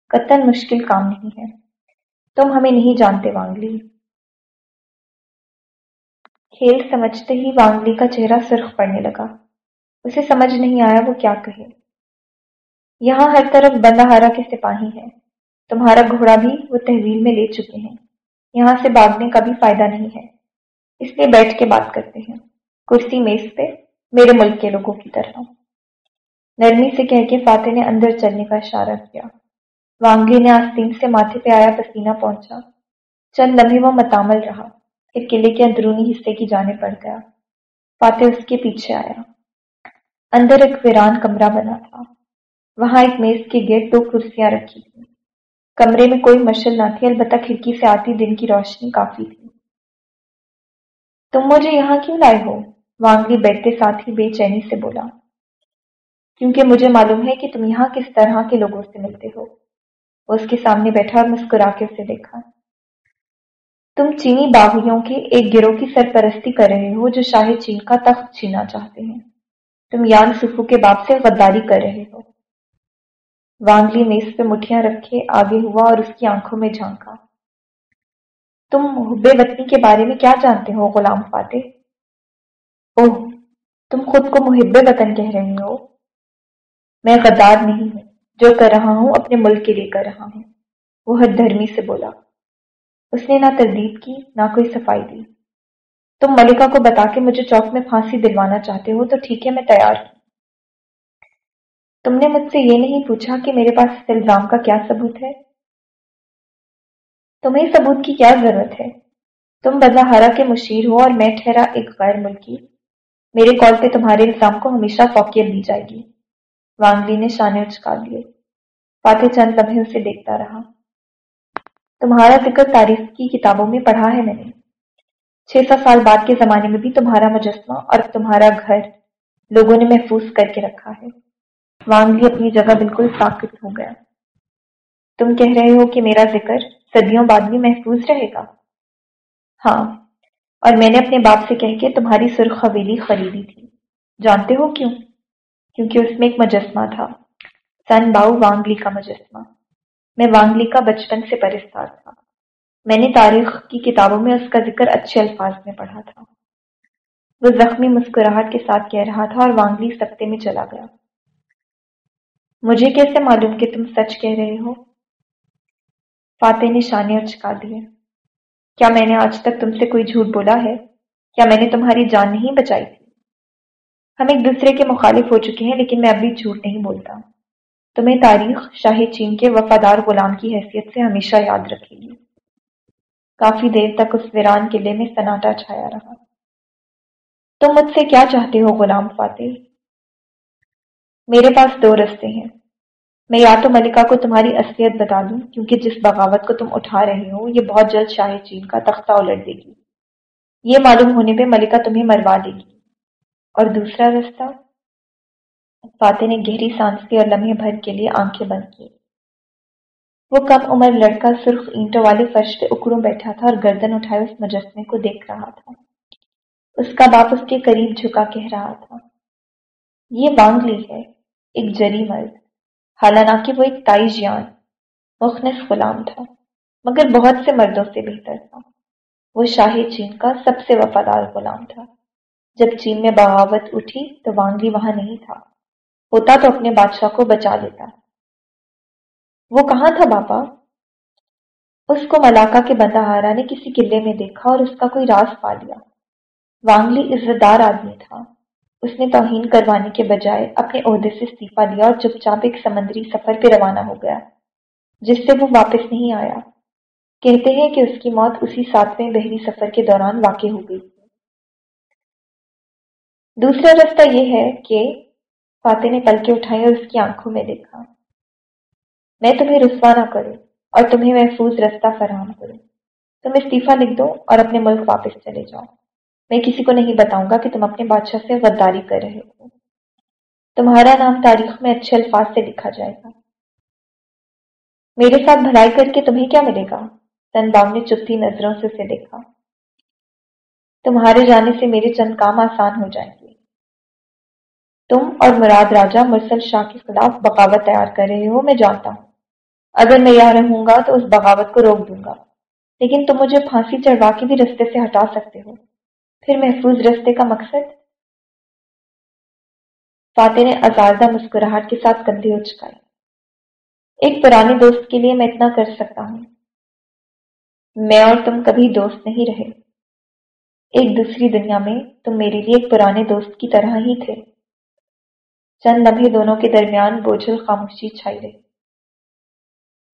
قطن مشکل کام نہیں ہے۔ تم ہمیں نہیں جانتے، وانگلی۔ کھیل سمجھتے ہی وانگلی کا چہرہ سرخ پڑنے لگا۔ اسے سمجھ نہیں آیا وہ کیا کہے۔ یہاں ہر طرف بندہ ہارا کے سپاہی ہیں۔ تمہارا گھوڑا بھی وہ تحویل میں لے چکے ہیں۔ یہاں سے بھاگنے کا بھی فائدہ نہیں ہے۔ اس لیے بیٹھ کے بات کرتے ہیں۔ کرسی میز پہ میرے ملک کے لوگوں کی طرح۔ نرمی سے کہہ کے فاتح نے اندر چلنے کا اشارہ کیا۔ وانگلی نے آستین سے ماتھے پہ آیا پسینہ پہنچا۔ چند لمحے وہ متامل رہا۔ پھر قلعے کے اندرونی حصے کی جانے پڑ گیا۔ فاتح اس کے پیچھے آیا۔ اندر ایک ویران کمرہ بنا تھا۔ وہاں ایک میز کے گرد دو کرسیاں رکھی تھی کمرے میں کوئی مشل نہ تھی، البتہ کھڑکی سے آتی دن کی روشنی کافی تھی۔ تم مجھے یہاں کیوں لائے ہو؟ وانگلی بیٹھتے ساتھ ہی بے چینی سے بولا۔ کیونکہ مجھے معلوم ہے کہ تم یہاں کس طرح کے لوگوں سے ملتے ہو۔ وہ اس کے سامنے بیٹھا اور مسکرا کے اسے دیکھا۔ تم چینی باغیوں کے ایک گروہ کی سرپرستی کر رہے ہو جو شاہ چین کا تخت چھینا چاہتے ہیں۔ تم یان سفو کے باپ سے غداری کر رہے ہو۔ وانگلی میز پہ مٹھیاں رکھے، آگے ہوا اور اس کی آنکھوں میں جھانکا۔ تم محب وطنی کے بارے میں کیا جانتے ہو، غلام فاتح؟ اوہ، تم خود کو محب وطن کہہ رہے ہو۔ میں غدار نہیں ہوں، جو کر رہا ہوں اپنے ملک کے لیے کر رہا ہوں۔ وہ حد دھرمی سے بولا۔ اس نے نہ تردید کی، نہ کوئی صفائی دی۔ تم ملکہ کو بتا کے مجھے چوک میں پھانسی دلوانا چاہتے ہو تو ٹھیک ہے، میں تیار ہوں۔ تم نے مجھ سے یہ نہیں پوچھا کہ میرے پاس اس الزام کا کیا ثبوت ہے؟ تمہیں ثبوت کی کیا ضرورت ہے؟ تم بدلاحرا کے مشیر ہو اور میں ٹھہرا ایک غیر ملکی۔ میرے کال پہ تمہارے الزام کو ہمیشہ فوقیت دی جائے گی۔ وانگلی نے شانے اچکا دیے فاتح چند لمحے اسے دیکھتا رہا۔ تمہارا ذکر تاریخ کی کتابوں میں پڑھا ہے میں نے۔ چھ سات سال بعد کے زمانے میں بھی تمہارا مجسمہ اور تمہارا گھر لوگوں نے محفوظ کر کے رکھا ہے۔ وانگلی اپنی جگہ بالکل ساکت ہو گیا۔ تم کہہ رہے ہو کہ میرا ذکر صدیوں بعد بھی محفوظ رہے گا؟ ہاں اور میں نے اپنے باپ سے کہہ کے تمہاری سرخ حویلی خریدی تھی۔ جانتے ہو کیوں؟ کیونکہ اس میں ایک مجسمہ تھا۔ سن باؤ وانگلی کا مجسمہ۔ میں وانگلی کا بچپن سے پرستار تھا۔ میں نے تاریخ کی کتابوں میں اس کا ذکر اچھے الفاظ میں پڑھا تھا۔ وہ زخمی مسکراہٹ کے ساتھ کہہ رہا تھا اور وانگلی سکتے میں چلا گیا۔ مجھے کیسے معلوم کہ تم سچ کہہ رہے ہو؟ فاتح نے شانے اور چکا دیے۔ کیا میں نے آج تک تم سے کوئی جھوٹ بولا ہے؟ کیا میں نے تمہاری جان نہیں بچائی تھی؟ ہم ایک دوسرے کے مخالف ہو چکے ہیں، لیکن میں ابھی جھوٹ نہیں بولتا۔ تمہیں تاریخ شاہ چین کے وفادار غلام کی حیثیت سے ہمیشہ یاد رکھے گی۔ کافی دیر تک اس ویران قلعے میں سناٹا چھایا رہا۔ تم مجھ سے کیا چاہتے ہو غلام فاتح؟ میرے پاس دو رستے ہیں۔ میں یا تو ملکہ کو تمہاری اصلیت بتا دوں، کیونکہ جس بغاوت کو تم اٹھا رہے ہو، یہ بہت جلد شاہ چین کا تختہ الٹ دے گی۔ یہ معلوم ہونے پہ ملکہ تمہیں مروا دے گی۔ اور دوسرا رستہ، فاتح نے گہری سانس لی اور لمحے بھر کے لیے آنکھیں بند کی وہ کم عمر لڑکا سرخ اینٹوں والے فرش پہ اکڑوں بیٹھا تھا اور گردن اٹھائے اس مجسمے کو دیکھ رہا تھا۔ اس کا باپ اس کے قریب جھکا کہہ رہا تھا۔ یہ بانگلی ہے۔ ایک جری مرد۔ حالانکہ وہ ایک تائی جان مخنص غلام تھا، مگر بہت سے مردوں سے بہتر تھا۔ وہ شاہ چین کا سب سے وفادار غلام تھا۔ جب چین میں بغاوت اٹھی تو وانگلی وہاں نہیں تھا۔ ہوتا تو اپنے بادشاہ کو بچا لیتا۔ وہ کہاں تھا باپا؟ اس کو ملاقہ کے بندہ ہارا نے کسی قلعے میں دیکھا اور اس کا کوئی راز پا لیا۔ وانگلی عزت دار آدمی تھا۔ اس نے توہین کروانے کے بجائے اپنے عہدے سے استعفی لیا اور چپ چاپ ایک سمندری سفر پہ روانہ ہو گیا، جس سے وہ واپس نہیں آیا۔ کہتے ہیں کہ اس کی موت اسی ساتویں بحری سفر کے دوران واقع ہو گئی۔ دوسرا رستہ یہ ہے کہ فاتح نے پل کے اٹھائے اور اس کی آنکھوں میں دیکھا۔ میں تمہیں رسوا نہ کروں اور تمہیں محفوظ رستہ فراہم کروں۔ تم استعفیٰ لکھ دو اور اپنے ملک واپس چلے جاؤ۔ میں کسی کو نہیں بتاؤں گا کہ تم اپنے بادشاہ سے غداری کر رہے ہو۔ تمہارا نام تاریخ میں اچھے الفاظ سے لکھا جائے گا۔ میرے ساتھ بھلائی کر کے تمہیں کیا ملے گا؟ تن باؤ نے چپتی نظروں سے اسے دیکھا تمہارے جانے سے میرے چند کام آسان ہو جائیں گے۔ تم اور مراد راجا مرسل شاہ کے خلاف بغاوت تیار کر رہے ہو، میں جانتا ہوں۔ اگر میں یہاں رہوں گا تو اس بغاوت کو روک دوں گا، لیکن تم مجھے پھانسی چڑھوا کے بھی رستے سے ہٹا سکتے ہو۔ پھر محفوظ رستے کا مقصد؟ فاتح نے آزادہ مسکراہٹ کے ساتھ کندھے اچکائے ایک پرانے دوست کے لیے میں اتنا کر سکتا ہوں۔ میں اور تم کبھی دوست نہیں رہے۔ ایک دوسری دنیا میں تم میرے لیے ایک پرانے دوست کی طرح ہی تھے۔ چند لمحے دونوں کے درمیان بوجھل خاموشی چھائی رہی۔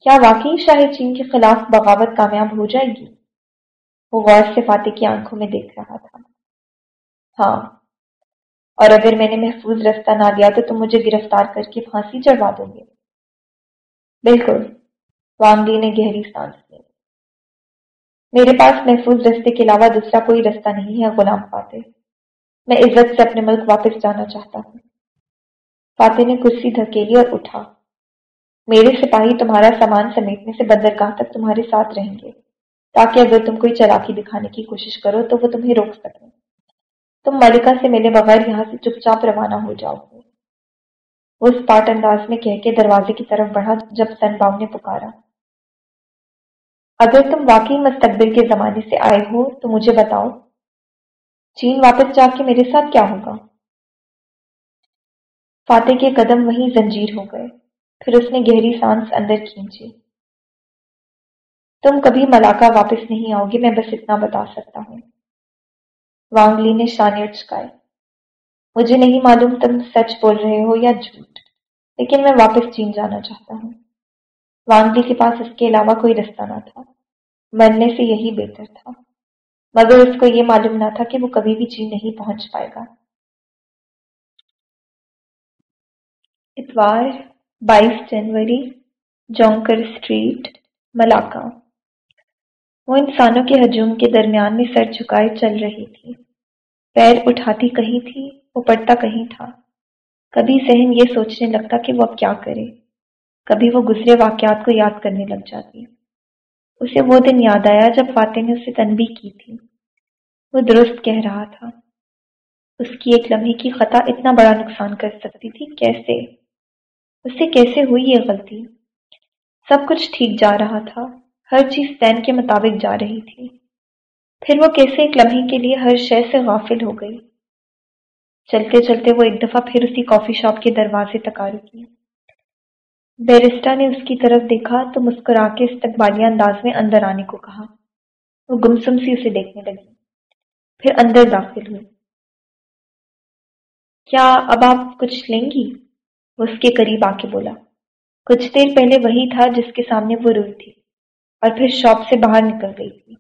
کیا واقعی شاہ چین کے خلاف بغاوت کامیاب ہو جائے گی؟ وہ غور سے فاتح کی آنکھوں میں دیکھ رہا تھا۔ ہاں اور اگر میں نے محفوظ رستہ نہ دیا تو تم مجھے گرفتار کر کے پھانسی چڑھوا دو گے۔ بالکل وانگلی نے گہری سانس لی۔ میرے پاس محفوظ رستے کے علاوہ دوسرا کوئی رستہ نہیں ہے، غلام فاتح۔ میں عزت سے اپنے ملک واپس جانا چاہتا ہوں۔ فاتح نے کرسی دھکیلی اور اٹھا۔ میرے سپاہی تمہارا سامان سمیٹنے سے بندرگاہ تک تمہارے ساتھ رہیں گے۔ تاکہ اگر تم کوئی چلاکی دکھانے کی کوشش کرو تو وہ تمہیں روک سکیں تم ملکہ سے ملے بغیر یہاں سے چپ چاپ روانہ ہو جاؤ۔ گے وہ اسپاٹ انداز میں کہہ کے دروازے کی طرف بڑھا جب سن باؤ نے پکارا۔ اگر تم واقعی مستقبل کے زمانے سے آئے ہو تو مجھے بتاؤ، چین واپس جا کے میرے ساتھ کیا ہوگا؟ فاتح کے قدم وہیں زنجیر ہو گئے۔ پھر اس نے گہری سانس اندر کھینچی۔ تم کبھی ملاقہ واپس نہیں آؤ گے میں بس اتنا بتا سکتا ہوں۔ وانگلی نے شانے چکائے مجھے نہیں معلوم تم سچ بول رہے ہو یا جھوٹ، لیکن میں واپس چین جانا چاہتا ہوں۔ وانگلی کے پاس اس کے علاوہ کوئی رستہ نہ تھا۔ مرنے سے یہی بہتر تھا۔ مگر اس کو یہ معلوم نہ تھا کہ وہ کبھی بھی چین نہیں پہنچ پائے گا۔ اتوار بائیس جنوری، جونکر اسٹریٹ ملاقہ وہ انسانوں کے ہجوم کے درمیان میں سر جھکائے چل رہی تھی۔ پیر اٹھاتی کہیں تھی وہ پڑتا کہیں تھا۔ کبھی ذہن یہ سوچنے لگتا کہ وہ اب کیا کرے۔ کبھی وہ گزرے واقعات کو یاد کرنے لگ جاتی۔ اسے وہ دن یاد آیا جب فاتح نے اسے تنبیہ کی تھی۔ وہ درست کہہ رہا تھا۔ اس کی ایک لمحے کی خطا اتنا بڑا نقصان کر سکتی تھی۔ کیسے؟ اس سے کیسے ہوئی یہ غلطی؟ سب کچھ ٹھیک جا رہا تھا۔ ہر چیز پین کے مطابق جا رہی تھی۔ پھر وہ کیسے ایک لمحے کے لیے ہر شے سے غافل ہو گئی۔ چلتے چلتے وہ ایک دفعہ پھر اسی کافی شاپ کے دروازے تک آ رکی۔ بیرسٹا نے اس کی طرف دیکھا تو مسکرا کے استقبالیہ انداز میں اندر آنے کو کہا۔ وہ گمسم سی اسے دیکھنے لگی۔ پھر اندر داخل ہوئی۔ کیا اب آپ کچھ لیں گی؟ وہ اس کے قریب آ کے بولا۔ کچھ دیر پہلے وہی تھا جس کے سامنے وہ روئی تھی۔ اور پھر شاپ سے باہر نکل گئی تھی۔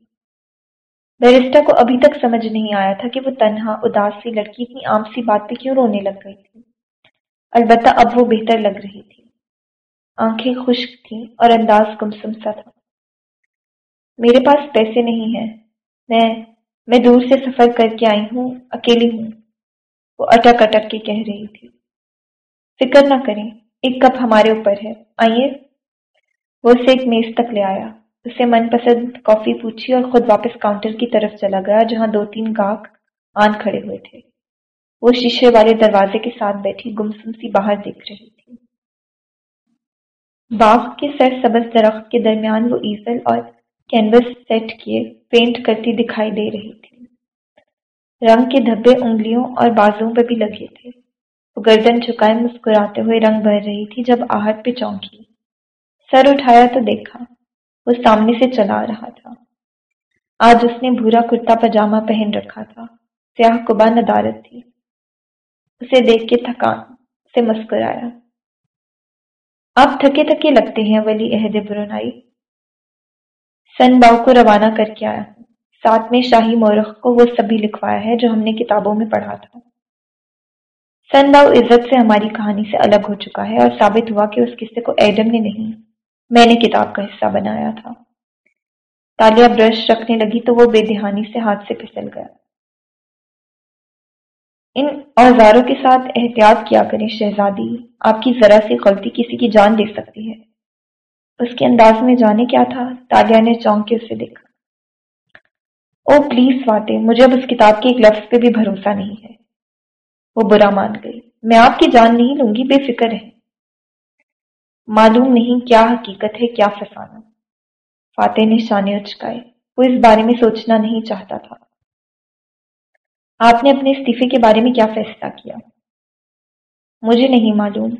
بیرسٹا کو ابھی تک سمجھ نہیں آیا تھا کہ وہ تنہا، اداس سی لڑکی اتنی عام سی بات پہ کیوں رونے لگ گئی تھی۔ البتہ اب وہ بہتر لگ رہی تھی۔ آنکھیں خشک تھیں اور انداز گمسم سا تھا۔ میرے پاس پیسے نہیں ہیں۔ میں میں دور سے سفر کر کے آئی ہوں، اکیلی ہوں۔ وہ اٹک اٹک کے کہہ رہی تھی۔ فکر نہ کریں، ایک کپ ہمارے اوپر ہے۔ آئیے۔ وہ اسے ایک میز تک لے آیا۔ اسے من پسند کافی پوچھی اور خود واپس کاؤنٹر کی طرف چلا گیا، جہاں دو تین گاہک آن کھڑے ہوئے تھے۔ وہ شیشے والے دروازے کے ساتھ بیٹھی گمسم سی باہر دیکھ رہی تھی۔ باغ کے سر سبز درخت کے درمیان وہ ایزل اور کینوس سیٹ کیے پینٹ کرتی دکھائی دے رہی تھی۔ رنگ کے دھبے انگلیوں اور بازوں پہ بھی لگے تھے۔ وہ گردن چکائے مسکراتے ہوئے رنگ بھر رہی تھی جب آہٹ پہ چونکی۔ سر اٹھایا تو دیکھا۔ وہ سامنے سے چلا رہا تھا۔ آج اس نے بھورا کرتا پاجامہ پہن رکھا تھا۔ سیاہ کبا ندارت تھی۔ اسے دیکھ کے تھکان سے مسکرایا۔ آپ تھکے تھکے لگتے ہیں ولی عہد برنائی سن باؤ کو روانہ کر کے آیا ہوں۔ ساتھ میں شاہی مورخ کو وہ سبھی لکھوایا ہے جو ہم نے کتابوں میں پڑھا تھا۔ سن باؤ عزت سے ہماری کہانی سے الگ ہو چکا ہے اور ثابت ہوا کہ اس قصے کو ایڈم نے نہیں میں نے کتاب کا حصہ بنایا تھا۔ تالیا برش رکھنے لگی تو وہ بے دہانی سے ہاتھ سے پھسل گیا۔ ان اوزاروں کے ساتھ احتیاط کیا کریں شہزادی، آپ کی ذرا سی غلطی کسی کی جان دے سکتی ہے۔ اس کے انداز میں جانے کیا تھا، تالیا نے چونک کے اسے دیکھا۔ او پلیز فاتح، مجھے اب اس کتاب کے ایک لفظ پہ بھی بھروسہ نہیں ہے۔ وہ برا مان گئی۔ میں آپ کی جان نہیں لوں گی، بے فکر ہے معلوم نہیں کیا حقیقت ہے، کیا فسانہ۔ فاتح نے شانے اچکائے۔ وہ اس بارے میں سوچنا نہیں چاہتا تھا۔ آپ نے اپنے استعفے کے بارے میں کیا فیصلہ کیا؟ مجھے نہیں معلوم۔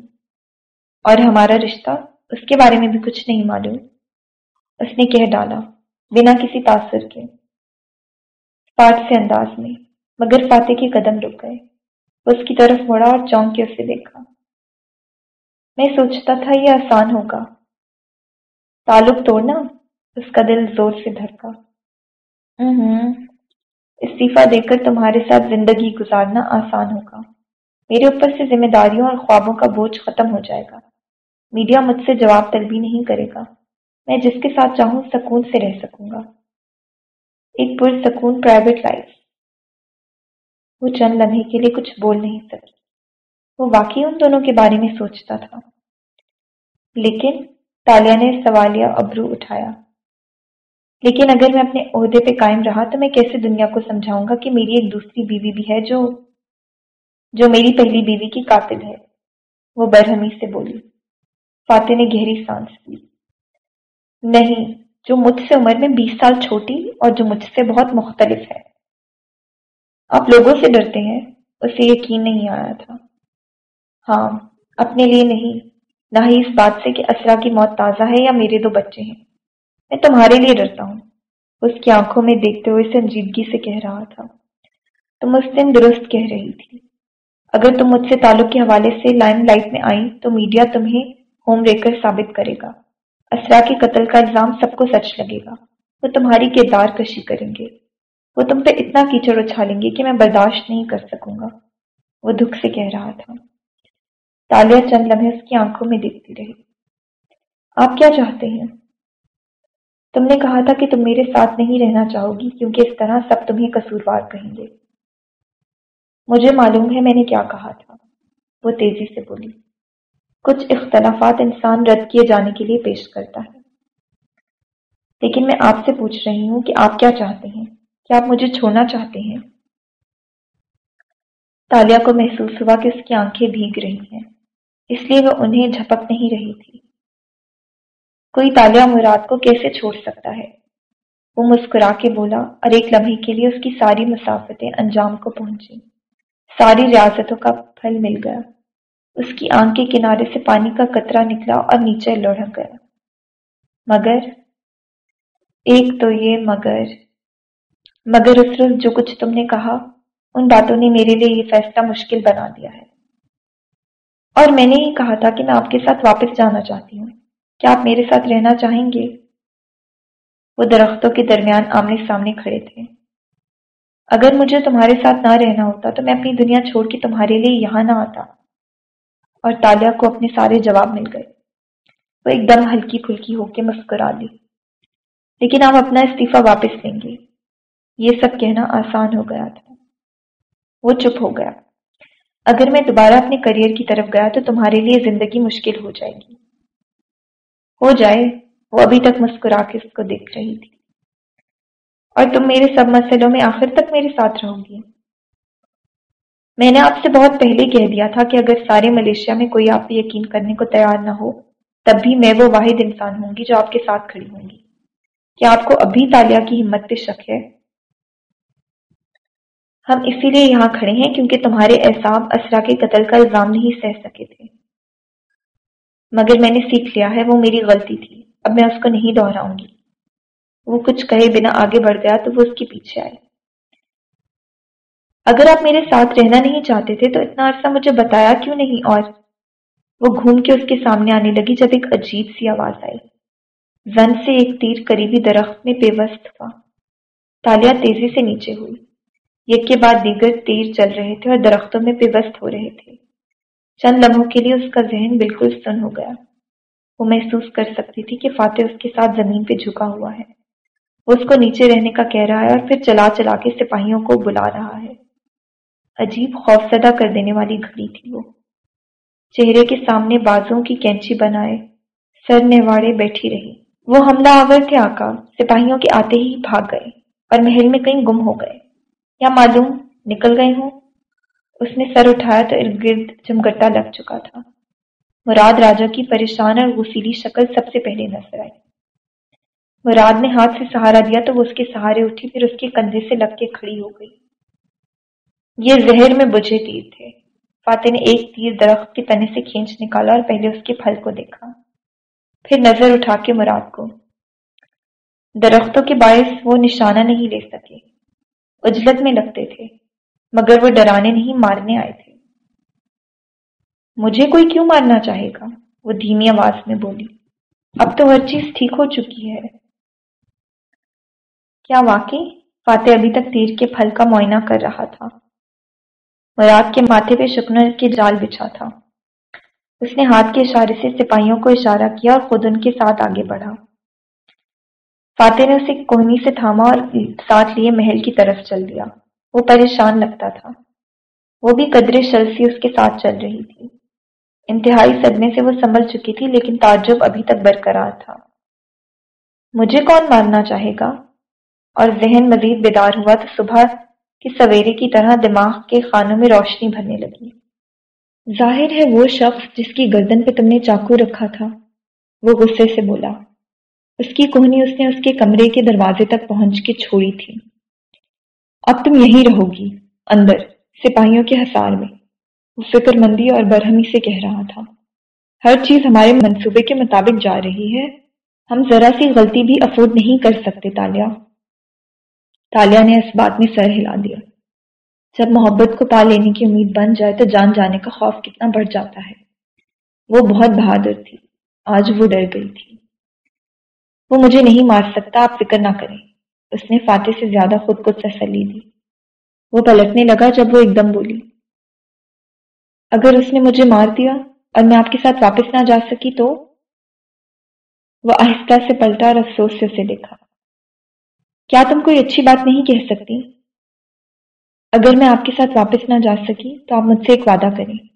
اور ہمارا رشتہ؟ اس کے بارے میں بھی کچھ نہیں معلوم۔ اس نے کہہ ڈالا، بنا کسی تاثر کے۔ پاٹ سے انداز میں، مگر فاتح کے قدم رک گئے۔ اس کی طرف مڑا اور چونک کے اسے دیکھا۔ میں سوچتا تھا یہ آسان ہوگا۔ تعلق توڑنا، اس کا دل زور سے دھڑکا۔ استعفی دے کر تمہارے ساتھ زندگی گزارنا آسان ہوگا۔ میرے اوپر سے ذمہ داریوں اور خوابوں کا بوجھ ختم ہو جائے گا۔ میڈیا مجھ سے جواب طلبی نہیں کرے گا۔ میں جس کے ساتھ چاہوں سکون سے رہ سکوں گا۔ ایک پرسکون پرائیویٹ لائف وہ چند لمحے کے لیے کچھ بول نہیں سکی۔ وہ واقعی ان دونوں کے بارے میں سوچتا تھا۔ لیکن تالیا نے سوالیہ ابرو اٹھایا۔ لیکن اگر میں اپنے عہدے پہ قائم رہا تو میں کیسے دنیا کو سمجھاؤں گا کہ میری ایک دوسری بیوی بھی ہے جو جو میری پہلی بیوی کی قاتل ہے؟ وہ برہمی سے بولی۔ فاتح نے گہری سانس لی۔ نہیں، جو مجھ سے عمر میں بیس سال چھوٹی اور جو مجھ سے بہت مختلف ہے۔ آپ لوگوں سے ڈرتے ہیں، اسے یقین نہیں آیا تھا۔ ہاں اپنے لیے نہیں۔ نہ ہی اس بات سے کہ اسرا کی موت تازہ ہے یا میرے دو بچے ہیں۔ میں تمہارے لیے ڈرتا ہوں۔ اس کی آنکھوں میں دیکھتے ہوئے سنجیدگی سے کہہ رہا تھا۔ تم اس دن درست کہہ رہی تھی۔ اگر تم مجھ سے تعلق کے حوالے سے لائم لائٹ میں آئی تو میڈیا تمہیں ہوم ریکر ثابت کرے گا۔ اسرا کے قتل کا الزام سب کو سچ لگے گا۔ وہ تمہاری کردار کشی کریں گے۔ وہ تم پہ اتنا کیچڑ اچھالیں گے کہ میں برداشت نہیں کر سکوں گا۔ وہ دکھ سے کہہ رہا تھا۔ تالیاں چند لمحے اس کی آنکھوں میں دیکھتی رہی۔ آپ کیا چاہتے ہیں؟ تم نے کہا تھا کہ تم میرے ساتھ نہیں رہنا چاہو گی، کیونکہ اس طرح سب تمہیں قصوروار کہیں گے۔ مجھے معلوم ہے میں نے کیا کہا تھا۔ وہ تیزی سے بولی، کچھ اختلافات انسان رد کیے جانے کے لیے پیش کرتا ہے۔ لیکن میں آپ سے پوچھ رہی ہوں کہ آپ کیا چاہتے ہیں؟ کیا آپ مجھے چھوڑنا چاہتے ہیں؟ تالیا کو محسوس ہوا کہ اس کی آنکھیں بھیگ رہی ہیں۔ اس لیے وہ انہیں جھپک نہیں رہی تھی۔ کوئی تالیا مراد کو کیسے چھوڑ سکتا ہے؟ وہ مسکرا کے بولا، اور ایک لمحے کے لیے اس کی ساری مسافتیں انجام کو پہنچی ساری ریاستوں کا پھل مل گیا۔ اس کی آنکھ کے کنارے سے پانی کا قطرہ نکلا اور نیچے لڑک گیا۔ مگر، ایک تو یہ مگر مگر اس روز جو کچھ تم نے کہا، ان باتوں نے میرے لیے یہ فیصلہ مشکل بنا دیا ہے۔ اور میں نے ہی کہا تھا کہ میں آپ کے ساتھ واپس جانا چاہتی ہوں۔ کیا آپ میرے ساتھ رہنا چاہیں گے؟ وہ درختوں کے درمیان آمنے سامنے کھڑے تھے۔ اگر مجھے تمہارے ساتھ نہ رہنا ہوتا تو میں اپنی دنیا چھوڑ کے تمہارے لیے یہاں نہ آتا۔ اور تالیہ کو اپنے سارے جواب مل گئے۔ وہ ایک دم ہلکی پھلکی ہو کے مسکرا لی۔ لیکن آپ اپنا استعفی واپس لیں گے۔ یہ سب کہنا آسان ہو گیا تھا۔ وہ چپ ہو گیا۔ اگر میں دوبارہ اپنے کریئر کی طرف گیا تو تمہارے لیے زندگی مشکل ہو جائے گی۔ ہو جائے، وہ ابھی تک مسکرا کے اس کو دیکھ رہی تھی۔ اور تم میرے سب مسئلوں میں آخر تک میرے ساتھ رہو گی۔ میں نے آپ سے بہت پہلے کہہ دیا تھا کہ اگر سارے ملیشیا میں کوئی آپ پہ یقین کرنے کو تیار نہ ہو، تب بھی میں وہ واحد انسان ہوں گی جو آپ کے ساتھ کھڑی ہوں گی۔ کیا آپ کو ابھی تالیہ کی ہمت پہ شک ہے؟ ہم اسی لیے یہاں کھڑے ہیں کیونکہ تمہارے احساب اسرا کے قتل کا الزام نہیں سہ سکے تھے۔ مگر میں نے سیکھ لیا ہے، وہ میری غلطی تھی۔ اب میں اس کو نہیں دہراؤں گی۔ وہ کچھ کہے بنا آگے بڑھ گیا تو وہ اس کے پیچھے آئے۔ اگر آپ میرے ساتھ رہنا نہیں چاہتے تھے تو اتنا عرصہ مجھے بتایا کیوں نہیں؟ اور وہ گھوم کے اس کے سامنے آنے لگی جب ایک عجیب سی آواز آئی۔ زن سے ایک تیر قریبی درخت میں پیوست ہوا۔ تالیا تیزی سے نیچے ہوئی۔ یک کے بعد دیگر تیر چل رہے تھے اور درختوں میں پیوست ہو رہے تھے۔ چند لمحوں کے لیے اس کا ذہن بالکل سن ہو گیا۔ وہ محسوس کر سکتی تھی کہ فاتح اس کے ساتھ زمین پہ جھکا ہوا ہے۔ وہ اس کو نیچے رہنے کا کہہ رہا ہے اور پھر چلا چلا کے سپاہیوں کو بلا رہا ہے۔ عجیب خوف زدہ کر دینے والی گھڑی تھی وہ۔ چہرے کے سامنے بازوں کی کینچی بنائے، سر نواڑے بیٹھی رہی۔ وہ حملہ آور تھے آقا، سپاہیوں کے آتے ہی بھاگ گئے اور محل میں کہیں گم ہو گئے۔ یا معلوم نکل گئے ہوں؟ اس نے سر اٹھایا تو ارد گرد چمگٹا لگ چکا تھا۔ مراد راجا کی پریشان اور غسیلی شکل سب سے پہلے نظر آئی۔ مراد نے ہاتھ سے سہارا دیا تو وہ اس کے سہارے اٹھی، پھر اس کے کندھے سے لگ کے کھڑی ہو گئی۔ یہ زہر میں بجھے تیر تھے۔ فاتح نے ایک تیر درخت کے تنے سے کھینچ نکالا اور پہلے اس کے پھل کو دیکھا۔ پھر نظر اٹھا کے مراد کو۔ درختوں کے باعث وہ نشانہ نہیں لے سکے۔ اجلت میں لگتے تھے، مگر وہ ڈرانے نہیں مارنے آئے تھے۔ مجھے کوئی کیوں مارنا چاہے گا؟ وہ دھیمی آواز میں بولی، اب تو ہر چیز ٹھیک ہو چکی ہے۔ کیا واقعی؟ فاتح ابھی تک تیر کے پھل کا معائنہ کر رہا تھا۔ مراد کے ماتھے پہ شکنر کے جال بچھا تھا۔ اس نے ہاتھ کے اشارے سے سپاہیوں کو اشارہ کیا اور خود ان کے ساتھ آگے بڑھا۔ فاتح نے اسے کوہنی سے تھاما اور ساتھ لیے محل کی طرف چل دیا۔ وہ پریشان لگتا تھا۔ وہ بھی قدرے شلسی اس کے ساتھ چل رہی تھی۔ انتہائی صدمے سے وہ سنبھل چکی تھی، لیکن تعجب ابھی تک برقرار تھا۔ مجھے کون مارنا چاہے گا؟ اور ذہن مزید بیدار ہوا تو صبح کی سویرے کی طرح دماغ کے خانوں میں روشنی بھرنے لگی۔ ظاہر ہے وہ شخص جس کی گردن پہ تم نے چاقو رکھا تھا، وہ غصے سے بولا اس کی کوہنی اس نے اس کے کمرے کے دروازے تک پہنچ کے چھوڑی تھی۔ اب تم یہی رہو گی، اندر، سپاہیوں کے حسار میں۔ وہ فکر مندی اور برہمی سے کہہ رہا تھا۔ ہر چیز ہمارے منصوبے کے مطابق جا رہی ہے۔ ہم ذرا سی غلطی بھی افورڈ نہیں کر سکتے، تالیا۔ تالیا نے اس بات میں سر ہلا دیا۔ جب محبت کو پا لینے کی امید بن جائے تو جان جانے کا خوف کتنا بڑھ جاتا ہے۔ وہ بہت بہادر تھی۔ آج وہ ڈر گئی تھی۔ وہ مجھے نہیں مار سکتا، آپ فکر نہ کریں۔ اس نے فاتح سے زیادہ خود کو تسلی دی۔ وہ پلٹنے لگا جب وہ ایک دم بولی، اگر اس نے مجھے مار دیا اور میں آپ کے ساتھ واپس نہ جا سکی تو؟ وہ آہستہ سے پلٹا اور افسوس سے اسے دیکھا۔ کیا تم کوئی اچھی بات نہیں کہہ سکتی؟ اگر میں آپ کے ساتھ واپس نہ جا سکی تو آپ مجھ سے ایک وعدہ کریں۔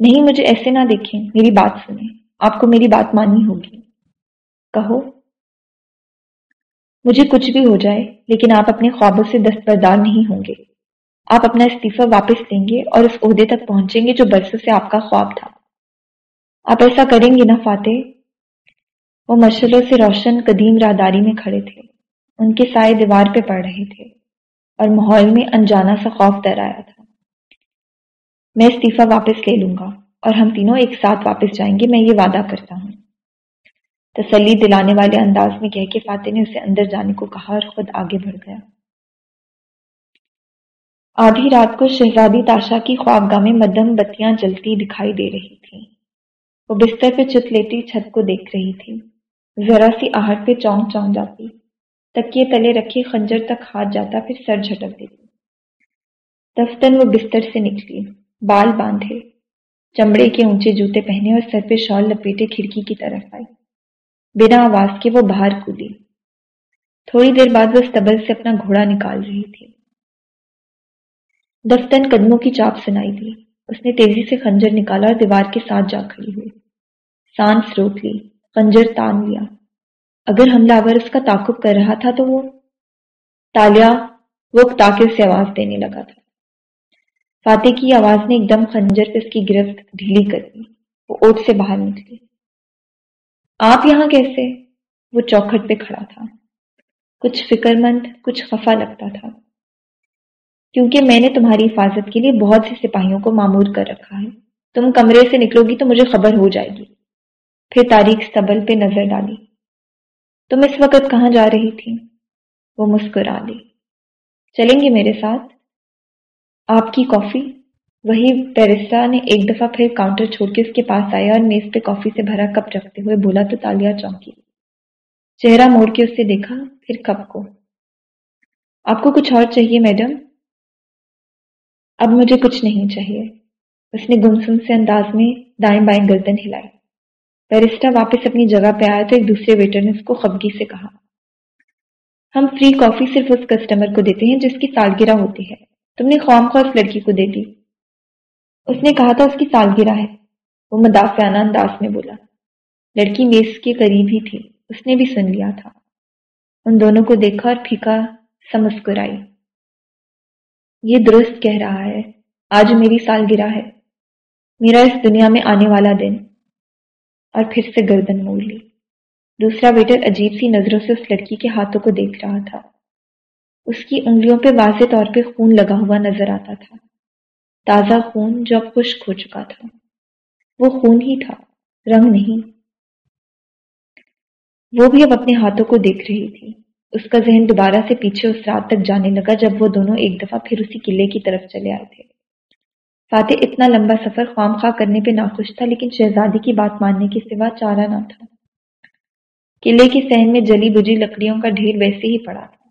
نہیں، مجھے ایسے نہ دیکھیں، میری بات سنیں۔ آپ کو میری بات ماننی ہوگی۔ کہو۔ مجھے کچھ بھی ہو جائے، لیکن آپ اپنے خوابوں سے دستبردار نہیں ہوں گے۔ آپ اپنا استعفی واپس لیں گے اور اس عہدے تک پہنچیں گے جو برسوں سے آپ کا خواب تھا۔ آپ ایسا کریں گے نا فاتح؟ وہ مشلوں سے روشن قدیم راداری میں کھڑے تھے۔ ان کے سائے دیوار پہ پڑ رہے تھے اور ماحول میں انجانا سا خوف در آیا تھا۔ میں استعفی واپس لے لوں گا اور ہم تینوں ایک ساتھ واپس جائیں گے، میں یہ وعدہ کرتا ہوں۔ تسلی دلانے والے انداز میں کہہ کے فاتح نے اسے اندر جانے کو کہا اور خود آگے بڑھ گیا۔ آدھی رات کو شہزادی تاشا کی خوابگاہ میں مدم بتیاں جلتی دکھائی دے رہی تھی وہ بستر پہ چت لیتی چھت کو دیکھ رہی تھی ذرا سی آہٹ پہ چونک چونک جاتی۔ تکیے تلے رکھے خنجر تک ہاتھ جاتا، پھر سر جھٹک دیتی۔ دفتن وہ بستر سے نکلی، بال باندھے، چمڑے کے اونچے جوتے پہنے اور سر پہ شال لپیٹے کھڑکی کی طرف آئی۔ بنا آواز کے وہ باہر کودی۔ تھوڑی دیر بعد وہ استبل سے اپنا گھوڑا نکال رہی تھی۔ دفتن قدموں کی چاپ سنائی دی۔ اس نے تیزی سے خنجر نکالا اور دیوار کے ساتھ جا کھڑی ہوئی۔ سانس روک لی، خنجر تان لیا۔ اگر حملہ آور اس کا تعقب کر رہا تھا تو وہ تالیا وہ تاکہ سے آواز دینے لگا تھا۔ فاتح کی آواز نے ایک دم خنجر پہ اس کی گرفت ڈھیلی کر دی۔ وہ اوٹ سے باہر نکلی۔ آپ یہاں کیسے؟ وہ چوکھٹ پہ کھڑا تھا۔ کچھ فکر مند کچھ خفا لگتا تھا۔ کیونکہ میں نے تمہاری حفاظت کے لیے بہت سے سپاہیوں کو معمور کر رکھا ہے۔ تم کمرے سے نکلو گی تو مجھے خبر ہو جائے گی۔ پھر تاریخ سبل پہ نظر ڈالی۔ تم اس وقت کہاں جا رہی تھی؟ وہ مسکرا لی چلیں گے میرے ساتھ؟ آپ کی کافی؟ وہی پیرسٹا نے ایک دفعہ پھر کاؤنٹر چھوڑ کے اس کے پاس آیا اور میز پہ کافی سے بھرا کپ رکھتے ہوئے بولا، تو تالیا چونکی چہرہ موڑ کے اس سے دیکھا، پھر کپ کو۔ آپ کو کچھ اور چاہیے میڈم؟ اب مجھے کچھ نہیں چاہیے۔ اس نے گمسم سے انداز میں دائیں بائیں گردن ہلائی۔ بیرسٹا واپس اپنی جگہ پہ آیا تو ایک دوسرے ویٹر نے اس کو خبگی سے کہا، ہم فری کافی صرف اس کسٹمر کو دیتے ہیں جس کی سالگرہ ہوتی ہے۔ تم نے خوام خواہ اس لڑکی کو دے دی۔ اس نے کہا تھا اس کی سالگرہ ہے۔ وہ مدافعانہ انداز میں بولا۔ لڑکی میز کے قریب ہی تھی۔ اس نے بھی سن لیا تھا۔ ان دونوں کو دیکھا اور پھیکا، سمسکرائی۔ یہ درست کہہ رہا ہے۔ آج میری سالگرہ ہے۔ میرا اس دنیا میں آنے والا دن۔ اور پھر سے گردن موڑ لی۔ دوسرا ویٹر عجیب سی نظروں سے اس لڑکی کے ہاتھوں کو دیکھ رہا تھا۔ اس کی انگلیوں پہ واضح طور پہ خون لگا ہوا نظر آتا تھا۔ تازہ خون جو اب خشک ہو چکا تھا۔ وہ خون ہی تھا، رنگ نہیں۔ وہ بھی اب اپنے ہاتھوں کو دیکھ رہی تھی۔ اس کا ذہن دوبارہ سے پیچھے اس رات تک جانے لگا جب وہ دونوں ایک دفعہ پھر اسی قلعے کی طرف چلے آئے تھے۔ فاتح اتنا لمبا سفر خوام خواہ کرنے پہ ناخوش تھا، لیکن شہزادی کی بات ماننے کے سوا چارہ نہ تھا۔ قلعے کی سہن میں جلی بجی لکڑیوں کا ڈھیر ویسے ہی پڑا تھا۔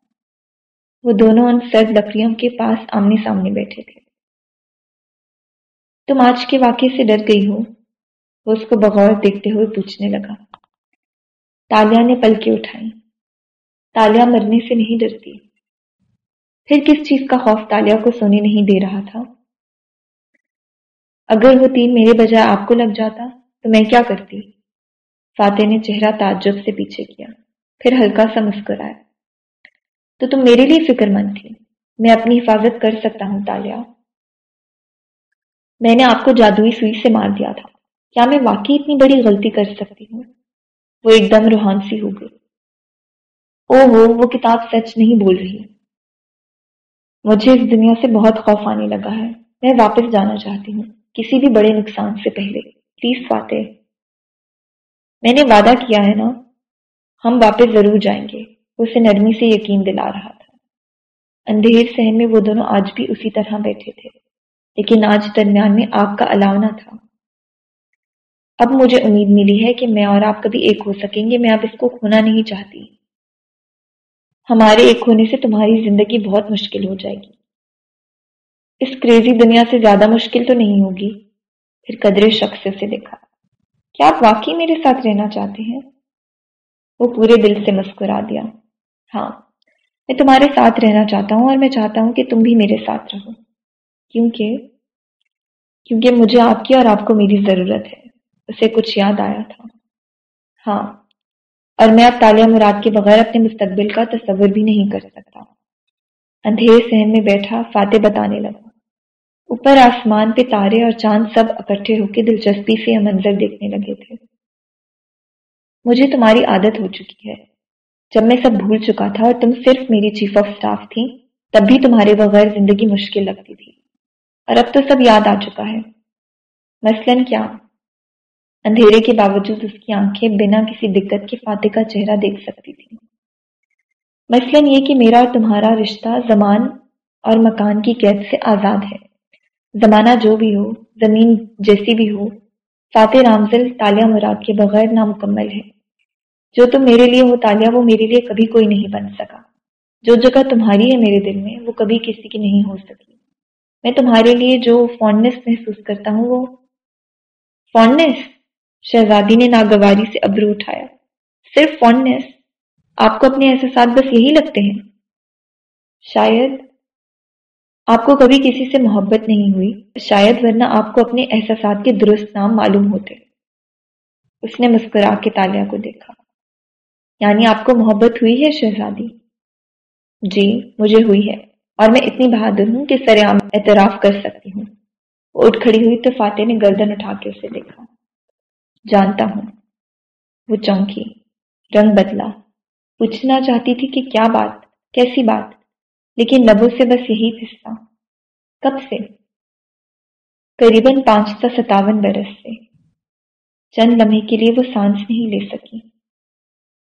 وہ دونوں ان سرد لکڑیوں کے پاس آمنے سامنے بیٹھے تھے۔ تم آج کے واقعے سے ڈر گئی ہو۔ وہ اس کو بغور دیکھتے ہوئے پوچھنے لگا۔ تالیا نے پل کے اٹھائی۔ تالیا مرنے سے نہیں ڈرتی۔ پھر کس چیز کا خوف تالیا کو سونے نہیں دے رہا تھا؟ اگر وہ تین میرے بجائے آپ کو لگ جاتا تو میں کیا کرتی؟ فاتح نے چہرہ تعجب سے پیچھے کیا۔ پھر ہلکا سا مسکرایا۔ تو تم میرے لیے فکر مند تھی۔ میں اپنی حفاظت کر سکتا ہوں تالیا۔ میں نے آپ کو جادوئی سوئی سے مار دیا تھا۔ کیا میں واقعی اتنی بڑی غلطی کر سکتی ہوں؟ وہ ایک دم روحان سی ہو گئی۔ او ہو وہ کتاب سچ نہیں بول رہی۔ مجھے اس دنیا سے بہت خوف آنے لگا ہے۔ میں واپس جانا چاہتی ہوں، کسی بھی بڑے نقصان سے پہلے۔ پلیز فاتح۔ میں نے وعدہ کیا ہے نا، ہم واپس ضرور جائیں گے۔ اسے نرمی سے یقین دلا رہا تھا۔ اندھیر سہن میں وہ دونوں آج بھی اسی طرح بیٹھے تھے۔ لیکن آج درمیان میں آگ کا الاؤ نہ تھا۔ اب مجھے امید ملی ہے کہ میں اور آپ کبھی ایک ہو سکیں گے، میں اب اس کو کھونا نہیں چاہتی۔ ہمارے ایک ہونے سے تمہاری زندگی بہت مشکل ہو جائے گی۔ اس کریزی دنیا سے زیادہ مشکل تو نہیں ہوگی۔ پھر قدرے شخص سے دیکھا۔ کیا آپ واقعی میرے ساتھ رہنا چاہتے ہیں؟ وہ پورے دل سے مسکرا دیا۔ ہاں میں تمہارے ساتھ رہنا چاہتا ہوں اور میں چاہتا ہوں کہ تم بھی میرے ساتھ رہو۔ کیونکہ کیونکہ مجھے آپ کی اور آپ کو میری ضرورت ہے۔ اسے کچھ یاد آیا تھا۔ ہاں۔ اور میں اب تالیہ مراد کے بغیر اپنے مستقبل کا تصور بھی نہیں کر سکتا۔ اندھیر سہن میں بیٹھا فاتح بتانے لگا۔ اوپر آسمان پہ تارے اور چاند سب اکٹھے ہو کے دلچسپی سے یہ منظر دیکھنے لگے تھے۔ مجھے تمہاری عادت ہو چکی ہے۔ جب میں سب بھول چکا تھا اور تم صرف میری چیف آف اسٹاف تھی تب بھی تمہارے بغیر زندگی مشکل لگتی تھی۔ اور اب تو سب یاد آ چکا ہے۔ مثلاً کیا اندھیرے کے باوجود اس کی آنکھیں بنا کسی دقت کے فاتح کا چہرہ دیکھ سکتی تھی مثلاً یہ کہ میرا اور تمہارا رشتہ زمان اور مکان کی قید سے آزاد ہے۔ زمانہ جو بھی ہو، زمین جیسی بھی ہو، فاتح رامزل تالیہ مراد کے بغیر نامکمل ہے۔ جو تم میرے لیے ہو تالیہ وہ میرے لیے کبھی کوئی نہیں بن سکا۔ جو جگہ تمہاری ہے میرے دل میں، وہ کبھی کسی کی نہیں ہو سکی۔ میں تمہارے لیے جو فونڈنس محسوس کرتا ہوں وہ فونڈنس شہزادی نے ناگواری سے ابرو اٹھایا۔ صرف فونڈنس آپ کو اپنے احساسات بس یہی لگتے ہیں۔ شاید آپ کو کبھی کسی سے محبت نہیں ہوئی، شاید ورنہ آپ کو اپنے احساسات کے درست نام معلوم ہوتے۔ اس نے مسکرا کے تالیا کو دیکھا۔ یعنی آپ کو محبت ہوئی ہے شہزادی؟ جی مجھے ہوئی ہے۔ اور میں اتنی بہادر ہوں کہ سر عام اعتراف کر سکتی ہوں۔ وہ اٹھ کھڑی ہوئی تو فاتح نے گردن اٹھا کے اسے دیکھا۔ جانتا ہوں، وہ چونکی رنگ بدلا۔ پوچھنا چاہتی تھی کہ کیا بات، کیسی بات؟ لیکن لبوں سے بس یہی پھستا کب سے؟ قریباً پانچ سو ستاون برس سے۔ چند لمحے کے لیے وہ سانس نہیں لے سکی۔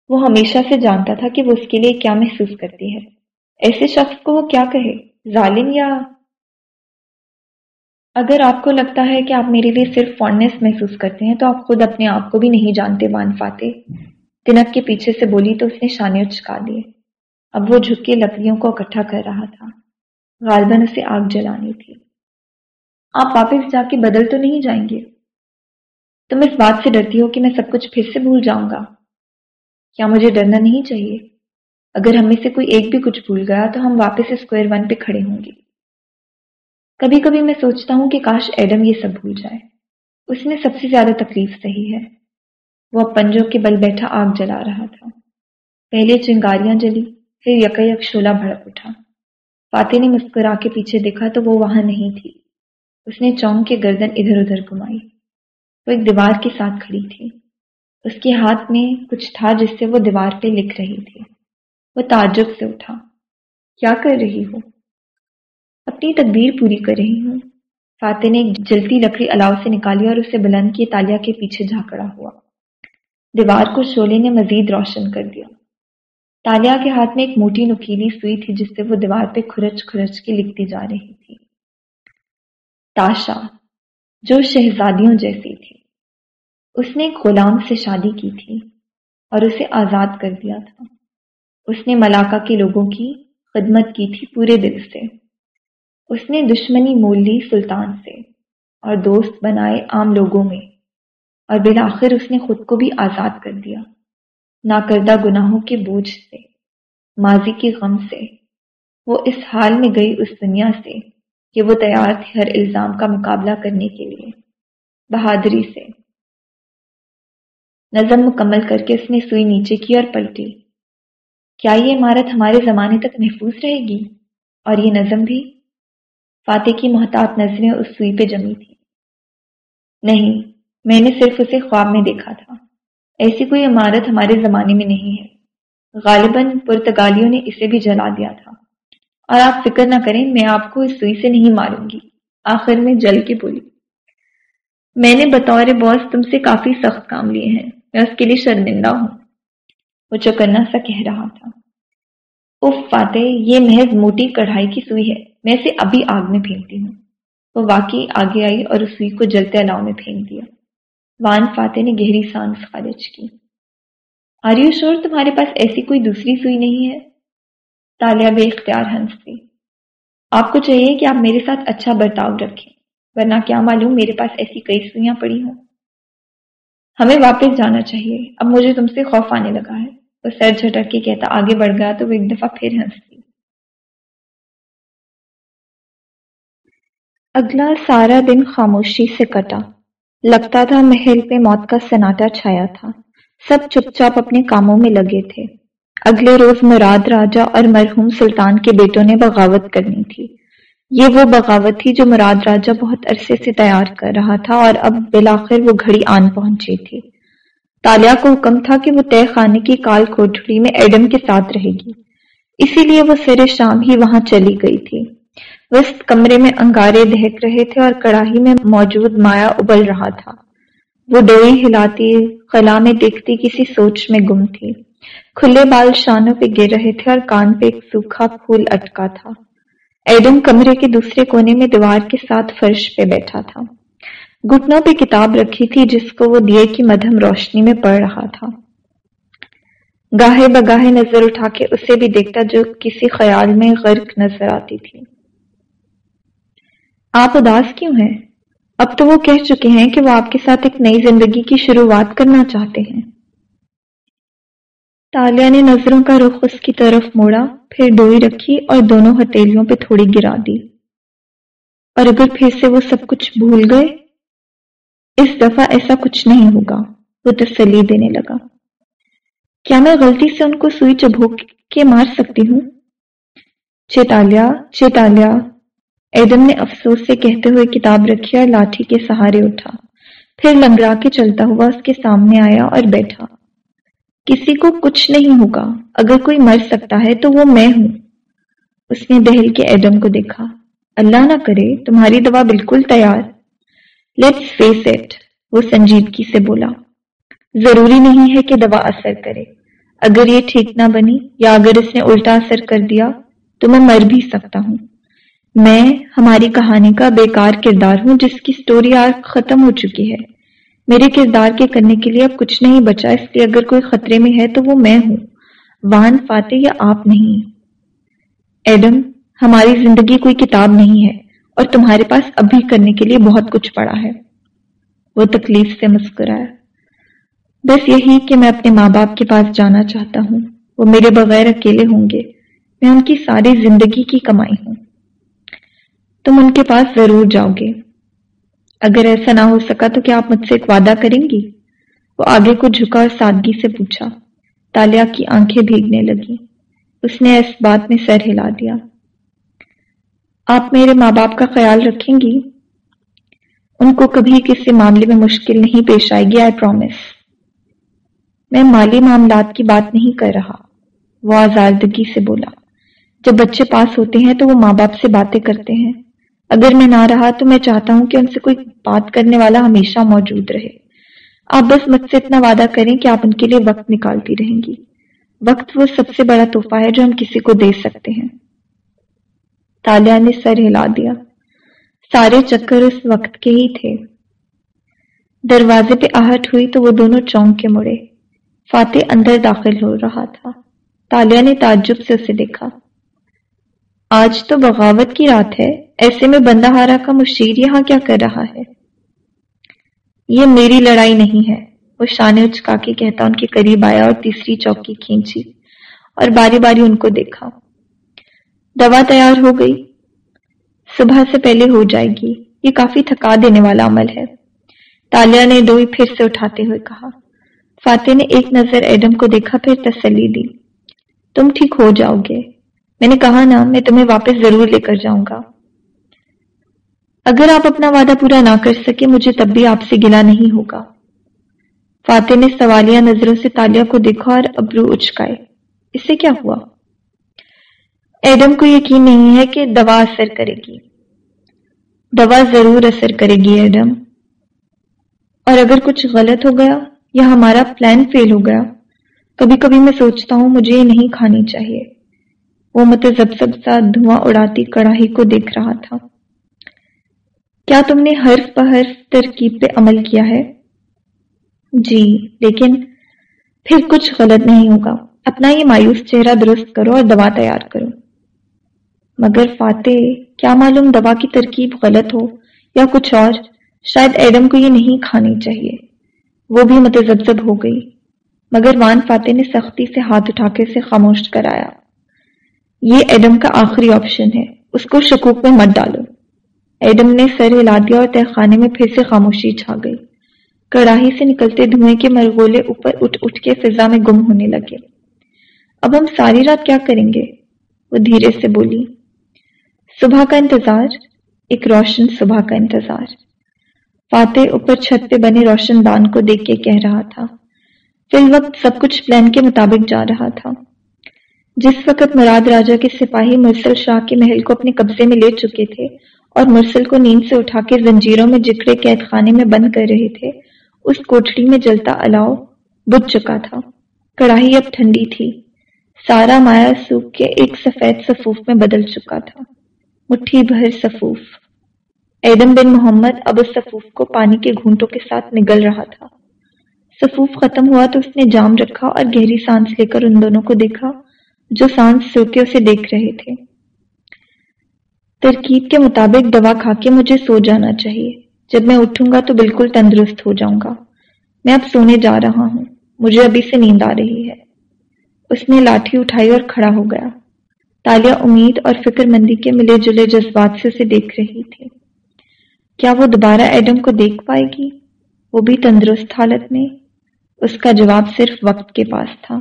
وہ ہمیشہ سے جانتا تھا کہ وہ اس کے لیے کیا محسوس کرتی ہے۔ ایسے شخص کو وہ کیا کہے؟ ظالم یا اگر آپ کو لگتا ہے کہ آپ میرے لیے صرف فونڈنس محسوس کرتے ہیں، تو آپ خود اپنے آپ کو بھی نہیں جانتے، مان پاتے تنک کے پیچھے سے بولی تو اس نے شانے چکا دیے۔ اب وہ جھک کے لکڑیوں کو اکٹھا کر رہا تھا۔ غالباً اسے آگ جلانی تھی۔ آپ واپس جا کے بدل تو نہیں جائیں گے؟ تم اس بات سے ڈرتی ہو کہ میں سب کچھ پھر سے بھول جاؤں گا۔ کیا مجھے ڈرنا نہیں چاہیے؟ اگر ہم میں سے کوئی ایک بھی کچھ بھول گیا تو ہم واپس اسکوائر ون پہ کھڑے ہوں گے۔ کبھی کبھی میں سوچتا ہوں کہ کاش ایڈم یہ سب بھول جائے۔ اس میں سب سے زیادہ تکلیف صحیح ہے۔ وہ پنجوں کے بل بیٹھا آگ جلا رہا تھا۔ پہلے چنگاریاں جلی، پھر یک یک شولہ بھڑک اٹھا۔ فاتح نے مسکرا کے پیچھے دیکھا تو وہ وہاں نہیں تھی۔ اس نے چونک کے گردن ادھر ادھر گھمائی۔ وہ ایک دیوار کے ساتھ کھڑی تھی۔ اس کے ہاتھ میں کچھ تھا جس سے وہ دیوار پہ لکھ رہی تھی۔ وہ تعجب سے اٹھا، کیا کر رہی ہو؟ اپنی تدبیر پوری کر رہی ہوں۔ فاتح نے ایک جلتی لکڑی الاؤ سے نکالی اور اسے بلند کی تالیا کے پیچھے جھاکڑا ہوا۔ دیوار کو شولے نے مزید روشن کر دیا۔ تالیا کے ہاتھ میں ایک موٹی نکیلی سوئی تھی جس سے وہ دیوار پہ کھرچ کھرچ کے لکھتی جا رہی تھی۔ تاشا، جو شہزادیوں جیسی تھی۔ اس نے ایک غلام سے شادی کی تھی اور اسے آزاد کر دیا تھا۔ اس نے ملاقہ کے لوگوں کی خدمت کی تھی پورے دل سے۔ اس نے دشمنی مول لی سلطان سے اور دوست بنائے عام لوگوں میں۔ اور بالآخر اس نے خود کو بھی آزاد کر دیا، ناکردہ گناہوں کے بوجھ سے، ماضی کی غم سے۔ وہ اس حال میں گئی اس دنیا سے کہ وہ تیار تھے ہر الزام کا مقابلہ کرنے کے لیے، بہادری سے۔ نظم مکمل کر کے اس نے سوئی نیچے کی اور پلٹی۔ کیا یہ عمارت ہمارے زمانے تک محفوظ رہے گی؟ اور یہ نظم بھی؟ فاتح کی محتاط نظریں اس سوئی پہ جمی تھی نہیں، میں نے صرف اسے خواب میں دیکھا تھا۔ ایسی کوئی عمارت ہمارے زمانے میں نہیں ہے۔ غالباً پرتگالیوں نے اسے بھی جلا دیا تھا۔ اور آپ فکر نہ کریں، میں آپ کو اس سوئی سے نہیں ماروں گی۔ آخر میں جل کے بولی، میں نے بطور باس تم سے کافی سخت کام لیے ہیں۔ میں اس کے لیے شرمندہ ہوں۔ وہ چکرنا سا کہہ رہا تھا۔ اف فاتح، یہ محض موٹی کڑھائی کی سوئی ہے۔ میں اسے ابھی آگ میں پھینکتی ہوں۔ وہ واقعی آگے آئی اور اس سوئی کو جلتے الاؤ میں پھینک دیا۔ وان فاتح نے گہری سانس خارج کی۔ آریو شور تمہارے پاس ایسی کوئی دوسری سوئی نہیں ہے؟ تالیا بے اختیار ہنستی آپ کو چاہیے کہ آپ میرے ساتھ اچھا برتاؤ رکھیں، ورنہ کیا معلوم میرے پاس ایسی کئی سوئیاں پڑی ہوں۔ ہمیں واپس جانا چاہیے۔ اب مجھے تم سے خوف آنے لگا ہے۔ وہ سر جھٹک کے کہتا، آگے بڑھ گیا تو وہ ایک دفعہ پھر ہنستی۔ اگلا سارا دن خاموشی سے کٹا۔ لگتا تھا محل پہ موت کا سناٹا چھایا تھا۔ سب چپ چاپ اپنے کاموں میں لگے تھے۔ اگلے روز مراد راجا اور مرحوم سلطان کے بیٹوں نے بغاوت کرنی تھی۔ یہ وہ بغاوت تھی جو مراد راجا بہت عرصے سے تیار کر رہا تھا اور اب بلاخر وہ گھڑی آن پہنچی تھی تالیا کو حکم تھا کہ وہ طے خانے کی کال کوٹڑی میں ایڈم کے ساتھ رہے گی۔ اسی لیے وہ سر شام ہی وہاں چلی گئی تھی۔ وسط کمرے میں انگارے دہک رہے تھے اور کڑاہی میں موجود مایا ابل رہا تھا۔ وہ ڈوئی ہلاتی خلا میں دیکھتی کسی سوچ میں گم تھی۔ کھلے بال شانوں پہ گر رہے تھے اور کان پہ ایک سوکھا پھول اٹکا تھا۔ ایڈم کمرے کے دوسرے کونے میں دیوار کے ساتھ فرش پہ بیٹھا تھا۔ گھٹنوں پہ کتاب رکھی تھی جس کو وہ دیے کی مدھم روشنی میں پڑھ رہا تھا۔ گاہے بگاہے نظر اٹھا کے اسے بھی دیکھتا جو کسی خیال میں غرق نظر آتی تھی۔ آپ اداس کیوں ہیں؟ اب تو وہ کہہ چکے ہیں کہ وہ آپ کے ساتھ ایک نئی زندگی کی شروعات کرنا چاہتے ہیں۔ تالیا نے نظروں کا رخ اس کی طرف موڑا، پھر ڈوئی رکھی اور دونوں ہتھیلیوں پہ تھوڑی گرا دی۔ اور اگر پھر سے وہ سب کچھ بھول گئے، اس دفعہ ایسا کچھ نہیں ہوگا، وہ تسلی دینے لگا۔ کیا میں غلطی سے ان کو سوئی چبھو کے مار سکتی ہوں؟ چیتالیا چیتالیا ایڈم نے افسوس سے کہتے ہوئے کتاب رکھی اور لاٹھی کے سہارے اٹھا۔ پھر لنگڑا کے چلتا ہوا اس کے سامنے آیا اور بیٹھا۔ کسی کو کچھ نہیں ہوگا۔ اگر کوئی مر سکتا ہے تو وہ میں ہوں۔ اس نے دہل کے ایڈم کو دیکھا۔ اللہ نہ کرے، تمہاری دوا بالکل تیار۔ لیٹس فیس اٹ وہ سنجیدگی سے بولا۔ ضروری نہیں ہے کہ دوا اثر کرے۔ اگر یہ ٹھیک نہ بنی یا اگر اس نے الٹا اثر کر دیا، تو میں مر بھی سکتا ہوں۔ میں، ہماری کہانی کا بیکار کردار ہوں، جس کی سٹوری آرک ختم ہو چکی ہے۔ میرے کردار کے کرنے کے لیے اب کچھ نہیں بچا، اس لیے اگر کوئی خطرے میں ہے تو وہ میں ہوں۔ وان فاتح یا آپ نہیں۔ ایڈم، ہماری زندگی کوئی کتاب نہیں ہے اور تمہارے پاس ابھی کرنے کے لیے بہت کچھ پڑا ہے۔ وہ تکلیف سے مسکرایا بس یہی کہ میں اپنے ماں باپ کے پاس جانا چاہتا ہوں۔ وہ میرے بغیر اکیلے ہوں گے۔ میں ان کی ساری زندگی کی کمائی ہوں۔ تم ان کے پاس ضرور جاؤ گے۔ اگر ایسا نہ ہو سکا تو کیا آپ مجھ سے ایک وعدہ کریں گی؟ وہ آگے کو جھکا اور سادگی سے پوچھا۔ تالیا کی آنکھیں بھیگنے لگی اس نے اس بات میں سر ہلا دیا۔ آپ میرے ماں باپ کا خیال رکھیں گی؟ ان کو کبھی کسی معاملے میں مشکل نہیں پیش آئے گی آئی پرومس میں مالی معاملات کی بات نہیں کر رہا۔ وہ آزادگی سے بولا۔ جب بچے پاس ہوتے ہیں تو وہ ماں باپ سے باتیں کرتے ہیں۔ اگر میں نہ رہا تو میں چاہتا ہوں کہ ان سے کوئی بات کرنے والا ہمیشہ موجود رہے۔ آپ بس مجھ سے اتنا وعدہ کریں کہ آپ ان کے لیے وقت نکالتی رہیں گی۔ وقت وہ سب سے بڑا تحفہ ہے جو ہم کسی کو دے سکتے ہیں۔ تالیا نے سر ہلا دیا۔ سارے چکر اس وقت کے ہی تھے۔ دروازے پہ آہٹ ہوئی تو وہ دونوں چونک کے مڑے۔ فاتح اندر داخل ہو رہا تھا۔ تالیا نے تعجب سے اسے دیکھا۔ آج تو بغاوت کی رات ہے۔ ایسے میں بندہ ہارا کا مشیر یہاں کیا کر رہا ہے؟ یہ میری لڑائی نہیں ہے۔ وہ شانے اچکا کے کہتا ان کے قریب آیا اور تیسری چوکی کھینچی اور باری باری ان کو دیکھا۔ دوا تیار ہو گئی۔ صبح سے پہلے ہو جائے گی۔ یہ کافی تھکا دینے والا عمل ہے۔ تالیا نے دوئی پھر سے اٹھاتے ہوئے کہا، فاتح نے ایک نظر ایڈم کو دیکھا، پھر تسلی دی۔ تم ٹھیک ہو جاؤ گے۔ میں نے کہا نا میں تمہیں واپس ضرور لے کر جاؤں گا۔ اگر آپ اپنا وعدہ پورا نہ کر سکے، مجھے تب بھی آپ سے گلا نہیں ہوگا۔ فاتح نے سوالیہ نظروں سے تالیا کو دیکھا اور ابرو اچکائے۔ اس سے کیا ہوا؟ ایڈم کو یقین نہیں ہے کہ دوا اثر کرے گی۔ دوا ضرور اثر کرے گی، ایڈم۔ اور اگر کچھ غلط ہو گیا یا ہمارا پلان فیل ہو گیا، کبھی کبھی میں سوچتا ہوں مجھے یہ نہیں کھانی چاہیے۔ وہ متضب سا دھواں اڑاتی کڑاہی کو دیکھ رہا تھا۔ کیا تم نے حرف بحرف ترکیب پہ عمل کیا ہے؟ جی لیکن پھر کچھ غلط نہیں ہوگا۔ اپنا یہ مایوس چہرہ درست کرو اور دوا تیار کرو۔ مگر فاتح، کیا معلوم دوا کی ترکیب غلط ہو یا کچھ اور؟ شاید ایڈم کو یہ نہیں کھانی چاہیے۔ وہ بھی متزبزب ہو گئی۔ مگر وان فاتح نے سختی سے ہاتھ اٹھا کے اسے خاموش کرایا۔ یہ ایڈم کا آخری آپشن ہے۔ اس کو شکوک میں مت ڈالو۔ ایڈم نے سر ہلا دیا اور تہخانے میں پھر سے خاموشی چھا گئی۔ کڑاہی سے نکلتے دھوئیں کے مرغولے اوپر اٹھ اٹھ کے فضا میں گم ہونے لگے۔ اب ہم ساری رات کیا کریں گے؟ وہ دھیرے سے بولی۔ صبح کا انتظار، ایک روشن صبح کا انتظار۔ فاتح اوپر چھت پہ بنے روشن دان کو دیکھ کے کہہ رہا تھا۔ فی الوقت سب کچھ پلان کے مطابق جا رہا تھا۔ جس وقت مراد راجا کے سپاہی مرسل شاہ کے محل کو اپنے قبضے میں لے چکے تھے اور مرسل کو نیند سے اٹھا کے زنجیروں میں جکڑے قید خانے میں بند کر رہے تھے۔ اس کوٹڑی میں جلتا الاؤ بجھ چکا تھا۔ کڑاہی اب ٹھنڈی تھی۔ سارا مایا سوکھ کے ایک سفید صفوف میں بدل چکا تھا۔ مٹھی بھر صفوف۔ ایڈم بن محمد اب اس صفوف کو پانی کے گھونٹوں کے ساتھ نگل رہا تھا۔ صفوف ختم ہوا تو اس نے جام رکھا اور گہری سانس لے کر ان دونوں کو دیکھا جو سانس سو کے اسے دیکھ رہے تھے۔ ترکیب کے مطابق دوا کھا کے مجھے سو جانا چاہیے۔ جب میں اٹھوں گا تو بالکل تندرست ہو جاؤں گا۔ میں اب سونے جا رہا ہوں۔ مجھے ابھی سے نیند آ رہی ہے۔ اس نے لاٹھی اٹھائی اور کھڑا ہو گیا۔ تالیا امید اور فکر مندی کے ملے جلے جذبات سے اسے دیکھ رہی تھی۔ کیا وہ دوبارہ ایڈم کو دیکھ پائے گی؟ وہ بھی تندرست حالت میں۔ اس کا جواب صرف وقت کے پاس تھا۔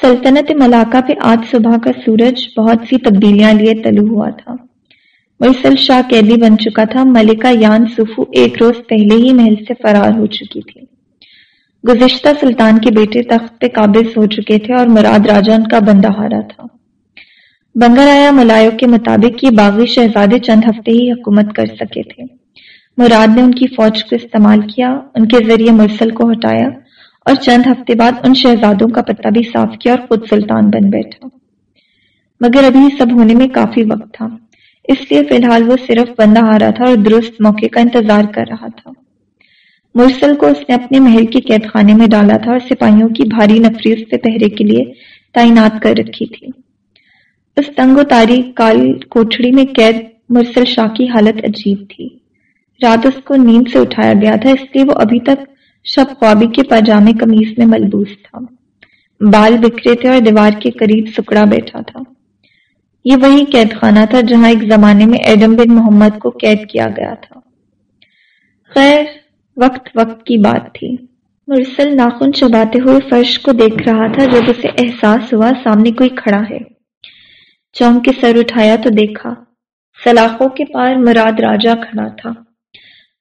سلطنت ملاقہ پہ آج صبح کا سورج بہت سی تبدیلیاں لیے تلو ہوا تھا۔ مرسل شاہ قیدی بن چکا تھا، ملکہ یان سفو ایک روز پہلے ہی محل سے فرار ہو چکی تھی۔ گزشتہ سلطان کے بیٹے تخت پہ قابض ہو چکے تھے اور مراد راجہ ان کا بندہ ہارا تھا۔ بنگر آیا ملائیو کے مطابق یہ باغی شہزادے چند ہفتے ہی حکومت کر سکے تھے۔ مراد نے ان کی فوج کو استعمال کیا، ان کے ذریعے مرسل کو ہٹایا۔ اور چند ہفتے بعد ان شہزادوں کا پتہ بھی صاف کیا اور خود سلطان بن بیٹھا۔ مگر ابھی سب ہونے میں کافی وقت تھا۔ اس لیے فی الحال وہ صرف بندہ ہارا تھا اور درست موقع کا انتظار کر رہا تھا۔ مرسل کو اس نے اپنے محل کے قید خانے میں ڈالا تھا اور سپاہیوں کی بھاری نفری اس سے پہرے کے لیے تعینات کر رکھی تھی۔ اس تنگ و تاری کال کوٹڑی میں قید مرسل شاہ کی حالت عجیب تھی۔ رات اس کو نیند سے اٹھایا گیا تھا، اس لیے وہ ابھی تک شب خوابی کے پاجامے کمیز میں ملبوس تھا۔ بال بکھرے تھے اور دیوار کے قریب سکڑا بیٹھا تھا۔ یہ وہی قید خانہ تھا جہاں ایک زمانے میں ایڈم بن محمد کو قید کیا گیا تھا۔ خیر، وقت وقت کی بات تھی۔ مرسل ناخن چباتے ہوئے فرش کو دیکھ رہا تھا جب اسے احساس ہوا سامنے کوئی کھڑا ہے۔ چونک کے سر اٹھایا تو دیکھا، سلاخوں کے پار مراد راجا کھڑا تھا۔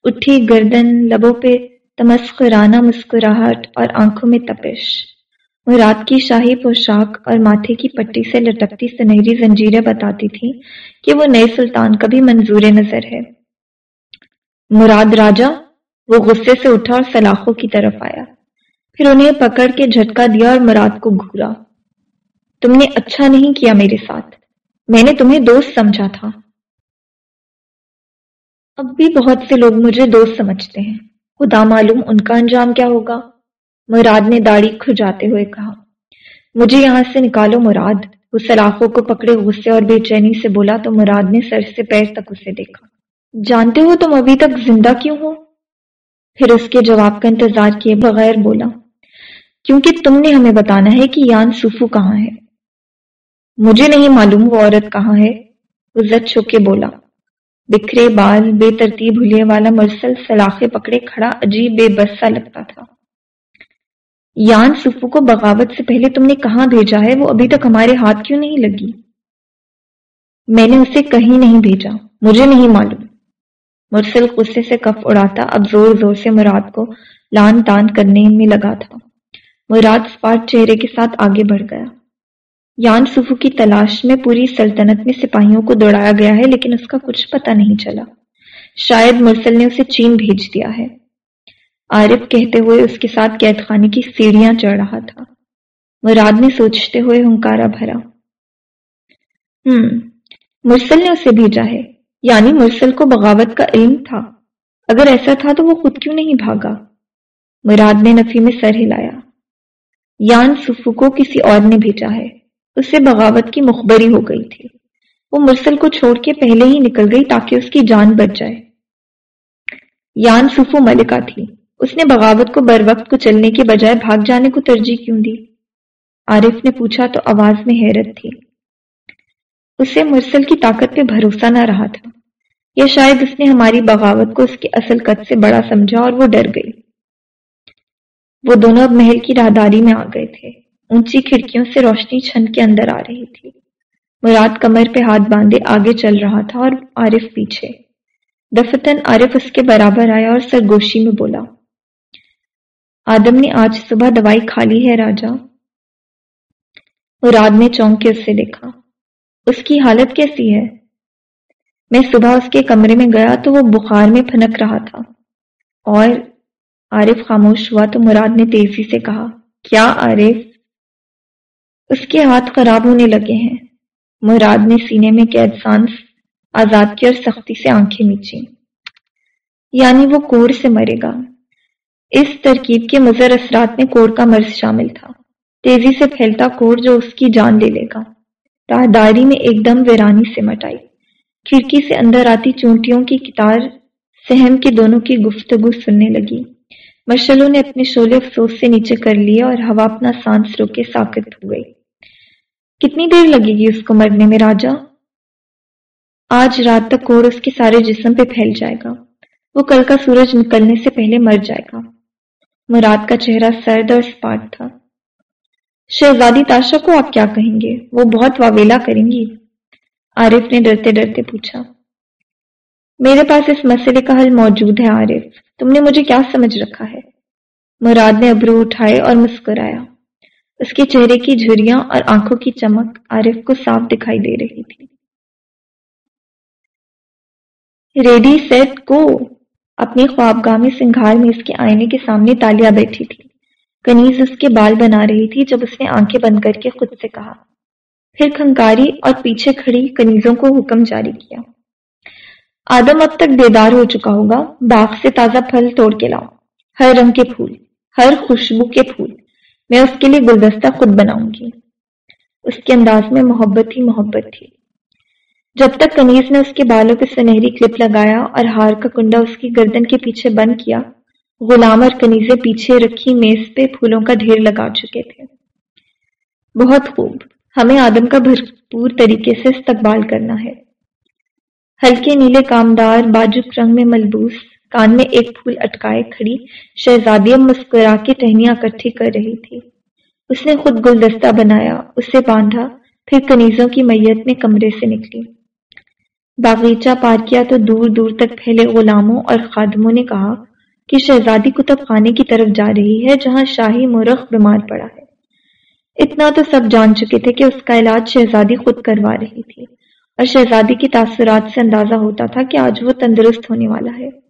اٹھی گردن لبوں پہ تمسکرانہ مسکراہٹ اور آنکھوں میں تپش۔ مراد کی شاہی پوشاک اور ماتھے کی پٹی سے لٹکتی سنہری زنجیریں بتاتی تھی کہ وہ نئے سلطان کا بھی منظور نظر ہے۔ مراد راجا، وہ غصے سے اٹھا اور سلاخوں کی طرف آیا۔ پھر انہیں پکڑ کے جھٹکا دیا اور مراد کو گھورا۔ تم نے اچھا نہیں کیا میرے ساتھ۔ میں نے تمہیں دوست سمجھا تھا۔ اب بھی بہت سے لوگ مجھے دوست سمجھتے ہیں۔ خدا معلوم ان کا انجام کیا ہوگا۔ مراد نے داڑھی کھجاتے ہوئے کہا، مجھے یہاں سے نکالو مراد۔ وہ سلاخوں کو پکڑے غصے اور بے چینی سے بولا، تو مراد نے سر سے پیر تک اسے دیکھا۔ جانتے ہو تم ابھی تک زندہ کیوں ہو؟ پھر اس کے جواب کا انتظار کیے بغیر بولا، کیونکہ تم نے ہمیں بتانا ہے کہ یان سوفو کہاں ہے۔ مجھے نہیں معلوم وہ عورت کہاں ہے۔ عزت چھو کے بولا بکھرے بال، بے ترتیب ہلے والا مرسل سلاخے پکڑے کھڑا، عجیب، بے بس سا لگتا تھا۔ یان سفو کو بغاوت سے پہلے تم نے کہاں بھیجا ہے؟ وہ ابھی تک ہمارے ہاتھ کیوں نہیں لگی؟ میں نے اسے کہیں نہیں بھیجا، مجھے نہیں معلوم۔ مرسل غصے سے کف اڑاتا، اب زور زور سے مراد کو لان تان کرنے میں لگا تھا۔ مراد اسپاٹ چہرے کے ساتھ آگے بڑھ گیا۔ یان سفو کی تلاش میں پوری سلطنت میں سپاہیوں کو دوڑایا گیا ہے، لیکن اس کا کچھ پتہ نہیں چلا۔ شاید مرسل نے اسے چین بھیج دیا ہے۔ عارف کہتے ہوئے اس کے ساتھ قید خانے کی سیڑھیاں چڑھ رہا تھا۔ مراد نے سوچتے ہوئے ہنکارا بھرا۔ ہم، مرسل نے اسے بھیجا ہے۔ یعنی مرسل کو بغاوت کا علم تھا۔ اگر ایسا تھا تو وہ خود کیوں نہیں بھاگا؟ مراد نے نفی میں سر ہلایا۔ یان سفو کو کسی اور نے بھیجا ہے۔ اس سے بغاوت کی مخبری ہو گئی تھی۔ وہ مرسل کو چھوڑ کے پہلے ہی نکل گئی تاکہ اس کی جان بچ جائے۔ یان سفو ملکہ تھی۔ اس نے بغاوت کو بر وقت کو چلنے کے بجائے بھاگ جانے کو ترجیح کیوں دی؟ عارف نے پوچھا تو آواز میں حیرت تھی۔ اسے مرسل کی طاقت پہ بھروسہ نہ رہا تھا۔ یا شاید اس نے ہماری بغاوت کو اس کے اصل قد سے بڑا سمجھا اور وہ ڈر گئی۔ وہ دونوں اب محل کی راہداری میں آ گئے تھے۔ اونچی کھڑکیوں سے روشنی چھن کے اندر آ رہی تھی۔ مراد کمر پہ ہاتھ باندھے آگے چل رہا تھا اور عارف پیچھے۔ دفتن عارف اس کے برابر آیا اور سرگوشی میں بولا، آدم نے آج صبح دوائی کھا لی ہے راجا۔ مراد نے چونک کے اسے دیکھا، اس کی حالت کیسی ہے؟ میں صبح اس کے کمرے میں گیا تو وہ بخار میں پھنک رہا تھا۔ اور عارف خاموش ہوا تو مراد نے تیزی سے کہا، کیا عارف؟ اس کے ہاتھ خراب ہونے لگے ہیں۔ مراد نے سینے میں قید سانس آزاد کی اور سختی سے آنکھیں میچی یعنی وہ کور سے مرے گا۔ اس ترکیب کے مضر اثرات میں کور کا مرض شامل تھا۔ تیزی سے پھیلتا کور جو اس کی جان لے لے گا۔ راہداری میں ایک دم ویرانی سے مٹائی کھڑکی سے اندر آتی چونٹیوں کی کتار سہم کے دونوں کی گفتگو سننے لگی۔ مشلوں نے اپنے شولے افسوس سے نیچے کر لیے اور ہوا اپنا سانس رو کے ساکت ہو گئی۔ کتنی دیر لگے گی اس کو مرنے میں راجا؟ آج رات تک کوڑ اس کے سارے جسم پہ پھیل جائے گا۔ وہ کل کا سورج نکلنے سے پہلے مر جائے گا۔ مراد کا چہرہ سرد اور سپاٹ تھا۔ شہزادی تاشا کو آپ کیا کہیں گے؟ وہ بہت واویلا کریں گی۔ عارف نے ڈرتے ڈرتے پوچھا۔ میرے پاس اس مسئلے کا حل موجود ہے، عارف۔ تم نے مجھے کیا سمجھ رکھا ہے؟ مراد نے ابرو اٹھائے اور مسکرایا۔ اس کے چہرے کی جھریاں اور آنکھوں کی چمک عارف کو صاف دکھائی دے رہی تھی۔ ریڈی سیٹ کو اپنی خوابگاہ میں سنگھار میں اس کے آئینے کے سامنے تالیا بیٹھی تھی۔ کنیز اس کے بال بنا رہی تھی جب اس نے آنکھیں بند کر کے خود سے کہا۔ پھر کھنکاری اور پیچھے کھڑی کنیزوں کو حکم جاری کیا۔ آدم اب تک بیدار ہو چکا ہوگا، باغ سے تازہ پھل توڑ کے لاؤ۔ ہر رنگ کے پھول، ہر خوشبو کے پھول۔ میں اس کے لیے گلدستہ خود بناؤں گی۔ اس کے انداز میں محبت ہی محبت تھی۔ جب تک کنیز نے اس کے بالوں پہ سنہری کلپ لگایا اور ہار کا کنڈا اس کی گردن کے پیچھے بند کیا، غلام اور کنیزیں پیچھے رکھی میز پہ پھولوں کا ڈھیر لگا چکے تھے۔ بہت خوب۔ ہمیں آدم کا بھرپور طریقے سے استقبال کرنا ہے۔ ہلکے نیلے کامدار باجک رنگ میں ملبوس کان میں ایک پھول اٹکائے کھڑی شہزادی مسکرا کے ٹہنیاں اکٹھی کر رہی تھی۔ اس نے خود گلدستہ بنایا اسے باندھا، پھر کنیزوں کی میت میں کمرے سے نکلی۔ باغیچہ پار کیا تو دور دور تک پھیلے غلاموں اور خادموں نے کہا کہ شہزادی کتب خانے کی طرف جا رہی ہے جہاں شاہی مورخ بیمار پڑا ہے۔ اتنا تو سب جان چکے تھے کہ اس کا علاج شہزادی خود کروا رہی تھی اور شہزادی کی تاثرات سے اندازہ ہوتا تھا کہ آج وہ تندرست ہونے والا ہے۔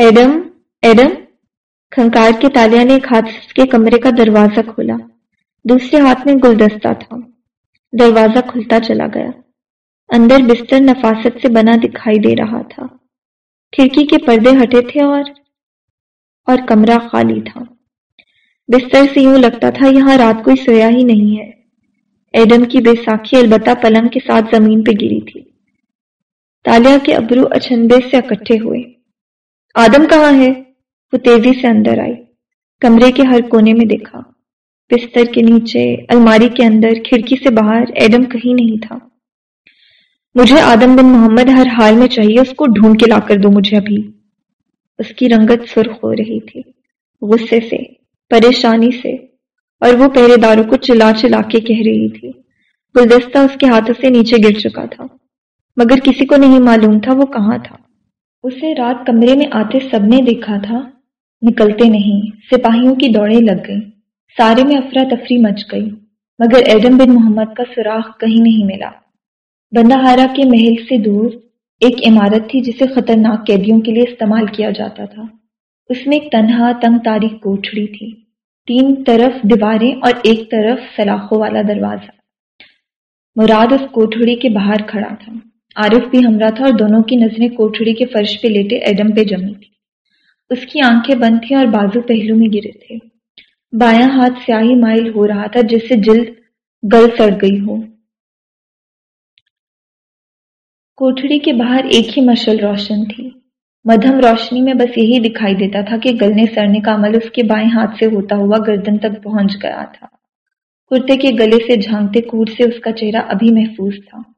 ایڈم ایڈم کھنکار کے تالیا نے ایک ہاتھ کے کمرے کا دروازہ کھولا۔ دوسرے ہاتھ میں گلدستہ تھا۔ دروازہ کھلتا چلا گیا۔ اندر بستر نفاست سے بنا دکھائی دے رہا تھا۔ کھڑکی کے پردے ہٹے تھے اور اور کمرہ خالی تھا۔ بستر سے یوں لگتا تھا یہاں رات کوئی سویا ہی نہیں ہے۔ ایڈم کی بیساکھی البتہ پلنگ کے ساتھ زمین پہ گری تھی۔ تالیا کے ابرو اچھنبے سے اکٹھے ہوئے۔ آدم کہاں ہے؟ وہ تیزی سے اندر آئی۔ کمرے کے ہر کونے میں دیکھا۔ بستر کے نیچے، الماری کے اندر، کھڑکی سے باہر، ایڈم کہیں نہیں تھا۔ مجھے آدم بن محمد ہر حال میں چاہیے، اس کو ڈھونڈ کے لا کر دو مجھے ابھی۔ اس کی رنگت سرخ ہو رہی تھی۔ غصے سے، پریشانی سے، اور وہ پہرے داروں کو چلا چلا کے کہہ رہی تھی۔ گلدستہ اس کے ہاتھوں سے نیچے گر چکا تھا۔ مگر کسی کو نہیں معلوم تھا وہ کہاں تھا۔ اسے رات کمرے میں آتے سب نے دیکھا تھا، نکلتے نہیں، سپاہیوں کی دوڑیں لگ گئیں، سارے میں افراتفری مچ گئی، مگر ایڈم بن محمد کا سوراخ کہیں نہیں ملا۔ بندہ ہارا کے محل سے دور ایک عمارت تھی جسے خطرناک قیدیوں کے لیے استعمال کیا جاتا تھا۔ اس میں ایک تنہا تنگ تاریخ کوٹڑی تھی۔ تین طرف دیواریں اور ایک طرف سلاخوں والا دروازہ۔ مراد اس کوٹڑی کے باہر کھڑا تھا۔ عارف بھی ہمراہ تھا اور دونوں کی نظریں کوٹڑی کے فرش پہ لیٹے ایڈم پہ جمی تھی۔ اس کی آنکھیں بند تھیں اور بازو پہلو میں گرے تھے۔ بایاں ہاتھ سیاہی مائل ہو رہا تھا جس سے جلد گل سڑ گئی ہو۔ کوٹڑی کے باہر ایک ہی مشل روشن تھی۔ مدھم روشنی میں بس یہی دکھائی دیتا تھا کہ گلنے سڑنے کا عمل اس کے بائیں ہاتھ سے ہوتا ہوا گردن تک پہنچ گیا تھا۔ کرتے کے گلے سے جھانکتے کوٹ سے اس کا چہرہ ابھی محفوظ تھا۔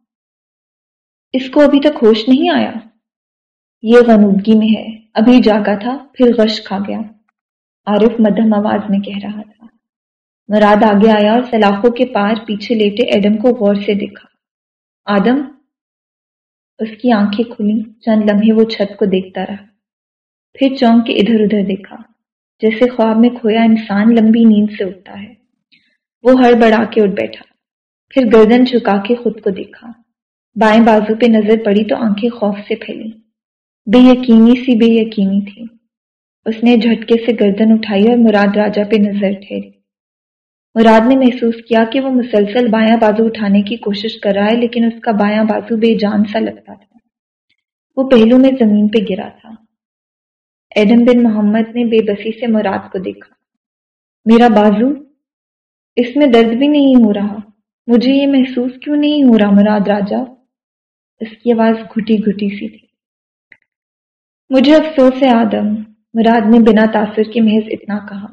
اس کو ابھی تک ہوش نہیں آیا۔ یہ غنودگی میں ہے۔ ابھی جاگا تھا، پھر غش کھا گیا۔ عارف مدھم آواز میں کہہ رہا تھا۔ مراد آگے آیا اور سلاخوں کے پار پیچھے لیٹے ایڈم کو غور سے دیکھا۔ آدم؟ اس کی آنکھیں کھلی۔ چند لمحے وہ چھت کو دیکھتا رہا۔ پھر چونک کے ادھر ادھر دیکھا۔ جیسے خواب میں کھویا انسان لمبی نیند سے اٹھتا ہے۔ وہ ہڑ بڑا کے اٹھ بیٹھا۔ پھر گردن جھکا کے خود کو دیکھا۔ بائیں بازو پہ نظر پڑی تو آنکھیں خوف سے پھیلی۔ بے یقینی سی بے یقینی تھی۔ اس نے جھٹکے سے گردن اٹھائی اور مراد راجا پہ نظر ٹھہری۔ مراد نے محسوس کیا کہ وہ مسلسل بایاں بازو اٹھانے کی کوشش کر رہا ہے، لیکن اس کا بایاں بازو بے جان سا لگتا تھا۔ وہ پہلو میں زمین پہ گرا تھا۔ ایڈم بن محمد نے بے بسی سے مراد کو دیکھا۔ میرا بازو؟ اس میں درد بھی نہیں ہو رہا۔ مجھے یہ محسوس کیوں نہیں ہو رہا مراد راجا اس کی آواز گھٹی گھٹی سی تھی۔ مجھے افسوس ہے آدم، مراد نے بنا تاثر کے محض اتنا کہا۔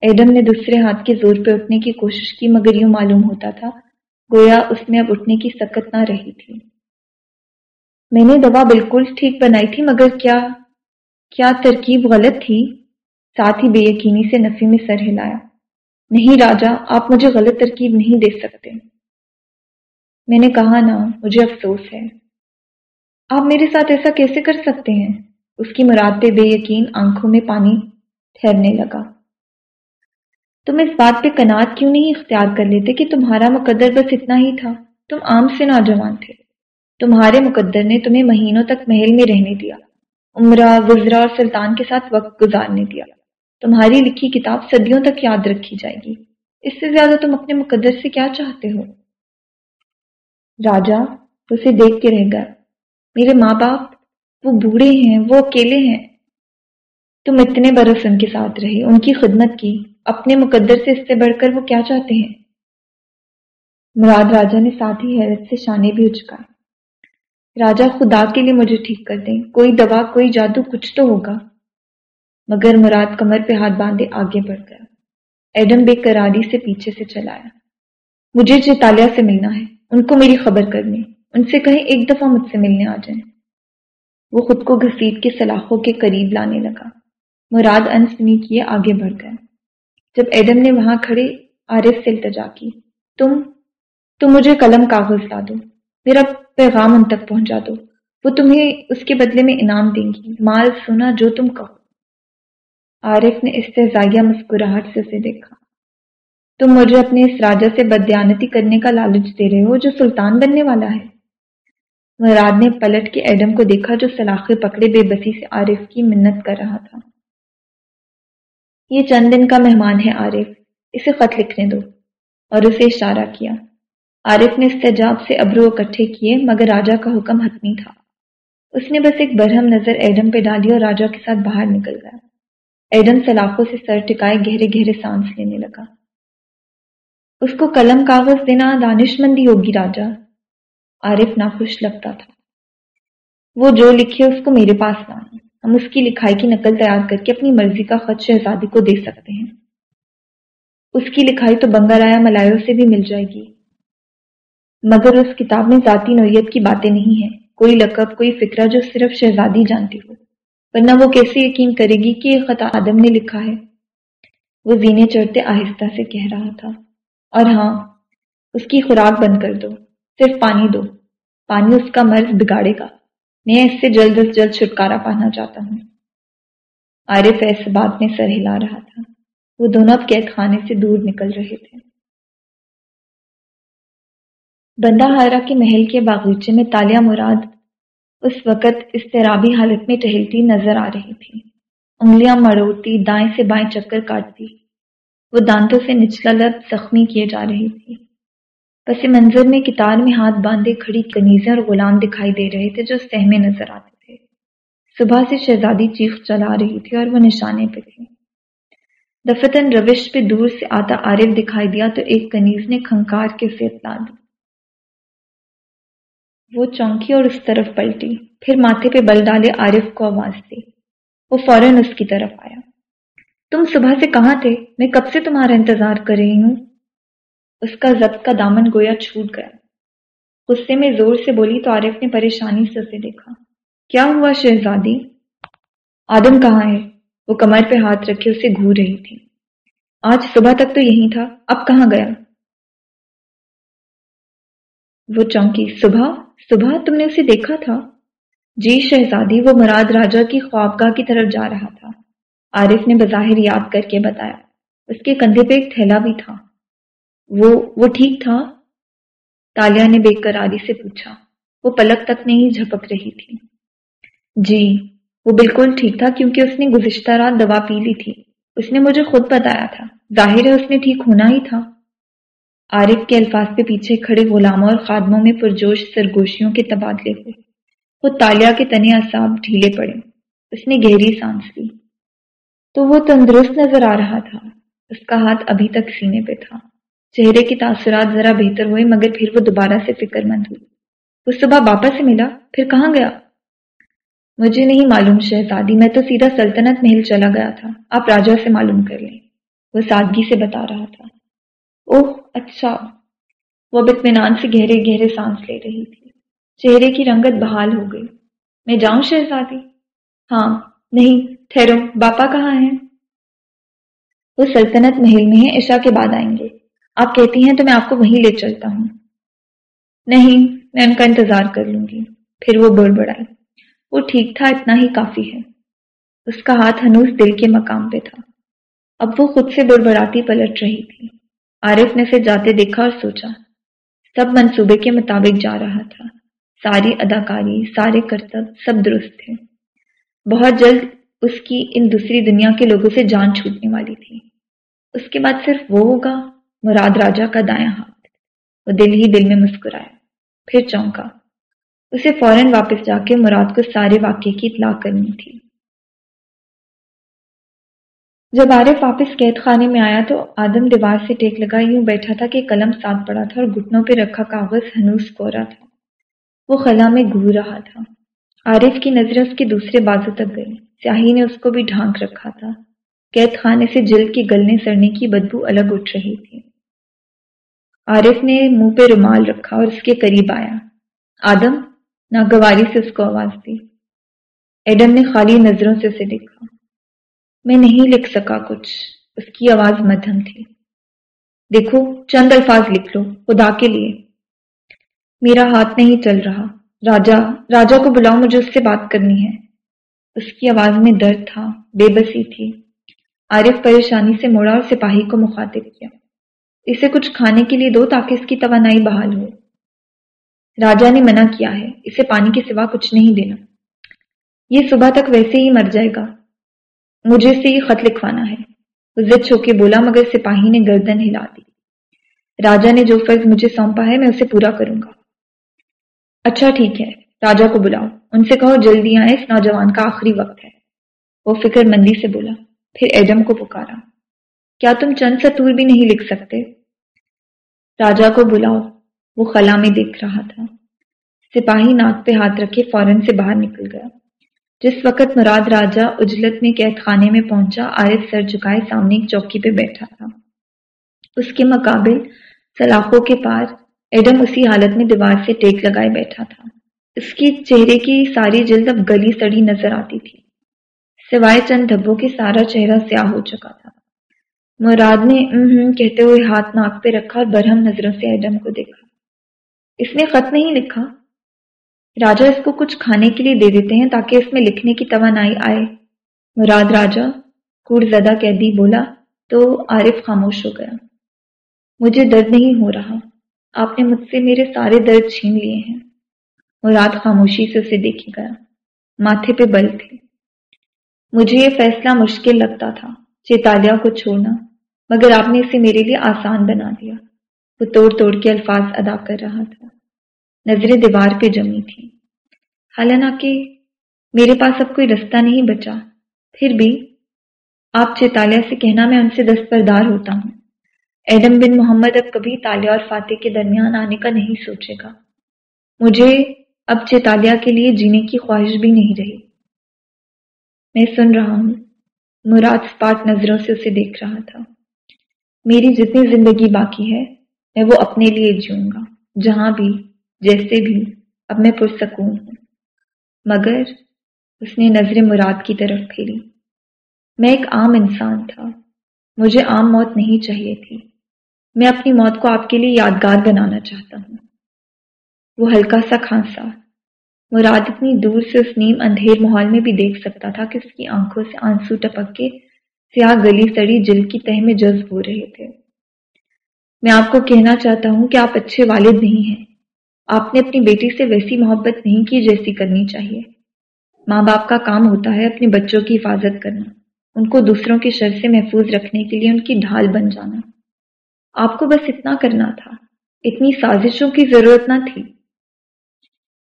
ایڈم نے دوسرے ہاتھ کے زور پہ اٹھنے کی کوشش کی، مگر یوں معلوم ہوتا تھا گویا اس میں اب اٹھنے کی سکت نہ رہی تھی۔ میں نے دوا بالکل ٹھیک بنائی تھی، مگر کیا کیا ترکیب غلط تھی؟ ساتھ ہی بے یقینی سے نفی میں سر ہلایا۔ نہیں راجا، آپ مجھے غلط ترکیب نہیں دے سکتے۔ میں نے کہا نا مجھے افسوس ہے۔ آپ میرے ساتھ ایسا کیسے کر سکتے ہیں؟ اس کی مراد پہ بے یقین آنکھوں میں پانی ٹھہرنے لگا۔ تم اس بات پہ کنات کیوں نہیں اختیار کر لیتے کہ تمہارا مقدر بس اتنا ہی تھا؟ تم عام سے نوجوان تھے۔ تمہارے مقدر نے تمہیں مہینوں تک محل میں رہنے دیا، عمرہ، وزرا اور سلطان کے ساتھ وقت گزارنے دیا۔ تمہاری لکھی کتاب صدیوں تک یاد رکھی جائے گی۔ اس سے زیادہ تم اپنے مقدر سے کیا چاہتے ہو؟ راجا اسے دیکھ کے رہ گیا۔ میرے ماں باپ وہ بوڑھے ہیں، وہ اکیلے ہیں۔ تم اتنے برس ان کے ساتھ رہے، ان کی خدمت کی، اپنے مقدر سے اس سے بڑھ کر وہ کیا چاہتے ہیں؟ مراد راجا نے ساتھ ہی حیرت سے شانے بھی اچکائے۔ راجا خدا کے لیے مجھے ٹھیک کر دیں، کوئی دوا، کوئی جادو کچھ تو ہوگا۔ مگر مراد کمر پہ ہاتھ باندھے آگے بڑھ گیا۔ ایڈم بے کراری سے پیچھے سے چلایا مجھے چیتالیہ سے ملنا ہے۔ ان کو میری خبر کرنی، ان سے کہیں ایک دفعہ مجھ سے ملنے آ جائیں۔ وہ خود کو گھسیٹ کے سلاخوں کے قریب لانے لگا۔ مراد انسنی کیے آگے بڑھ گیا جب ایڈم نے وہاں کھڑے عارف سے التجا کی، تم تم مجھے قلم کاغذ لا دو، میرا پیغام ان تک پہنچا دو۔ وہ تمہیں اس کے بدلے میں انعام دیں گی۔ مال سنا جو تم کہو۔ عارف نے استحزائیہ مسکراہٹ سے اسے دیکھا۔ تم مجھے اپنے اس راجا سے بدیانتی کرنے کا لالچ دے رہے ہو جو سلطان بننے والا ہے۔ مراد نے پلٹ کے ایڈم کو دیکھا جو سلاخے پکڑے بے بسی سے عارف کی منت کر رہا تھا۔ یہ چند دن کا مہمان ہے عارف، اسے خط لکھنے دو۔ اور اسے اشارہ کیا۔ عارف نے استجاب سے ابرو اکٹھے کیے، مگر راجا کا حکم حتمی تھا۔ اس نے بس ایک برہم نظر ایڈم پہ ڈالی اور راجا کے ساتھ باہر نکل گیا۔ ایڈم سلاخوں سے سر ٹکائے گہرے گہرے سانس لینے لگا۔ اس کو قلم کاغذ دینا دانش مندی ہوگی راجا۔ عارف ناخوش لگتا تھا۔ وہ جو لکھے اس کو میرے پاس لائیں ہم اس کی لکھائی کی نقل تیار کر کے اپنی مرضی کا خط شہزادی کو دے سکتے ہیں۔ اس کی لکھائی تو بنگا رایا ملایو سے بھی مل جائے گی۔ مگر اس کتاب میں ذاتی نوعیت کی باتیں نہیں ہیں۔ کوئی لقب، کوئی فکرہ جو صرف شہزادی جانتی ہو ورنہ وہ کیسے یقین کرے گی کہ یہ خط آدم نے لکھا ہے؟ وہ زینے چڑھتے آہستہ سے کہہ رہا تھا۔ اور ہاں اس کی خوراک بند کر دو، صرف پانی دو۔ پانی اس کا مرض بگاڑے گا۔ میں اس سے جلد از جلد چھٹکارا پانا چاہتا ہوں۔ عارف ایسے بات میں سر ہلا رہا تھا۔ وہ دونوں اب قید خانے سے دور نکل رہے تھے۔ بندہ ہارا کے محل کے باغیچے میں تالیہ مراد اس وقت استرابی حالت میں ٹہلتی نظر آ رہی تھی۔ انگلیاں مڑوتی دائیں سے بائیں چکر کاٹتی۔ وہ دانتوں سے نچلا لب زخمی کیے جا رہی تھی پس منظر میں کتار میں ہاتھ باندھے کھڑی کنیزیں اور غلام دکھائی دے رہے تھے جو سہمے نظر آتے تھے۔ صبح سے شہزادی چیخ چلا رہی تھی اور وہ نشانے پہ تھی دفتن روش پہ دور سے آتا عارف دکھائی دیا تو ایک کنیز نے کھنکار کے اسے اطلاع دی وہ چونکی اور اس طرف پلٹی۔ پھر ماتھے پہ بل ڈالے عارف کو آواز دی۔ وہ فوراً اس کی طرف آیا۔ تم صبح سے کہاں تھے؟ میں کب سے تمہارا انتظار کر رہی ہوں؟ اس کا ضبط کا دامن گویا چھوٹ گیا۔ غصے میں زور سے بولی تو عارف نے پریشانی سے اسے دیکھا۔ کیا ہوا شہزادی؟ آدم کہاں ہے؟ وہ کمر پہ ہاتھ رکھے اسے گھور رہی تھی۔ آج صبح تک تو یہی تھا، اب کہاں گیا؟ وہ چونکی، صبح؟ صبح تم نے اسے دیکھا تھا؟ جی شہزادی، وہ مراد راجا کی خوابگاہ کی طرف جا رہا تھا۔ عارف نے بظاہر یاد کر کے بتایا، اس کے کندھے پہ ایک تھیلا بھی تھا۔ وہ وہ ٹھیک تھا؟ تالیا نے بے قراری سے پوچھا۔ وہ پلک تک نہیں جھپک رہی تھی۔ جی وہ بالکل ٹھیک تھا کیونکہ اس نے گزشتہ رات دوا پی لی تھی۔ اس نے مجھے خود بتایا تھا۔ ظاہر ہے اس نے ٹھیک ہونا ہی تھا۔ عارف کے الفاظ کے پیچھے کھڑے غلاموں اور خادموں میں پرجوش سرگوشیوں کے تبادلے ہوئے۔ وہ تالیا کے تنے اصاب ڈھیلے پڑے۔ اس نے گہری سانس لی۔ تو وہ تندرست نظر آ رہا تھا۔ اس کا ہاتھ ابھی تک سینے پہ تھا۔ چہرے کی تاثرات ذرا بہتر ہوئے، مگر پھر وہ دوبارہ سے فکر مند ہوئی۔ وہ صبح باپا سے ملا، پھر کہاں گیا؟ مجھے نہیں معلوم، شہزادی، میں تو سیدھا سلطنت محل چلا گیا تھا۔ آپ راجا سے معلوم کر لیں۔ وہ سادگی سے بتا رہا تھا۔ اوہ اچھا۔ وہ اطمینان سے گہرے گہرے سانس لے رہی تھی۔ چہرے کی رنگت بحال ہو گئی۔ میں جاؤں، شہزادی؟ ہاں نہیں۔ ٹھہرو، باپا کہاں ہیں؟ وہ سلطنت محل میں ہیں، عشاء کے بعد آئیں گے۔ آپ کہتی ہیں تو میں آپ کو وہیں لے چلتا ہوں۔ نہیں، میں ان کا انتظار کر لوں گی۔ پھر وہ بڑ بڑائی وہ ٹھیک تھا، اتنا ہی کافی ہے۔ اس کا ہاتھ ہنوز دل کے مقام پہ تھا۔ اب وہ خود سے بڑ بڑاتی پلٹ رہی تھی۔ عارف نے اسے جاتے دیکھا اور سوچا، سب منصوبے کے مطابق جا رہا تھا۔ ساری اداکاری، سارے کرتب، سب درست تھے۔ بہت جلد اس کی ان دوسری دنیا کے لوگوں سے جان چھوٹنے والی تھی۔ اس کے بعد صرف وہ ہوگا، مراد راجا کا دایاں ہاتھ۔ وہ دل ہی دل میں مسکرایا۔ پھر چونکا۔ اسے فوراً واپس جا کے مراد کو سارے واقعے کی اطلاع کرنی تھی۔ جب عارف واپس قید خانے میں آیا تو آدم دیوار سے ٹیک لگا یوں بیٹھا تھا کہ قلم ساتھ پڑا تھا اور گھٹنوں پہ رکھا کاغذ ہنوس کورا تھا۔ وہ خلا میں گور رہا تھا۔ عارف کی نظریں اس کے دوسرے بازو تک گئی۔ سیاہی نے اس کو بھی ڈھانک رکھا تھا۔ قید خانے سے جلد کی گلنے سڑنے کی بدبو الگ اٹھ رہی تھی۔ عارف نے منہ پہ رومال رکھا اور اس کے قریب آیا۔ آدم، ناگواری سے اس کو آواز دی۔ ایڈم نے خالی نظروں سے اسے دیکھا۔ میں نہیں لکھ سکا کچھ۔ اس کی آواز مدھم تھی۔ دیکھو، چند الفاظ لکھ لو، خدا کے لیے۔ میرا ہاتھ نہیں چل رہا۔ راجا راجا کو بلاؤ، مجھے اس سے بات کرنی ہے۔ اس کی آواز میں درد تھا، بے بسی تھی۔ عارف پریشانی سے موڑا اور سپاہی کو مخاطب کیا۔ اسے کچھ کھانے کے لیے دو تاکہ اس کی توانائی بحال ہو۔ راجا نے منع کیا ہے، اسے پانی کے سوا کچھ نہیں دینا۔ یہ صبح تک ویسے ہی مر جائے گا۔ مجھے سے یہ خط لکھوانا ہے۔ زد چھو کے بولا، مگر سپاہی نے گردن ہلا دی۔ راجا نے جو فرض مجھے سونپا ہے، میں اسے پورا کروں گا۔ اچھا ٹھیک ہے، راجا کو بلاؤ۔ ان سے کہو جلدی آئے اس نوجوان کا آخری وقت ہے۔ وہ فکر مندی سے بولا، پھر ایڈم کو پکارا۔ کیا تم چند سطور بھی نہیں لکھ سکتے؟ راجا کو بلاؤ، وہ خلا میں دیکھ رہا تھا۔ سپاہی ناک پہ ہاتھ رکھے فوراً سے باہر نکل گیا۔ جس وقت مراد راجا اجلت میں قید خانے میں پہنچا، عارف سر جھکائے سامنے ایک چوکی پہ بیٹھا تھا۔ اس کے مقابل سلاخوں کے پار ایڈم اسی حالت میں دیوار سے ٹیک لگائے بیٹھا تھا۔ اس کی چہرے کی ساری جلد اب گلی سڑی نظر آتی تھی۔ سوائے چند دھبوں کے سارا چہرہ سیاہ ہو چکا تھا۔ مراد نے کہتے ہوئے ہاتھ ناک پہ رکھا اور برہم نظروں سے ایڈم کو دیکھا۔ اس نے خط نہیں لکھا۔ راجا اس کو کچھ کھانے کے لیے دے دیتے ہیں تاکہ اس میں لکھنے کی توانائی آئے۔ مراد راجا کوڑ زدہ قیدی بولا تو عارف خاموش ہو گیا۔ مجھے درد نہیں ہو رہا۔ آپ نے مجھ سے میرے سارے درد چھین لیے ہیں۔ مراد خاموشی سے اسے دیکھے گیا۔ ماتھے پہ بل تھے مجھے یہ فیصلہ مشکل لگتا تھا چیتالیہ کو چھوڑنا، مگر آپ نے اسے میرے لیے آسان بنا دیا۔ وہ توڑ توڑ کے الفاظ ادا کر رہا تھا۔ نظریں دیوار پہ جمی تھی حالانکہ میرے پاس اب کوئی رستہ نہیں بچا۔ پھر بھی آپ چیتالیہ سے کہنا میں ان سے دستبردار ہوتا ہوں۔ ایڈم بن محمد اب کبھی تالیہ اور فاتح کے درمیان آنے کا نہیں سوچے گا۔ مجھے اب چیتالیہ کے لیے جینے کی خواہش بھی نہیں رہی۔ میں سن رہا ہوں۔ مراد اسپاٹ نظروں سے اسے دیکھ رہا تھا۔ میری جتنی زندگی باقی ہے، میں وہ اپنے لیے جیوں گا۔ جہاں بھی، جیسے بھی، اب میں پرسکون ہوں۔ مگر اس نے نظر مراد کی طرف پھیری۔ میں ایک عام انسان تھا۔ مجھے عام موت نہیں چاہیے تھی۔ میں اپنی موت کو آپ کے لیے یادگار بنانا چاہتا ہوں۔ وہ ہلکا سا کھانسا۔ مراد اتنی دور سے اس نیم اندھیر ماحول میں بھی دیکھ سکتا تھا کہ اس کی آنکھوں سے آنسو ٹپک کے سیاہ گلی سڑی جل کی تہ میں جذب ہو رہے تھے۔ میں آپ کو کہنا چاہتا ہوں کہ آپ اچھے والد نہیں ہیں۔ آپ نے اپنی بیٹی سے ویسی محبت نہیں کی جیسی کرنی چاہیے۔ ماں باپ کا کام ہوتا ہے اپنے بچوں کی حفاظت کرنا۔ ان کو دوسروں کے شر سے محفوظ رکھنے کے لیے ان کی ڈھال بن جانا۔ آپ کو بس اتنا کرنا تھا۔ اتنی سازشوں کی ضرورت نہ تھی۔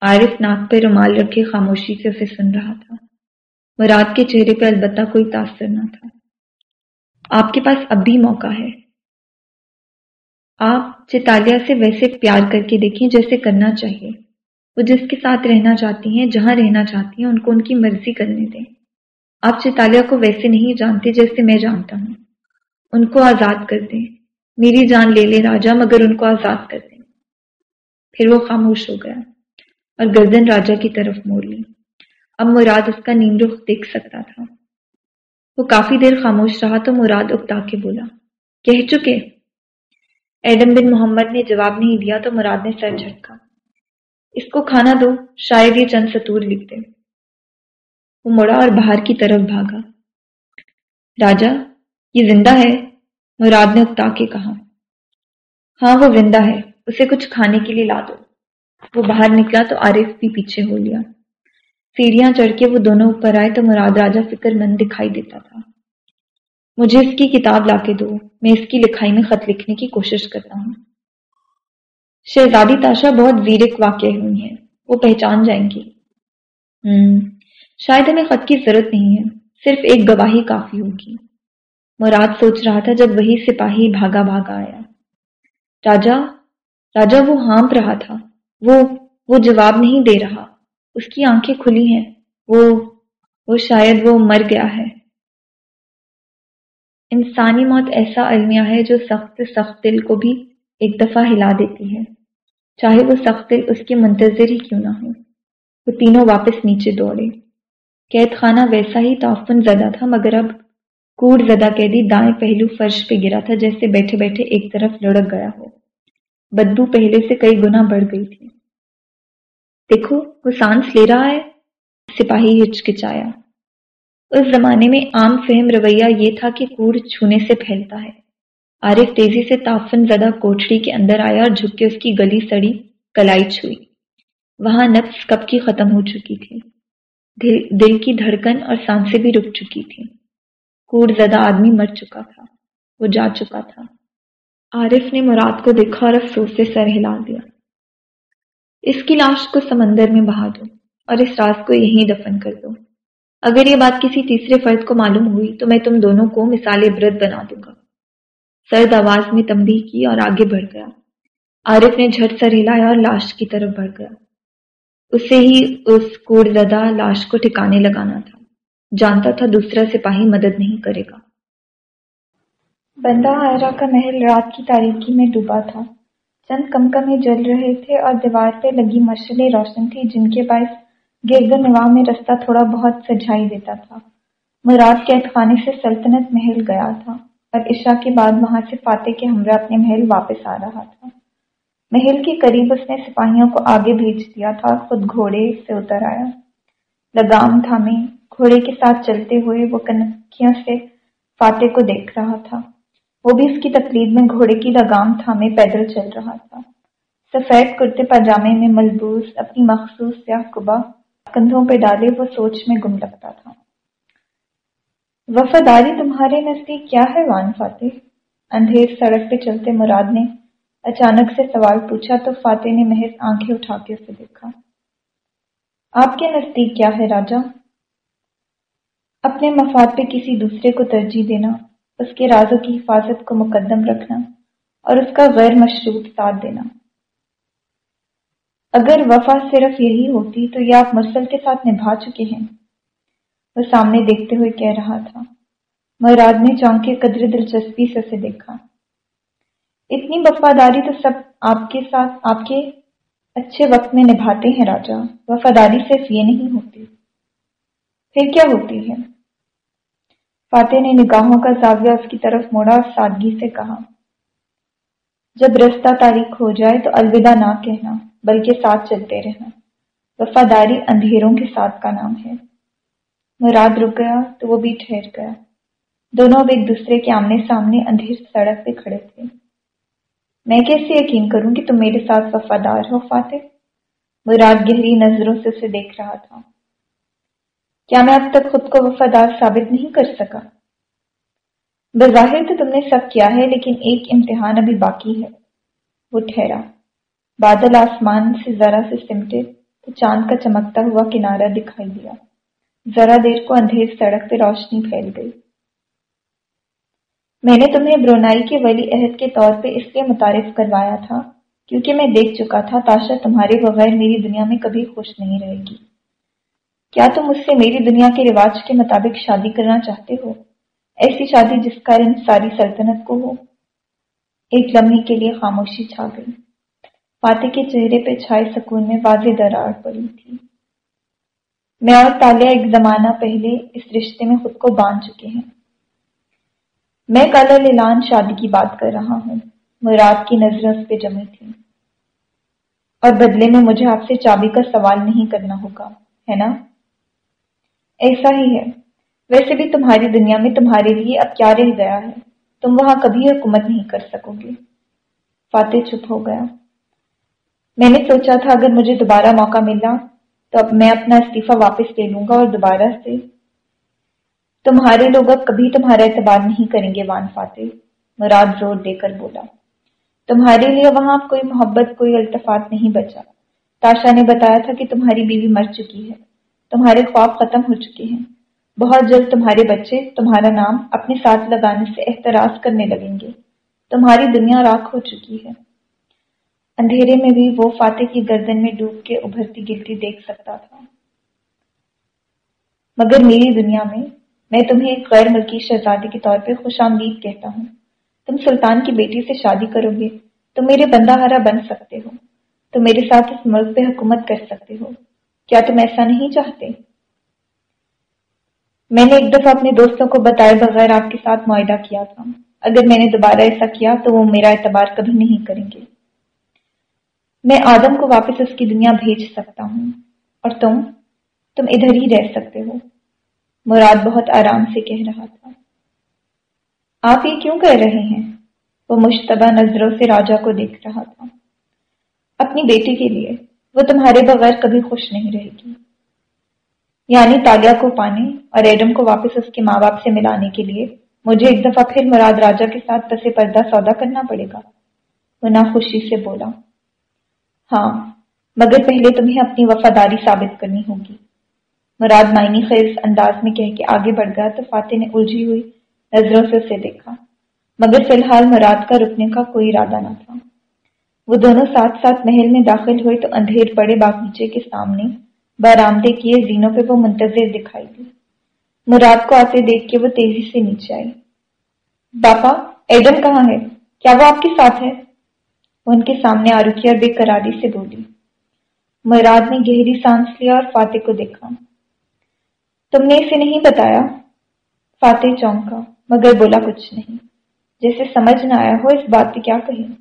عارف ناک پہ رومال رکھے خاموشی سے اسے سن رہا تھا۔ مراد کے چہرے پہ البتہ کوئی تاثر نہ تھا۔ آپ کے پاس اب بھی موقع ہے۔ آپ چتالیہ سے ویسے پیار کر کے دیکھیں جیسے کرنا چاہیے۔ وہ جس کے ساتھ رہنا چاہتی ہیں، جہاں رہنا چاہتی ہیں، ان کو ان کی مرضی کرنے دیں۔ آپ چتالیہ کو ویسے نہیں جانتے جیسے میں جانتا ہوں۔ ان کو آزاد کر دیں۔ میری جان لے لے راجا، مگر ان کو آزاد کر دیں۔ پھر وہ خاموش ہو گیا اور گردن راجا کی طرف موڑ لی۔ اب مراد اس کا نیم رخ دیکھ سکتا تھا۔ وہ کافی دیر خاموش رہا تو مراد اکتا کے بولا، کہہ چکے۔ ایڈم بن محمد نے جواب نہیں دیا تو مراد نے سر جھٹکا۔ اس کو کھانا دو، شاید یہ چند ستور لکھ دے وہ مڑا اور باہر کی طرف بھاگا۔ راجا، یہ زندہ ہے؟ مراد نے اکتا کے کہا۔ ہاں وہ زندہ ہے، اسے کچھ کھانے کے لیے لا دو۔ وہ باہر نکلا تو عارف بھی پیچھے ہو لیا سیڑھیاں چڑھ کے وہ دونوں اوپر آئے تو مراد راجا فکر مند دکھائی دیتا تھا۔ مجھے اس کی کتاب لا کے دو، میں اس کی لکھائی میں خط لکھنے کی کوشش کرتا ہوں۔ شہزادی تاشا بہت زیرک واقع ہوئی ہیں، وہ پہچان جائیں گی۔ ہم شاید ہمیں خط کی ضرورت نہیں ہے، صرف ایک گواہی کافی ہوگی۔ مراد سوچ رہا تھا جب وہی سپاہی بھاگا بھاگا آیا۔ راجا راجا وہ ہانپ رہا تھا۔ وہ وہ جواب نہیں دے رہا۔ اس کی آنکھیں کھلی ہیں۔ وہ وہ شاید وہ مر گیا ہے۔ انسانی موت ایسا المیہ ہے جو سخت سخت دل کو بھی ایک دفعہ ہلا دیتی ہے۔ چاہے وہ سخت دل اس کے منتظر ہی کیوں نہ ہو۔ وہ تینوں واپس نیچے دوڑے۔ قید خانہ ویسا ہی تعفن زدہ تھا، مگر اب کوڑ زدہ قیدی دائیں پہلو فرش پہ گرا تھا، جیسے بیٹھے بیٹھے ایک طرف لڑک گیا ہو۔ بدبو پہلے سے کئی گنا بڑھ گئی تھی۔ دیکھو، وہ سانس لے رہا ہے۔ سپاہی ہچکچایا۔ اس زمانے میں عام فہم رویہ یہ تھا کہ کوڑ چھونے سے پھیلتا ہے۔ عارف تیزی سے تافن زدہ کوٹڑی کے اندر آیا اور جھک کے اس کی گلی سڑی کلائی چھوئی۔ وہاں نفس کب کی ختم ہو چکی تھی۔ دل دل کی دھڑکن اور سانسیں بھی رک چکی تھی کوڑ زدہ آدمی مر چکا تھا۔ وہ جا چکا تھا۔ عارف نے مراد کو دیکھا اور افسوس سے سر ہلا دیا۔ اس کی لاش کو سمندر میں بہا دو اور اس راز کو یہیں دفن کر دو۔ اگر یہ بات کسی تیسرے فرد کو معلوم ہوئی تو میں تم دونوں کو مثال عبرت بنا دوں گا۔ سرد آواز میں تمبی کی اور آگے بڑھ گیا۔ عارف نے جھٹ سر ہلایا اور لاش کی طرف بڑھ گیا۔ اسے ہی اس کوڑ زدہ لاش کو ٹھکانے لگانا تھا۔ جانتا تھا دوسرا سپاہی مدد نہیں کرے گا۔ بندہ آئرہ کا محل رات کی تاریکی میں ڈوبا تھا۔ چند کم کمیں جل رہے تھے اور دیوار پہ لگی مشلیں روشن تھی جن کے باعث گرد و نواح میں رستہ تھوڑا بہت سجائی دیتا تھا۔ مراد کے خانے سے سلطنت محل گیا تھا اور عشاء کے بعد وہاں سے فاتح کے ہمراہ اپنے محل واپس آ رہا تھا۔ محل کے قریب اس نے سپاہیوں کو آگے بھیج دیا تھا خود گھوڑے سے اتر آیا۔ لگام تھامے گھوڑے کے ساتھ چلتے ہوئے وہ کنکھیوں سے فاتح کو دیکھ رہا تھا۔ وہ بھی اس کی تقلید میں گھوڑے کی لگام تھامے پیدل چل رہا تھا۔ سفید کرتے پاجامے میں ملبوس، اپنی مخصوص سیاہ کبا کندھوں پہ ڈالے وہ سوچ میں گم لگتا تھا۔ وفاداری تمہارے نزدیک کیا ہے وان فاتح؟ اندھیر سڑک پہ چلتے مراد نے اچانک سے سوال پوچھا تو فاتح نے محض آنکھیں اٹھا کے اسے دیکھا۔ آپ کے نزدیک کیا ہے راجا؟ اپنے مفاد پہ کسی دوسرے کو ترجیح دینا، اس کے رازوں کی حفاظت کو مقدم رکھنا اور اس کا غیر مشروط ساتھ دینا۔ اگر وفا صرف یہی ہوتی تو یہ آپ مرسل کے ساتھ نبھا چکے ہیں۔ وہ سامنے دیکھتے ہوئے کہہ رہا تھا۔ مراد نے چونکے قدر دلچسپی سے اسے دیکھا۔ اتنی وفاداری تو سب آپ کے ساتھ، آپ کے اچھے وقت میں نبھاتے ہیں راجا۔ وفاداری صرف یہ نہیں ہوتی۔ پھر کیا ہوتی ہے؟ فاتح نے نگاہوں کا زاویہ اس کی طرف موڑا اور سادگی سے کہا، جب رستہ تاریخ ہو جائے تو الوداع نہ کہنا، بلکہ ساتھ چلتے رہنا۔ وفاداری اندھیروں کے ساتھ کا نام ہے۔ مراد رک گیا تو وہ بھی ٹھہر گیا۔ دونوں اب ایک دوسرے کے آمنے سامنے اندھیر سڑک پہ کھڑے تھے۔ میں کیسے یقین کروں کہ تم میرے ساتھ وفادار ہو فاتح مراد گہری نظروں سے اسے دیکھ رہا تھا۔ کیا میں اب تک خود کو وفادار ثابت نہیں کر سکا؟ بظاہر تو تم نے سب کیا ہے، لیکن ایک امتحان ابھی باقی ہے۔ وہ ٹھہرا۔ بادل آسمان سے ذرا سے سمٹے، تو چاند کا چمکتا ہوا کنارہ دکھائی دیا۔ ذرا دیر کو اندھیر سڑک پہ روشنی پھیل گئی۔ میں نے تمہیں برونائی کے ولی عہد کے طور پہ اس لیے متعارف کروایا تھا، کیونکہ میں دیکھ چکا تھا تاشا تمہارے بغیر میری دنیا میں کبھی خوش نہیں رہے گی۔ کیا تم مجھ سے میری دنیا کے رواج کے مطابق شادی کرنا چاہتے ہو؟ ایسی شادی جس کا علم ساری سلطنت کو ہو۔ ایک لمحے کے لیے خاموشی چھا گئی۔ فاتح کے چہرے پہ چھائے سکون میں واضح درار پڑی تھی۔ میں اور تالیہ ایک زمانہ پہلے اس رشتے میں خود کو باندھ چکے ہیں۔ میں کل اعلان شادی کی بات کر رہا ہوں۔ مراد کی نظر اس پہ جمی تھی اور بدلے میں مجھے آپ سے چابی کا سوال نہیں کرنا ہوگا، ہے نا؟ ایسا ہی ہے۔ ویسے بھی تمہاری دنیا میں تمہارے لیے اب کیا رہ گیا ہے؟ تم وہاں کبھی حکومت نہیں کر سکو گے۔ فاتح چپ ہو گیا۔ میں نے سوچا تھا، اگر مجھے دوبارہ موقع ملا تو اب میں اپنا استعفی واپس لے لوں گا اور دوبارہ سے تمہارے لوگ اب کبھی تمہارا اعتبار نہیں کریں گے، وان فاتح مراد زور دے کر بولا۔ تمہارے لیے وہاں کوئی محبت، کوئی التفات نہیں بچا۔ تاشا نے بتایا تھا کہ تمہاری بیوی مر چکی ہے۔ تمہارے خواب ختم ہو چکے ہیں۔ بہت جلد تمہارے بچے تمہارا نام اپنے ساتھ لگانے سے احتراز کرنے لگیں گے۔ تمہاری دنیا راکھ ہو چکی ہے۔ اندھیرے میں بھی وہ فاتح کی گردن میں ڈوب کے ابھرتی گرتی دیکھ سکتا تھا۔ مگر میری دنیا میں میں تمہیں ایک غیر ملکی شہزادی کے طور پہ خوش آمدید کہتا ہوں۔ تم سلطان کی بیٹی سے شادی کرو گے تم میرے بندہ ہرا بن سکتے ہو۔ تم میرے ساتھ اس ملک پہ حکومت کر سکتے ہو۔ کیا تم ایسا نہیں چاہتے؟ میں نے ایک دفعہ اپنے دوستوں کو بتائے بغیر آپ کے ساتھ معاہدہ کیا تھا۔ اگر میں نے دوبارہ ایسا کیا تو وہ میرا اعتبار کبھی نہیں کریں گے۔ میں آدم کو واپس اس کی دنیا بھیج سکتا ہوں۔ اور تم؟ تم ادھر ہی رہ سکتے ہو۔ مراد بہت آرام سے کہہ رہا تھا۔ آپ یہ کیوں کہہ رہے ہیں؟ وہ مشتبہ نظروں سے راجا کو دیکھ رہا تھا۔ اپنی بیٹی کے لیے وہ تمہارے بغیر کبھی خوش نہیں رہے گی۔ یعنی تالیہ کو پانے اور ایڈم کو واپس اس کے ماں باپ سے ملانے کے لیے مجھے ایک دفعہ پھر مراد راجا کے ساتھ پسے پردہ سودا کرنا پڑے گا۔ وہ نہ خوشی سے بولا ہاں مگر پہلے تمہیں اپنی وفاداری ثابت کرنی ہوگی۔ مراد معنی خیز انداز میں کہہ کے آگے بڑھ گیا تو فاتح نے الجھی ہوئی نظروں سے اسے دیکھا۔ مگر فی الحال مراد کا رکنے کا کوئی ارادہ نہ تھا۔ وہ دونوں ساتھ ساتھ محل میں داخل ہوئے تو اندھیر پڑے باغیچے کے سامنے بارامدے کیے زینوں پہ وہ منتظر دکھائی دی۔ مراد کو آتے دیکھ کے وہ تیزی سے نیچے آئی۔ باپا، ایڈم کہاں ہے؟ کیا وہ آپ کے ساتھ ہے؟ وہ ان کے سامنے آ رکی اور بے قراری سے بولی۔ مراد نے گہری سانس لیا اور فاتح کو دیکھا۔ تم نے اسے نہیں بتایا؟ فاتح چونکا مگر بولا کچھ نہیں۔ جیسے سمجھ نہ آیا ہو اس بات پہ کیا کہیں۔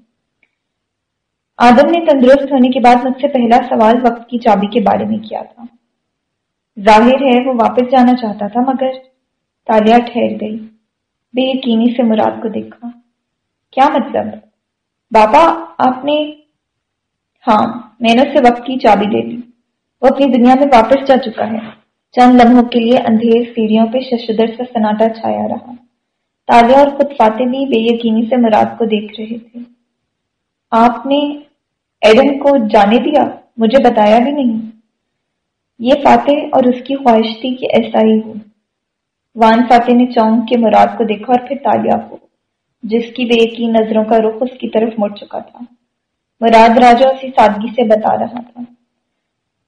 آدم نے تندرست ہونے کے بعد مجھ سے پہلا سوال وقت کی چابی کے بارے میں کیا تھا۔ ظاہر ہے وہ واپس جانا چاہتا تھا، مگر تالیا ٹھہر گئی۔ بے یقینی سے مراد کو دیکھا۔ کیا مطلب؟ بابا آپ نے ہاں میں نے اسے وقت کی چابی دے دی۔ وہ اپنی دنیا میں واپس جا چکا ہے۔ چند لمحوں کے لیے اندھیر سیڑھیوں پہ ششدر سے سناٹا چھایا رہا۔ تالیا اور خود فاتح بھی بے یقینی سے مراد کو دیکھ رہے تھے۔ آپ نے ایڈم کو جانے دیا؟ مجھے بتایا بھی نہیں۔ یہ فاتح اور اس کی خواہش تھی کہ ایسا ہی ہو۔ وان فاتح نے چونک کے مراد کو دیکھا اور پھر تالیا کو، جس کی بے کی نظروں کا رخ اس کی طرف مڑ چکا تھا۔ مراد راجا اسی سادگی سے بتا رہا تھا۔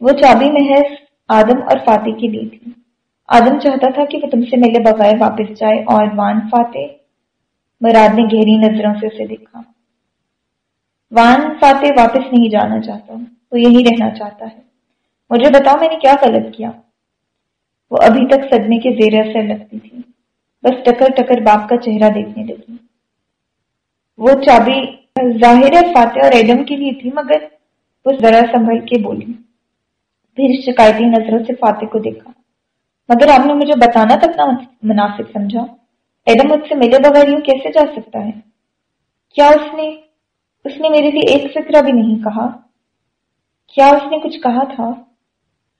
وہ چابی محض آدم اور فاتح کے لیے تھی۔ آدم چاہتا تھا کہ وہ تم سے ملے بغیر واپس جائے اور وان فاتح مراد نے گہری نظروں سے اسے دیکھا۔ وان فاتح واپس نہیں جانا چاہتا، وہ یہی رہنا چاہتا ہے۔ مجھے بتاؤ میں نے کیا غلط کیا؟ وہ ابھی تک صدمے کے زیر اثر لگتی تھی۔ بس ٹکر ٹکر باپ کا چہرہ دیکھنے لگی۔ وہ چابی ظاہر فاتح اور ایڈم کے لیے تھی، مگر وہ ذرا سنبھل کے بولی۔ پھر شکایتی نظروں سے فاتح کو دیکھا۔ مگر آپ نے مجھے بتانا تک نہ مناسب سمجھا۔ ایڈم مجھ سے ملے بغیر یوں کیسے جا سکتا ہے؟ کیا اس نے اس نے میرے لیے ایک فکرہ بھی نہیں کہا؟ کیا اس نے کچھ کہا تھا؟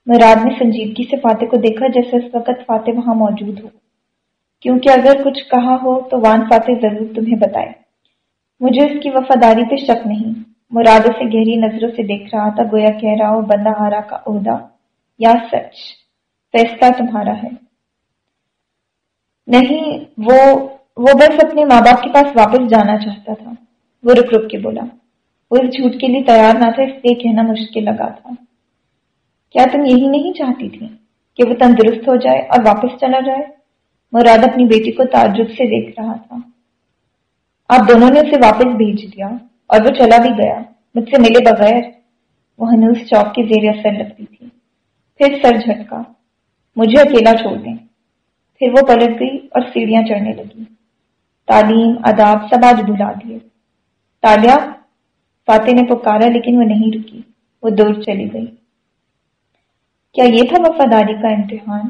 مراد نے سنجیدگی سے فاتح کو دیکھا جیسے اس وقت فاتح وہاں موجود ہو۔ کیونکہ اگر کچھ کہا ہو تو وان فاتح ضرور تمہیں بتائے۔ مجھے اس کی وفاداری پہ شک نہیں۔ مراد اسے گہری نظروں سے دیکھ رہا تھا، گویا کہہ رہا ہو بندہ ہارا کا عہدہ۔ یا سچ، فیصلہ تمہارا ہے۔ نہیں، وہ وہ بس اپنے ماں باپ کے پاس واپس جانا چاہتا تھا۔ وہ رک رک کے بولا۔ وہ اس جھوٹ کے لیے تیار نہ تھا اس لیے کہنا مشکل لگا تھا۔ کیا تم یہی نہیں چاہتی تھی کہ وہ تندرست ہو جائے اور واپس چلا جائے؟ مراد اپنی بیٹی کو تعجب سے دیکھ رہا تھا۔ آپ دونوں نے اسے واپس بھیج دیا۔ اور وہ چلا بھی گیا۔ مجھ سے ملے بغیر وہ ہنوز چوک کے زیر اثر لگتی تھی۔ پھر سر جھٹکا۔ مجھے اکیلا چھوڑ دیں۔ پھر وہ پلٹ گئی اور سیڑھیاں چڑھنے لگی۔ تعلیم اداب سب آج بھلا دیے۔ تالیا فاتح نے پکارا لیکن وہ نہیں رکی۔ وہ دور چلی گئی۔ کیا یہ تھا وفاداری کا امتحان؟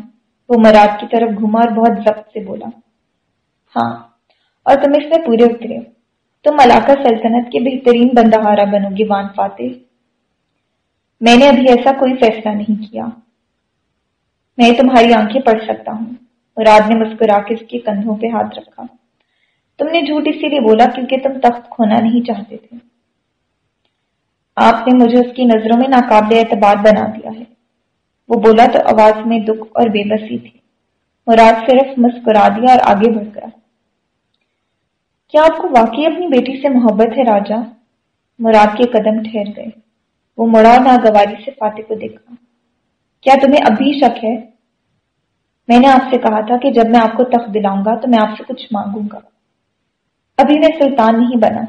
وہ مراد کی طرف گھما اور بہت ضبط سے بولا۔ ہاں اور تم اس میں پورے اترے۔ تم ملاقہ سلطنت کے بہترین بندہارا بنو گی وان فاتح۔ میں نے ابھی ایسا کوئی فیصلہ نہیں کیا۔ میں تمہاری آنکھیں پڑھ سکتا ہوں مراد نے مسکرا کے اس کے کندھوں پہ ہاتھ رکھا۔ تم نے جھوٹ اسی لیے بولا کیونکہ تم تخت کھونا نہیں چاہتے تھے۔ آپ نے مجھے اس کی نظروں میں ناقابل اعتبار بنا دیا ہے۔ وہ بولا تو آواز میں دکھ اور بے بسی تھی۔ مراد صرف مسکرا دیا اور آگے بڑھ گیا۔ کیا آپ کو واقعی اپنی بیٹی سے محبت ہے راجا؟ مراد کے قدم ٹھہر گئے۔ وہ مڑا ناگواری سے فاتح کو دیکھا۔ کیا تمہیں ابھی شک ہے؟ میں نے آپ سے کہا تھا کہ جب میں آپ کو تخت دلاؤں گا تو میں آپ سے کچھ مانگوں گا۔ ابھی میں سلطان نہیں بنا،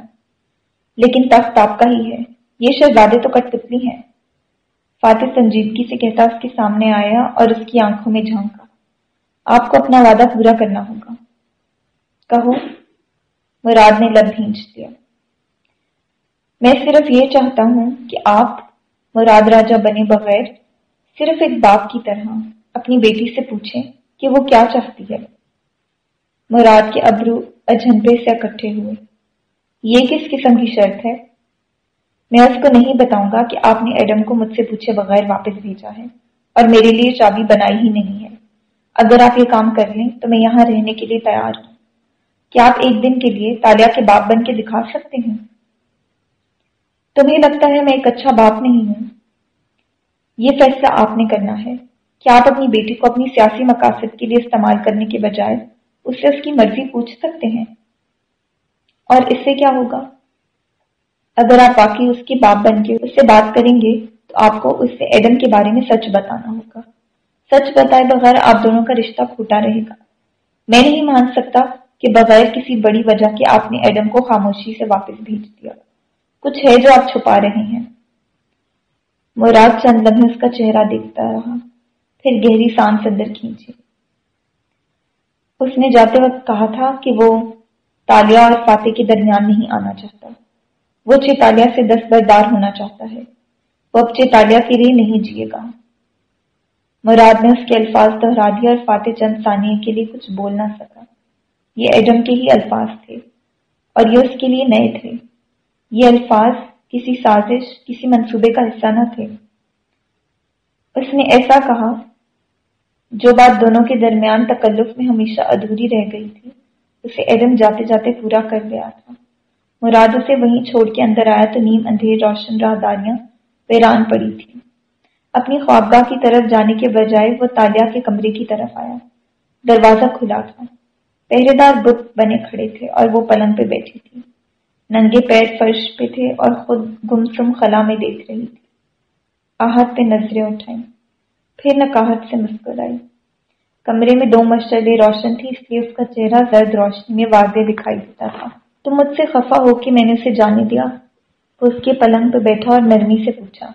لیکن تخت آپ کا ہی ہے۔ یہ شہزادے تو کٹ پتلی ہیں۔ فاتح سنجیدگی سے کہتا اس کے سامنے آیا اور اس کی آنکھوں میں جھانکا۔ آپ کو اپنا وعدہ پورا کرنا ہوگا۔ کہو۔ مراد نے لب بھینچ دیا۔ میں صرف یہ چاہتا ہوں کہ آپ مراد راجہ بنے بغیر صرف ایک باپ کی طرح اپنی بیٹی سے پوچھیں کہ وہ کیا چاہتی ہے۔ مراد کے ابرو اجنبے سے اکٹھے ہوئے۔ یہ کس قسم کی شرط ہے؟ میں اس کو نہیں بتاؤں گا کہ آپ نے ایڈم کو مجھ سے پوچھے بغیر واپس بھیجا ہے اور میرے لیے چابی بنائی ہی نہیں ہے۔ اگر آپ یہ کام کر لیں تو میں یہاں رہنے کے لیے تیار ہوں۔ کیا آپ ایک دن کے لیے تالیا کے باپ بن کے دکھا سکتے ہیں۔ تمہیں لگتا ہے میں ایک اچھا باپ نہیں ہوں۔ یہ فیصلہ آپ نے کرنا ہے کیا آپ اپنی بیٹی کو اپنی سیاسی مقاصد کے لیے استعمال کرنے کے بجائے اس سے اس کی مرضی پوچھ سکتے ہیں۔ اور اس سے کیا ہوگا؟ اگر آپ واقعی اس کے باپ بن کے اس سے بات کریں گے تو آپ کو اس سے ایڈم کے بارے میں سچ بتانا ہوگا۔ سچ بتائے بغیر آپ دونوں کا رشتہ پھوٹا رہے گا۔ میں نہیں مان سکتا کہ بغیر کسی بڑی وجہ کے آپ نے ایڈم کو خاموشی سے واپس بھیج دیا۔ کچھ ہے جو آپ چھپا رہے ہیں۔ مراد چند لمحے اس کا چہرہ دیکھتا رہا۔ پھر گہری سانس اندر کھینچی اس نے جاتے وقت کہا تھا کہ وہ تالیا اور فاتح کے درمیان نہیں آنا چاہتا۔ وہ چیتالیہ سے دس بردار ہونا چاہتا ہے۔ وہ اب چیتالیہ کے لیے نہیں جیے گا۔ مراد نے اس کے الفاظ دہرا دیا اور فاتح چند ثانیے کے لیے کچھ بول نہ سکا۔ یہ ایڈم کے ہی الفاظ تھے اور یہ اس کے لیے نئے تھے۔ یہ الفاظ کسی سازش، کسی منصوبے کا حصہ نہ تھے۔ اس نے ایسا کہا جو بات دونوں کے درمیان تکلف میں ہمیشہ ادھوری رہ گئی تھی۔ اسے ایڈم جاتے جاتے پورا کر گیا تھا۔ مراد اسے وہیں چھوڑ کے اندر آیا تو نیم اندھیر روشن راہداریاں ویران پڑی تھی اپنی خوابگاہ کی طرف جانے کے بجائے وہ تالیا کے کمرے کی طرف آیا۔ دروازہ کھلا تھا۔ پہرے دار بت بنے کھڑے تھے اور وہ پلنگ پہ بیٹھی تھی۔ ننگے پیر فرش پہ تھے اور خود گمسم خلا میں دیکھ رہی تھی۔ آہت پہ نظریں اٹھائیں۔ پھر نکاہت سے مسکرائی کمرے میں دو مشرلیں روشن تھی اس لیے اس کا چہرہ زرد روشنی میں واضح دکھائی دیتا تھا۔ تو مجھ سے خفا ہو کے میں نے اسے جانے دیا۔ وہ اس کے پلنگ پہ بیٹھا اور نرمی سے پوچھا۔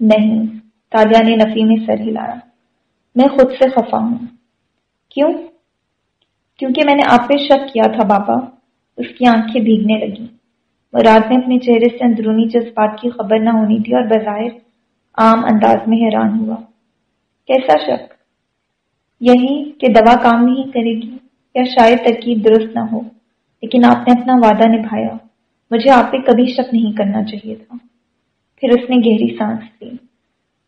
نہیں تالیا نے نفی میں سر ہلایا۔ میں خود سے خفا ہوں۔ کیوں؟ کیونکہ میں نے آپ پہ شک کیا تھا بابا، اس کی آنکھیں بھیگنے لگی مراد نے اپنے چہرے سے اندرونی جذبات کی خبر نہ ہونی تھی اور بظاہر عام انداز میں حیران ہوا۔ کیسا شک؟ یہی کہ دوا کام نہیں کرے گی یا شاید ترکیب درست نہ ہو، لیکن آپ نے اپنا وعدہ نبھایا۔ مجھے آپ پہ کبھی شک نہیں کرنا چاہیے تھا۔ پھر اس نے گہری سانس لی۔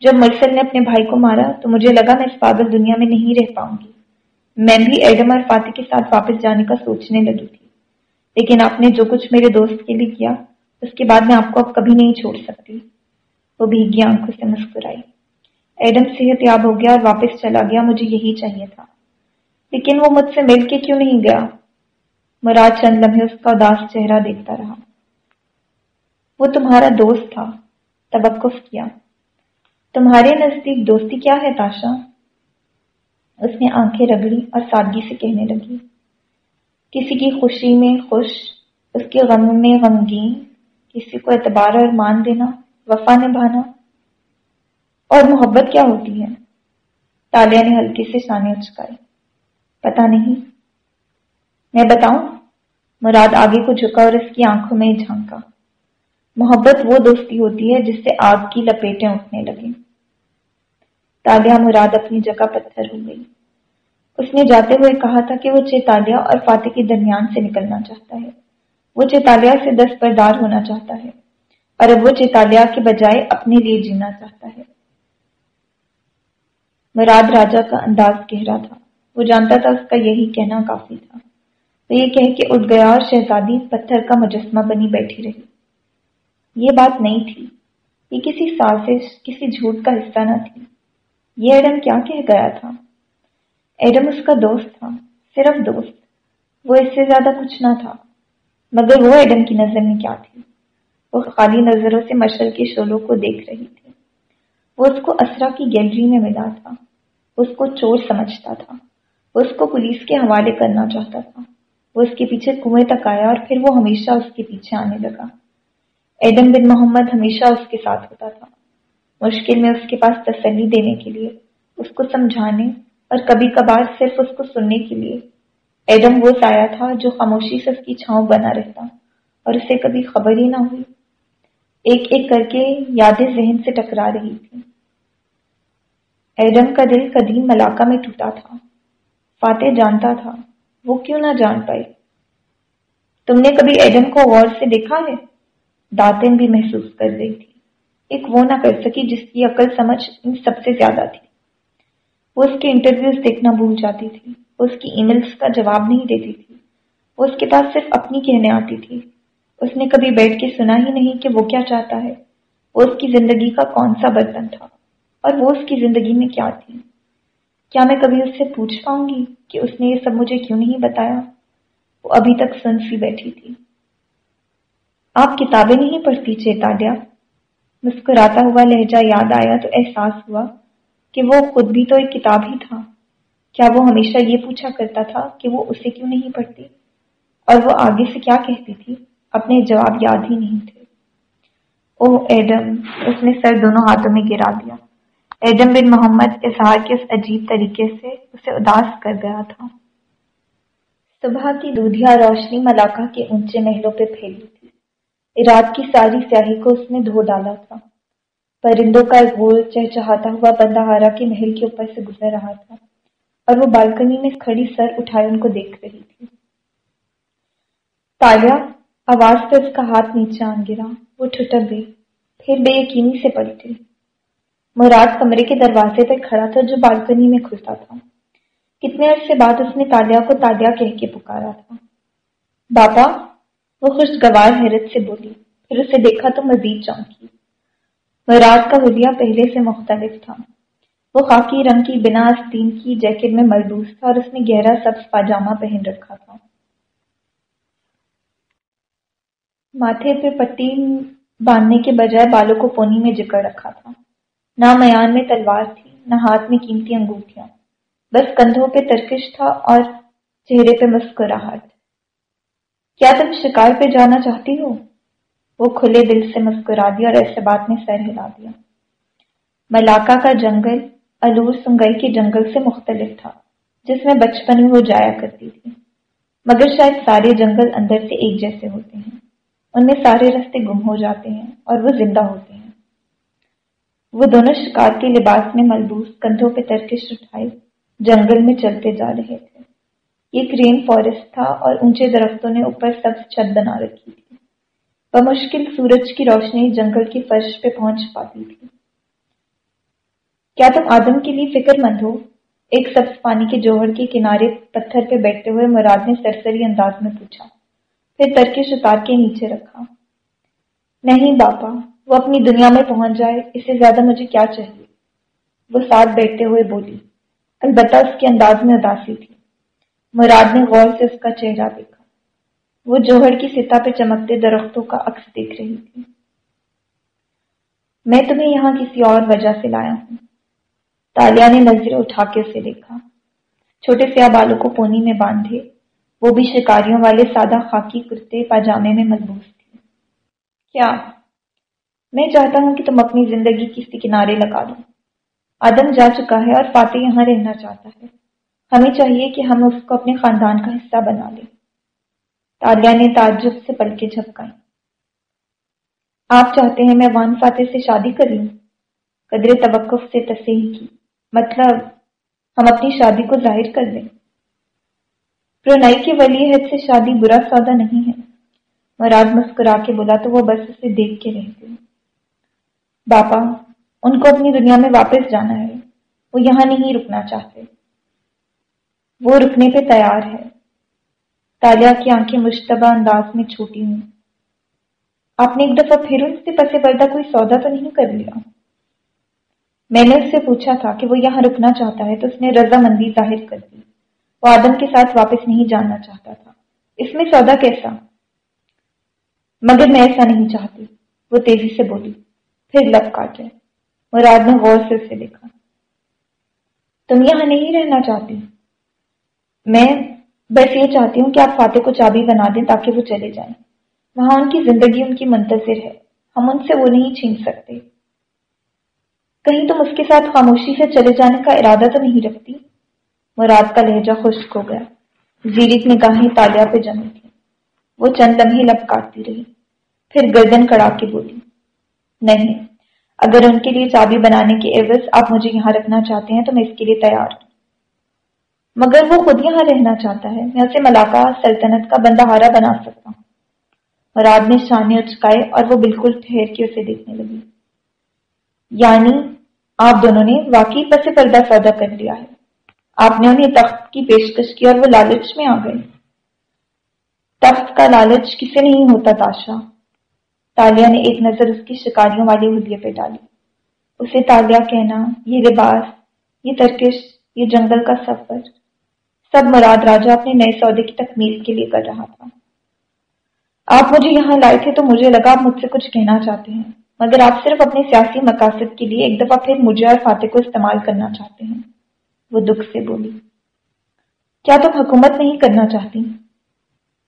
جب مرسل نے اپنے بھائی کو مارا تو مجھے لگا میں اس پاگل دنیا میں نہیں رہ پاؤں گی۔ میں بھی ایڈم اور فاتح کے ساتھ واپس جانے کا سوچنے لگی تھی۔ لیکن آپ نے جو کچھ میرے دوست کے لیے کیا، اس کے بعد میں آپ کو اب کبھی نہیں چھوڑ سکتی۔ وہ بھیگی آنکھوں سے مسکرائی۔ ایڈم صحت یاب ہو گیا اور واپس چلا گیا، مجھے یہی چاہیے تھا۔ لیکن وہ مجھ سے مل کے کیوں نہیں گیا؟ مراد چند لمحے اس کا اداس چہرہ دیکھتا رہا۔ وہ تمہارا دوست تھا، توقف کیا۔ تمہارے نزدیک دوستی کیا ہے تاشا؟ اس نے آنکھیں رگڑی اور سادگی سے کہنے لگی، کسی کی خوشی میں خوش، اس کے غم میں غمگین، کسی کو اعتبار اور مان دینا، وفا نبھانا. اور محبت کیا ہوتی ہے؟ تالیا نے ہلکے سے شانے اچکائے پتا نہیں. میں بتاؤں؟ مراد آگے کو جھکا اور اس کی آنکھوں میں جھانکا. محبت وہ دوستی ہوتی ہے جس سے آگ کی لپیٹیں اٹھنے لگیں. تالیا مراد اپنی جگہ پتھر ہو گئی اس نے جاتے ہوئے کہا تھا کہ وہ چیتالیہ اور فاتح کے درمیان سے نکلنا چاہتا ہے وہ چیتالیہ سے دس بردار ہونا چاہتا ہے اور اب وہ چیتالیہ کے بجائے اپنے لیے جینا چاہتا ہے مراد راجا کا انداز گہرا تھا وہ جانتا تھا اس کا یہی کہنا کافی تھا وہ یہ کہہ کے اٹھ گیا اور شہزادی پتھر کا مجسمہ بنی بیٹھی رہی یہ بات نہیں تھی یہ کسی سازش کسی جھوٹ کا حصہ نہ تھی یہ ایڈم کیا کہہ گیا تھا؟ ایڈم اس کا دوست تھا، صرف دوست، وہ اس سے زیادہ کچھ نہ تھا، مگر وہ ایڈم کی نظر میں کیا تھی؟ وہ خالی نظروں سے مشل کے شولوں کو دیکھ رہی تھی۔ وہ اس کو اسرا کی گیلری میں ملا تھا اس کو چور سمجھتا تھا، وہ اس کو پولیس کے حوالے کرنا چاہتا تھا۔ وہ اس کے پیچھے کنویں تک آیا اور پھر وہ ہمیشہ اس کے پیچھے آنے لگا۔ ایڈم بن محمد ہمیشہ اس کے ساتھ ہوتا تھا۔ مشکل میں اس کے پاس تسلی دینے کے لیے، اس کو سمجھانے اور کبھی کبھار صرف اس کو سننے کے لیے۔ ایڈم وہ سایہ تھا جو خاموشی سے اس کی چھاؤں بنا رہتا اور اسے کبھی خبر ہی نہ ہوئی۔ ایک ایک کر کے یادیں ذہن سے ٹکرا رہی تھی ایڈم کا دل قدیم ملاقہ میں ٹوٹا تھا۔ فاتح جانتا تھا، وہ کیوں نہ جان پائے؟ تم نے کبھی ایڈم کو غور سے دیکھا ہے؟ داتن بھی محسوس کر رہی تھی ایک وہ نہ کر سکی جس کی عقل سمجھ ان سب سے زیادہ تھی۔ وہ اس کے انٹرویوز دیکھنا بھول جاتی تھی۔ وہ اس کی ای میلس کا جواب نہیں دیتی تھی۔ وہ اس کے پاس صرف اپنی کہنے آتی تھی۔ اس نے کبھی بیٹھ کے سنا ہی نہیں کہ وہ کیا چاہتا ہے۔ وہ اس کی زندگی کا کون سا برتن تھا؟ اور وہ اس کی زندگی میں کیا تھی؟ کیا میں کبھی اس سے پوچھ پاؤں گی کہ اس نے یہ سب مجھے کیوں نہیں بتایا؟ وہ ابھی تک سن سی بیٹھی تھی۔ آپ کتابیں نہیں پڑھتی چیتالیہ مسکراتا ہوا لہجہ یاد آیا تو احساس ہوا کہ وہ خود بھی تو ایک کتاب ہی تھا۔ کیا وہ ہمیشہ یہ پوچھا کرتا تھا کہ وہ اسے کیوں نہیں پڑھتی؟ اور وہ آگے سے کیا کہتی تھی؟ اپنے جواب یاد ہی نہیں تھے۔ اوہ، ایڈم، اس نے سر دونوں ہاتھوں میں گرا دیا۔ ایڈم بن محمد اظہار کے اس عجیب طریقے سے اسے اداس کر گیا تھا۔ صبح کی دودھیا روشنی ملاقہ کے اونچے محلوں پہ پھیلی۔ رات کی ساری سیاہی کو اس نے دھو ڈالا تھا۔ پرندوں کا ایک گول چہچہاتا ہوا بندہ ہارا کے محل کے اوپر سے گزر رہا تھا اور وہ بالکنی میں کھڑی سر اٹھائے ان کو دیکھ رہی تھی۔ تالیا، آواز پہ اس کا ہاتھ نیچے آن گرا۔ وہ ٹھٹک گئی، پھر بے یقینی سے پلٹی۔ مراد کمرے کے دروازے پہ کھڑا تھا جو بالکنی میں کھلتا تھا۔ کتنے عرصے بعد اس نے تالیا کو تالیا کہہ کے پکارا تھا۔ باپا وہ خوشگوار حیرت سے بولی، پھر اسے دیکھا تو مزید چونکی مراد کا حلیہ پہلے سے مختلف تھا۔ وہ خاکی رنگ کی بنا آستین کی جیکٹ میں ملبوس تھا اور اس نے گہرا سبز پاجامہ پہن رکھا تھا۔ ماتھے پہ پٹی باندھنے کے بجائے بالوں کو پونی میں جکڑ رکھا تھا۔ نہ میان میں تلوار تھی، نہ ہاتھ میں قیمتی انگوٹھیاں۔ بس کندھوں پہ ترکش تھا اور چہرے پہ مسکراہٹ۔ کیا تم شکار پہ جانا چاہتی ہو؟ وہ کھلے دل سے مسکرا دیا اور ایسے بات میں سر ہلا دیا۔ ملاقہ کا جنگل الور سنگئی کے جنگل سے مختلف تھا، جس میں بچپن میں وہ جایا کرتی تھی۔ مگر شاید سارے جنگل اندر سے ایک جیسے ہوتے ہیں۔ ان میں سارے رستے گم ہو جاتے ہیں اور وہ زندہ ہوتے ہیں۔ وہ دونوں شکار کے لباس میں ملبوس کندھوں پہ ترکش اٹھائے جنگل میں چلتے جا رہے تھے۔ یہ گرین فارسٹ تھا اور اونچے درختوں نے اوپر سب چھت بنا رکھی تھی۔ بمشکل سورج کی روشنی جنگل کی فرش پہ پہنچ پاتی تھی۔ کیا تم آدم کے لیے فکر مند ہو؟ ایک سبز پانی کے جوہر کے کنارے پتھر پہ بیٹھتے ہوئے مراد نے سرسری انداز میں پوچھا۔ پھر ترکش اتار کے نیچے رکھا۔ نہیں باپا، وہ اپنی دنیا میں پہنچ جائے، اس سے زیادہ مجھے کیا چاہیے؟ وہ ساتھ بیٹھتے ہوئے بولی، البتہ اس کے انداز میں اداسی تھی۔ مراد نے غور سے اس کا چہرہ دیکھا۔ وہ جوہر کی سطح پہ چمکتے درختوں کا عکس دیکھ رہی تھی۔ میں تمہیں یہاں کسی اور وجہ سے لایا ہوں۔ تالیا نے نظر اٹھا کے اسے دیکھا۔ چھوٹے سیاہ بالوں کو پونی میں باندھے۔ وہ بھی شکاریوں والے سادہ خاکی کرتے پاجامے میں مضبوط تھی کیا؟ میں چاہتا ہوں کہ تم اپنی زندگی کسی کنارے لگا دو۔ آدم جا چکا ہے اور فاتح یہاں رہنا چاہتا ہے۔ ہمیں چاہیے کہ ہم اس کو اپنے خاندان کا حصہ بنا لیں۔ تالیہ نے تعجب سے پلکیں جھپکائی۔ آپ چاہتے ہیں میں وان فاتح سے شادی کر لوں؟ قدر توقف سے تصحیح کی۔ مطلب ہم اپنی شادی کو ظاہر کر دیں پرنائی کے ولی حد سے شادی برا سودا نہیں ہے۔ مراد مسکرا کے بولا تو وہ بس اسے دیکھ کے رہ گئی۔ باپا، ان کو اپنی دنیا میں واپس جانا ہے۔ وہ یہاں نہیں رکنا چاہتے۔ وہ رکنے پہ تیار ہے۔ تالیا کی آنکھیں مشتبہ انداز میں چھوٹی ہوں آپ نے ایک دفعہ پھر ان سے پسے پردہ کوئی سودا تو نہیں کر لیا؟ میں نے اس سے پوچھا تھا کہ وہ یہاں رکنا چاہتا ہے تو اس نے رضامندی ظاہر کر دی۔ وہ آدم کے ساتھ واپس نہیں جانا چاہتا تھا۔ اس میں سودا کیسا؟ مگر میں ایسا نہیں چاہتی۔ وہ تیزی سے بولی، پھر لب کاٹے مراد نے غور سے اسے دیکھا۔ تم یہاں نہیں رہنا چاہتی؟ میں بس یہ چاہتی ہوں کہ آپ فاتح کو چابی بنا دیں تاکہ وہ چلے جائیں۔ وہاں ان کی زندگی ان کی منتظر ہے۔ ہم ان سے وہ نہیں چھین سکتے۔ کہیں تم اس کے ساتھ خاموشی سے چلے جانے کا ارادہ تو نہیں رکھتی؟ مراد کا لہجہ خشک ہو گیا۔ زیرت نگاہیں تالیا پہ جمی تھی وہ چند لمحے لپ کاٹتی رہی۔ پھر گردن کڑا کے بولی، نہیں، اگر ان کے لیے چابی بنانے کے عوض آپ مجھے یہاں رکھنا چاہتے ہیں تو میں اس کے لیے تیار ہوں۔ مگر وہ خود یہاں رہنا چاہتا ہے۔ میں اسے ملاقہ سلطنت کا بندہ ہارا بنا سکتا ہوں۔ مراد نے شانے اچکائے اور وہ بالکل ٹھہر کے اسے دیکھنے لگی۔ یعنی آپ دونوں نے واقعی پس پردہ سودا کر لیا ہے۔ آپ نے انہیں تخت کی پیشکش کی اور وہ لالچ میں آ گئے۔ تخت کا لالچ کسے نہیں ہوتا تاشا۔ تالیا نے ایک نظر اس کی شکاریوں والی ہدیے پہ ڈالی۔ اسے تالیا کہنا، یہ لباس، یہ ترکش، یہ جنگل کا سفر۔ سب مراد راجا اپنے نئے سودے کی تکمیل کے لیے کر رہا تھا۔ آپ مجھے یہاں لائے تھے تو مجھے لگا آپ مجھ سے کچھ کہنا چاہتے ہیں، مگر آپ صرف اپنے سیاسی مقاصد کے لیے ایک دفعہ پھر مجھے اور فاتح کو استعمال کرنا چاہتے ہیں۔ وہ دکھ سے بولی، کیا تم حکومت نہیں کرنا چاہتی؟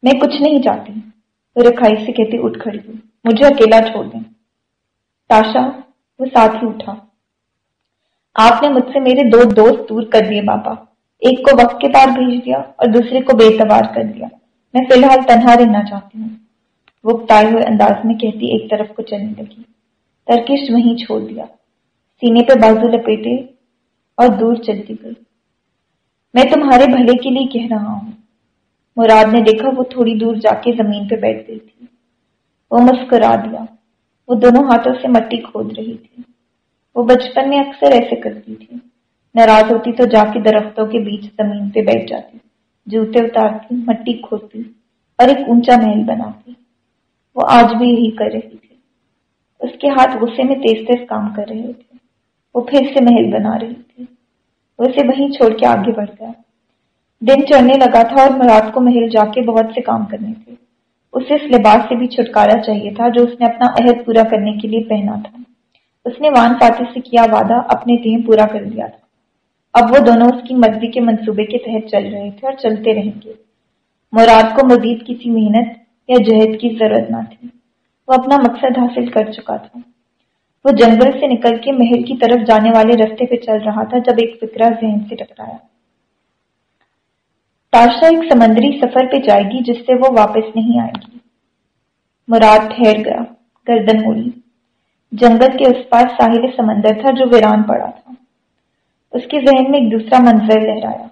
میں کچھ نہیں چاہتی۔ وہ رکھائی سے کہتی، اٹھ کھڑی ہوئی مجھے اکیلا چھوڑ دیں۔ تاشا، وہ ساتھ ہی اٹھا۔ آپ نے مجھ سے میرے دو دوست دور کر دیے بابا ایک کو وقت کے پار بھیج دیا اور دوسرے کو بے اعتبار کر دیا۔ میں فی الحال تنہا رہنا چاہتی ہوں۔ وہ تائے ہوئے انداز میں کہتی ایک طرف کو چلنے لگی۔ ترکش وہیں چھوڑ دیا۔ سینے پہ بازو لپیٹے اور دور چلتی گئی۔ میں تمہارے بھلے کے لیے کہہ رہا ہوں۔ مراد نے دیکھا وہ تھوڑی دور جا کے زمین پہ بیٹھ گئی تھی۔ وہ مسکرا دیا۔ وہ دونوں ہاتھوں سے مٹی کھود رہی تھی۔ وہ بچپن میں اکثر ایسے کرتی تھی۔ ناراض ہوتی تو جا کے درختوں کے بیچ زمین پہ بیٹھ جاتی، جوتے اتارتی، مٹی کھودتی اور ایک اونچا محل بناتی۔ وہ آج بھی یہی کر رہی تھی۔ اس کے ہاتھ غصے میں تیز تیز کام کر رہے تھے وہ پھر سے محل بنا رہی تھی۔ وہ اسے وہیں چھوڑ کے آگے بڑھ گیا۔ دن چڑھنے لگا تھا اور مراد کو محل جا کے بہت سے کام کرنے تھے۔ اسے اس لباس سے بھی چھٹکارا چاہیے تھا جو اس نے اپنا عہد پورا کرنے کے لیے پہنا تھا۔ اس نے وان فاتح سے کیا وعدہ اپنے دین پورا کر دیا تھا۔ اب وہ دونوں اس کی مرضی کے منصوبے کے تحت چل رہے تھے اور چلتے رہیں گے۔ مراد کو مزید کسی محنت یا جہد کی ضرورت نہ تھی۔ وہ اپنا مقصد حاصل کر چکا تھا۔ وہ جنگل سے نکل کے محل کی طرف جانے والے رستے پہ چل رہا تھا جب ایک فکرہ ذہن سے ٹکرایا۔ تاشا ایک سمندری سفر پہ جائے گی جس سے وہ واپس نہیں آئے گی۔ مراد ٹھہر گیا، گردن مولی جنگل کے اس پاس ساحل سمندر تھا جو ویران پڑا تھا۔ اس کے ذہن میں ایک دوسرا منظر لہرایا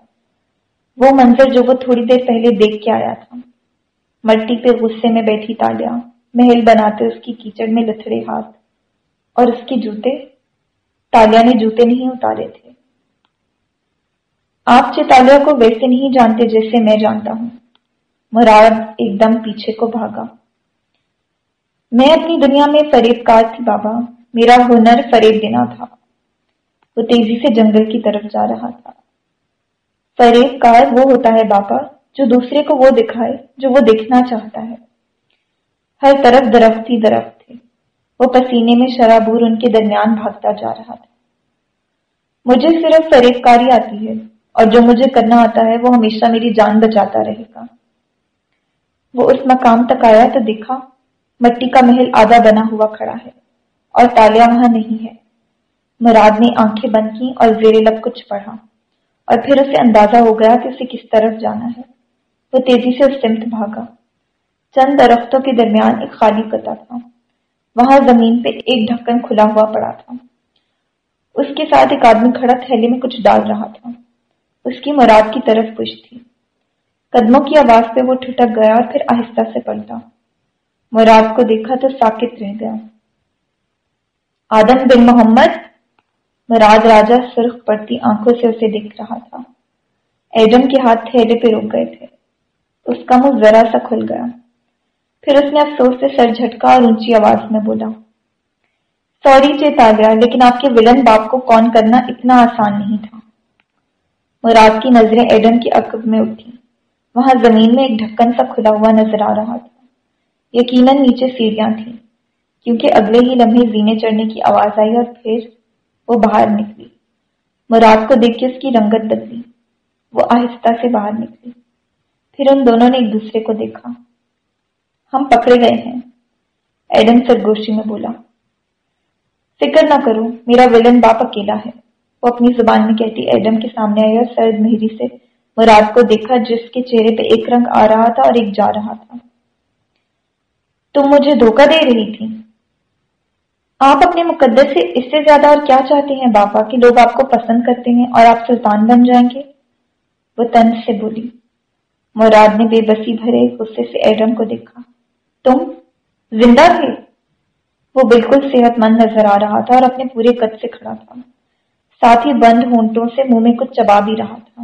وہ منظر جو وہ تھوڑی دیر پہلے دیکھ کے آیا تھا۔ مٹی پہ غصے میں بیٹھی تالیا محل بناتے اس کی کیچڑ میں لتڑے ہاتھ اور اس کے جوتے۔ تالیا نے جوتے نہیں اتارے تھے۔ آپ چالیا کو ویسے نہیں جانتے جیسے میں جانتا ہوں۔ مراد ایک دم پیچھے کو بھاگا۔ میں اپنی دنیا میں فریب کار تھی بابا۔ میرا ہنر فریب دینا تھا۔ وہ تیزی سے جنگل کی طرف جا رہا تھا۔ فریب کار وہ ہوتا ہے بابا جو دوسرے کو وہ دکھائے جو وہ دیکھنا چاہتا ہے۔ ہر طرف درخت ہی درخت تھے۔ وہ پسینے میں شرابور ان کے درمیان بھاگتا جا رہا تھا۔ مجھے صرف فریب کاری آتی ہے اور جو مجھے کرنا آتا ہے وہ ہمیشہ میری جان بچاتا رہے گا۔ وہ اس مقام تک آیا تو دیکھا مٹی کا محل آدھا بنا ہوا کھڑا ہے اور تالیا وہاں نہیں ہے۔ مراد نے آنکھیں بند کی اور زیر لب کچھ پڑھا اور پھر اسے اندازہ ہو گیا کہ اسے کس طرف جانا ہے۔ وہ تیزی سے اس سمت بھاگا۔ چند درختوں کے درمیان ایک خالی قطع تھا۔ وہاں زمین پہ ایک ڈھکن کھلا ہوا پڑا تھا۔ اس کے ساتھ ایک آدمی کھڑا تھیلی میں کچھ ڈال رہا تھا۔ اس کی مراد کی طرف کچھ تھی۔ قدموں کی آواز پہ وہ ٹھٹک گیا اور پھر آہستہ سے پلٹا۔ مراد کو دیکھا تو ساکت رہ گیا۔ آدم بن محمد مراد راجہ سرخ پڑتی آنکھوں سے اسے دیکھ رہا تھا۔ ایڈم کے ہاتھ تھیلے پہ رک گئے تھے۔ اس کا منہ ذرا سا کھل گیا۔ پھر اس نے افسوس سے سر جھٹکا اور اونچی آواز میں بولا، سوری چیتالیہ لیکن آپ کے ولن باپ کو کون کرنا اتنا آسان نہیں تھا۔ مراد کی نظریں ایڈم کی عقب میں اٹھی وہاں زمین میں ایک ڈھکن سا کھلا ہوا نظر آ رہا تھا۔ یقیناً نیچے سیڑھیاں تھیں، کیونکہ اگلے ہی لمحے زینے چڑھنے کی آواز آئی اور پھر وہ باہر نکلی۔ مراد کو دیکھ کے اس کی رنگت بدلی۔ وہ آہستہ سے باہر نکلی۔ پھر ان دونوں نے ایک دوسرے کو دیکھا۔ ہم پکڑے گئے ہیں۔ ایڈم سرگوشی میں بولا، فکر نہ کرو، میرا ولن باپ اکیلا ہے۔ وہ اپنی زبان میں کہتی، ایڈم کے سامنے آئی اور سرد مہری سے مراد کو دیکھا جس کے چہرے پہ ایک رنگ آ رہا تھا اور ایک جا رہا تھا۔ تم مجھے دھوکہ دے رہی تھی۔ آپ اپنے مقدر سے اس سے زیادہ اور کیا چاہتے ہیں؟ باپا کہ لوگ آپ کو پسند کرتے ہیں اور آپ سلطان بن جائیں گے۔ وہ تن سے بولی، مراد نے بے بسی بھرے غصے سے ایڈم کو دیکھا۔ تم زندہ تھے؟ وہ بالکل صحت مند نظر آ رہا تھا اور اپنے پورے قد سے کھڑا تھا۔ ساتھ ہی بند ہونٹوں سے منہ میں کچھ چبا بھی رہا تھا۔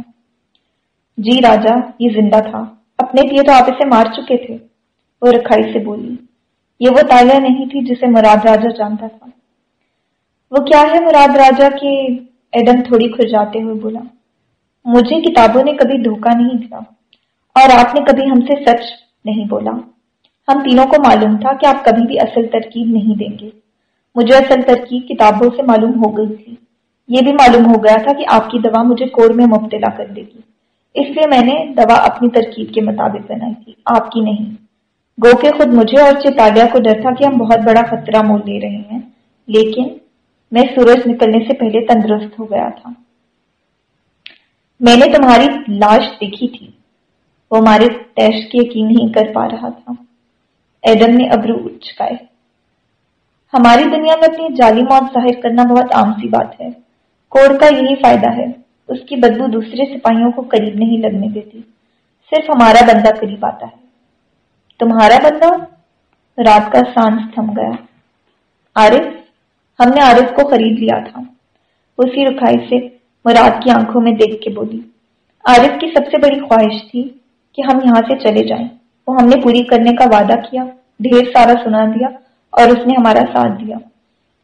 جی راجا، یہ زندہ تھا۔ اپنے پیے تو آپ اسے مار چکے تھے۔ وہ رکھائی سے بولی یہ وہ تالیہ نہیں تھی جسے مراد راجا جانتا تھا۔ وہ کیا ہے مراد راجا کے ایڈم تھوڑی کھر جاتے ہوئے بولا، مجھے کتابوں نے کبھی دھوکا نہیں دیا اور آپ نے کبھی ہم سے سچ نہیں بولا۔ ہم تینوں کو معلوم تھا کہ آپ کبھی بھی اصل ترکیب نہیں دیں گے۔ مجھے اصل ترکیب کتابوں سے معلوم ہو گئی تھی۔ یہ بھی معلوم ہو گیا تھا کہ آپ کی دوا مجھے کوڑ میں مبتلا کر دے گی۔ اس لیے میں نے دوا اپنی ترکیب کے مطابق بنائی تھی، آپ کی نہیں۔ گو کے خود مجھے اور چیتالیہ کو ڈر تھا کہ ہم بہت بڑا خطرہ مول لے رہے ہیں، لیکن میں سورج نکلنے سے پہلے تندرست ہو گیا تھا۔ میں نے تمہاری لاش دیکھی تھی۔ وہ ہمارے ٹیسٹ کی یقین نہیں کر پا رہا تھا۔ ایڈم نے ابرو اچکائے ہماری دنیا میں اپنی جعلی موت ظاہر کرنا بہت عام سی بات ہے۔ کوڑ کا یہی فائدہ ہے۔ اس کی بدبو دوسرے سپاہیوں کو قریب نہیں لگنے دیتی۔ صرف ہمارا بندہ قریب آتا ہے۔ تمہارا بندہ رات کا سانس تھم گیا عارف ہم نے عارف کو خرید لیا تھا اسی رکھائی سے مراد کی آنکھوں میں دیکھ کے بولی عارف کی سب سے بڑی خواہش تھی کہ ہم یہاں سے چلے جائیں وہ ہم نے پوری کرنے کا وعدہ کیا ڈھیر سارا سنا دیا اور اس نے ہمارا ساتھ دیا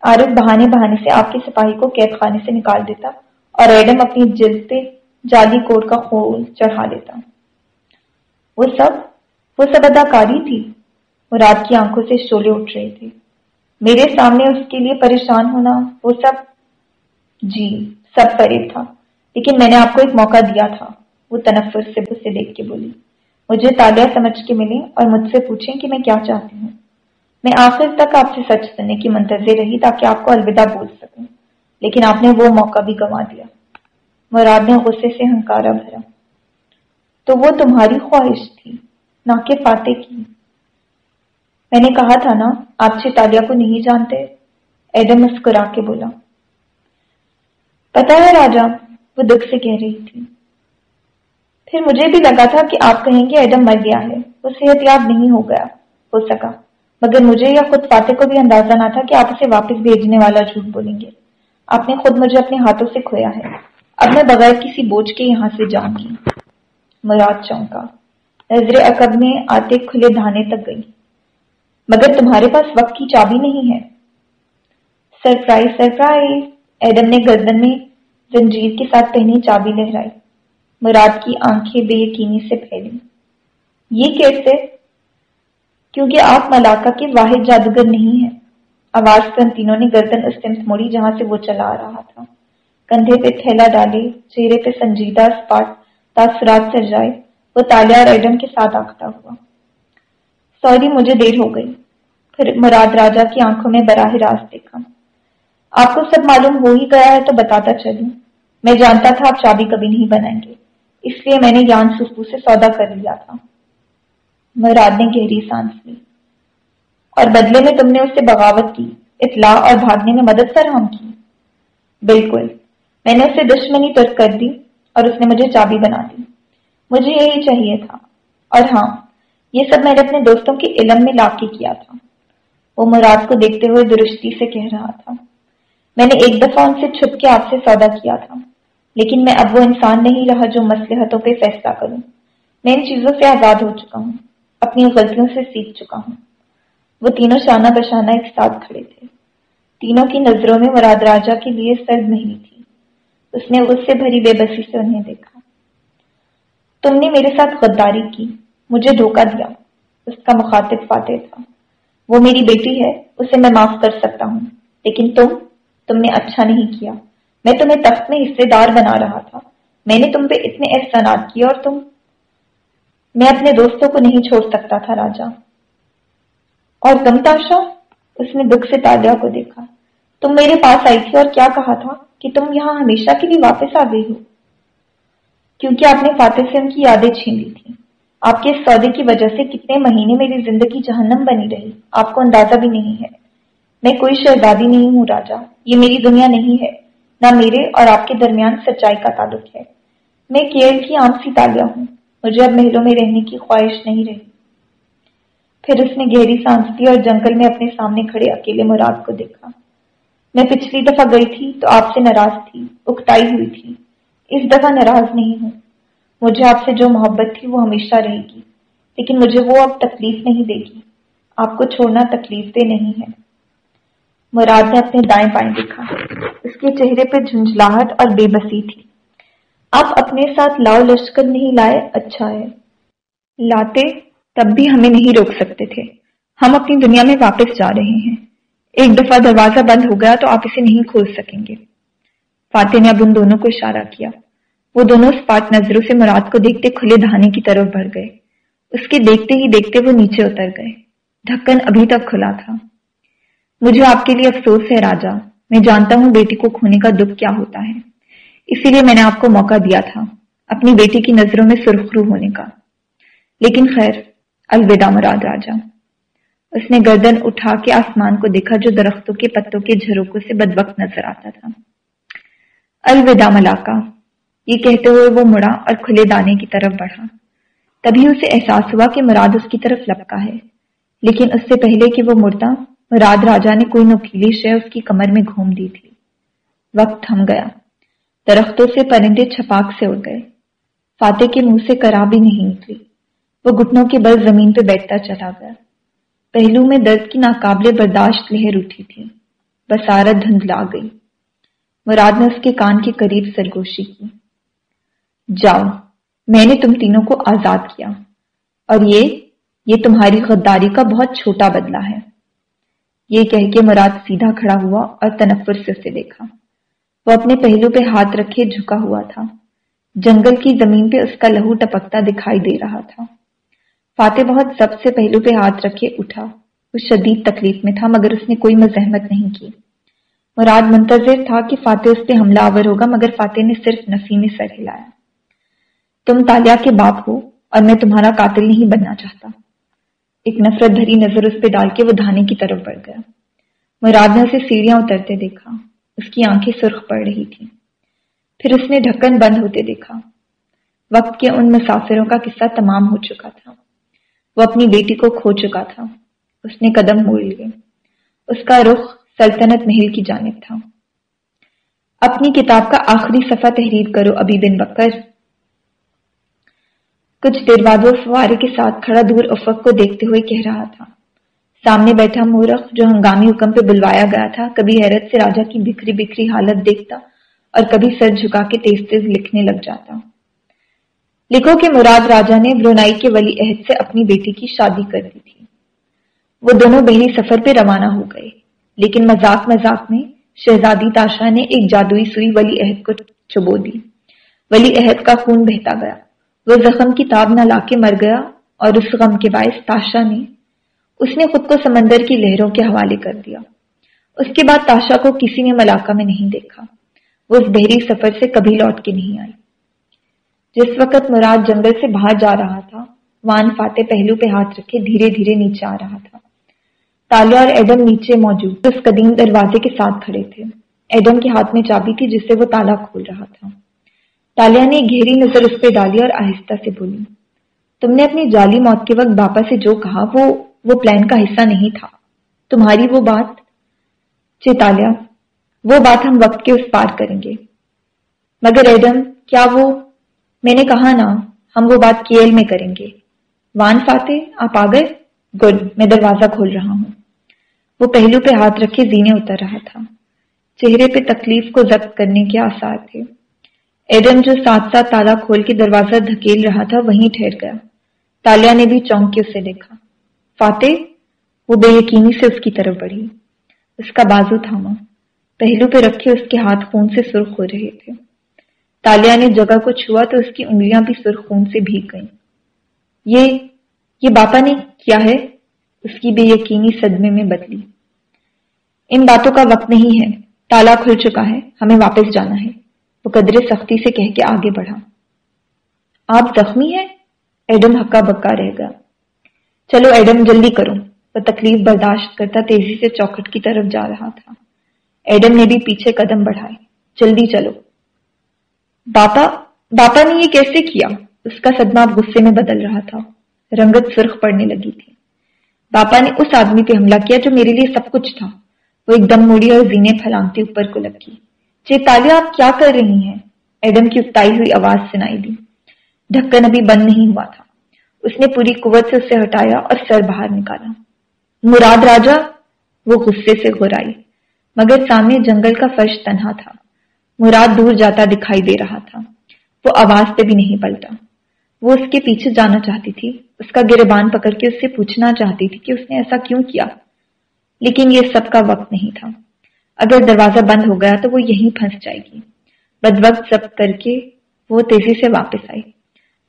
عارف بہانے بہانے سے آپ کے سپاہی کو قید خانے سے نکال دیتا اور ایڈم اپنی جلد پہ جالی کوٹ کا خول چڑھا دیتا وہ سب وہ سب اداکاری تھی۔ مراد کی آنکھوں سے شولے اٹھ رہے تھے۔ میرے سامنے اس کے لیے پریشان ہونا وہ سب جی سب قریب تھا۔ لیکن میں نے آپ کو ایک موقع دیا تھا۔ وہ تنفر سے اسے دیکھ کے بولی، مجھے تالیہ سمجھ کے ملیں اور مجھ سے پوچھیں کہ میں کیا چاہتی ہوں۔ میں آخر تک آپ سے سچ سننے کی منتظر رہی تاکہ آپ کو الوداع بول سکوں۔ لیکن آپ نے وہ موقع بھی گنوا دیا۔ مراد نے غصے سے ہنکارا بھرا۔ تو وہ تمہاری خواہش تھی۔ نہ کہ فاتح کی۔ میں نے کہا تھا نا، آپ چیتالیہ کو نہیں جانتے۔ ایڈم مسکرا کے بولا۔ پتا ہے راجا، وہ دکھ سے کہہ رہی تھی۔ پھر مجھے بھی لگا تھا کہ آپ کہیں گے ایڈم مر گیا ہے۔ وہ صحت یاب نہیں ہو گیا، ہو سکا۔ مگر مجھے یا خود فاتح کو بھی اندازہ نہ تھا کہ آپ اسے واپس بھیجنے والا جھوٹ بولیں گے۔ آپ نے خود مجھے اپنے ہاتھوں سے کھویا ہے۔ اب میں بغیر کسی بوجھ کے یہاں سے جاؤں گی مراد چونکا۔ نظر عقب میں آتے کھلے دھانے تک گئی۔ مگر تمہارے پاس وقت کی چابی نہیں ہے۔ Surprise surprise. ایڈم نے گردن میں زنجیر کے ساتھ پہنی چابی لہرائی۔ مراد کی آنکھیں بے یقینی سے پھیلی۔ یہ کیسے کیونکہ آپ ملاقہ کے واحد جادوگر نہیں ہیں۔ آواز پر تینوں نے گردن استمت موڑی جہاں سے وہ چلا آ رہا تھا۔ کندھے پہ تھیلا ڈالے، چہرے پہ سنجیدہ اسپاٹ تاثرات سر جائے۔ وہ تالیا اور ایڈم کے ساتھ آختا ہوا۔ سوری، مجھے دیر ہو گئی۔ پھر مراد راجا کی آنکھوں میں براہ راست دیکھا۔ آپ کو سب معلوم ہو ہی گیا ہے تو بتاتا چلوں۔ میں جانتا تھا آپ چابی کبھی نہیں بنائیں گے۔ اس لیے میں نے یان سسپو سے سودا کر لیا تھا۔ مراد نے گہری سانس لی۔ اور بدلے میں تم نے اس سے بغاوت کی، اطلاع اور بھاگنے میں مدد فراہم کی۔ بالکل، میں نے اسے دشمنی ترک کر دی اور اس نے مجھے چابی بنا دی۔ مجھے یہی چاہیے تھا۔ اور ہاں یہ سب میں نے اپنے دوستوں کے علم میں لا کے کیا تھا۔ وہ مراد کو دیکھتے ہوئے درستی سے کہہ رہا تھا۔ میں نے ایک دفعہ ان سے چھپ کے آپ سے سودا کیا تھا، لیکن میں اب وہ انسان نہیں رہا جو مسلحتوں پہ فیصلہ کروں۔ میں ان چیزوں سے آزاد ہو چکا ہوں، اپنی غلطیوں سے سیکھ چکا ہوں۔ وہ تینوں شانہ بشانہ ایک ساتھ کھڑے تھے۔ تینوں کی نظروں میں مراد راجا کے لیے سرد نہیں تھی۔ اس نے اس سے بھری بے بسی سے انہیں دیکھا۔ تم نے میرے ساتھ غداری کی، مجھے دھوکہ دیا۔ اس کا مخاطب فاتح تھا۔ وہ میری بیٹی ہے، اسے میں معاف کر سکتا ہوں۔ لیکن تم تم نے اچھا نہیں کیا۔ میں تمہیں تخت میں حصے دار بنا رہا تھا۔ میں نے تم پہ اتنے احسانات کیے اور تم، میں اپنے دوستوں کو نہیں چھوڑ سکتا تھا، راجا۔ اور تم تاشا اس نے دکھ سے تالیا کو دیکھا۔ تم میرے پاس آئی تھی اور کیا کہا تھا کہ تم یہاں ہمیشہ کے لیے واپس آ گئی ہو؟ کیونکہ آپ نے فاتح سے ان کی یادیں چھین لی تھی آپ کے اس سودے کی وجہ سے کتنے مہینے میری زندگی جہنم بنی رہی۔ آپ کو اندازہ بھی نہیں ہے۔ میں کوئی شہزادی نہیں ہوں، راجا۔ یہ میری دنیا نہیں ہے، نہ میرے اور آپ کے درمیان سچائی کا تعلق ہے۔ میں کیئر کی عام سی تالیا ہوں۔ مجھے اب محلوں میں رہنے کی خواہش نہیں رہی۔ پھر اس نے گہری سانس دی اور جنگل میں اپنے سامنے کھڑے اکیلے مراد کو دیکھا۔ میں پچھلی دفعہ گئی تھی تو آپ سے ناراض تھی، اکتائی ہوئی تھی۔ اس دفعہ ناراض نہیں ہوں۔ مجھے آپ سے جو محبت تھی وہ ہمیشہ رہے گی، لیکن مجھے وہ اب تکلیف نہیں دے گی۔ آپ کو چھوڑنا تکلیف دہ نہیں ہے۔ مراد نے اپنے دائیں بائیں دیکھا۔ اس کے چہرے پہ جھنجھلاہٹ اور بے بسی تھی۔ آپ اپنے ساتھ لاؤ لشکر نہیں لائے اچھا ہے۔ لاتے تب بھی ہمیں نہیں روک سکتے تھے۔ ہم اپنی دنیا میں واپس جا رہے ہیں۔ ایک دفعہ دروازہ بند ہو گیا تو آپ اسے نہیں کھول سکیں گے۔ فاتح نے اب ان دونوں کو اشارہ کیا۔ وہ دونوں اسپاٹ نظروں سے مراد کو دیکھتے کھلے دہانے کی طرف بڑھ گئے۔ اس کے دیکھتے ہی دیکھتے وہ نیچے اتر گئے۔ ڈھکن ابھی تک کھلا تھا۔ مجھے آپ کے لیے افسوس ہے راجا۔ میں جانتا ہوں بیٹی کو کھونے کا دکھ کیا ہوتا ہے۔ اسی لیے میں نے آپ کو موقع دیا تھا۔ اپنی بیٹی کی نظروں میں سرخرو ہونے کا۔ لیکن خیر، الوداع مراد راجا۔ اس نے گردن اٹھا کے آسمان کو دیکھا جو درختوں کے پتوں کے جھروکوں سے بد وقت نظر آتا تھا۔ الوداع ملاقہ یہ کہتے ہوئے وہ مڑا اور کھلے دانے کی طرف بڑھا۔ تبھی اسے احساس ہوا کہ مراد اس کی طرف لپکا ہے۔ لیکن اس سے پہلے کہ وہ مڑتا مراد راجا نے کوئی نوکیلی شے اس کی کمر میں گھوم دی تھی۔ وقت تھم گیا۔ درختوں سے پرندے چھپاک سے اڑ گئے۔ فاتح کے منہ سے کرا بھی نہیں نکلی وہ گٹنوں کے بل زمین پہ بیٹھتا چلا گیا۔ پہلو میں درد کی ناقابل برداشت لہر اٹھی تھی۔ بسارت دھندلا گئی۔ مراد نے اس کے کان کے قریب سرگوشی کی۔ جاؤ، میں نے تم تینوں کو آزاد کیا۔ اور یہ یہ تمہاری غداری کا بہت چھوٹا بدلہ ہے۔ یہ کہہ کے مراد سیدھا کھڑا ہوا اور تنفر سے اسے دیکھا۔ وہ اپنے پہلو پہ ہاتھ رکھے جھکا ہوا تھا۔ جنگل کی زمین پہ اس کا لہو ٹپکتا دکھائی دے رہا تھا۔ فاتح بہت سب سے پہلو پہ ہاتھ رکھے اٹھا۔ وہ شدید تکلیف میں تھا، مگر اس نے کوئی مزاحمت نہیں کی۔ مراد منتظر تھا کہ فاتح اس پہ حملہ آور ہوگا، مگر فاتح نے صرف نفی میں سر ہلایا۔ تم تالیا کے باپ ہو اور میں تمہارا قاتل نہیں بننا چاہتا۔ ایک نفرت بھری نظر اس پہ ڈال کے وہ دھانے کی طرف بڑھ گیا۔ مراد نے اسے سیڑھیاں اترتے دیکھا، اس کی آنکھیں سرخ پڑ رہی تھی پھر اس نے ڈھکن بند ہوتے دیکھا۔ وقت کے ان مسافروں کا قصہ تمام ہو چکا تھا۔ وہ اپنی بیٹی کو کھو چکا تھا۔ اس نے قدم موڑ لیے۔ اس کا رخ سلطنت محل کی جانب تھا۔ اپنی کتاب کا آخری صفحہ تحریر کرو ابھی بن بکر۔ کچھ دیر بعد وہ فوارے کے ساتھ کھڑا دور افق کو دیکھتے ہوئے کہہ رہا تھا۔ سامنے بیٹھا مورخ جو ہنگامی حکم پہ بلوایا گیا تھا، کبھی حیرت سے راجا کی بکھری بکھری حالت دیکھتا اور کبھی سر جھکا کے تیز تیز لکھنے لگ جاتا۔ لکھو کہ مراد راجا نے برونائی کے ولی عہد سے اپنی بیٹی کی شادی کر دی تھی۔ وہ دونوں بہنی سفر پہ روانہ ہو گئے۔ لیکن مذاق مذاق میں شہزادی تاشا نے ایک جادوئی سوئی ولی عہد کو چبو دی۔ ولی عہد کا خون بہتا گیا۔ وہ زخم کی تاب نہ لا کے مر گیا اور اس غم کے باعث تاشا نے اس نے خود کو سمندر کی لہروں کے حوالے کر دیا۔ اس کے بعد تاشا کو کسی نے ملاقہ میں نہیں دیکھا۔ وہ اس بحری سفر سے کبھی لوٹ کے نہیں آئی۔ جس وقت مراد جنگل سے باہر جا رہا تھا، وان فاتح پہلو پہ ہاتھ رکھے دھیرے دھیرے نیچے آ رہا تھا۔ تالیا اور ایڈم نیچے موجود اس قدیم دروازے کے ساتھ کھڑے تھے۔ ایڈم کے ہاتھ میں چابی تھی، جس سے وہ تالا کھول رہا تھا۔ تالیا نے گہری نظر اس پہ ڈالی اور آہستہ سے بولی، تم نے اپنی جالی موت کے وقت باپا سے جو کہا، وہ وہ پلان کا حصہ نہیں تھا۔ تمہاری وہ بات؟ جی چیتالیہ وہ بات ہم وقت کے اس پار کریں گے۔ مگر ایڈم کیا وہ؟ میں نے کہا نا، ہم وہ بات کیل میں کریں گے۔ وان فاتح، آپ آ گئے؟ گڈ، میں دروازہ کھول رہا ہوں۔ وہ پہلو پہ ہاتھ رکھے زینے اتر رہا تھا۔ چہرے پہ تکلیف کو ضبط کرنے کے آثار تھے۔ ایڈم جو ساتھ ساتھ تالا کھول کے دروازہ دھکیل رہا تھا، وہیں ٹھہر گیا۔ تالیا نے بھی چونک کے اسے دیکھا۔ فاتح، وہ بے یقینی سے اس کی طرف بڑھی۔ اس کا بازو تھاما۔ پہلو پہ رکھے اس کے ہاتھ خون سے سرخ ہو رہے تھے۔ تالیا نے جگہ کو چھوا تو اس کی انگلیاں بھی سرخ خون سے بھیگ گئیں۔ یہ یہ باپا نے کیا ہے؟ اس کی بے یقینی صدمے میں بدلی۔ ان باتوں کا وقت نہیں ہے۔ تالا کھل چکا ہے۔ ہمیں واپس جانا ہے۔ وہ قدرے سختی سے کہہ کے آگے بڑھا۔ آپ زخمی ہیں؟ ایڈم ہکا بکا رہ گیا۔ چلو ایڈم، جلدی کرو۔ وہ تکلیف برداشت کرتا تیزی سے چوکھٹ کی طرف جا رہا تھا۔ ایڈم نے بھی پیچھے قدم بڑھائے۔ جلدی چلو۔ باپا باپا نے یہ کیسے کیا؟ اس کا صدمہ غصے میں بدل رہا تھا۔ رنگت سرخ پڑنے لگی تھی۔ باپا نے اس آدمی پہ حملہ کیا جو میرے لیے سب کچھ تھا وہ ایک دم موڑی اور زینے پھیلانتے اوپر کو لگی چیتالیہ آپ کیا کر رہی ہیں ایڈم کی افتائی ہوئی آواز سنائی دی ڈھکن ابھی بند نہیں ہوا تھا اس نے پوری قوت سے اسے ہٹایا اور سر باہر نکالا مراد راجا وہ غصے سے گرائی مگر سامنے جنگل کا فرش تنہا تھا مراد دور جاتا دکھائی دے رہا تھا وہ آواز پہ بھی نہیں پلتا وہ اس کے پیچھے جانا چاہتی تھی، اس کا گربان پکڑ کے اس سے پوچھنا چاہتی تھی کہ اس نے ایسا کیوں کیا۔ لیکن یہ سب کا وقت نہیں تھا۔ اگر دروازہ بند ہو گیا تو وہ یہیں پھنس جائے گی۔ بد وقت سب کر کے وہ تیزی سے واپس آئی۔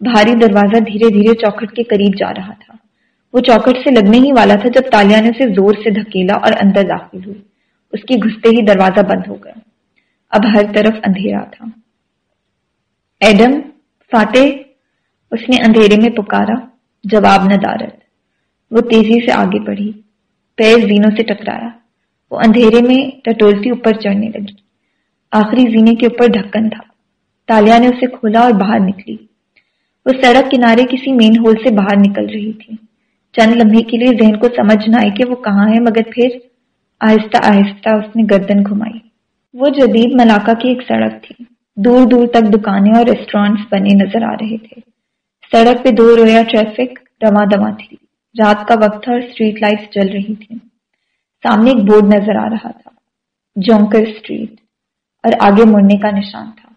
بھاری دروازہ دھیرے دھیرے چوکھٹ کے قریب جا رہا تھا۔ وہ چوکٹ سے لگنے ہی والا تھا جب تالیا نے اسے زور سے دھکیلا اور اندر داخل ہوئی۔ اس کی گھستے ہی دروازہ بند ہو گیا۔ اب ہر طرف اندھیرا تھا۔ ایڈم، فاتح اس نے اندھیرے میں پکارا، جواب نہ دارت وہ تیزی سے آگے بڑھی، پیر زینوں سے ٹکرایا۔ وہ اندھیرے میں ٹٹولتی اوپر چڑھنے لگی۔ آخری زینے کے اوپر ڈھکن تھا۔ تالیا نے اسے کھولا اور باہر نکلی۔ وہ سڑک کنارے کسی مین ہول سے باہر نکل رہی تھی۔ چند لمحے کے لیے ذہن کو سمجھ نہ آئی کہ وہ کہاں ہے، مگر پھر آہستہ آہستہ اس نے گردن گھمائی۔ وہ جدید ملاقہ کی ایک سڑک تھی۔ دور دور تک دکانیں اور ریسٹورینٹس بنے نظر آ رہے تھے۔ سڑک پہ دو رویا ٹریفک رواں دواں تھی۔ رات کا وقت تھا اور اسٹریٹ لائٹس جل رہی تھی سامنے ایک بورڈ نظر آ رہا تھا۔ جونکر اسٹریٹ اور آگے مڑنے کا نشان تھا۔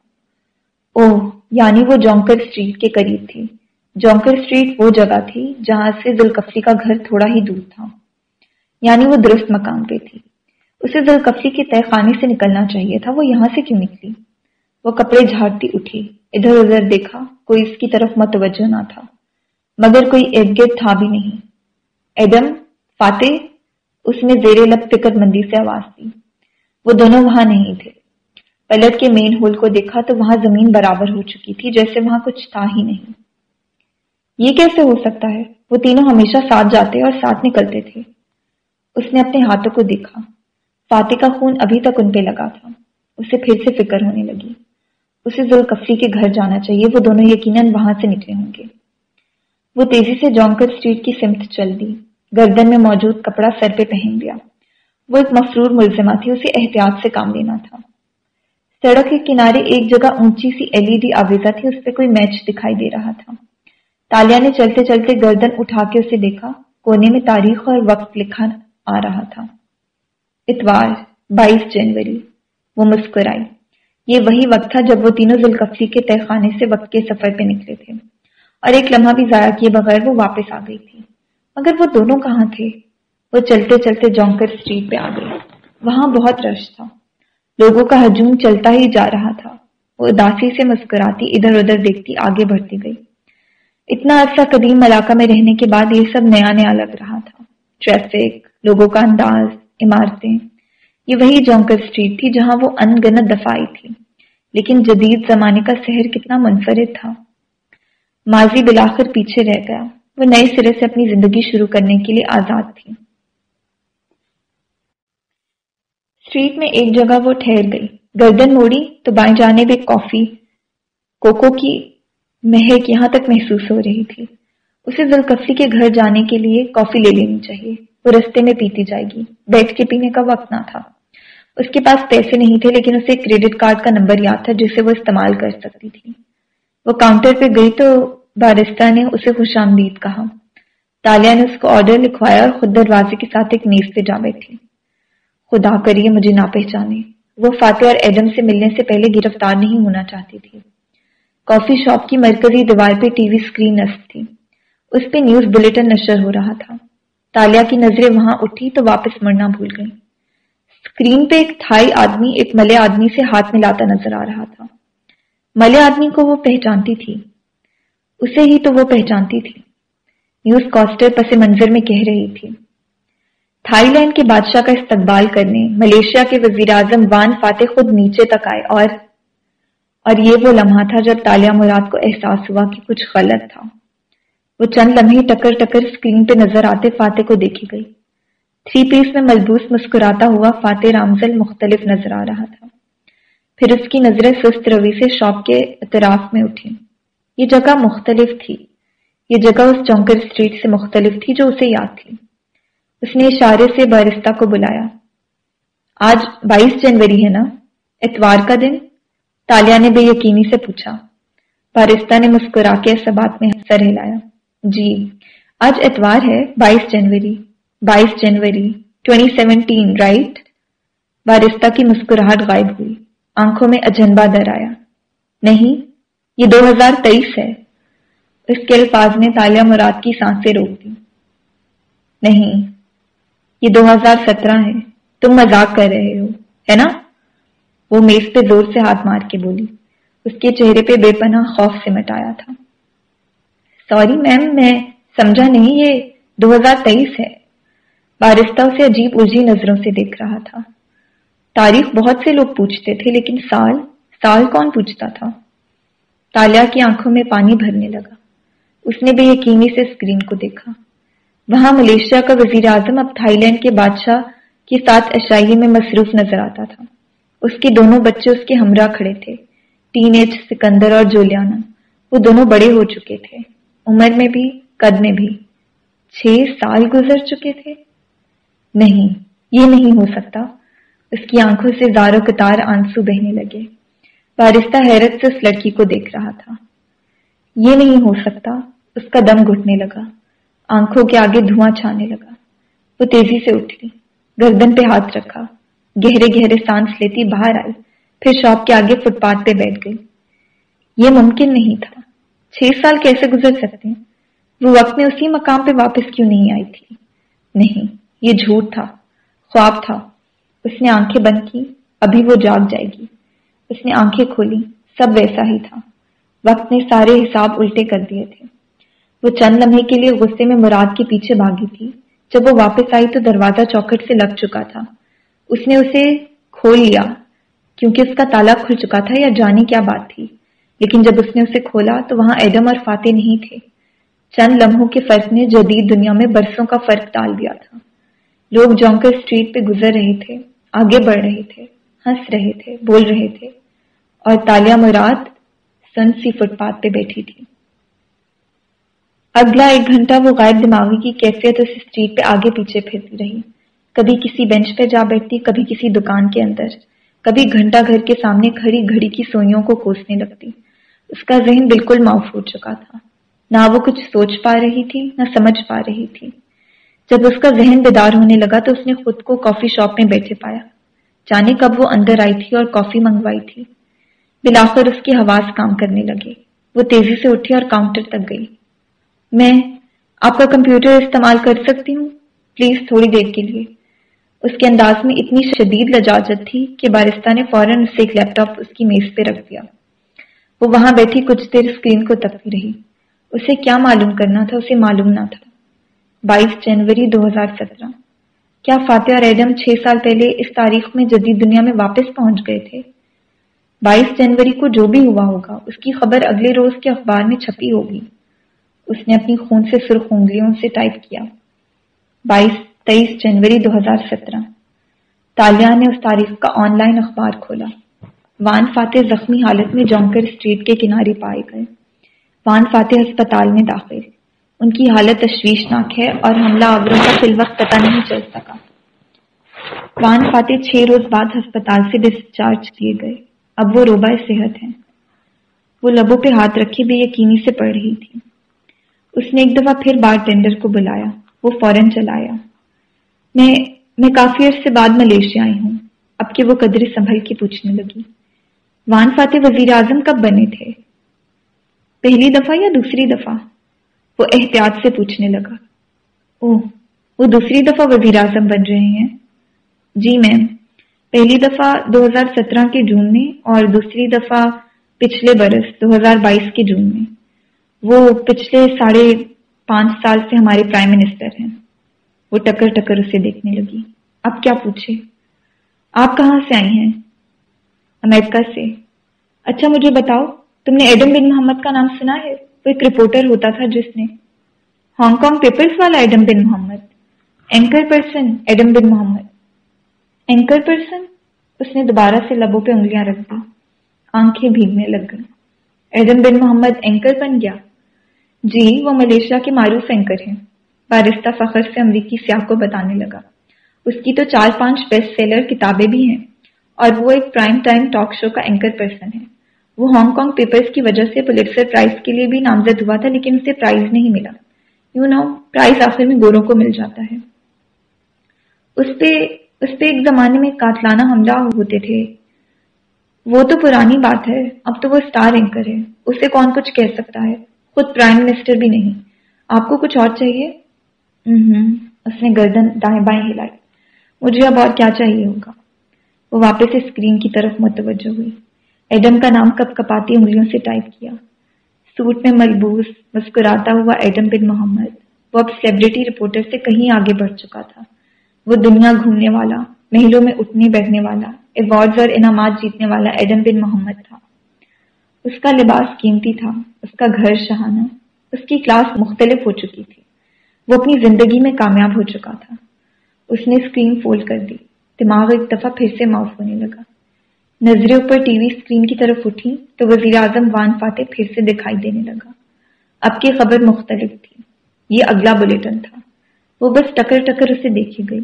اوہ یعنی وہ جونکر اسٹریٹ کے قریب تھی۔ جونکر اسٹریٹ وہ جگہ تھی جہاں سے ذوالکفلی کا گھر تھوڑا ہی دور تھا۔ یعنی وہ درست مقام پہ تھی۔ اسے ذوالکفلی کے تہ خانے سے نکلنا چاہیے تھا۔ وہ یہاں سے کیوں نکلی؟ وہ کپڑے جھاڑتی اٹھی۔ ادھر ادھر دیکھا، کوئی اس کی طرف متوجہ نہ تھا۔ مگر کوئی ارد گرد تھا بھی نہیں۔ ایڈم، فاتح، اس نے زیر لب فکر مندی سے آواز دی۔ وہ دونوں وہاں نہیں تھے۔ پلٹ کے مین ہول کو دیکھا تو وہاں زمین برابر ہو چکی تھی، جیسے وہاں کچھ تھا ہی نہیں۔ یہ کیسے ہو سکتا ہے؟ وہ تینوں ہمیشہ ساتھ جاتے اور ساتھ نکلتے تھے۔ اس نے اپنے ہاتھوں کو دیکھا۔ فاتح کا خون ابھی تک ان پہ لگا تھا۔ اسے پھر سے فکر ہونے لگی۔ اسے ذوالکفری کے گھر جانا چاہیے۔ وہ دونوں یقیناً وہاں سے نکلے ہوں گے۔ وہ تیزی سے جونکر اسٹریٹ کی سمت چل دی۔ گردن میں موجود کپڑا سر پہ پہن لیا۔ وہ ایک مفرور ملزمہ تھی، اسے احتیاط سے کام لینا تھا۔ سڑک کے کنارے ایک جگہ اونچی سی ایل ای ڈی آویزہ تھی، اس پہ کوئی میچ دکھائی دے رہا تھا۔ تالیا نے چلتے چلتے گردن اٹھا کے اسے دیکھا۔ کونے میں تاریخ اور وقت لکھا آ رہا تھا۔ اتوار، بائیس جنوری۔ وہ مسکرائی یہ وہی وقت تھا جب وہ تینوں ذلکفلی کے تہ خانے سے وقت کے سفر پہ نکلے تھے اور ایک لمحہ بھی ضائع کیے بغیر وہ واپس آ گئی تھی۔ مگر وہ دونوں کہاں تھے؟ وہ چلتے چلتے جونکر اسٹریٹ پہ آ گئے۔ وہاں بہت رش تھا۔ لوگوں کا ہجوم چلتا ہی جا رہا تھا۔ وہ اداسی سے مسکراتی ادھر ادھر دیکھتی آگے بڑھتی گئی۔ اتنا عرصہ قدیم علاقہ میں رہنے کے بعد یہ سب نیا نیا لگ رہا تھا۔ ٹریفک، لوگوں کا انداز، عمارتیں۔ یہ وہی جونکر اسٹریٹ تھی جہاں وہ ان گنت دفاعی تھی۔ لیکن جدید زمانے کا شہر کتنا منفرد تھا۔ ماضی بلاخر پیچھے رہ گیا۔ وہ نئے سرے سے اپنی زندگی شروع کرنے کے لیے آزاد تھی۔ اسٹریٹ میں ایک جگہ وہ ٹھہر گئی۔ گردن موڑی تو بائیں جانے ایک کافی کوکو کی مہک یہاں تک محسوس ہو رہی تھی۔ اسے ذلکفلی کے گھر جانے کے لیے کافی لے لینی چاہیے۔ وہ رستے میں پیتی جائے گی۔ بیٹھ کے پینے کا وقت نہ تھا۔ اس کے پاس پیسے نہیں تھے، لیکن اسے کریڈٹ کارڈ کا نمبر یاد تھا جسے وہ استعمال کر سکتی تھی۔ وہ کاؤنٹر پہ گئی تو بارستہ نے اسے خوش آمدید کہا۔ تالیا نے اس کو آرڈر لکھوایا اور خود دروازے کے ساتھ ایک میز پہ جا بیٹھی۔ خدا کریے، مجھے نہ پہچانے۔ وہ فاتح اور ایڈم سے ملنے سے پہلے گرفتار نہیں ہونا چاہتی تھی۔ کافی شاپ کی مرکزی دیوار پہ ٹی وی اسکرین نصب تھی۔ اس پہ نیوز بلٹن نشر ہو رہا تھا۔ تالیا کی نظریں وہاں اٹھی تو واپس مرنا بھول گئی۔ اسکرین پہ ایک تھائی آدمی، ایک ملے آدمی سے ہاتھ ملاتا نظر آ رہا تھا۔ ملے آدمی کو وہ پہچانتی تھی۔ اسے ہی تو وہ پہچانتی تھی۔ نیوز کاسٹر پس منظر میں کہہ رہی تھی۔ تھائی لینڈ کے بادشاہ کا استقبال کرنے، ملیشیا کے وزیر اعظم وان فاتح خود نیچے تک آئے اور اور یہ وہ لمحہ تھا جب تالیہ مراد کو احساس ہوا کہ کچھ غلط تھا۔ وہ چند لمحے ٹکر ٹکر اسکرین پہ نظر آتے فاتح کو دیکھی گئی۔ تھری پیس میں ملبوس مسکراتا ہوا فاتح رامزل مختلف نظر آ رہا تھا۔ پھر اس کی نظریں سست روی سے شاپ کے اطراف میں اٹھی یہ جگہ مختلف تھی۔ یہ جگہ اس چونکر اسٹریٹ سے مختلف تھی جو اسے یاد تھی۔ اس نے اشارے سے بارستہ کو بلایا۔ آج بائیس جنوری ہے نا؟ اتوار کا دن؟ تالیا نے بے یقینی سے پوچھا۔ پارستہ نے مسکرا کے سبات میں سر ہلایا جی آج اتوار ہے، بائیس جنوری۔ بائیس جنوری ٹوینٹی سیونٹین رائٹ بارستہ کی مسکراہٹ غائب ہوئی۔ آنکھوں میں اجنبا در آیا۔ نہیں، یہ دو ہزار تیئیس ہے۔ اس کے الفاظ نے تالیہ مراد کی سانسیں روک دی نہیں، یہ دو ہزار سترہ ہے۔ تم مذاق کر رہے ہو، ہے نا؟ وہ میز پہ زور سے ہاتھ مار کے بولی۔ اس کے چہرے پہ بے پناہ خوف سے مٹایا تھا۔ سوری میم، میں سمجھا نہیں، یہ دو ہزار تیئیس ہے۔ بارستہ اسے عجیب الجھی نظروں سے دیکھ رہا تھا۔ تاریخ بہت سے لوگ پوچھتے تھے، لیکن سال سال کون پوچھتا تھا؟ تالیا کی آنکھوں میں پانی بھرنے لگا۔ اس نے بے یقینی سے اسکرین کو دیکھا۔ وہاں ملیشیا کا وزیر اعظم اب تھائی لینڈ کے بادشاہ کے ساتھ اشائی میں مصروف نظر آتا تھا۔ اس کے دونوں بچے اس کے ہمراہ کھڑے تھے۔ ٹین ایج سکندر اور جولیانا، وہ دونوں بڑے ہو چکے تھے۔ عمر میں بھی، قد میں بھی۔ چھ سال گزر چکے تھے۔ نہیں، یہ نہیں ہو سکتا۔ اس کی آنکھوں سے زارو کتار آنسو بہنے لگے۔ بارستہ حیرت سے اس لڑکی کو دیکھ رہا تھا۔ یہ نہیں ہو سکتا، اس کا دم گھٹنے لگا۔ آنکھوں کے آگے دھواں چھانے لگا۔ وہ تیزی سے اٹھی گردن پہ ہاتھ رکھا۔ گہرے گہرے سانس لیتی باہر آئی، پھر شاپ کے آگے فٹ پاتھ پہ بیٹھ گئی۔ یہ ممکن نہیں تھا۔ چھ سال کیسے گزر سکتے؟ ہیں وہ وقت میں اسی مقام پہ واپس کیوں نہیں آئی تھی؟ نہیں۔ یہ جھوٹ تھا، خواب تھا۔ اس نے آنکھیں بند کی، ابھی وہ جاگ جائے گی۔ اس نے آنکھیں کھولی، سب ویسا ہی تھا۔ وقت نے سارے حساب الٹے کر دیے تھے۔ وہ چند لمحے کے لیے غصے میں مراد کے پیچھے بھاگی تھی۔ جب وہ واپس آئی تو دروازہ چوکٹ سے لگ چکا تھا۔ اس نے اسے کھول لیا، کیونکہ اس کا تالا کھل چکا تھا یا جانے کیا بات تھی۔ لیکن جب اس نے اسے کھولا تو وہاں ایڈم اور فاتح نہیں تھے۔ چند لمحوں کے فرق نے جدید دنیا میں برسوں کا فرق ڈال دیا تھا۔ لوگ جونکر اسٹریٹ پہ گزر رہے تھے، آگے بڑھ رہے تھے، ہنس رہے تھے، بول رہے تھے۔ اور تالیا مراد سن سی فٹ پاتھ پہ بیٹھی تھی۔ اگلا ایک گھنٹہ وہ غائب دماغی کی کیفیت اس اسٹریٹ پہ آگے پیچھے پھرتی رہی۔ کبھی کسی بینچ پہ جا بیٹھتی کبھی کسی دکان کے اندر۔ کبھی گھنٹہ گھر کے سامنے کھڑی گھڑی کی سوئیوں کو کوسنے لگتی۔ اس کا ذہن بالکل معاف ہو چکا تھا۔ نہ وہ کچھ سوچ پا رہی تھی، نہ سمجھ پا رہی تھی۔ جب اس کا ذہن بیدار ہونے لگا تو اس نے خود کو کافی شاپ میں بیٹھے پایا۔ جانے کب وہ اندر آئی تھی اور کافی منگوائی تھی۔ بلاخر اس کے حواس کام کرنے لگے۔ وہ تیزی سے اٹھی اور کاؤنٹر تک گئی۔ میں، آپ کا کمپیوٹر استعمال کر سکتی ہوں؟ پلیز، تھوڑی دیر کے لیے۔ اس کے انداز میں اتنی شدید لجاجت تھی کہ بارستہ نے فوراً اس سے ایک لیپ ٹاپ اس کی میز پہ رکھ دیا۔ وہ وہاں بیٹھی کچھ دیر اسکرین کو تکتی رہی۔ اسے کیا معلوم کرنا تھا، اسے معلوم نہ تھا۔ بائیس جنوری دو ہزار سترہ۔ کیا فاتح اور ایڈم چھ سال پہلے اس تاریخ میں جدید دنیا میں واپس پہنچ گئے تھے؟ بائیس جنوری کو جو بھی ہوا ہوگا، اس کی خبر اگلے روز کے اخبار میں چھپی ہوگی۔ اس نے اپنی خون سے سرخ انگلیوں سے ٹائپ کیا۔ بائیس تیئیس جنوری دو ہزار سترہ۔ تالیہ نے اس تاریخ کا آن لائن اخبار کھولا۔ وان فاتح زخمی حالت میں جونکر اسٹریٹ کے کنارے پائے گئے۔ وان فاتح اسپتال میں داخل۔ ان کی حالت تشویشناک ہے اور حملہ آوروں کا فی الوقت پتہ نہیں چل سکا۔ وان فاتح چھ روز بعد ہسپتال سے ڈسچارج کیے گئے۔ اب وہ روبہ صحت ہیں۔ وہ لبوں پہ ہاتھ رکھے بھی یقینی سے پڑھ رہی تھی۔ اس نے ایک دفعہ پھر بار ٹینڈر کو بلایا۔ وہ فوراً چلایا میں میں کافی عرصے بعد ملیشیا آئی ہوں۔ اب کہ وہ قدرے سنبھل کے پوچھنے لگی۔ وان فاتح وزیر اعظم کب بنے تھے؟ پہلی دفعہ یا دوسری دفعہ؟ وہ احتیاط سے پوچھنے لگا۔ اوہ، وہ دوسری دفعہ وزیر اعظم بن رہے ہیں؟ جی میم، پہلی دفعہ دو ہزار سترہ کے جون میں اور دوسری دفعہ پچھلے برس دو ہزار بائیس کے جون میں۔ وہ پچھلے ساڑھے پانچ سال سے ہمارے پرائم منسٹر ہیں۔ وہ ٹکر ٹکر اسے دیکھنے لگی۔ اب کیا پوچھے؟ آپ کہاں سے آئی ہیں؟ امریکہ سے۔ اچھا مجھے بتاؤ، تم نے ایڈم بن محمد کا نام سنا ہے؟ وہ ایک رپورٹر ہوتا تھا جس نے ہانگ کانگ پیپرز والا Adam bin Muhammad, anchor person Adam bin Muhammad. Anchor person, اس نے دوبارہ سے لبوں پہ انگلیاں رکھ دی، آنکھیں بھیگنے لگ گئی ایڈم بن محمد اینکر بن گیا۔ جی وہ ملیشیا کے معروف اینکر ہیں۔ بارستہ فخر سے امریکی سیاح کو بتانے لگا۔ اس کی تو چار پانچ بیسٹ سیلر کتابیں بھی ہیں اور وہ ایک پرائم ٹائم ٹاک شو کا اینکر پرسن ہے۔ وہ ہانگ کانگ پیپرز کی وجہ سے پولیٹسر پرائز کے لیے بھی نامزد ہوا تھا، لیکن اسے پرائز نہیں ملا۔ یو نو، پرائز آخر میں گوروں کو مل جاتا ہے۔ اس پہ اس پہ ایک زمانے میں قاتلانہ حملہ ہوتے تھے۔ وہ تو پرانی بات ہے، اب تو وہ اسٹار اینکر ہے۔ اسے کون کچھ کہہ سکتا ہے؟ خود پرائم منسٹر بھی نہیں۔ آپ کو کچھ اور چاہیے؟ اس نے گردن دائیں بائیں ہلائی۔ مجھے اب اور کیا چاہیے ہوگا؟ وہ واپس اسکرین کی طرف متوجہ ہوئی۔ ایڈم کا نام کپ کپاتی انگلیوں سے ٹائپ کیا۔ سوٹ میں ملبوس، مسکراتا ہوا ایڈم بن محمد۔ وہ اب سیلیبریٹی رپورٹر سے کہیں آگے بڑھ چکا تھا۔ وہ دنیا گھومنے والا، محلوں میں اٹھنے بیٹھنے والا ایوارڈز اور انعامات جیتنے والا ایڈم بن محمد تھا۔ اس کا لباس قیمتی تھا، اس کا گھر شہانہ اس کی کلاس مختلف ہو چکی تھی۔ وہ اپنی زندگی میں کامیاب ہو چکا تھا۔ اس نے اسکرین فولڈ کر دی۔ دماغ ایک دفعہ پھر سے معاف ہونے لگا۔ نظریں اوپر ٹی وی اسکرین کی طرف اٹھی تو وزیر اعظم وان فاتح پھر سے دکھائی دینے لگا۔ اب کی خبر مختلف تھی۔ یہ اگلا بلیٹن تھا۔ وہ بس ٹکر ٹکر اسے دیکھی گئی۔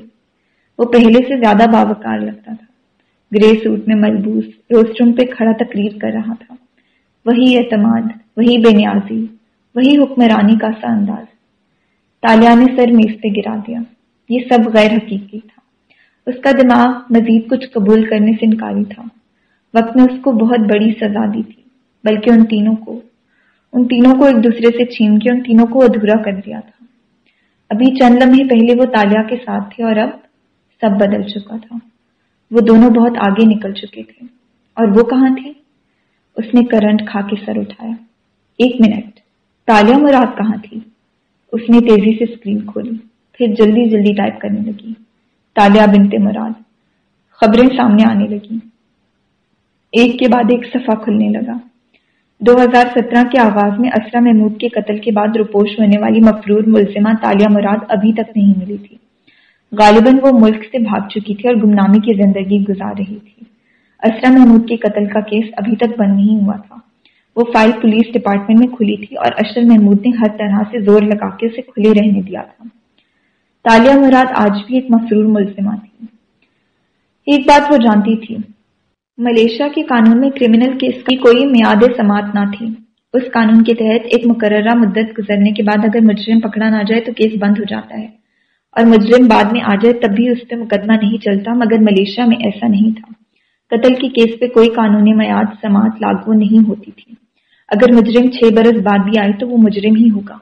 وہ پہلے سے زیادہ باوکار لگتا تھا۔ گرے سوٹ میں ملبوس روسٹ روم پہ کھڑا تقریر کر رہا تھا۔ وہی اعتماد، وہی بے نیازی، وہی حکمرانی کا سا انداز۔ تالیا نے سر میز پہ گرا دیا۔ یہ سب غیر حقیقی تھا۔ اس کا دماغ مزید کچھ قبول کرنے سے انکاری تھا۔ وقت نے اس کو بہت بڑی سزا دی تھی، بلکہ ان تینوں کو، ان تینوں کو ایک دوسرے سے چھین کے ان تینوں کو ادھورا کر دیا تھا۔ ابھی چند لمحے پہلے وہ تالیا کے ساتھ تھے اور اب سب بدل چکا تھا۔ وہ دونوں بہت آگے نکل چکے تھے۔ اور وہ کہاں تھے؟ اس نے کرنٹ کھا کے سر اٹھایا۔ ایک منٹ تالیا مراد کہاں تھی؟ اس نے تیزی سے اسکرین کھولی۔ پھر جلدی جلدی ٹائپ کرنے لگی۔ تالیا بنتے مراد، خبریں سامنے آنے لگی ایک کے بعد ایک صفحہ کھلنے لگا۔ دو ہزار سترہ کے آغاز میں اسرا محمود کے قتل کے بعد رپوش ہونے والی مفرور ملزمہ تالیا مراد ابھی تک نہیں ملی تھی۔ غالباً وہ ملک سے بھاگ چکی تھی اور گمنامی کی زندگی گزار رہی تھی۔ اسرا محمود کے قتل کا کیس ابھی تک بند نہیں ہوا تھا۔ وہ فائل پولیس ڈپارٹمنٹ میں کھلی تھی اور اشر محمود نے ہر طرح سے زور لگا کے اسے کھلے رہنے دیا تھا۔ تالیہ مراد آج بھی ایک مفرور ملزمہ تھی۔ ایک بات وہ جانتی تھی ملیشیا کے قانون میں کرمنل کیس کی کوئی میاد سماعت نہ تھی۔ اس قانون کے تحت ایک مقررہ مدت گزرنے کے بعد اگر مجرم پکڑا نہ جائے تو کیس بند ہو جاتا ہے۔ اور مجرم بعد میں آ جائے تب بھی اس پہ مقدمہ نہیں چلتا، مگر ملیشیا میں ایسا نہیں تھا۔ قتل کے کیس پہ کوئی قانونی میاد سماعت لاگو نہیں ہوتی تھی۔ اگر مجرم چھ برس بعد بھی آئے تو وہ مجرم ہی ہوگا۔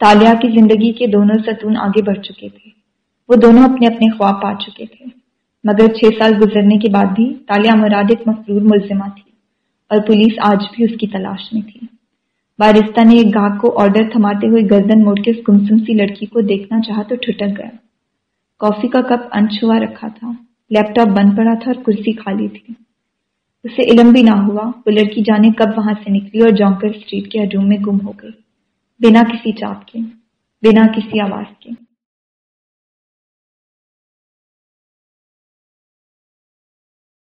تالیہ کی زندگی کے دونوں ستون آگے بڑھ چکے تھے۔ وہ دونوں اپنے اپنے خواب پا چکے تھے۔ مگر چھ سال گزرنے کے بعد بھی تالیہ مراد ایک مفرور ملزمہ تھی اور پولیس آج بھی اس کی تلاش میں تھی۔ بارستہ نے ایک گاہک کو آرڈر تھماتے ہوئے گردن موڑ کے اس گمسم سی لڑکی کو دیکھنا چاہا تو ٹھٹک گیا۔ کافی کا کپ انچھوا رکھا تھا۔ لیپ ٹاپ بند پڑا تھا اور کرسی خالی تھی۔ اسے علم بھی نہ ہوا۔ وہ لڑکی جانے کب وہاں سے نکلی اور جونکر اسٹریٹ کے ہجوم میں گم ہو گئی۔ بنا کسی چاپ کے، بنا کسی آواز کے۔